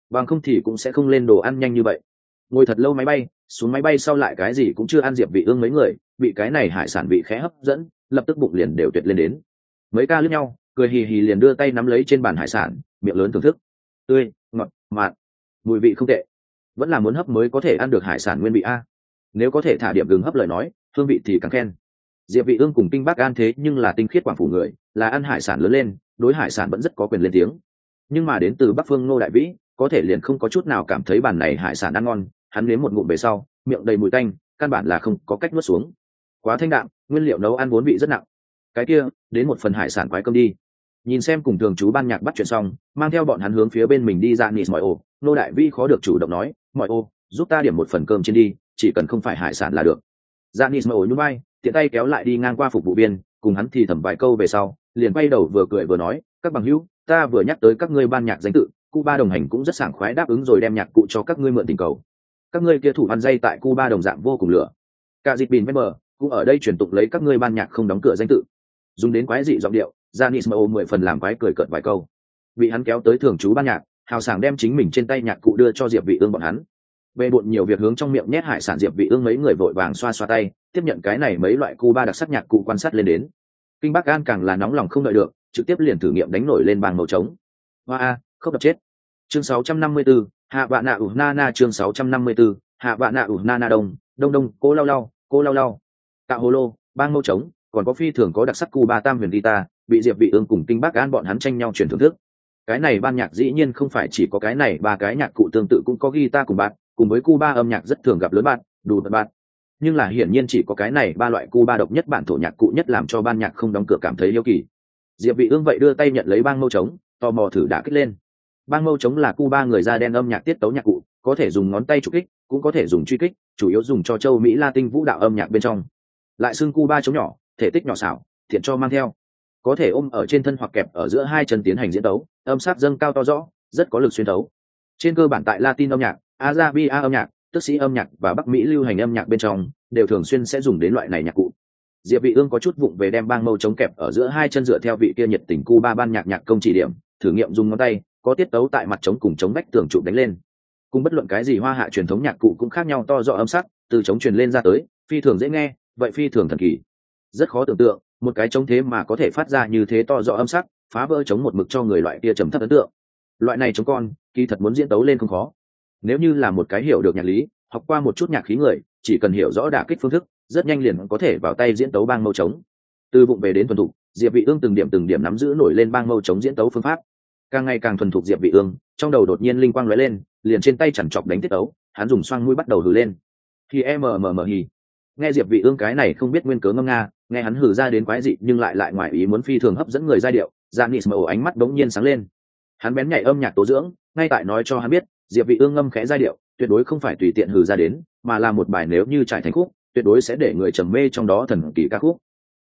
Bằng không thì cũng sẽ không lên đồ ăn nhanh như vậy. Ngồi thật lâu máy bay, xuống máy bay sau lại cái gì cũng chưa ăn diệp vị ương mấy người, bị cái này hải sản vị khẽ hấp dẫn, lập tức bụng liền đều tuyệt lên đến. Mấy ca lướt nhau, cười hì hì liền đưa tay nắm lấy trên bàn hải sản, miệng lớn thưởng thức. Tươi, ngọt mặn mùi vị không tệ. Vẫn là muốn hấp mới có thể ăn được hải sản nguyên vị a nếu có thể thả điểm gừng hấp lời nói, hương vị thì càng khen. Diệp vị ương cùng kinh bác an thế nhưng là tinh khiết quảng phủ người, là ăn hải sản lớn lên, đối hải sản vẫn rất có quyền lên tiếng. Nhưng mà đến từ bắc phương nô đại vĩ, có thể liền không có chút nào cảm thấy bàn này hải sản ăn ngon, hắn nếm một ngụm về sau, miệng đầy mùi tanh, căn bản là không có cách nuốt xuống. Quá thanh đạm, nguyên liệu nấu ăn vốn vị rất nặng. Cái kia, đến một phần hải sản quái cơm đi. Nhìn xem cùng thường chú ban nhạc bắt chuyện xong, mang theo bọn hắn hướng phía bên mình đi ra nịt mọi ô. Nô đại vĩ khó được chủ động nói, mọi ô, giúp ta điểm một phần cơm trên đi chỉ cần không phải hải sản là được Janis mở nhún vai, tiện tay kéo lại đi ngang qua phục vụ viên, cùng hắn thì thầm vài câu về sau, liền quay đầu vừa cười vừa nói, các bằng hữu, ta vừa nhắc tới các ngươi ban nhạc danh tự, Cuba đồng hành cũng rất sảng khoái đáp ứng rồi đem nhạc cụ cho các ngươi mượn tình cầu. Các ngươi kia thủ ăn dây tại Cuba đồng dạng vô cùng lửa. Cả dịp bình member cũng ở đây truyền tục lấy các ngươi ban nhạc không đóng cửa danh tự. Dùng đến quái dị giọng điệu, Janis mở mười phần làm quái cười cợt vài câu. Bị hắn kéo tới thường chú ban nhạc, hào sảng đem chính mình trên tay nhạc cụ đưa cho Diệp Vị Ương bọn hắn bề bộn nhiều việc hướng trong miệng nhét hải sản diệp vị ương mấy người vội vàng xoa xoa tay tiếp nhận cái này mấy loại cu ba đặc sắc nhạc cụ quan sát lên đến. Kinh bắc an càng là nóng lòng không đợi được trực tiếp liền thử nghiệm đánh nổi lên bàn màu trống. Hoa a không đập chết. Chương 654, hạ vạn nạ ủ na na chương 654, hạ vạn nạ ủ na na đông đông đông cô lau lau cô lau lau. Cạo hồ lô bang mâu trống còn có phi thường có đặc sắc cu ba tam huyền guitar bị diệp vị ương cùng kinh bắc an bọn hắn tranh nhau truyền thưởng thức. Cái này ban nhạc dĩ nhiên không phải chỉ có cái này ba cái nhạc cụ tương tự cũng có guitar cùng bạn cùng với cuba âm nhạc rất thường gặp lớn bạn đủ bật bạn. Nhưng là hiển nhiên chỉ có cái này ba loại cuba độc nhất bản thổ nhạc cụ nhất làm cho ban nhạc không đóng cửa cảm thấy yêu kỳ. Diệp vị ương vậy đưa tay nhận lấy bang mâu trống, tò mò thử đã kích lên. Bang mâu trống là cuba người da đen âm nhạc tiết tấu nhạc cụ, có thể dùng ngón tay trục kích, cũng có thể dùng truy kích, chủ yếu dùng cho châu mỹ latin vũ đạo âm nhạc bên trong. Lại xương cuba trống nhỏ, thể tích nhỏ xảo, thiện cho mang theo. Có thể ôm ở trên thân hoặc kẹp ở giữa hai chân tiến hành diễn tấu, âm sắc dâng cao to rõ, rất có lực xuyên tấu trên cơ bản tại latin âm nhạc Arabia âm nhạc, tức sĩ âm nhạc và Bắc Mỹ lưu hành âm nhạc bên trong đều thường xuyên sẽ dùng đến loại này nhạc cụ. Diệp Vị Ương có chút vụng về đem bang mâu chống kẹp ở giữa hai chân dựa theo vị kia nhiệt tình cu ba ban nhạc nhạc công chỉ điểm, thử nghiệm dùng ngón tay, có tiết tấu tại mặt chống cùng chống bách tường trụ đánh lên. Cùng bất luận cái gì hoa hạ truyền thống nhạc cụ cũng khác nhau to rõ âm sắc, từ chống truyền lên ra tới, phi thường dễ nghe, vậy phi thường thần kỳ. Rất khó tưởng tượng, một cái chống thế mà có thể phát ra như thế to rõ âm sắc, phá vỡ chống một mực cho người loại kia trầm thấp ấn tượng. Loại này chống con, kỳ thật muốn diễn tấu lên không khó. Nếu như là một cái hiểu được nhạc lý, học qua một chút nhạc khí người, chỉ cần hiểu rõ đả kích phương thức, rất nhanh liền có thể vào tay diễn tấu bang mâu trống. Từ vụng về đến thuần thục, diệp vị ương từng điểm từng điểm nắm giữ nổi lên bang mâu trống diễn tấu phương pháp. Càng ngày càng thuần thục diệp vị ương, trong đầu đột nhiên linh quang lóe lên, liền trên tay chằn chọc đánh tiết tấu, hắn dùng xoang mũi bắt đầu hừ lên. Thì em mờ mờ mờ hì. Nghe diệp vị ương cái này không biết nguyên cớ ngâm nga, nghe hắn hừ ra đến quái dị, nhưng lại lại ngoài ý muốn phi thường hấp dẫn người giai điệu giang nịt mờ ánh mắt đống nhiên sáng lên hắn bén nhảy âm nhạc tố dưỡng, ngay tại nói cho hắn biết, diệp vị ương ngâm khẽ giai điệu, tuyệt đối không phải tùy tiện hừ ra đến, mà là một bài nếu như trải thành khúc, tuyệt đối sẽ để người trầm mê trong đó thần kỳ ca khúc.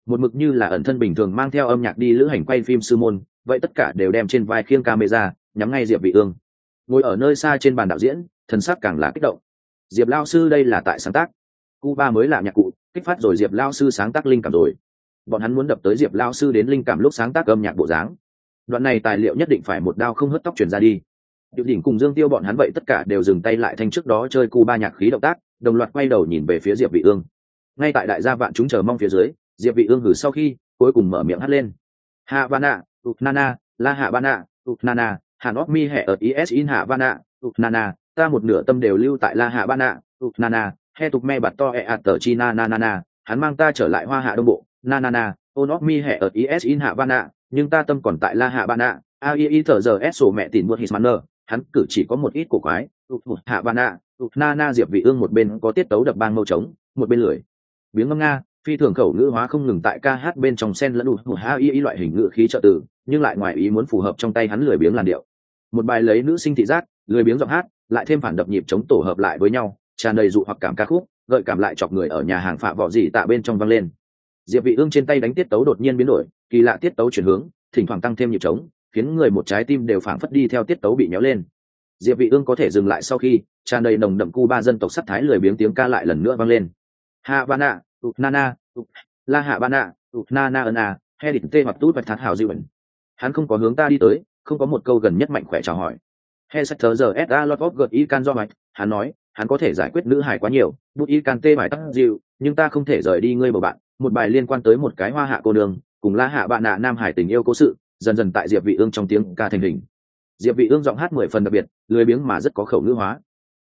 Một mực như là ẩn thân bình thường mang theo âm nhạc đi lữ hành quay phim sư môn, vậy tất cả đều đem trên vai khiêng camera, nhắm ngay diệp vị ương. Ngồi ở nơi xa trên bàn đạo diễn, thần sắc càng là kích động. Diệp lao sư đây là tại sáng tác. Cuba mới làm nhạc cụ, kích phát rồi diệp lao sư sáng tác linh cảm rồi. Bọn hắn muốn đập tới diệp lao sư đến linh cảm lúc sáng tác âm nhạc bộ dáng đoạn này tài liệu nhất định phải một đao không hớt tóc chuyển ra đi. Điệu đỉnh cùng dương tiêu bọn hắn vậy tất cả đều dừng tay lại thanh trước đó chơi cu ba nhạc khí động tác, đồng loạt quay đầu nhìn về phía diệp vị ương. Ngay tại đại gia vạn chúng chờ mong phía dưới, diệp vị ương hử sau khi, cuối cùng mở miệng hát lên. Hạ vana nana la hạ bana nana hà óc mi hệ ở is in hạ vana nana ta một nửa tâm đều lưu tại la hạ bana nana he tục me bạt to e ạt tờ chi na na na na, hắn mang ta trở lại hoa hạ đông bộ, na na na on mi hệ ở is in hạ vana nhưng ta tâm còn tại la hạ bana a y y thở giờ s sổ mẹ tìm một hít manner hắn cử chỉ có một ít cổ quái. Hạ Na Na diệp vị ương một bên có tiết tấu đập bang mâu trống, một bên lười. Biếng ngâm nga, phi thường khẩu ngữ hóa không ngừng tại ca hát bên trong sen lẫn đủ ha y y loại hình ngữ khí trợ từ, nhưng lại ngoài ý muốn phù hợp trong tay hắn lười biếng làn điệu. Một bài lấy nữ sinh thị giác, lười biếng giọng hát, lại thêm phản đập nhịp chống tổ hợp lại với nhau, tràn đầy dụ hoặc cảm ca khúc, gợi cảm lại chọc người ở nhà hàng phạ vỏ gì tạ bên trong vang lên. Diệp vị ương trên tay đánh tiết tấu đột nhiên biến đổi kỳ lạ tiết tấu chuyển hướng thỉnh thoảng tăng thêm nhịp trống, khiến người một trái tim đều phảng phất đi theo tiết tấu bị nhéo lên. Diệp vị ương có thể dừng lại sau khi tràn đầy nồng đậm cu ba dân tộc sắc thái lười biếng tiếng ca lại lần nữa vang lên. Havana ục nana la hạ ba nạ nana na a à, he đỉnh tê hoặc tút bạch thát hào dịu hắn không có hướng ta đi tới không có một câu gần nhất mạnh khỏe chào hỏi. He sách thờ giờ sa lot góp gợt y can do mạch hắn nói hắn có thể giải quyết nữ hài quá nhiều bút y can tê bài tắc dịu nhưng ta không thể rời đi ngươi bầu bạn. Một bài liên quan tới một cái hoa hạ cô đường cùng la hạ bạn nạ nam hải tình yêu cố sự, dần dần tại diệp vị ương trong tiếng ca thành hình. Diệp vị ương giọng hát mười phần đặc biệt, lười biếng mà rất có khẩu ngữ hóa.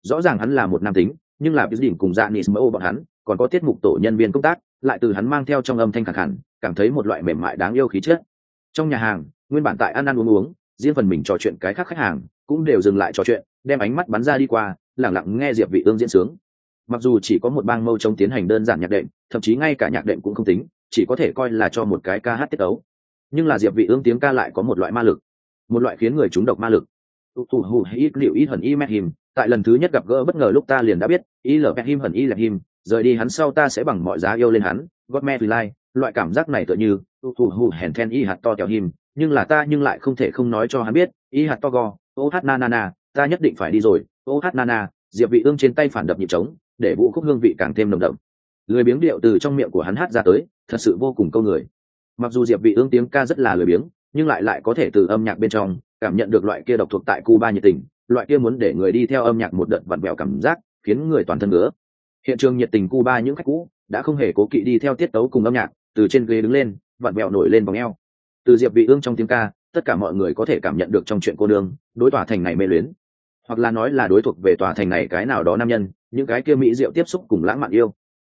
Rõ ràng hắn là một nam tính, nhưng là biết đỉnh cùng dạ nis mẫu bọn hắn, còn có tiết mục tổ nhân viên công tác, lại từ hắn mang theo trong âm thanh khẳng hẳn cảm thấy một loại mềm mại đáng yêu khí chất. Trong nhà hàng, nguyên bản tại ăn ăn uống uống, riêng phần mình trò chuyện cái khác khách hàng, cũng đều dừng lại trò chuyện, đem ánh mắt bắn ra đi qua lẳng lặng nghe diệp vị ương diễn sướng. Mặc dù chỉ có một bang mâu trong tiến hành đơn giản nhạc đệm, thậm chí ngay cả nhạc đệm cũng không tính chỉ có thể coi là cho một cái ca hát tiết ấu nhưng là diệp vị ương tiếng ca lại có một loại ma lực, một loại khiến người chúng độc ma lực. Tụ hù ít liệu ít hận y mẹ him tại lần thứ nhất gặp gỡ bất ngờ lúc ta liền đã biết, y lờ him hận y là him rời đi hắn sau ta sẽ bằng mọi giá yêu lên hắn, god me lai loại cảm giác này tựa như tụ tụ hù hèn then y hạt to kéo him nhưng là ta nhưng lại không thể không nói cho hắn biết, y hạt to go, ô hát na na na, ta nhất định phải đi rồi, ô hát na na. Diệp vị ương trên tay phản đập nhịp trống, để vũ khúc hương vị càng thêm nồng đậm lười biếng điệu từ trong miệng của hắn hát ra tới, thật sự vô cùng câu người. Mặc dù diệp vị ương tiếng ca rất là lười biếng, nhưng lại lại có thể từ âm nhạc bên trong cảm nhận được loại kia độc thuộc tại cuba nhiệt tình, loại kia muốn để người đi theo âm nhạc một đợt vặn vẹo cảm giác, khiến người toàn thân ngứa. Hiện trường nhiệt tình cuba những khách cũ đã không hề cố kỵ đi theo tiết tấu cùng âm nhạc, từ trên ghế đứng lên, vặn vẹo nổi lên vòng eo. Từ diệp vị ương trong tiếng ca, tất cả mọi người có thể cảm nhận được trong chuyện cô đương đối tòa thành này mê luyến. Hoặc là nói là đối thuộc về tòa thành này cái nào đó nam nhân, những cái kia mỹ diệu tiếp xúc cùng lãng mạn yêu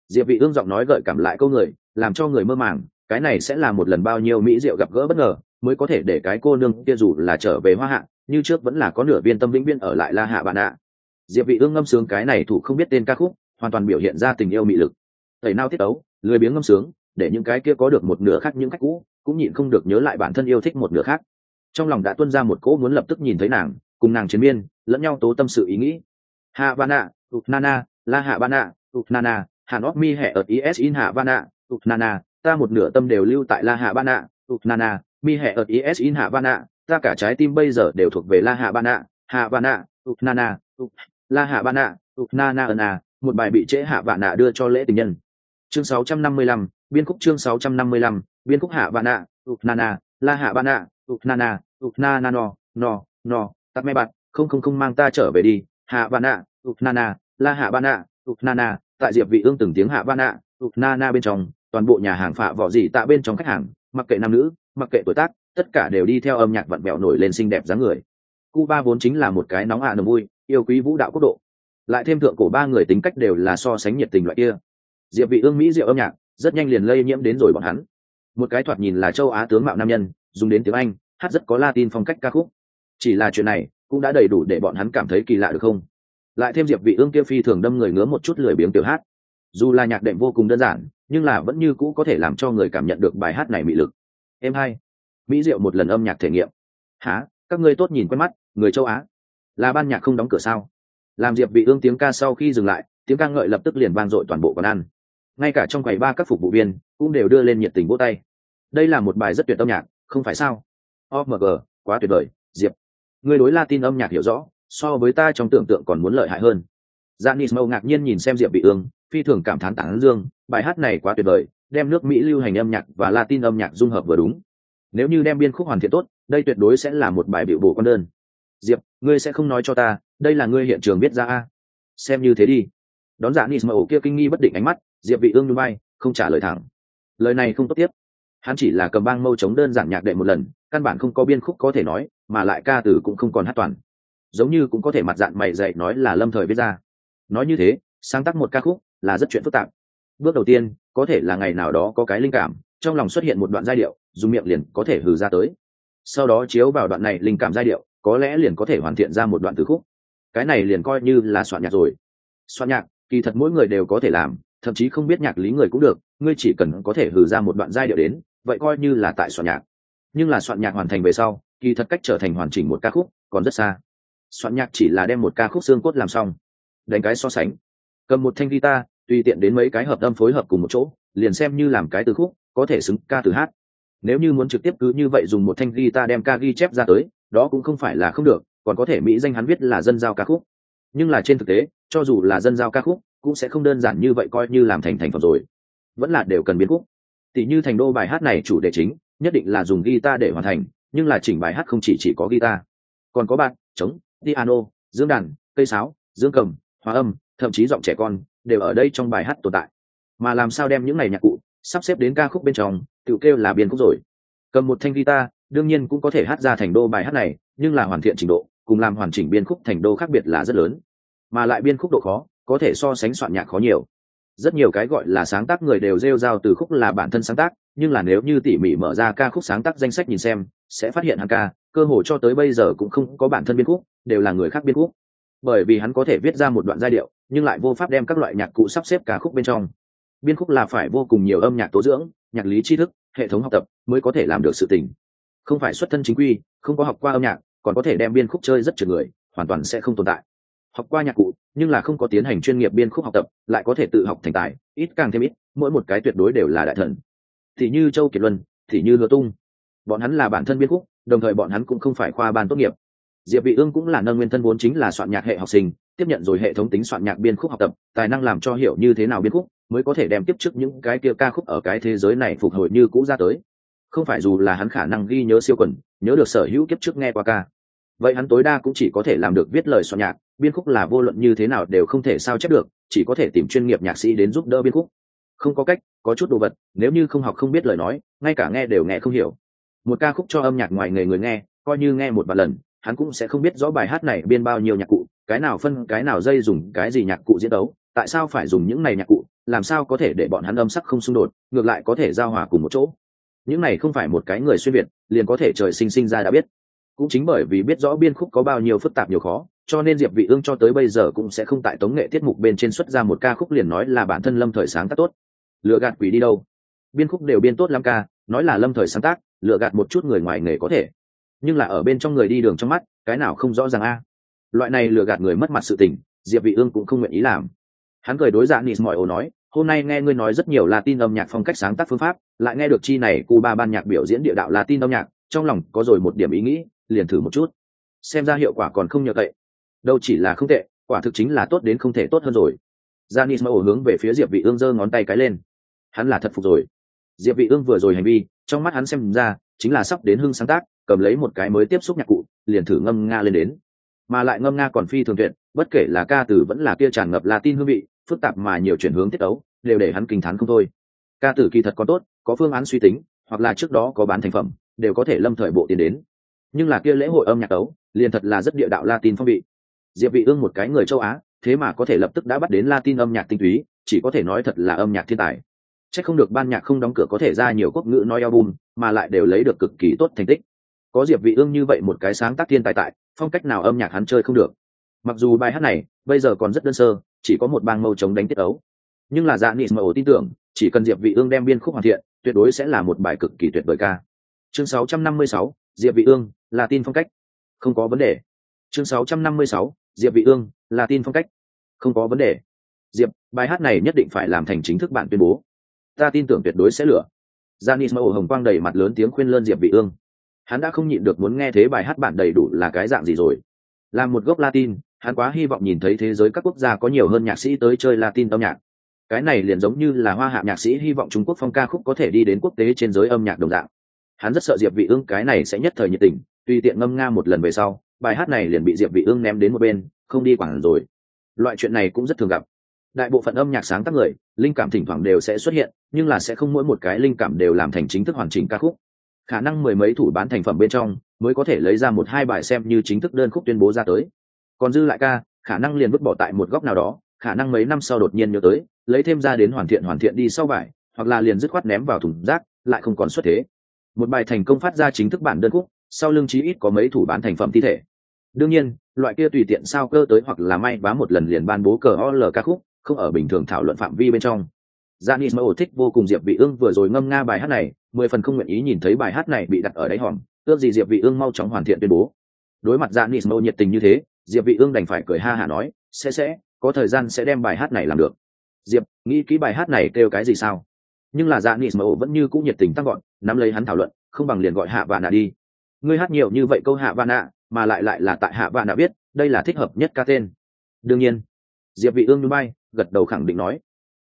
diệp vị ương giọng nói gợi cảm lại câu người làm cho người mơ màng cái này sẽ là một lần bao nhiêu mỹ diệu gặp gỡ bất ngờ mới có thể để cái cô nương kia dù là trở về hoa hạ như trước vẫn là có nửa viên tâm vĩnh viên ở lại la hạ bạn ạ. Diệp vị ương ngâm sướng cái này thủ không biết tên ca khúc hoàn toàn biểu hiện ra tình yêu mị lực. Tẩy nao tiết ấu lười biếng ngâm sướng để những cái kia có được một nửa khác những cách cũ cũng nhịn không được nhớ lại bản thân yêu thích một nửa khác. Trong lòng đã tuôn ra một cỗ muốn lập tức nhìn thấy nàng cùng nàng chiến miên lẫn nhau tố tâm sự ý nghĩ. Hạ bana ạ, nana la hạ bana ạ, nana hàn óc mi hệ ở is in hạ bana ục nana ta một nửa tâm đều lưu tại la hạ bana ục nana mi hệ ở is in hạ bana ta cả trái tim bây giờ đều thuộc về la hạ bana hạ bana ục nana ục la hạ bana ục nana ana một bài bị trễ hạ vạn nạ đưa cho lễ tình nhân chương 655, biên khúc chương 655, biên khúc hạ vạn nạ ục nana la hạ bana ục nana ục nana no no no tắt mẹ bạn không không không mang ta trở về đi hạ vạn nạ ục nana la hạ bana ục nana tại diệp vị ương từng tiếng hạ ba nã, tụt na na bên trong toàn bộ nhà hàng phạ vỏ gì tạ bên trong khách hàng mặc kệ nam nữ mặc kệ tuổi tác tất cả đều đi theo âm nhạc vặn vẹo nổi lên xinh đẹp dáng người. Cuba vốn chính là một cái nóng hạ à vui yêu quý vũ đạo quốc độ. Lại thêm thượng cổ ba người tính cách đều là so sánh nhiệt tình loại kia. Diệp vị ương mỹ diệu âm nhạc rất nhanh liền lây nhiễm đến rồi bọn hắn. Một cái thoạt nhìn là châu á tướng mạo nam nhân dùng đến tiếng anh hát rất có latin phong cách ca khúc. Chỉ là chuyện này cũng đã đầy đủ để bọn hắn cảm thấy kỳ lạ được không? Lại thêm diệp vị ương kia phi thường đâm người ngứa một chút lười biếng tiểu hát. Dù là nhạc đệm vô cùng đơn giản, nhưng là vẫn như cũ có thể làm cho người cảm nhận được bài hát này mị lực. Em hai, mỹ diệu một lần âm nhạc thể nghiệm. Hả? các ngươi tốt nhìn quen mắt, người châu á. Là ban nhạc không đóng cửa sao? Làm diệp vị ương tiếng ca sau khi dừng lại, tiếng ca ngợi lập tức liền vang dội toàn bộ quán ăn. Ngay cả trong quầy ba các phục vụ viên cũng đều đưa lên nhiệt tình vỗ tay. Đây là một bài rất tuyệt âm nhạc, không phải sao? Omg quá tuyệt vời, diệp. Người đối latin âm nhạc hiểu rõ so với ta trong tưởng tượng còn muốn lợi hại hơn. Janis Mâu ngạc nhiên nhìn xem Diệp Vị Ương, phi thường cảm thán tán dương, bài hát này quá tuyệt vời, đem nước Mỹ lưu hành âm nhạc và Latin âm nhạc dung hợp vừa đúng. Nếu như đem biên khúc hoàn thiện tốt, đây tuyệt đối sẽ là một bài biểu bổ con đơn. Diệp ngươi sẽ không nói cho ta đây là ngươi hiện trường biết ra a? Xem như thế đi. Đón giả nis kia kinh nghi bất định ánh mắt diệp vị ương núi bay không trả lời thẳng. Lời này không tốt tiếp. Hắn chỉ là cầm bang mâu chống đơn giản nhạc đệ một lần căn bản không có biên khúc có thể nói mà lại ca từ cũng không còn hát toàn giống như cũng có thể mặt dạng mày dạy nói là lâm thời viết ra. Nói như thế, sáng tác một ca khúc là rất chuyện phức tạp. Bước đầu tiên, có thể là ngày nào đó có cái linh cảm, trong lòng xuất hiện một đoạn giai điệu, dùng miệng liền có thể hừ ra tới. Sau đó chiếu vào đoạn này linh cảm giai điệu, có lẽ liền có thể hoàn thiện ra một đoạn từ khúc. Cái này liền coi như là soạn nhạc rồi. Soạn nhạc, kỳ thật mỗi người đều có thể làm, thậm chí không biết nhạc lý người cũng được, ngươi chỉ cần có thể hừ ra một đoạn giai điệu đến, vậy coi như là tại soạn nhạc. Nhưng là soạn nhạc hoàn thành về sau, kỳ thật cách trở thành hoàn chỉnh một ca khúc còn rất xa soạn nhạc chỉ là đem một ca khúc xương cốt làm xong. Đánh cái so sánh. Cầm một thanh guitar, tùy tiện đến mấy cái hợp âm phối hợp cùng một chỗ, liền xem như làm cái từ khúc, có thể xứng ca từ hát. Nếu như muốn trực tiếp cứ như vậy dùng một thanh guitar đem ca ghi chép ra tới, đó cũng không phải là không được, còn có thể mỹ danh hắn viết là dân giao ca khúc. Nhưng là trên thực tế, cho dù là dân giao ca khúc, cũng sẽ không đơn giản như vậy coi như làm thành thành phẩm rồi. Vẫn là đều cần biến khúc. Tỷ như thành đô bài hát này chủ đề chính, nhất định là dùng guitar để hoàn thành, nhưng là chỉnh bài hát không chỉ chỉ có guitar. Còn có bạn, trống piano, dương đàn, cây sáo, dương cầm, hòa âm, thậm chí giọng trẻ con đều ở đây trong bài hát tồn tại. Mà làm sao đem những này nhạc cụ sắp xếp đến ca khúc bên trong, tự kêu là biên khúc rồi. Cầm một thanh guitar, đương nhiên cũng có thể hát ra thành đô bài hát này, nhưng là hoàn thiện trình độ, cùng làm hoàn chỉnh biên khúc thành đô khác biệt là rất lớn. Mà lại biên khúc độ khó, có thể so sánh soạn nhạc khó nhiều. Rất nhiều cái gọi là sáng tác người đều rêu rao từ khúc là bản thân sáng tác, nhưng là nếu như tỉ mỉ mở ra ca khúc sáng tác danh sách nhìn xem, sẽ phát hiện hàng ca cơ hồ cho tới bây giờ cũng không có bản thân biên khúc, đều là người khác biên khúc. Bởi vì hắn có thể viết ra một đoạn giai điệu, nhưng lại vô pháp đem các loại nhạc cụ sắp xếp ca khúc bên trong. Biên khúc là phải vô cùng nhiều âm nhạc tố dưỡng, nhạc lý tri thức, hệ thống học tập mới có thể làm được sự tình. Không phải xuất thân chính quy, không có học qua âm nhạc, còn có thể đem biên khúc chơi rất trượt người, hoàn toàn sẽ không tồn tại. Học qua nhạc cụ, nhưng là không có tiến hành chuyên nghiệp biên khúc học tập, lại có thể tự học thành tài, ít càng thêm ít, mỗi một cái tuyệt đối đều là đại thần. Thì như châu kiệt luân, thì như hứa tung bọn hắn là bản thân biên khúc, đồng thời bọn hắn cũng không phải khoa ban tốt nghiệp. Diệp vị ương cũng là nâng nguyên thân vốn chính là soạn nhạc hệ học sinh, tiếp nhận rồi hệ thống tính soạn nhạc biên khúc học tập, tài năng làm cho hiểu như thế nào biên khúc, mới có thể đem tiếp trước những cái kia ca khúc ở cái thế giới này phục hồi như cũ ra tới. Không phải dù là hắn khả năng ghi nhớ siêu quần, nhớ được sở hữu kiếp trước nghe qua ca. Vậy hắn tối đa cũng chỉ có thể làm được viết lời soạn nhạc, biên khúc là vô luận như thế nào đều không thể sao chép được, chỉ có thể tìm chuyên nghiệp nhạc sĩ đến giúp đỡ biên khúc. Không có cách, có chút đồ vật, nếu như không học không biết lời nói, ngay cả nghe đều nghe không hiểu một ca khúc cho âm nhạc ngoài nghề người nghe, coi như nghe một vài lần, hắn cũng sẽ không biết rõ bài hát này biên bao nhiêu nhạc cụ, cái nào phân, cái nào dây dùng, cái gì nhạc cụ diễn đấu tại sao phải dùng những này nhạc cụ, làm sao có thể để bọn hắn âm sắc không xung đột, ngược lại có thể giao hòa cùng một chỗ. Những này không phải một cái người xuyên việt, liền có thể trời sinh sinh ra đã biết. Cũng chính bởi vì biết rõ biên khúc có bao nhiêu phức tạp nhiều khó, cho nên diệp vị ương cho tới bây giờ cũng sẽ không tại tống nghệ tiết mục bên trên xuất ra một ca khúc liền nói là bản thân lâm thời sáng tác tốt. Lựa gạt quỷ đi đâu? Biên khúc đều biên tốt lắm ca, nói là lâm thời sáng tác lựa gạt một chút người ngoài nghề có thể. Nhưng là ở bên trong người đi đường trong mắt cái nào không rõ ràng a? Loại này lừa gạt người mất mặt sự tình diệp vị ương cũng không nguyện ý làm. Hắn cười đối dạng nis mọi ồ nói hôm nay nghe ngươi nói rất nhiều latin âm nhạc phong cách sáng tác phương pháp lại nghe được chi này cuba ban nhạc biểu diễn địa đạo latin âm nhạc trong lòng có rồi một điểm ý nghĩ liền thử một chút. Xem ra hiệu quả còn không nhờ cậy. Đâu chỉ là không tệ quả thực chính là tốt đến không thể tốt hơn rồi. Janis Mao hướng về phía Diệp Vị Ương giơ ngón tay cái lên. Hắn là thật phục rồi. Diệp Vị Ương vừa rồi hành vi, trong mắt hắn xem ra, chính là sắp đến hưng sáng tác, cầm lấy một cái mới tiếp xúc nhạc cụ, liền thử ngâm nga lên đến. Mà lại ngâm nga còn phi thường tuyệt, bất kể là ca từ vẫn là kia tràn ngập Latin hương vị, phức tạp mà nhiều chuyển hướng tiết ấu, đều để hắn kinh thán không thôi. Ca từ kỳ thật có tốt, có phương án suy tính, hoặc là trước đó có bán thành phẩm, đều có thể lâm thời bộ tiền đến. Nhưng là kia lễ hội âm nhạc ấu, liền thật là rất địa đạo Latin phong vị. Diệp Vị Ương một cái người châu Á, thế mà có thể lập tức đã bắt đến Latin âm nhạc tinh túy, chỉ có thể nói thật là âm nhạc thiên tài. Chắc không được ban nhạc không đóng cửa có thể ra nhiều quốc ngữ nói album, mà lại đều lấy được cực kỳ tốt thành tích. Có Diệp Vị Ương như vậy một cái sáng tác thiên tài tại, phong cách nào âm nhạc hắn chơi không được. Mặc dù bài hát này bây giờ còn rất đơn sơ, chỉ có một bang mâu chống đánh tiết ấu, nhưng là Dạ Nịt Mậu tin tưởng, chỉ cần Diệp Vị Ương đem biên khúc hoàn thiện, tuyệt đối sẽ là một bài cực kỳ tuyệt vời ca. Chương 656, Diệp Vị Ương, là tin phong cách. Không có vấn đề. Chương 656, Diệp Vị Ương, là tin phong cách không có vấn đề diệp bài hát này nhất định phải làm thành chính thức bản tuyên bố ta tin tưởng tuyệt đối sẽ lửa janis mẫu hồng quang đầy mặt lớn tiếng khuyên lơn diệp vị ương. Hắn đã không nhịn được muốn nghe thế bài hát bản đầy đủ là cái dạng gì rồi. Là một gốc latin, hắn quá hy vọng nhìn thấy thế giới các quốc gia có nhiều hơn nhạc sĩ tới chơi latin âm nhạc. Cái này liền giống như là hoa hạ nhạc sĩ hy vọng trung quốc phong ca khúc có thể đi đến quốc tế trên giới âm nhạc đồng dạng. Hắn rất sợ diệp vị ương cái này sẽ nhất thời nhiệt tình, tùy tiện ngâm nga một lần về sau, bài hát này liền bị diệp vị ương ném đến một bên, không đi quản rồi. Loại chuyện này cũng rất thường gặp đại bộ phận âm nhạc sáng tác người, linh cảm thỉnh thoảng đều sẽ xuất hiện, nhưng là sẽ không mỗi một cái linh cảm đều làm thành chính thức hoàn chỉnh ca khúc. Khả năng mười mấy thủ bán thành phẩm bên trong, mới có thể lấy ra một hai bài xem như chính thức đơn khúc tuyên bố ra tới. Còn dư lại ca, khả năng liền vứt bỏ tại một góc nào đó, khả năng mấy năm sau đột nhiên nhớ tới, lấy thêm ra đến hoàn thiện hoàn thiện đi sau bài, hoặc là liền dứt khoát ném vào thùng rác, lại không còn xuất thế. Một bài thành công phát ra chính thức bản đơn khúc, sau lưng chí ít có mấy thủ bán thành phẩm thi thể. Đương nhiên, loại kia tùy tiện sao cơ tới hoặc là may bá một lần liền ban bố cờ l ca khúc không ở bình thường thảo luận phạm vi bên trong Janis Mơ thích vô cùng Diệp Vị Ương vừa rồi ngâm nga bài hát này, mười phần không nguyện ý nhìn thấy bài hát này bị đặt ở đáy hòm, ước gì Diệp Vị Ương mau chóng hoàn thiện tuyên bố. Đối mặt Janis Mơ nhiệt tình như thế, Diệp Vị Ương đành phải cười ha hả nói, sẽ sẽ, có thời gian sẽ đem bài hát này làm được. Diệp, nghĩ kỹ bài hát này kêu cái gì sao? Nhưng là Janis Mơ vẫn như cũ nhiệt tình tăng gọn, nắm lấy hắn thảo luận, không bằng liền gọi Hạ Vạn Nạ đi. Ngươi hát nhiều như vậy câu Hạ Vạn Nạ, mà lại lại là tại Hạ Vạn Nạ biết, đây là thích hợp nhất ca tên. Đương nhiên, Diệp Vị Ương nhún vai, gật đầu khẳng định nói,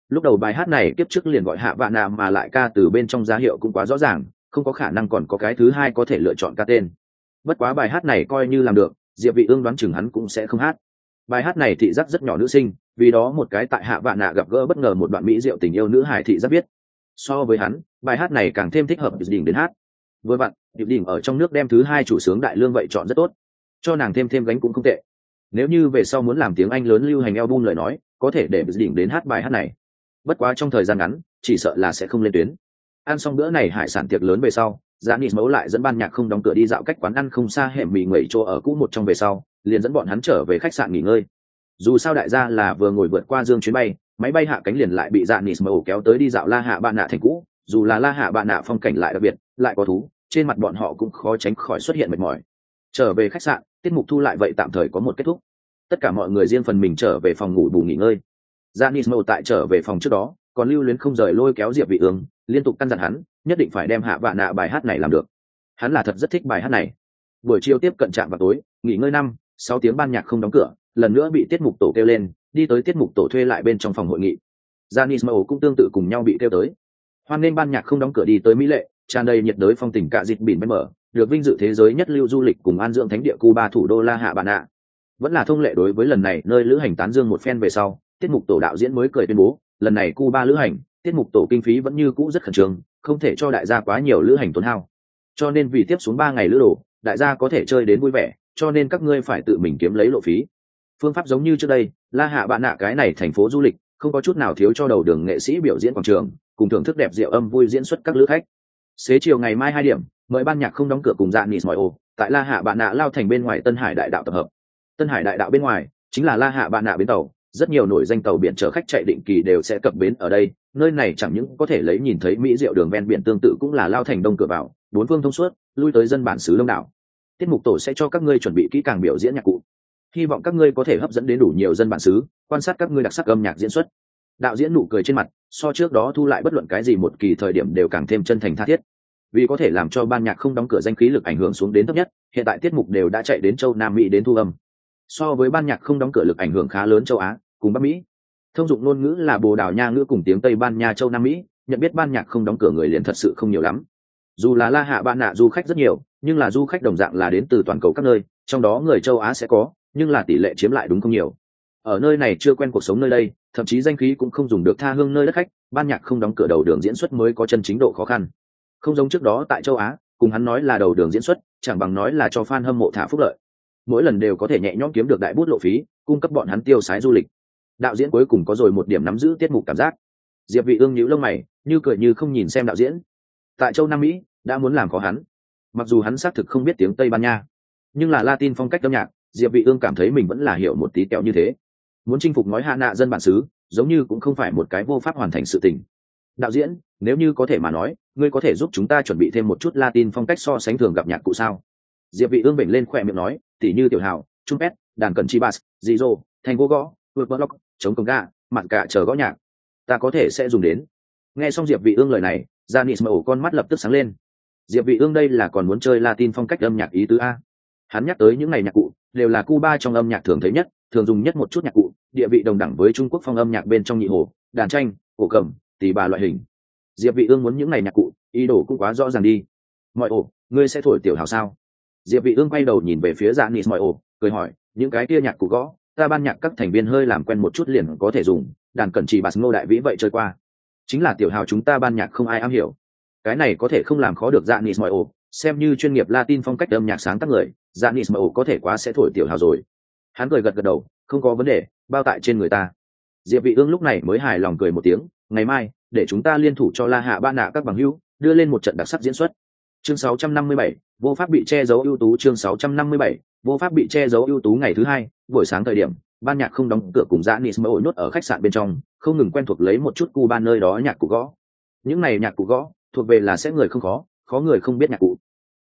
lúc đầu bài hát này kiếp trước liền gọi hạ vạn nạ mà lại ca từ bên trong giá hiệu cũng quá rõ ràng không có khả năng còn có cái thứ hai có thể lựa chọn ca tên. Bất quá bài hát này coi như làm được diệp vị ương đoán chừng hắn cũng sẽ không hát. Bài hát này thị giác rất nhỏ nữ sinh vì đó một cái tại hạ vạn nạ gặp gỡ bất ngờ một đoạn mỹ diệu tình yêu nữ hải thị giác biết so với hắn bài hát này càng thêm thích hợp đỉnh đến hát. Với bạn điệp đỉnh ở trong nước đem thứ hai chủ sướng đại lương vậy chọn rất tốt. Cho nàng thêm thêm gánh cũng không tệ. Nếu như về sau muốn làm tiếng anh lớn lưu hành album lời nói có thể để đỉnh đến hát bài hát này. Bất quá trong thời gian ngắn, chỉ sợ là sẽ không lên tuyến. Ăn xong bữa này hải sản tiệc lớn về sau dạ giá nịt mẫu lại dẫn ban nhạc không đóng cửa đi dạo cách quán ăn không xa hẻm mì ngẩy chỗ ở cũ một trong về sau, liền dẫn bọn hắn trở về khách sạn nghỉ ngơi. Dù sao đại gia là vừa ngồi vượt qua dương chuyến bay, máy bay hạ cánh liền lại bị dạ nịt mẫu kéo tới đi dạo la hạ bạn nạ thành cũ, dù là la hạ bạn nạ phong cảnh lại đặc biệt, lại có thú, trên mặt bọn họ cũng khó tránh khỏi xuất hiện mệt mỏi. Trở về khách sạn, tiết mục thu lại vậy tạm thời có một kết thúc tất cả mọi người riêng phần mình trở về phòng ngủ bù nghỉ ngơi Janis Mộ tại trở về phòng trước đó, còn lưu luyến không rời lôi kéo Diệp Vị Ương, liên tục căn dặn hắn, nhất định phải đem hạ vạn nạ bài hát này làm được. Hắn là thật rất thích bài hát này. Buổi chiều tiếp cận trạm vào tối, nghỉ ngơi năm, sáu tiếng ban nhạc không đóng cửa, lần nữa bị tiết mục tổ kêu lên, đi tới tiết mục tổ thuê lại bên trong phòng hội nghị. Janis Mộ cũng tương tự cùng nhau bị kêu tới. Hoan nên ban nhạc không đóng cửa đi tới mỹ lệ, tràn đầy nhiệt đới phong tình cả dịt bỉn bên mở, được vinh dự thế giới nhất lưu du lịch cùng an dưỡng thánh địa Cuba thủ đô La Hạ Bạn Nạ. Vẫn là thông lệ đối với lần này nơi lữ hành tán dương một phen về sau, tiết mục tổ đạo diễn mới cười tuyên bố lần này cuba lữ hành tiết mục tổ kinh phí vẫn như cũ rất khẩn trương không thể cho đại gia quá nhiều lữ hành tốn hao. Cho nên vì tiếp xuống ba ngày lữ đồ đại gia có thể chơi đến vui vẻ cho nên các ngươi phải tự mình kiếm lấy lộ phí. Phương pháp giống như trước đây la hạ bạn nạ cái này thành phố du lịch không có chút nào thiếu cho đầu đường nghệ sĩ biểu diễn quảng trường cùng thưởng thức đẹp rượu âm vui diễn xuất các lữ khách. Xế chiều ngày mai hai điểm mời ban nhạc không đóng cửa cùng dạng nịt mọi ô tại la hạ bạn nạ lao thành bên ngoài tân hải đại đạo tập hợp tân hải đại đạo bên ngoài, chính là la hạ bạn nạ bến tàu. Rất nhiều nổi danh tàu biển chở khách chạy định kỳ đều sẽ cập bến ở đây. Nơi này chẳng những có thể lấy nhìn thấy mỹ rượu đường ven biển tương tự cũng là lao thành đông cửa vào. Bốn phương thông suốt, lui tới dân bản xứ đông đảo. Tiết mục tổ sẽ cho các ngươi chuẩn bị kỹ càng biểu diễn nhạc cụ. Hy vọng các ngươi có thể hấp dẫn đến đủ nhiều dân bản xứ, quan sát các ngươi đặc sắc âm nhạc diễn xuất. Đạo diễn nụ cười trên mặt, so trước đó thu lại bất luận cái gì một kỳ thời điểm đều càng thêm chân thành tha thiết. Vì có thể làm cho ban nhạc không đóng cửa danh khí lực ảnh hưởng xuống đến thấp nhất, hiện tại tiết mục đều đã chạy đến châu nam mỹ đến thu âm so với ban nhạc không đóng cửa lực ảnh hưởng khá lớn châu á, cùng bắc mỹ. Thông dụng ngôn ngữ là bồ đào nha ngữ cùng tiếng tây ban nha châu nam mỹ, nhận biết ban nhạc không đóng cửa người liền thật sự không nhiều lắm. Dù là la hạ bạn nạ du khách rất nhiều, nhưng là du khách đồng dạng là đến từ toàn cầu các nơi, trong đó người châu á sẽ có, nhưng là tỷ lệ chiếm lại đúng không nhiều. Ở nơi này chưa quen cuộc sống nơi đây, thậm chí danh khí cũng không dùng được tha hương nơi đất khách, ban nhạc không đóng cửa đầu đường diễn xuất mới có chân chính độ khó khăn. Không giống trước đó tại châu á, cùng hắn nói là đầu đường diễn xuất, chẳng bằng nói là cho fan hâm mộ thả phúc lợi mỗi lần đều có thể nhẹ nhõm kiếm được đại bút lộ phí, cung cấp bọn hắn tiêu sái du lịch. Đạo diễn cuối cùng có rồi một điểm nắm giữ tiết mục cảm giác. Diệp vị ương nhíu lông mày, như cười như không nhìn xem đạo diễn. Tại châu nam mỹ, đã muốn làm khó hắn. Mặc dù hắn xác thực không biết tiếng tây ban nha, nhưng là latin phong cách âm nhạc, diệp vị ương cảm thấy mình vẫn là hiểu một tí kẹo như thế. Muốn chinh phục nói hạ nạ dân bản xứ, giống như cũng không phải một cái vô pháp hoàn thành sự tình. Đạo diễn, nếu như có thể mà nói, ngươi có thể giúp chúng ta chuẩn bị thêm một chút latin phong cách so sánh thường gặp nhạc cụ sao? Diệp vị ương bệnh lên khỏe miệng nói tỉ như tiểu hào trung pet, đàn cần chi bass dị dô thành gỗ gõ, vượt block chống công ga mặt cả chờ gõ nhạc. Ta có thể sẽ dùng đến. Nghe xong diệp vị ương lời này janis mở con mắt lập tức sáng lên. Diệp vị ương đây là còn muốn chơi latin phong cách âm nhạc ý tứ a. Hắn nhắc tới những ngày nhạc cụ, đều là cuba trong âm nhạc thường thấy nhất, thường dùng nhất một chút nhạc cụ, địa vị đồng đẳng với trung quốc phong âm nhạc bên trong nhị hồ, đàn tranh, cổ cầm, tỳ bà loại hình. Diệp vị ương muốn những ngày nhạc cụ, ý đồ cũng quá rõ ràng đi. Mọi ổ, ngươi sẽ thổi tiểu hào sao? Diệp vị ương quay đầu nhìn về phía dạ nis mọi ổ cười hỏi, những cái kia nhạc cụ gõ, ta ban nhạc các thành viên hơi làm quen một chút liền có thể dùng, đàn cẩn chỉ bạt ngô đại vĩ vậy chơi qua. Chính là tiểu hào chúng ta ban nhạc không ai am hiểu. Cái này có thể không làm khó được dạ nis mọi ổ xem như chuyên nghiệp latin phong cách âm nhạc sáng tác người dạ nis mọi ổ có thể quá sẽ thổi tiểu hào rồi. Hắn cười gật gật đầu, không có vấn đề, bao tại trên người ta. Diệp vị ương lúc này mới hài lòng cười một tiếng, ngày mai, để chúng ta liên thủ cho la hạ ba nạ các bằng hữu, đưa lên một trận đặc sắc diễn xuất chương 657, vô pháp bị che giấu ưu tú chương 657, vô pháp bị che giấu ưu tú ngày thứ hai buổi sáng thời điểm ban nhạc không đóng cửa cùng dã nis mơ nhốt ở khách sạn bên trong không ngừng quen thuộc lấy một chút cu ban nơi đó nhạc cụ gõ. Những này nhạc cụ gõ thuộc về là sẽ người không khó khó người không biết nhạc cụ.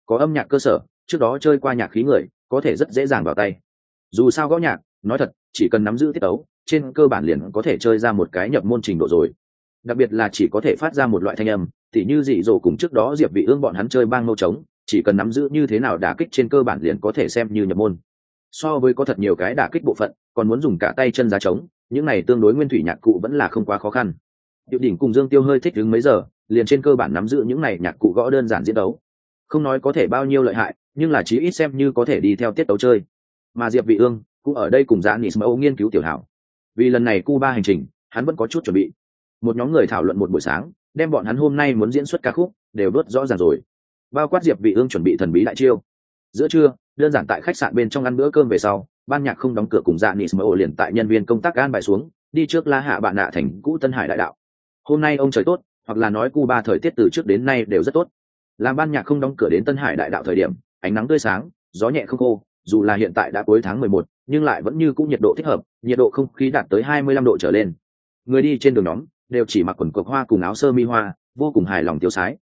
Có âm nhạc cơ sở trước đó chơi qua nhạc khí người có thể rất dễ dàng vào tay. Dù sao gõ nhạc nói thật chỉ cần nắm giữ tiết tấu trên cơ bản liền có thể chơi ra một cái nhập môn trình độ rồi đặc biệt là chỉ có thể phát ra một loại thanh âm thì như dị dỗ cùng trước đó diệp vị ương bọn hắn chơi bang mâu trống, chỉ cần nắm giữ như thế nào đả kích trên cơ bản liền có thể xem như nhập môn. So với có thật nhiều cái đả kích bộ phận, còn muốn dùng cả tay chân giá trống, những này tương đối nguyên thủy nhạc cụ vẫn là không quá khó khăn. Điệu đỉnh cùng dương tiêu hơi thích đứng mấy giờ, liền trên cơ bản nắm giữ những này nhạc cụ gõ đơn giản diễn đấu. Không nói có thể bao nhiêu lợi hại, nhưng là chí ít xem như có thể đi theo tiết đấu chơi. Mà diệp vị ương cũng ở đây cùng dã nis nghiên cứu tiểu hảo. Vì lần này cuba hành trình, hắn vẫn có chút chuẩn bị một nhóm người thảo luận một buổi sáng đem bọn hắn hôm nay muốn diễn xuất ca khúc đều đốt rõ ràng rồi. Bao quát diệp vị ương chuẩn bị thần bí đại chiêu. Giữa trưa đơn giản tại khách sạn bên trong ăn bữa cơm về sau ban nhạc không đóng cửa cùng dạ nis mẫu liền tại nhân viên công tác gan bài xuống đi trước la hạ bạn nạ thành cũ tân hải đại đạo. Hôm nay ông trời tốt hoặc là nói cuba thời tiết từ trước đến nay đều rất tốt. Làm ban nhạc không đóng cửa đến tân hải đại đạo thời điểm ánh nắng tươi sáng gió nhẹ không khô dù là hiện tại đã cuối tháng mười một, nhưng lại vẫn như cũ nhiệt độ thích hợp nhiệt độ không khí đạt tới hai mươi lăm độ trở lên. Người đi trên đường nhóm đều chỉ mặc quần cộc hoa cùng áo sơ mi hoa, vô cùng hài lòng tiêu sái.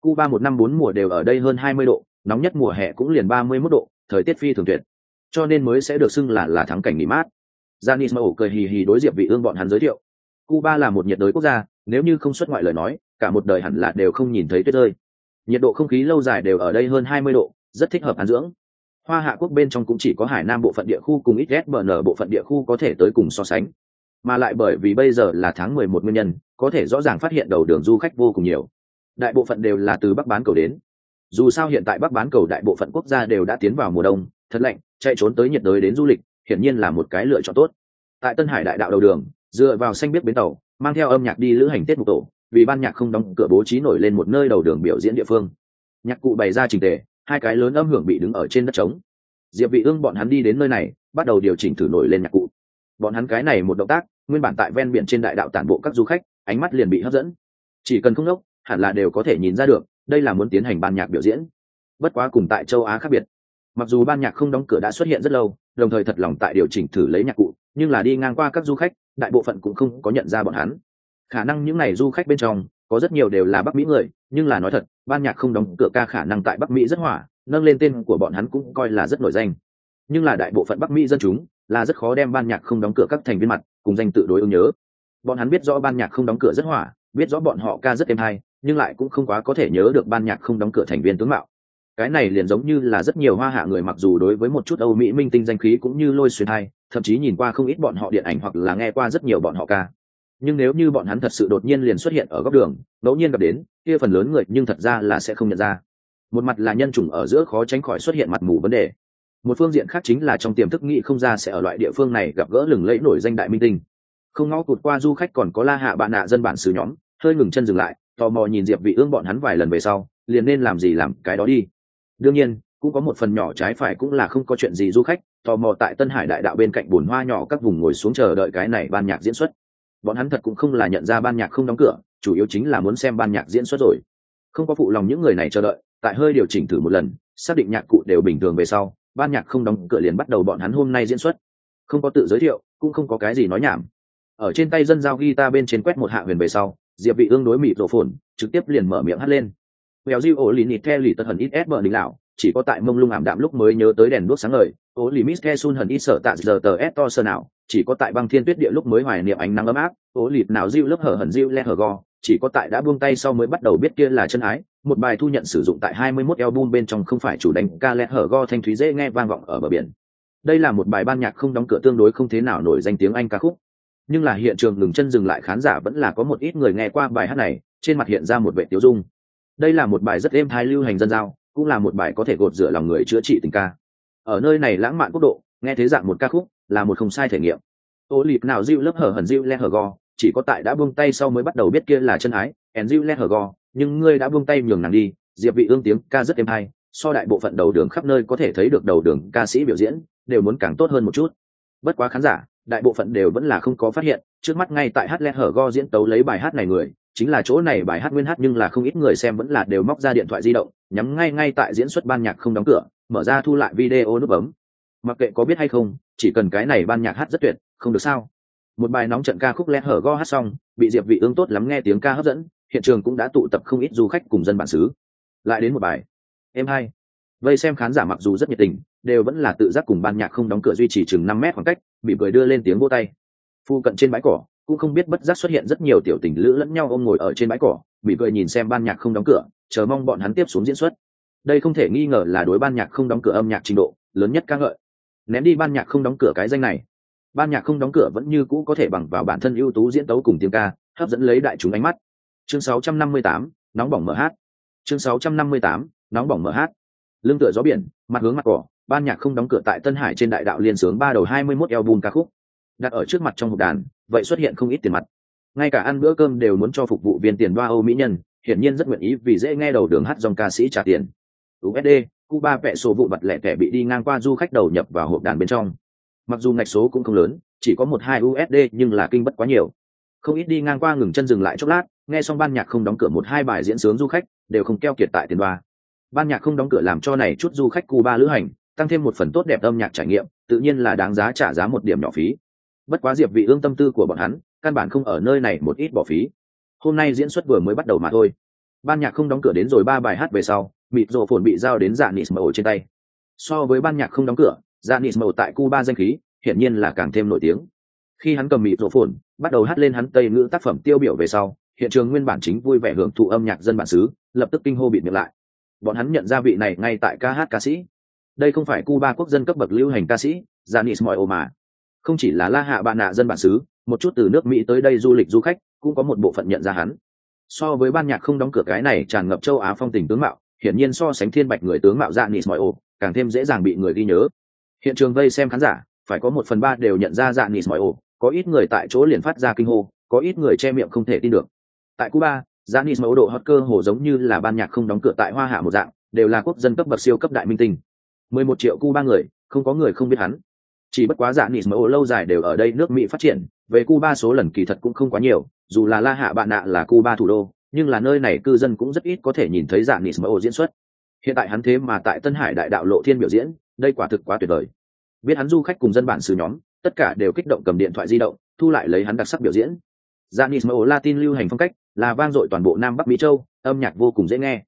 Cuba một năm bốn mùa đều ở đây hơn hai mươi độ, nóng nhất mùa hè cũng liền ba mươi 31 độ, thời tiết phi thường tuyệt. Cho nên mới sẽ được xưng là là thắng cảnh nghỉ mát. Janis Mao cười hì hì đối diệp vị ương bọn hắn giới thiệu. Cuba là một nhiệt đới quốc gia, nếu như không xuất ngoại lời nói, cả một đời hẳn là đều không nhìn thấy tuyết rơi. Nhiệt độ không khí lâu dài đều ở đây hơn 20 độ, rất thích hợp ăn dưỡng. Hoa hạ quốc bên trong cũng chỉ có hải nam bộ phận địa khu cùng ít ít bờ nở bộ phận địa khu có thể tới cùng so sánh mà lại bởi vì bây giờ là tháng 11 nguyên nhân, có thể rõ ràng phát hiện đầu đường du khách vô cùng nhiều. Đại bộ phận đều là từ bắc bán cầu đến. Dù sao hiện tại bắc bán cầu đại bộ phận quốc gia đều đã tiến vào mùa đông, thật lạnh, chạy trốn tới nhiệt đới đến du lịch, hiển nhiên là một cái lựa chọn tốt. Tại tân hải đại đạo đầu đường, dựa vào xanh biết bến tàu, mang theo âm nhạc đi lữ hành tết mục tổ, vì ban nhạc không đóng cửa bố trí nổi lên một nơi đầu đường biểu diễn địa phương. Nhạc cụ bày ra trình tề, hai cái lớn âm hưởng bị đứng ở trên đất trống. Diệp vị ương bọn hắn đi đến nơi này, bắt đầu điều chỉnh thử nổi lên nhạc cụ bọn hắn cái này một động tác, nguyên bản tại ven biển trên đại đạo tản bộ các du khách, ánh mắt liền bị hấp dẫn. Chỉ cần không nốc hẳn là đều có thể nhìn ra được, đây là muốn tiến hành ban nhạc biểu diễn. Bất quá cùng tại châu á khác biệt. Mặc dù ban nhạc không đóng cửa đã xuất hiện rất lâu, đồng thời thật lòng tại điều chỉnh thử lấy nhạc cụ, nhưng là đi ngang qua các du khách, đại bộ phận cũng không có nhận ra bọn hắn. Khả năng những n à y du khách bên trong, có rất nhiều đều là bắc mỹ người, nhưng là nói thật, ban nhạc không đóng cửa ca khả năng tại bắc mỹ rất hỏa, nâng lên tên của bọn hắn cũng coi là rất nổi danh. Nhưng là đại bộ phận bắc mỹ dân chúng là rất khó đem ban nhạc không đóng cửa các thành viên mặt cùng danh tự đối ứng nhớ. Bọn hắn biết rõ ban nhạc không đóng cửa rất hỏa, biết rõ bọn họ ca rất êm hay, nhưng lại cũng không quá có thể nhớ được ban nhạc không đóng cửa thành viên tướng mạo. Cái này liền giống như là rất nhiều hoa hạ người mặc dù đối với một chút âu mỹ minh tinh danh khí cũng như lôi xuyên hay, thậm chí nhìn qua không ít bọn họ điện ảnh hoặc là nghe qua rất nhiều bọn họ ca. Nhưng nếu như bọn hắn thật sự đột nhiên liền xuất hiện ở góc đường, ngẫu nhiên gặp đến, kia phần lớn người nhưng thật ra là sẽ không nhận ra. Một mặt là nhân chủng ở giữa khó tránh khỏi xuất hiện mặt mù vấn đề một phương diện khác chính là trong tiềm thức nghĩ không ra sẽ ở loại địa phương này gặp gỡ lừng lẫy nổi danh đại minh tinh. Không ngó cụt qua du khách còn có la hạ bạn nạ dân bản xứ nhóm, hơi ngừng chân dừng lại, tò mò nhìn diệp vị ương bọn hắn vài lần về sau, liền nên làm gì làm cái đó đi. Đương nhiên, cũng có một phần nhỏ trái phải cũng là không có chuyện gì du khách, tò mò tại tân hải đại đạo bên cạnh bồn hoa nhỏ các vùng ngồi xuống chờ đợi cái này ban nhạc diễn xuất. Bọn hắn thật cũng không là nhận ra ban nhạc không đóng cửa, chủ yếu chính là muốn xem ban nhạc diễn xuất rồi. Không có phụ lòng những người này chờ đợi, tại hơi điều chỉnh thử một lần, xác định nhạc cụ đều bình thường về sau ban nhạc không đóng cửa liền bắt đầu bọn hắn hôm nay diễn xuất. Không có tự giới thiệu cũng không có cái gì nói nhảm. Ở trên tay dân giao guitar bên trên quét một hạ huyền về sau diệp vị ương đối mịt rổ phồn trực tiếp liền mở miệng hát lên. Mèo Diu ổ lì nịt the lì tật hần ít ép bờ đỉnh lão, chỉ có tại mông lung ảm đạm lúc mới nhớ tới đèn đuốc sáng ngời, ổ lì mít the sun hần ít sợ tạ giờ tờ ép to sơ nào, chỉ có tại băng thiên tuyết địa lúc mới hoài niệm ánh nắng ấm áp, ổ lì nào Diu lớp hở hần Diu le hở go, chỉ có tại đã buông tay sau mới bắt đầu biết kia là chân ái, một bài thu nhận sử dụng tại 21 album bên trong không phải chủ đánh ca lẹ hở go thanh thúy dễ nghe vang vọng ở bờ biển. Đây là một bài ban nhạc không đóng cửa tương đối không thế nào nổi danh tiếng Anh ca khúc. Nhưng là hiện trường ngừng chân dừng lại khán giả vẫn là có một ít người nghe qua bài hát này, trên mặt hiện ra một vẻ tiêu dung đây là một bài rất êm thai lưu hành dân giao cũng là một bài có thể gột rửa lòng người chữa trị tình ca ở nơi này lãng mạn quốc độ nghe thế dạng một ca khúc là một không sai thể nghiệm ô lịp nào dịu lớp hở hẩn dịu le hở go chỉ có tại đã buông tay sau mới bắt đầu biết kia là chân ái and dịu le hở go nhưng ngươi đã buông tay nhường nàng đi, diệp vị ương tiếng ca rất êm hay, so đại bộ phận đầu đường khắp nơi có thể thấy được đầu đường ca sĩ biểu diễn, đều muốn càng tốt hơn một chút. Bất quá khán giả, đại bộ phận đều vẫn là không có phát hiện, trước mắt ngay tại hát le hở go diễn tấu lấy bài hát này người, chính là chỗ này bài hát nguyên hát nhưng là không ít người xem vẫn là đều móc ra điện thoại di động, nhắm ngay ngay tại diễn xuất ban nhạc không đóng cửa, mở ra thu lại video nút bấm. Mặc kệ có biết hay không, chỉ cần cái này ban nhạc hát rất tuyệt, không được sao? Một bài nóng trận ca khúc le hở go hát xong, bị diệp vị ương tốt lắm nghe tiếng ca hấp dẫn hiện trường cũng đã tụ tập không ít du khách cùng dân bản xứ. Lại đến một bài, em hai. Vây xem khán giả mặc dù rất nhiệt tình, đều vẫn là tự giác cùng ban nhạc không đóng cửa duy trì chừng năm mét khoảng cách bị cười đưa lên tiếng vô tay. Phu cận trên bãi cỏ, cũng không biết bất giác xuất hiện rất nhiều tiểu tình lữ lẫn nhau ôm ngồi ở trên bãi cỏ bị cười nhìn xem ban nhạc không đóng cửa, chờ mong bọn hắn tiếp xuống diễn xuất. Đây không thể nghi ngờ là đối ban nhạc không đóng cửa âm nhạc trình độ, lớn nhất ca ngợi. Ném đi ban nhạc không đóng cửa cái danh này. Ban nhạc không đóng cửa vẫn như cũ có thể bằng vào bản thân ưu tú diễn tấu cùng tiếng ca, hấp dẫn lấy đại chúng ánh mắt chương 658, nóng bỏng mở hát. Chương 658, nóng bỏng mở hát. Lưng tựa gió biển mặt hướng mặt cỏ ban nhạc không đóng cửa tại tân hải trên đại đạo liên sướng ba đầu hai mươi 21 album ca khúc. Đặt ở trước mặt trong hộp đàn vậy xuất hiện không ít tiền mặt. Ngay cả ăn bữa cơm đều muốn cho phục vụ viên tiền ba âu mỹ nhân hiển nhiên rất nguyện ý vì dễ nghe đầu đường hát dòng ca sĩ trả tiền. Usd cuba vẽ số vụ bật lẻ kẻ bị đi ngang qua du khách đầu nhập vào hộp đàn bên trong. Mặc dù ngạch số cũng không lớn chỉ có một hai usd nhưng là kinh bất quá nhiều không ít đi ngang qua ngừng chân dừng lại chốc lát, nghe xong ban nhạc không đóng cửa một hai bài diễn sướng du khách, đều không keo kiệt tại tiền đoa. Ban nhạc không đóng cửa làm cho này chút du khách cuba lữ hành, tăng thêm một phần tốt đẹp âm nhạc trải nghiệm, tự nhiên là đáng giá trả giá một điểm nhỏ phí. Bất quá diệp vị ương tâm tư của bọn hắn, căn bản không ở nơi này một ít bỏ phí. Hôm nay diễn xuất vừa mới bắt đầu mà thôi. Ban nhạc không đóng cửa đến rồi ba bài hát về sau, mịt rộ phồn bị giao đến dạ nis màu trên tay. So với ban nhạc không đóng cửa dạ nis màu tại cuba danh khí, hiển nhiên là càng thêm nổi tiếng. Khi hắn cầm mịt rộ phồn bắt đầu hát lên hắn tây ngữ tác phẩm tiêu biểu về sau, hiện trường nguyên bản chính vui vẻ hưởng thụ âm nhạc dân bản xứ, lập tức kinh hô bịt miệng lại. Bọn hắn nhận ra vị này ngay tại ca hát ca sĩ. Đây không phải cuba quốc dân cấp bậc lưu hành ca sĩ, janis mọi mà không chỉ là la hạ bạn nạ dân bản xứ, một chút từ nước mỹ tới đây du lịch du khách cũng có một bộ phận nhận ra hắn. So với ban nhạc không đóng cửa cái này tràn ngập châu á phong tình tướng mạo, hiển nhiên so sánh thiên bạch người tướng mạo janis mọi càng thêm dễ dàng bị người ghi nhớ. Hiện trường vây xem khán giả, phải có một phần ba đều nhận ra janis mọi có ít người tại chỗ liền phát ra kinh hô, có ít người che miệng không thể tin được. Tại cuba janis mẫu độ hot cơ hồ giống như là ban nhạc không đóng cửa tại hoa hạ một dạng, đều là quốc dân cấp bậc siêu cấp đại minh tinh. Mười một triệu cuba người, không có người không biết hắn. Chỉ bất quá janis mẫu lâu dài đều ở đây nước mỹ phát triển, về cuba số lần kỳ thật cũng không quá nhiều, dù là la hạ bạn nạ là cuba thủ đô, nhưng là nơi này cư dân cũng rất ít có thể nhìn thấy janis mẫu diễn xuất. Hiện tại hắn thế mà tại tân hải đại đạo lộ thiên biểu diễn, đây quả thực quá tuyệt vời. Biết hắn du khách cùng dân bản xứ nhóm tất cả đều kích động cầm điện thoại di động thu lại lấy hắn đặc sắc biểu diễn Janis Mo Latin lưu hành phong cách, là vang dội toàn bộ Nam Bắc Mỹ châu, âm nhạc vô cùng dễ nghe.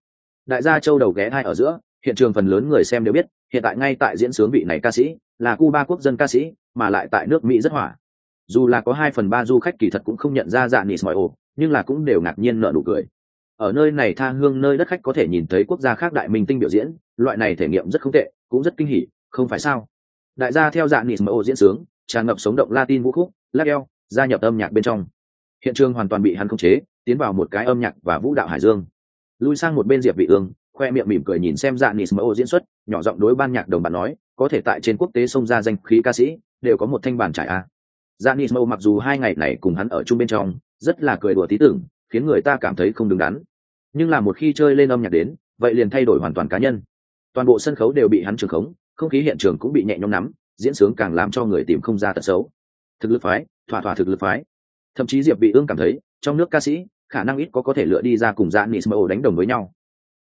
Đại gia châu đầu ghé hai ở giữa, hiện trường phần lớn người xem đều biết, hiện tại ngay tại diễn sướng vị này ca sĩ, là Cuba quốc dân ca sĩ, mà lại tại nước Mỹ rất hỏa. Dù là có hai phần ba du khách kỳ thật cũng không nhận ra Janis Mo, nhưng là cũng đều ngạc nhiên nở nụ cười. Ở nơi này tha hương nơi đất khách có thể nhìn thấy quốc gia khác đại minh tinh biểu diễn, loại này thể nghiệm rất không tệ, cũng rất kinh hỉ, không phải sao? Đại gia theo Janis Mo diễn sướng, tràn ngập sống động Latin vũ khúc, Lagel, gia nhập âm nhạc bên trong. Hiện trường hoàn toàn bị hắn khống chế tiến vào một cái âm nhạc và vũ đạo hải dương. Lui sang một bên diệp vị ương khoe miệng mỉm cười nhìn xem dạ nis mẫu diễn xuất nhỏ giọng đối ban nhạc đồng bạn nói có thể tại trên quốc tế xông ra danh khí ca sĩ đều có một thanh bản trải a. Dạ nis mẫu mặc dù hai ngày này cùng hắn ở chung bên trong rất là cười đùa tí tưởng khiến người ta cảm thấy không đứng đắn. Nhưng là một khi chơi lên âm nhạc đến vậy liền thay đổi hoàn toàn cá nhân. Toàn bộ sân khấu đều bị hắn trường khống không khí hiện trường cũng bị nhẹ nhõm nắm diễn sướng càng làm cho người tìm không ra tật xấu. Thực lực phái, thỏa thỏa thực lực phái. Thậm chí diệp vị ương cảm thấy, trong nước ca sĩ, khả năng ít có có thể lựa đi ra cùng dạ nismo đánh đồng với nhau.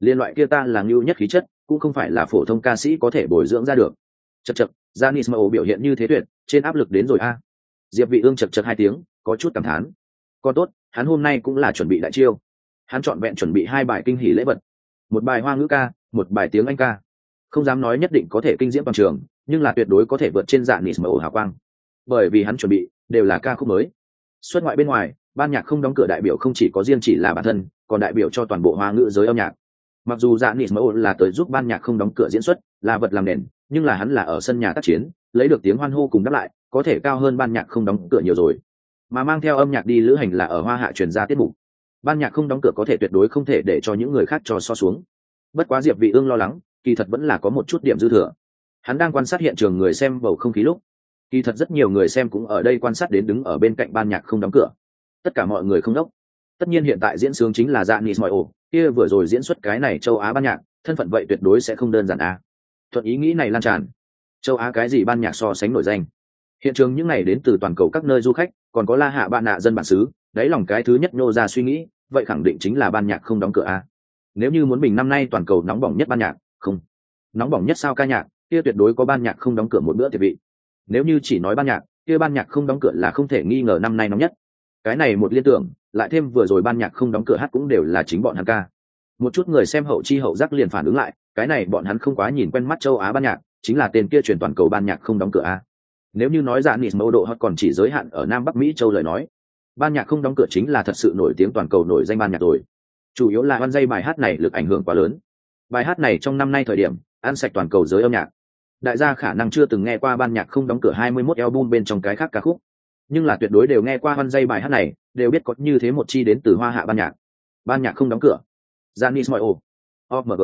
Liên loại kia ta là ngưu nhất khí chất, cũng không phải là phổ thông ca sĩ có thể bồi dưỡng ra được. Chật chật dạ nismo biểu hiện như thế tuyệt, trên áp lực đến rồi a. Diệp vị ương chật chật hai tiếng, có chút cảm thán. Còn tốt, hắn hôm nay cũng là chuẩn bị đại chiêu. Hắn chọn vẹn chuẩn bị hai bài kinh hỉ lễ vật. Một bài hoa ngữ ca, một bài tiếng anh ca không dám nói nhất định có thể kinh diễm bằng trường, nhưng là tuyệt đối có thể vượt trên dạng nismo hào quang. Bởi vì hắn chuẩn bị, đều là ca khúc mới. Xuất ngoại bên ngoài, ban nhạc không đóng cửa đại biểu không chỉ có riêng chỉ là bản thân, còn đại biểu cho toàn bộ hoa ngữ giới âm nhạc. Mặc dù dạ nịt mẫu là tới giúp ban nhạc không đóng cửa diễn xuất, là vật làm nền, nhưng là hắn là ở sân nhà tác chiến, lấy được tiếng hoan hô cùng đáp lại, có thể cao hơn ban nhạc không đóng cửa nhiều rồi. Mà mang theo âm nhạc đi lữ hành là ở hoa hạ truyền ra tiết mục. Ban nhạc không đóng cửa có thể tuyệt đối không thể để cho những người khác cho so xuống. Bất quá diệp vị ương lo lắng kỳ thật vẫn là có một chút điểm dư thừa. Hắn đang quan sát hiện trường người xem bầu không khí lúc, kỳ thật rất nhiều người xem cũng ở đây quan sát đến đứng ở bên cạnh ban nhạc không đóng cửa. Tất cả mọi người không đốc. Tất nhiên hiện tại diễn sướng chính là dạ nis mọi ổ, kia vừa rồi diễn xuất cái này châu á ban nhạc, thân phận vậy tuyệt đối sẽ không đơn giản a thuận ý nghĩ này lan tràn. Châu á cái gì ban nhạc so sánh nổi danh. Hiện trường những này đến từ toàn cầu các nơi du khách, còn có la hạ bạn nạ dân bản xứ, đáy lòng cái thứ nhất nô ra suy nghĩ, vậy khẳng định chính là ban nhạc không đóng cửa a nếu như muốn mình năm nay toàn cầu nóng bỏng nhất ban nhạc không. Nóng bỏng nhất sao ca nhạc, kia tuyệt đối có ban nhạc không đóng cửa một bữa thì vị. Nếu như chỉ nói ban nhạc, kia ban nhạc không đóng cửa là không thể nghi ngờ năm nay nóng nhất. Cái này một liên tưởng, lại thêm vừa rồi ban nhạc không đóng cửa hát cũng đều là chính bọn hắn ca. Một chút người xem hậu chi hậu giác liền phản ứng lại, cái này bọn hắn không quá nhìn quen mắt châu á ban nhạc, chính là tên kia truyền toàn cầu ban nhạc không đóng cửa a. Nếu như nói dạ nịt mẫu độ hoặc còn chỉ giới hạn ở nam bắc mỹ châu lời nói, ban nhạc không đóng cửa chính là thật sự nổi tiếng toàn cầu nổi danh ban nhạc rồi. Chủ yếu là văn dây bài hát này lực ảnh hưởng quá lớn bài hát này trong năm nay thời điểm, ăn sạch toàn cầu giới âm nhạc. Đại gia khả năng chưa từng nghe qua ban nhạc không đóng cửa 21 album bên trong cái khác ca khúc. Nhưng là tuyệt đối đều nghe qua văn dây bài hát này, đều biết có như thế một chi đến từ hoa hạ ban nhạc. Ban nhạc không đóng cửa. Janis Moyo OMG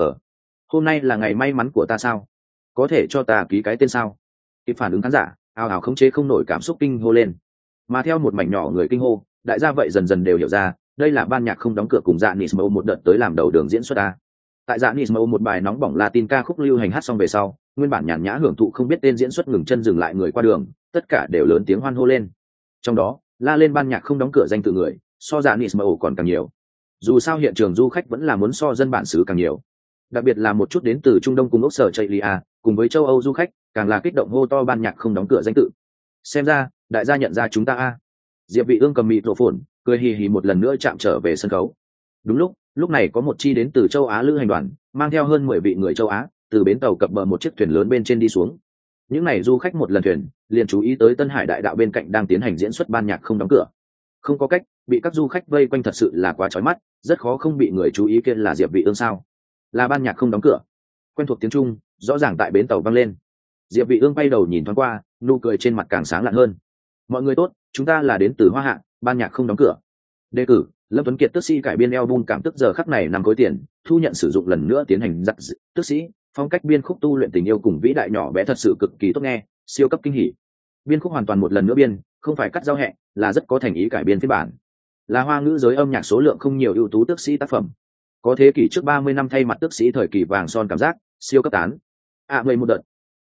hôm nay là ngày may mắn của ta sao? Có thể cho ta ký cái tên sao? Kịp phản ứng khán giả, ào ào khống chế không nổi cảm xúc kinh hô lên. Mà theo một mảnh nhỏ người kinh hô, đại gia vậy dần dần đều hiểu ra, đây là ban nhạc không đóng cửa cùng dạ nismo một đợt tới làm đầu đường diễn xuất ta tại dạ nismo một bài nóng bỏng latin ca khúc lưu hành hát xong về sau, nguyên bản nhàn nhã hưởng thụ không biết tên diễn xuất ngừng chân dừng lại người qua đường, tất cả đều lớn tiếng hoan hô lên. Trong đó, la lên ban nhạc không đóng cửa danh tự người, so dạ nismo còn càng nhiều. Dù sao hiện trường du khách vẫn là muốn so dân bản xứ càng nhiều. Đặc biệt là một chút đến từ trung đông cùng ốc sở chạy lia cùng với châu âu du khách, càng là kích động hô to ban nhạc không đóng cửa danh tự. Xem ra, đại gia nhận ra chúng ta a. Diệp vị ương cầm mịt rổ phồn, cười hì hì một lần nữa chạm trở về sân khấu. Đúng lúc lúc này có một chi đến từ châu á lữ hành đoàn, mang theo hơn mười vị người châu á, từ bến tàu cập bờ một chiếc thuyền lớn bên trên đi xuống. Những n à y du khách một lần thuyền, liền chú ý tới tân hải đại đạo bên cạnh đang tiến hành diễn xuất ban nhạc không đóng cửa. Không có cách, bị các du khách vây quanh thật sự là quá trói mắt, rất khó không bị người chú ý kia là diệp vị ương sao. Là ban nhạc không đóng cửa. Quen thuộc tiếng trung, rõ ràng tại bến tàu vang lên. Diệp vị ương bay đầu nhìn thoáng qua, nụ cười trên mặt càng sáng lạn hơn. Mọi người tốt, chúng ta là đến từ hoa hạ, ban nhạc không đóng cửa. Đề cử lâm tuấn kiệt tức sĩ cải biên album cảm tức giờ khắc này nằm khối tiền thu nhận sử dụng lần nữa tiến hành giặc tức sĩ phong cách biên khúc tu luyện tình yêu cùng vĩ đại nhỏ bé thật sự cực kỳ tốt nghe siêu cấp kinh hỉ. Biên khúc hoàn toàn một lần nữa biên không phải cắt giao hẹ là rất có thành ý cải biên phiên bản. Là hoa ngữ giới âm nhạc số lượng không nhiều ưu tú tước sĩ tác phẩm. Có thế kỷ trước ba mươi năm thay mặt tước sĩ thời kỳ vàng son cảm giác siêu cấp tán. Ạ à, một đợt.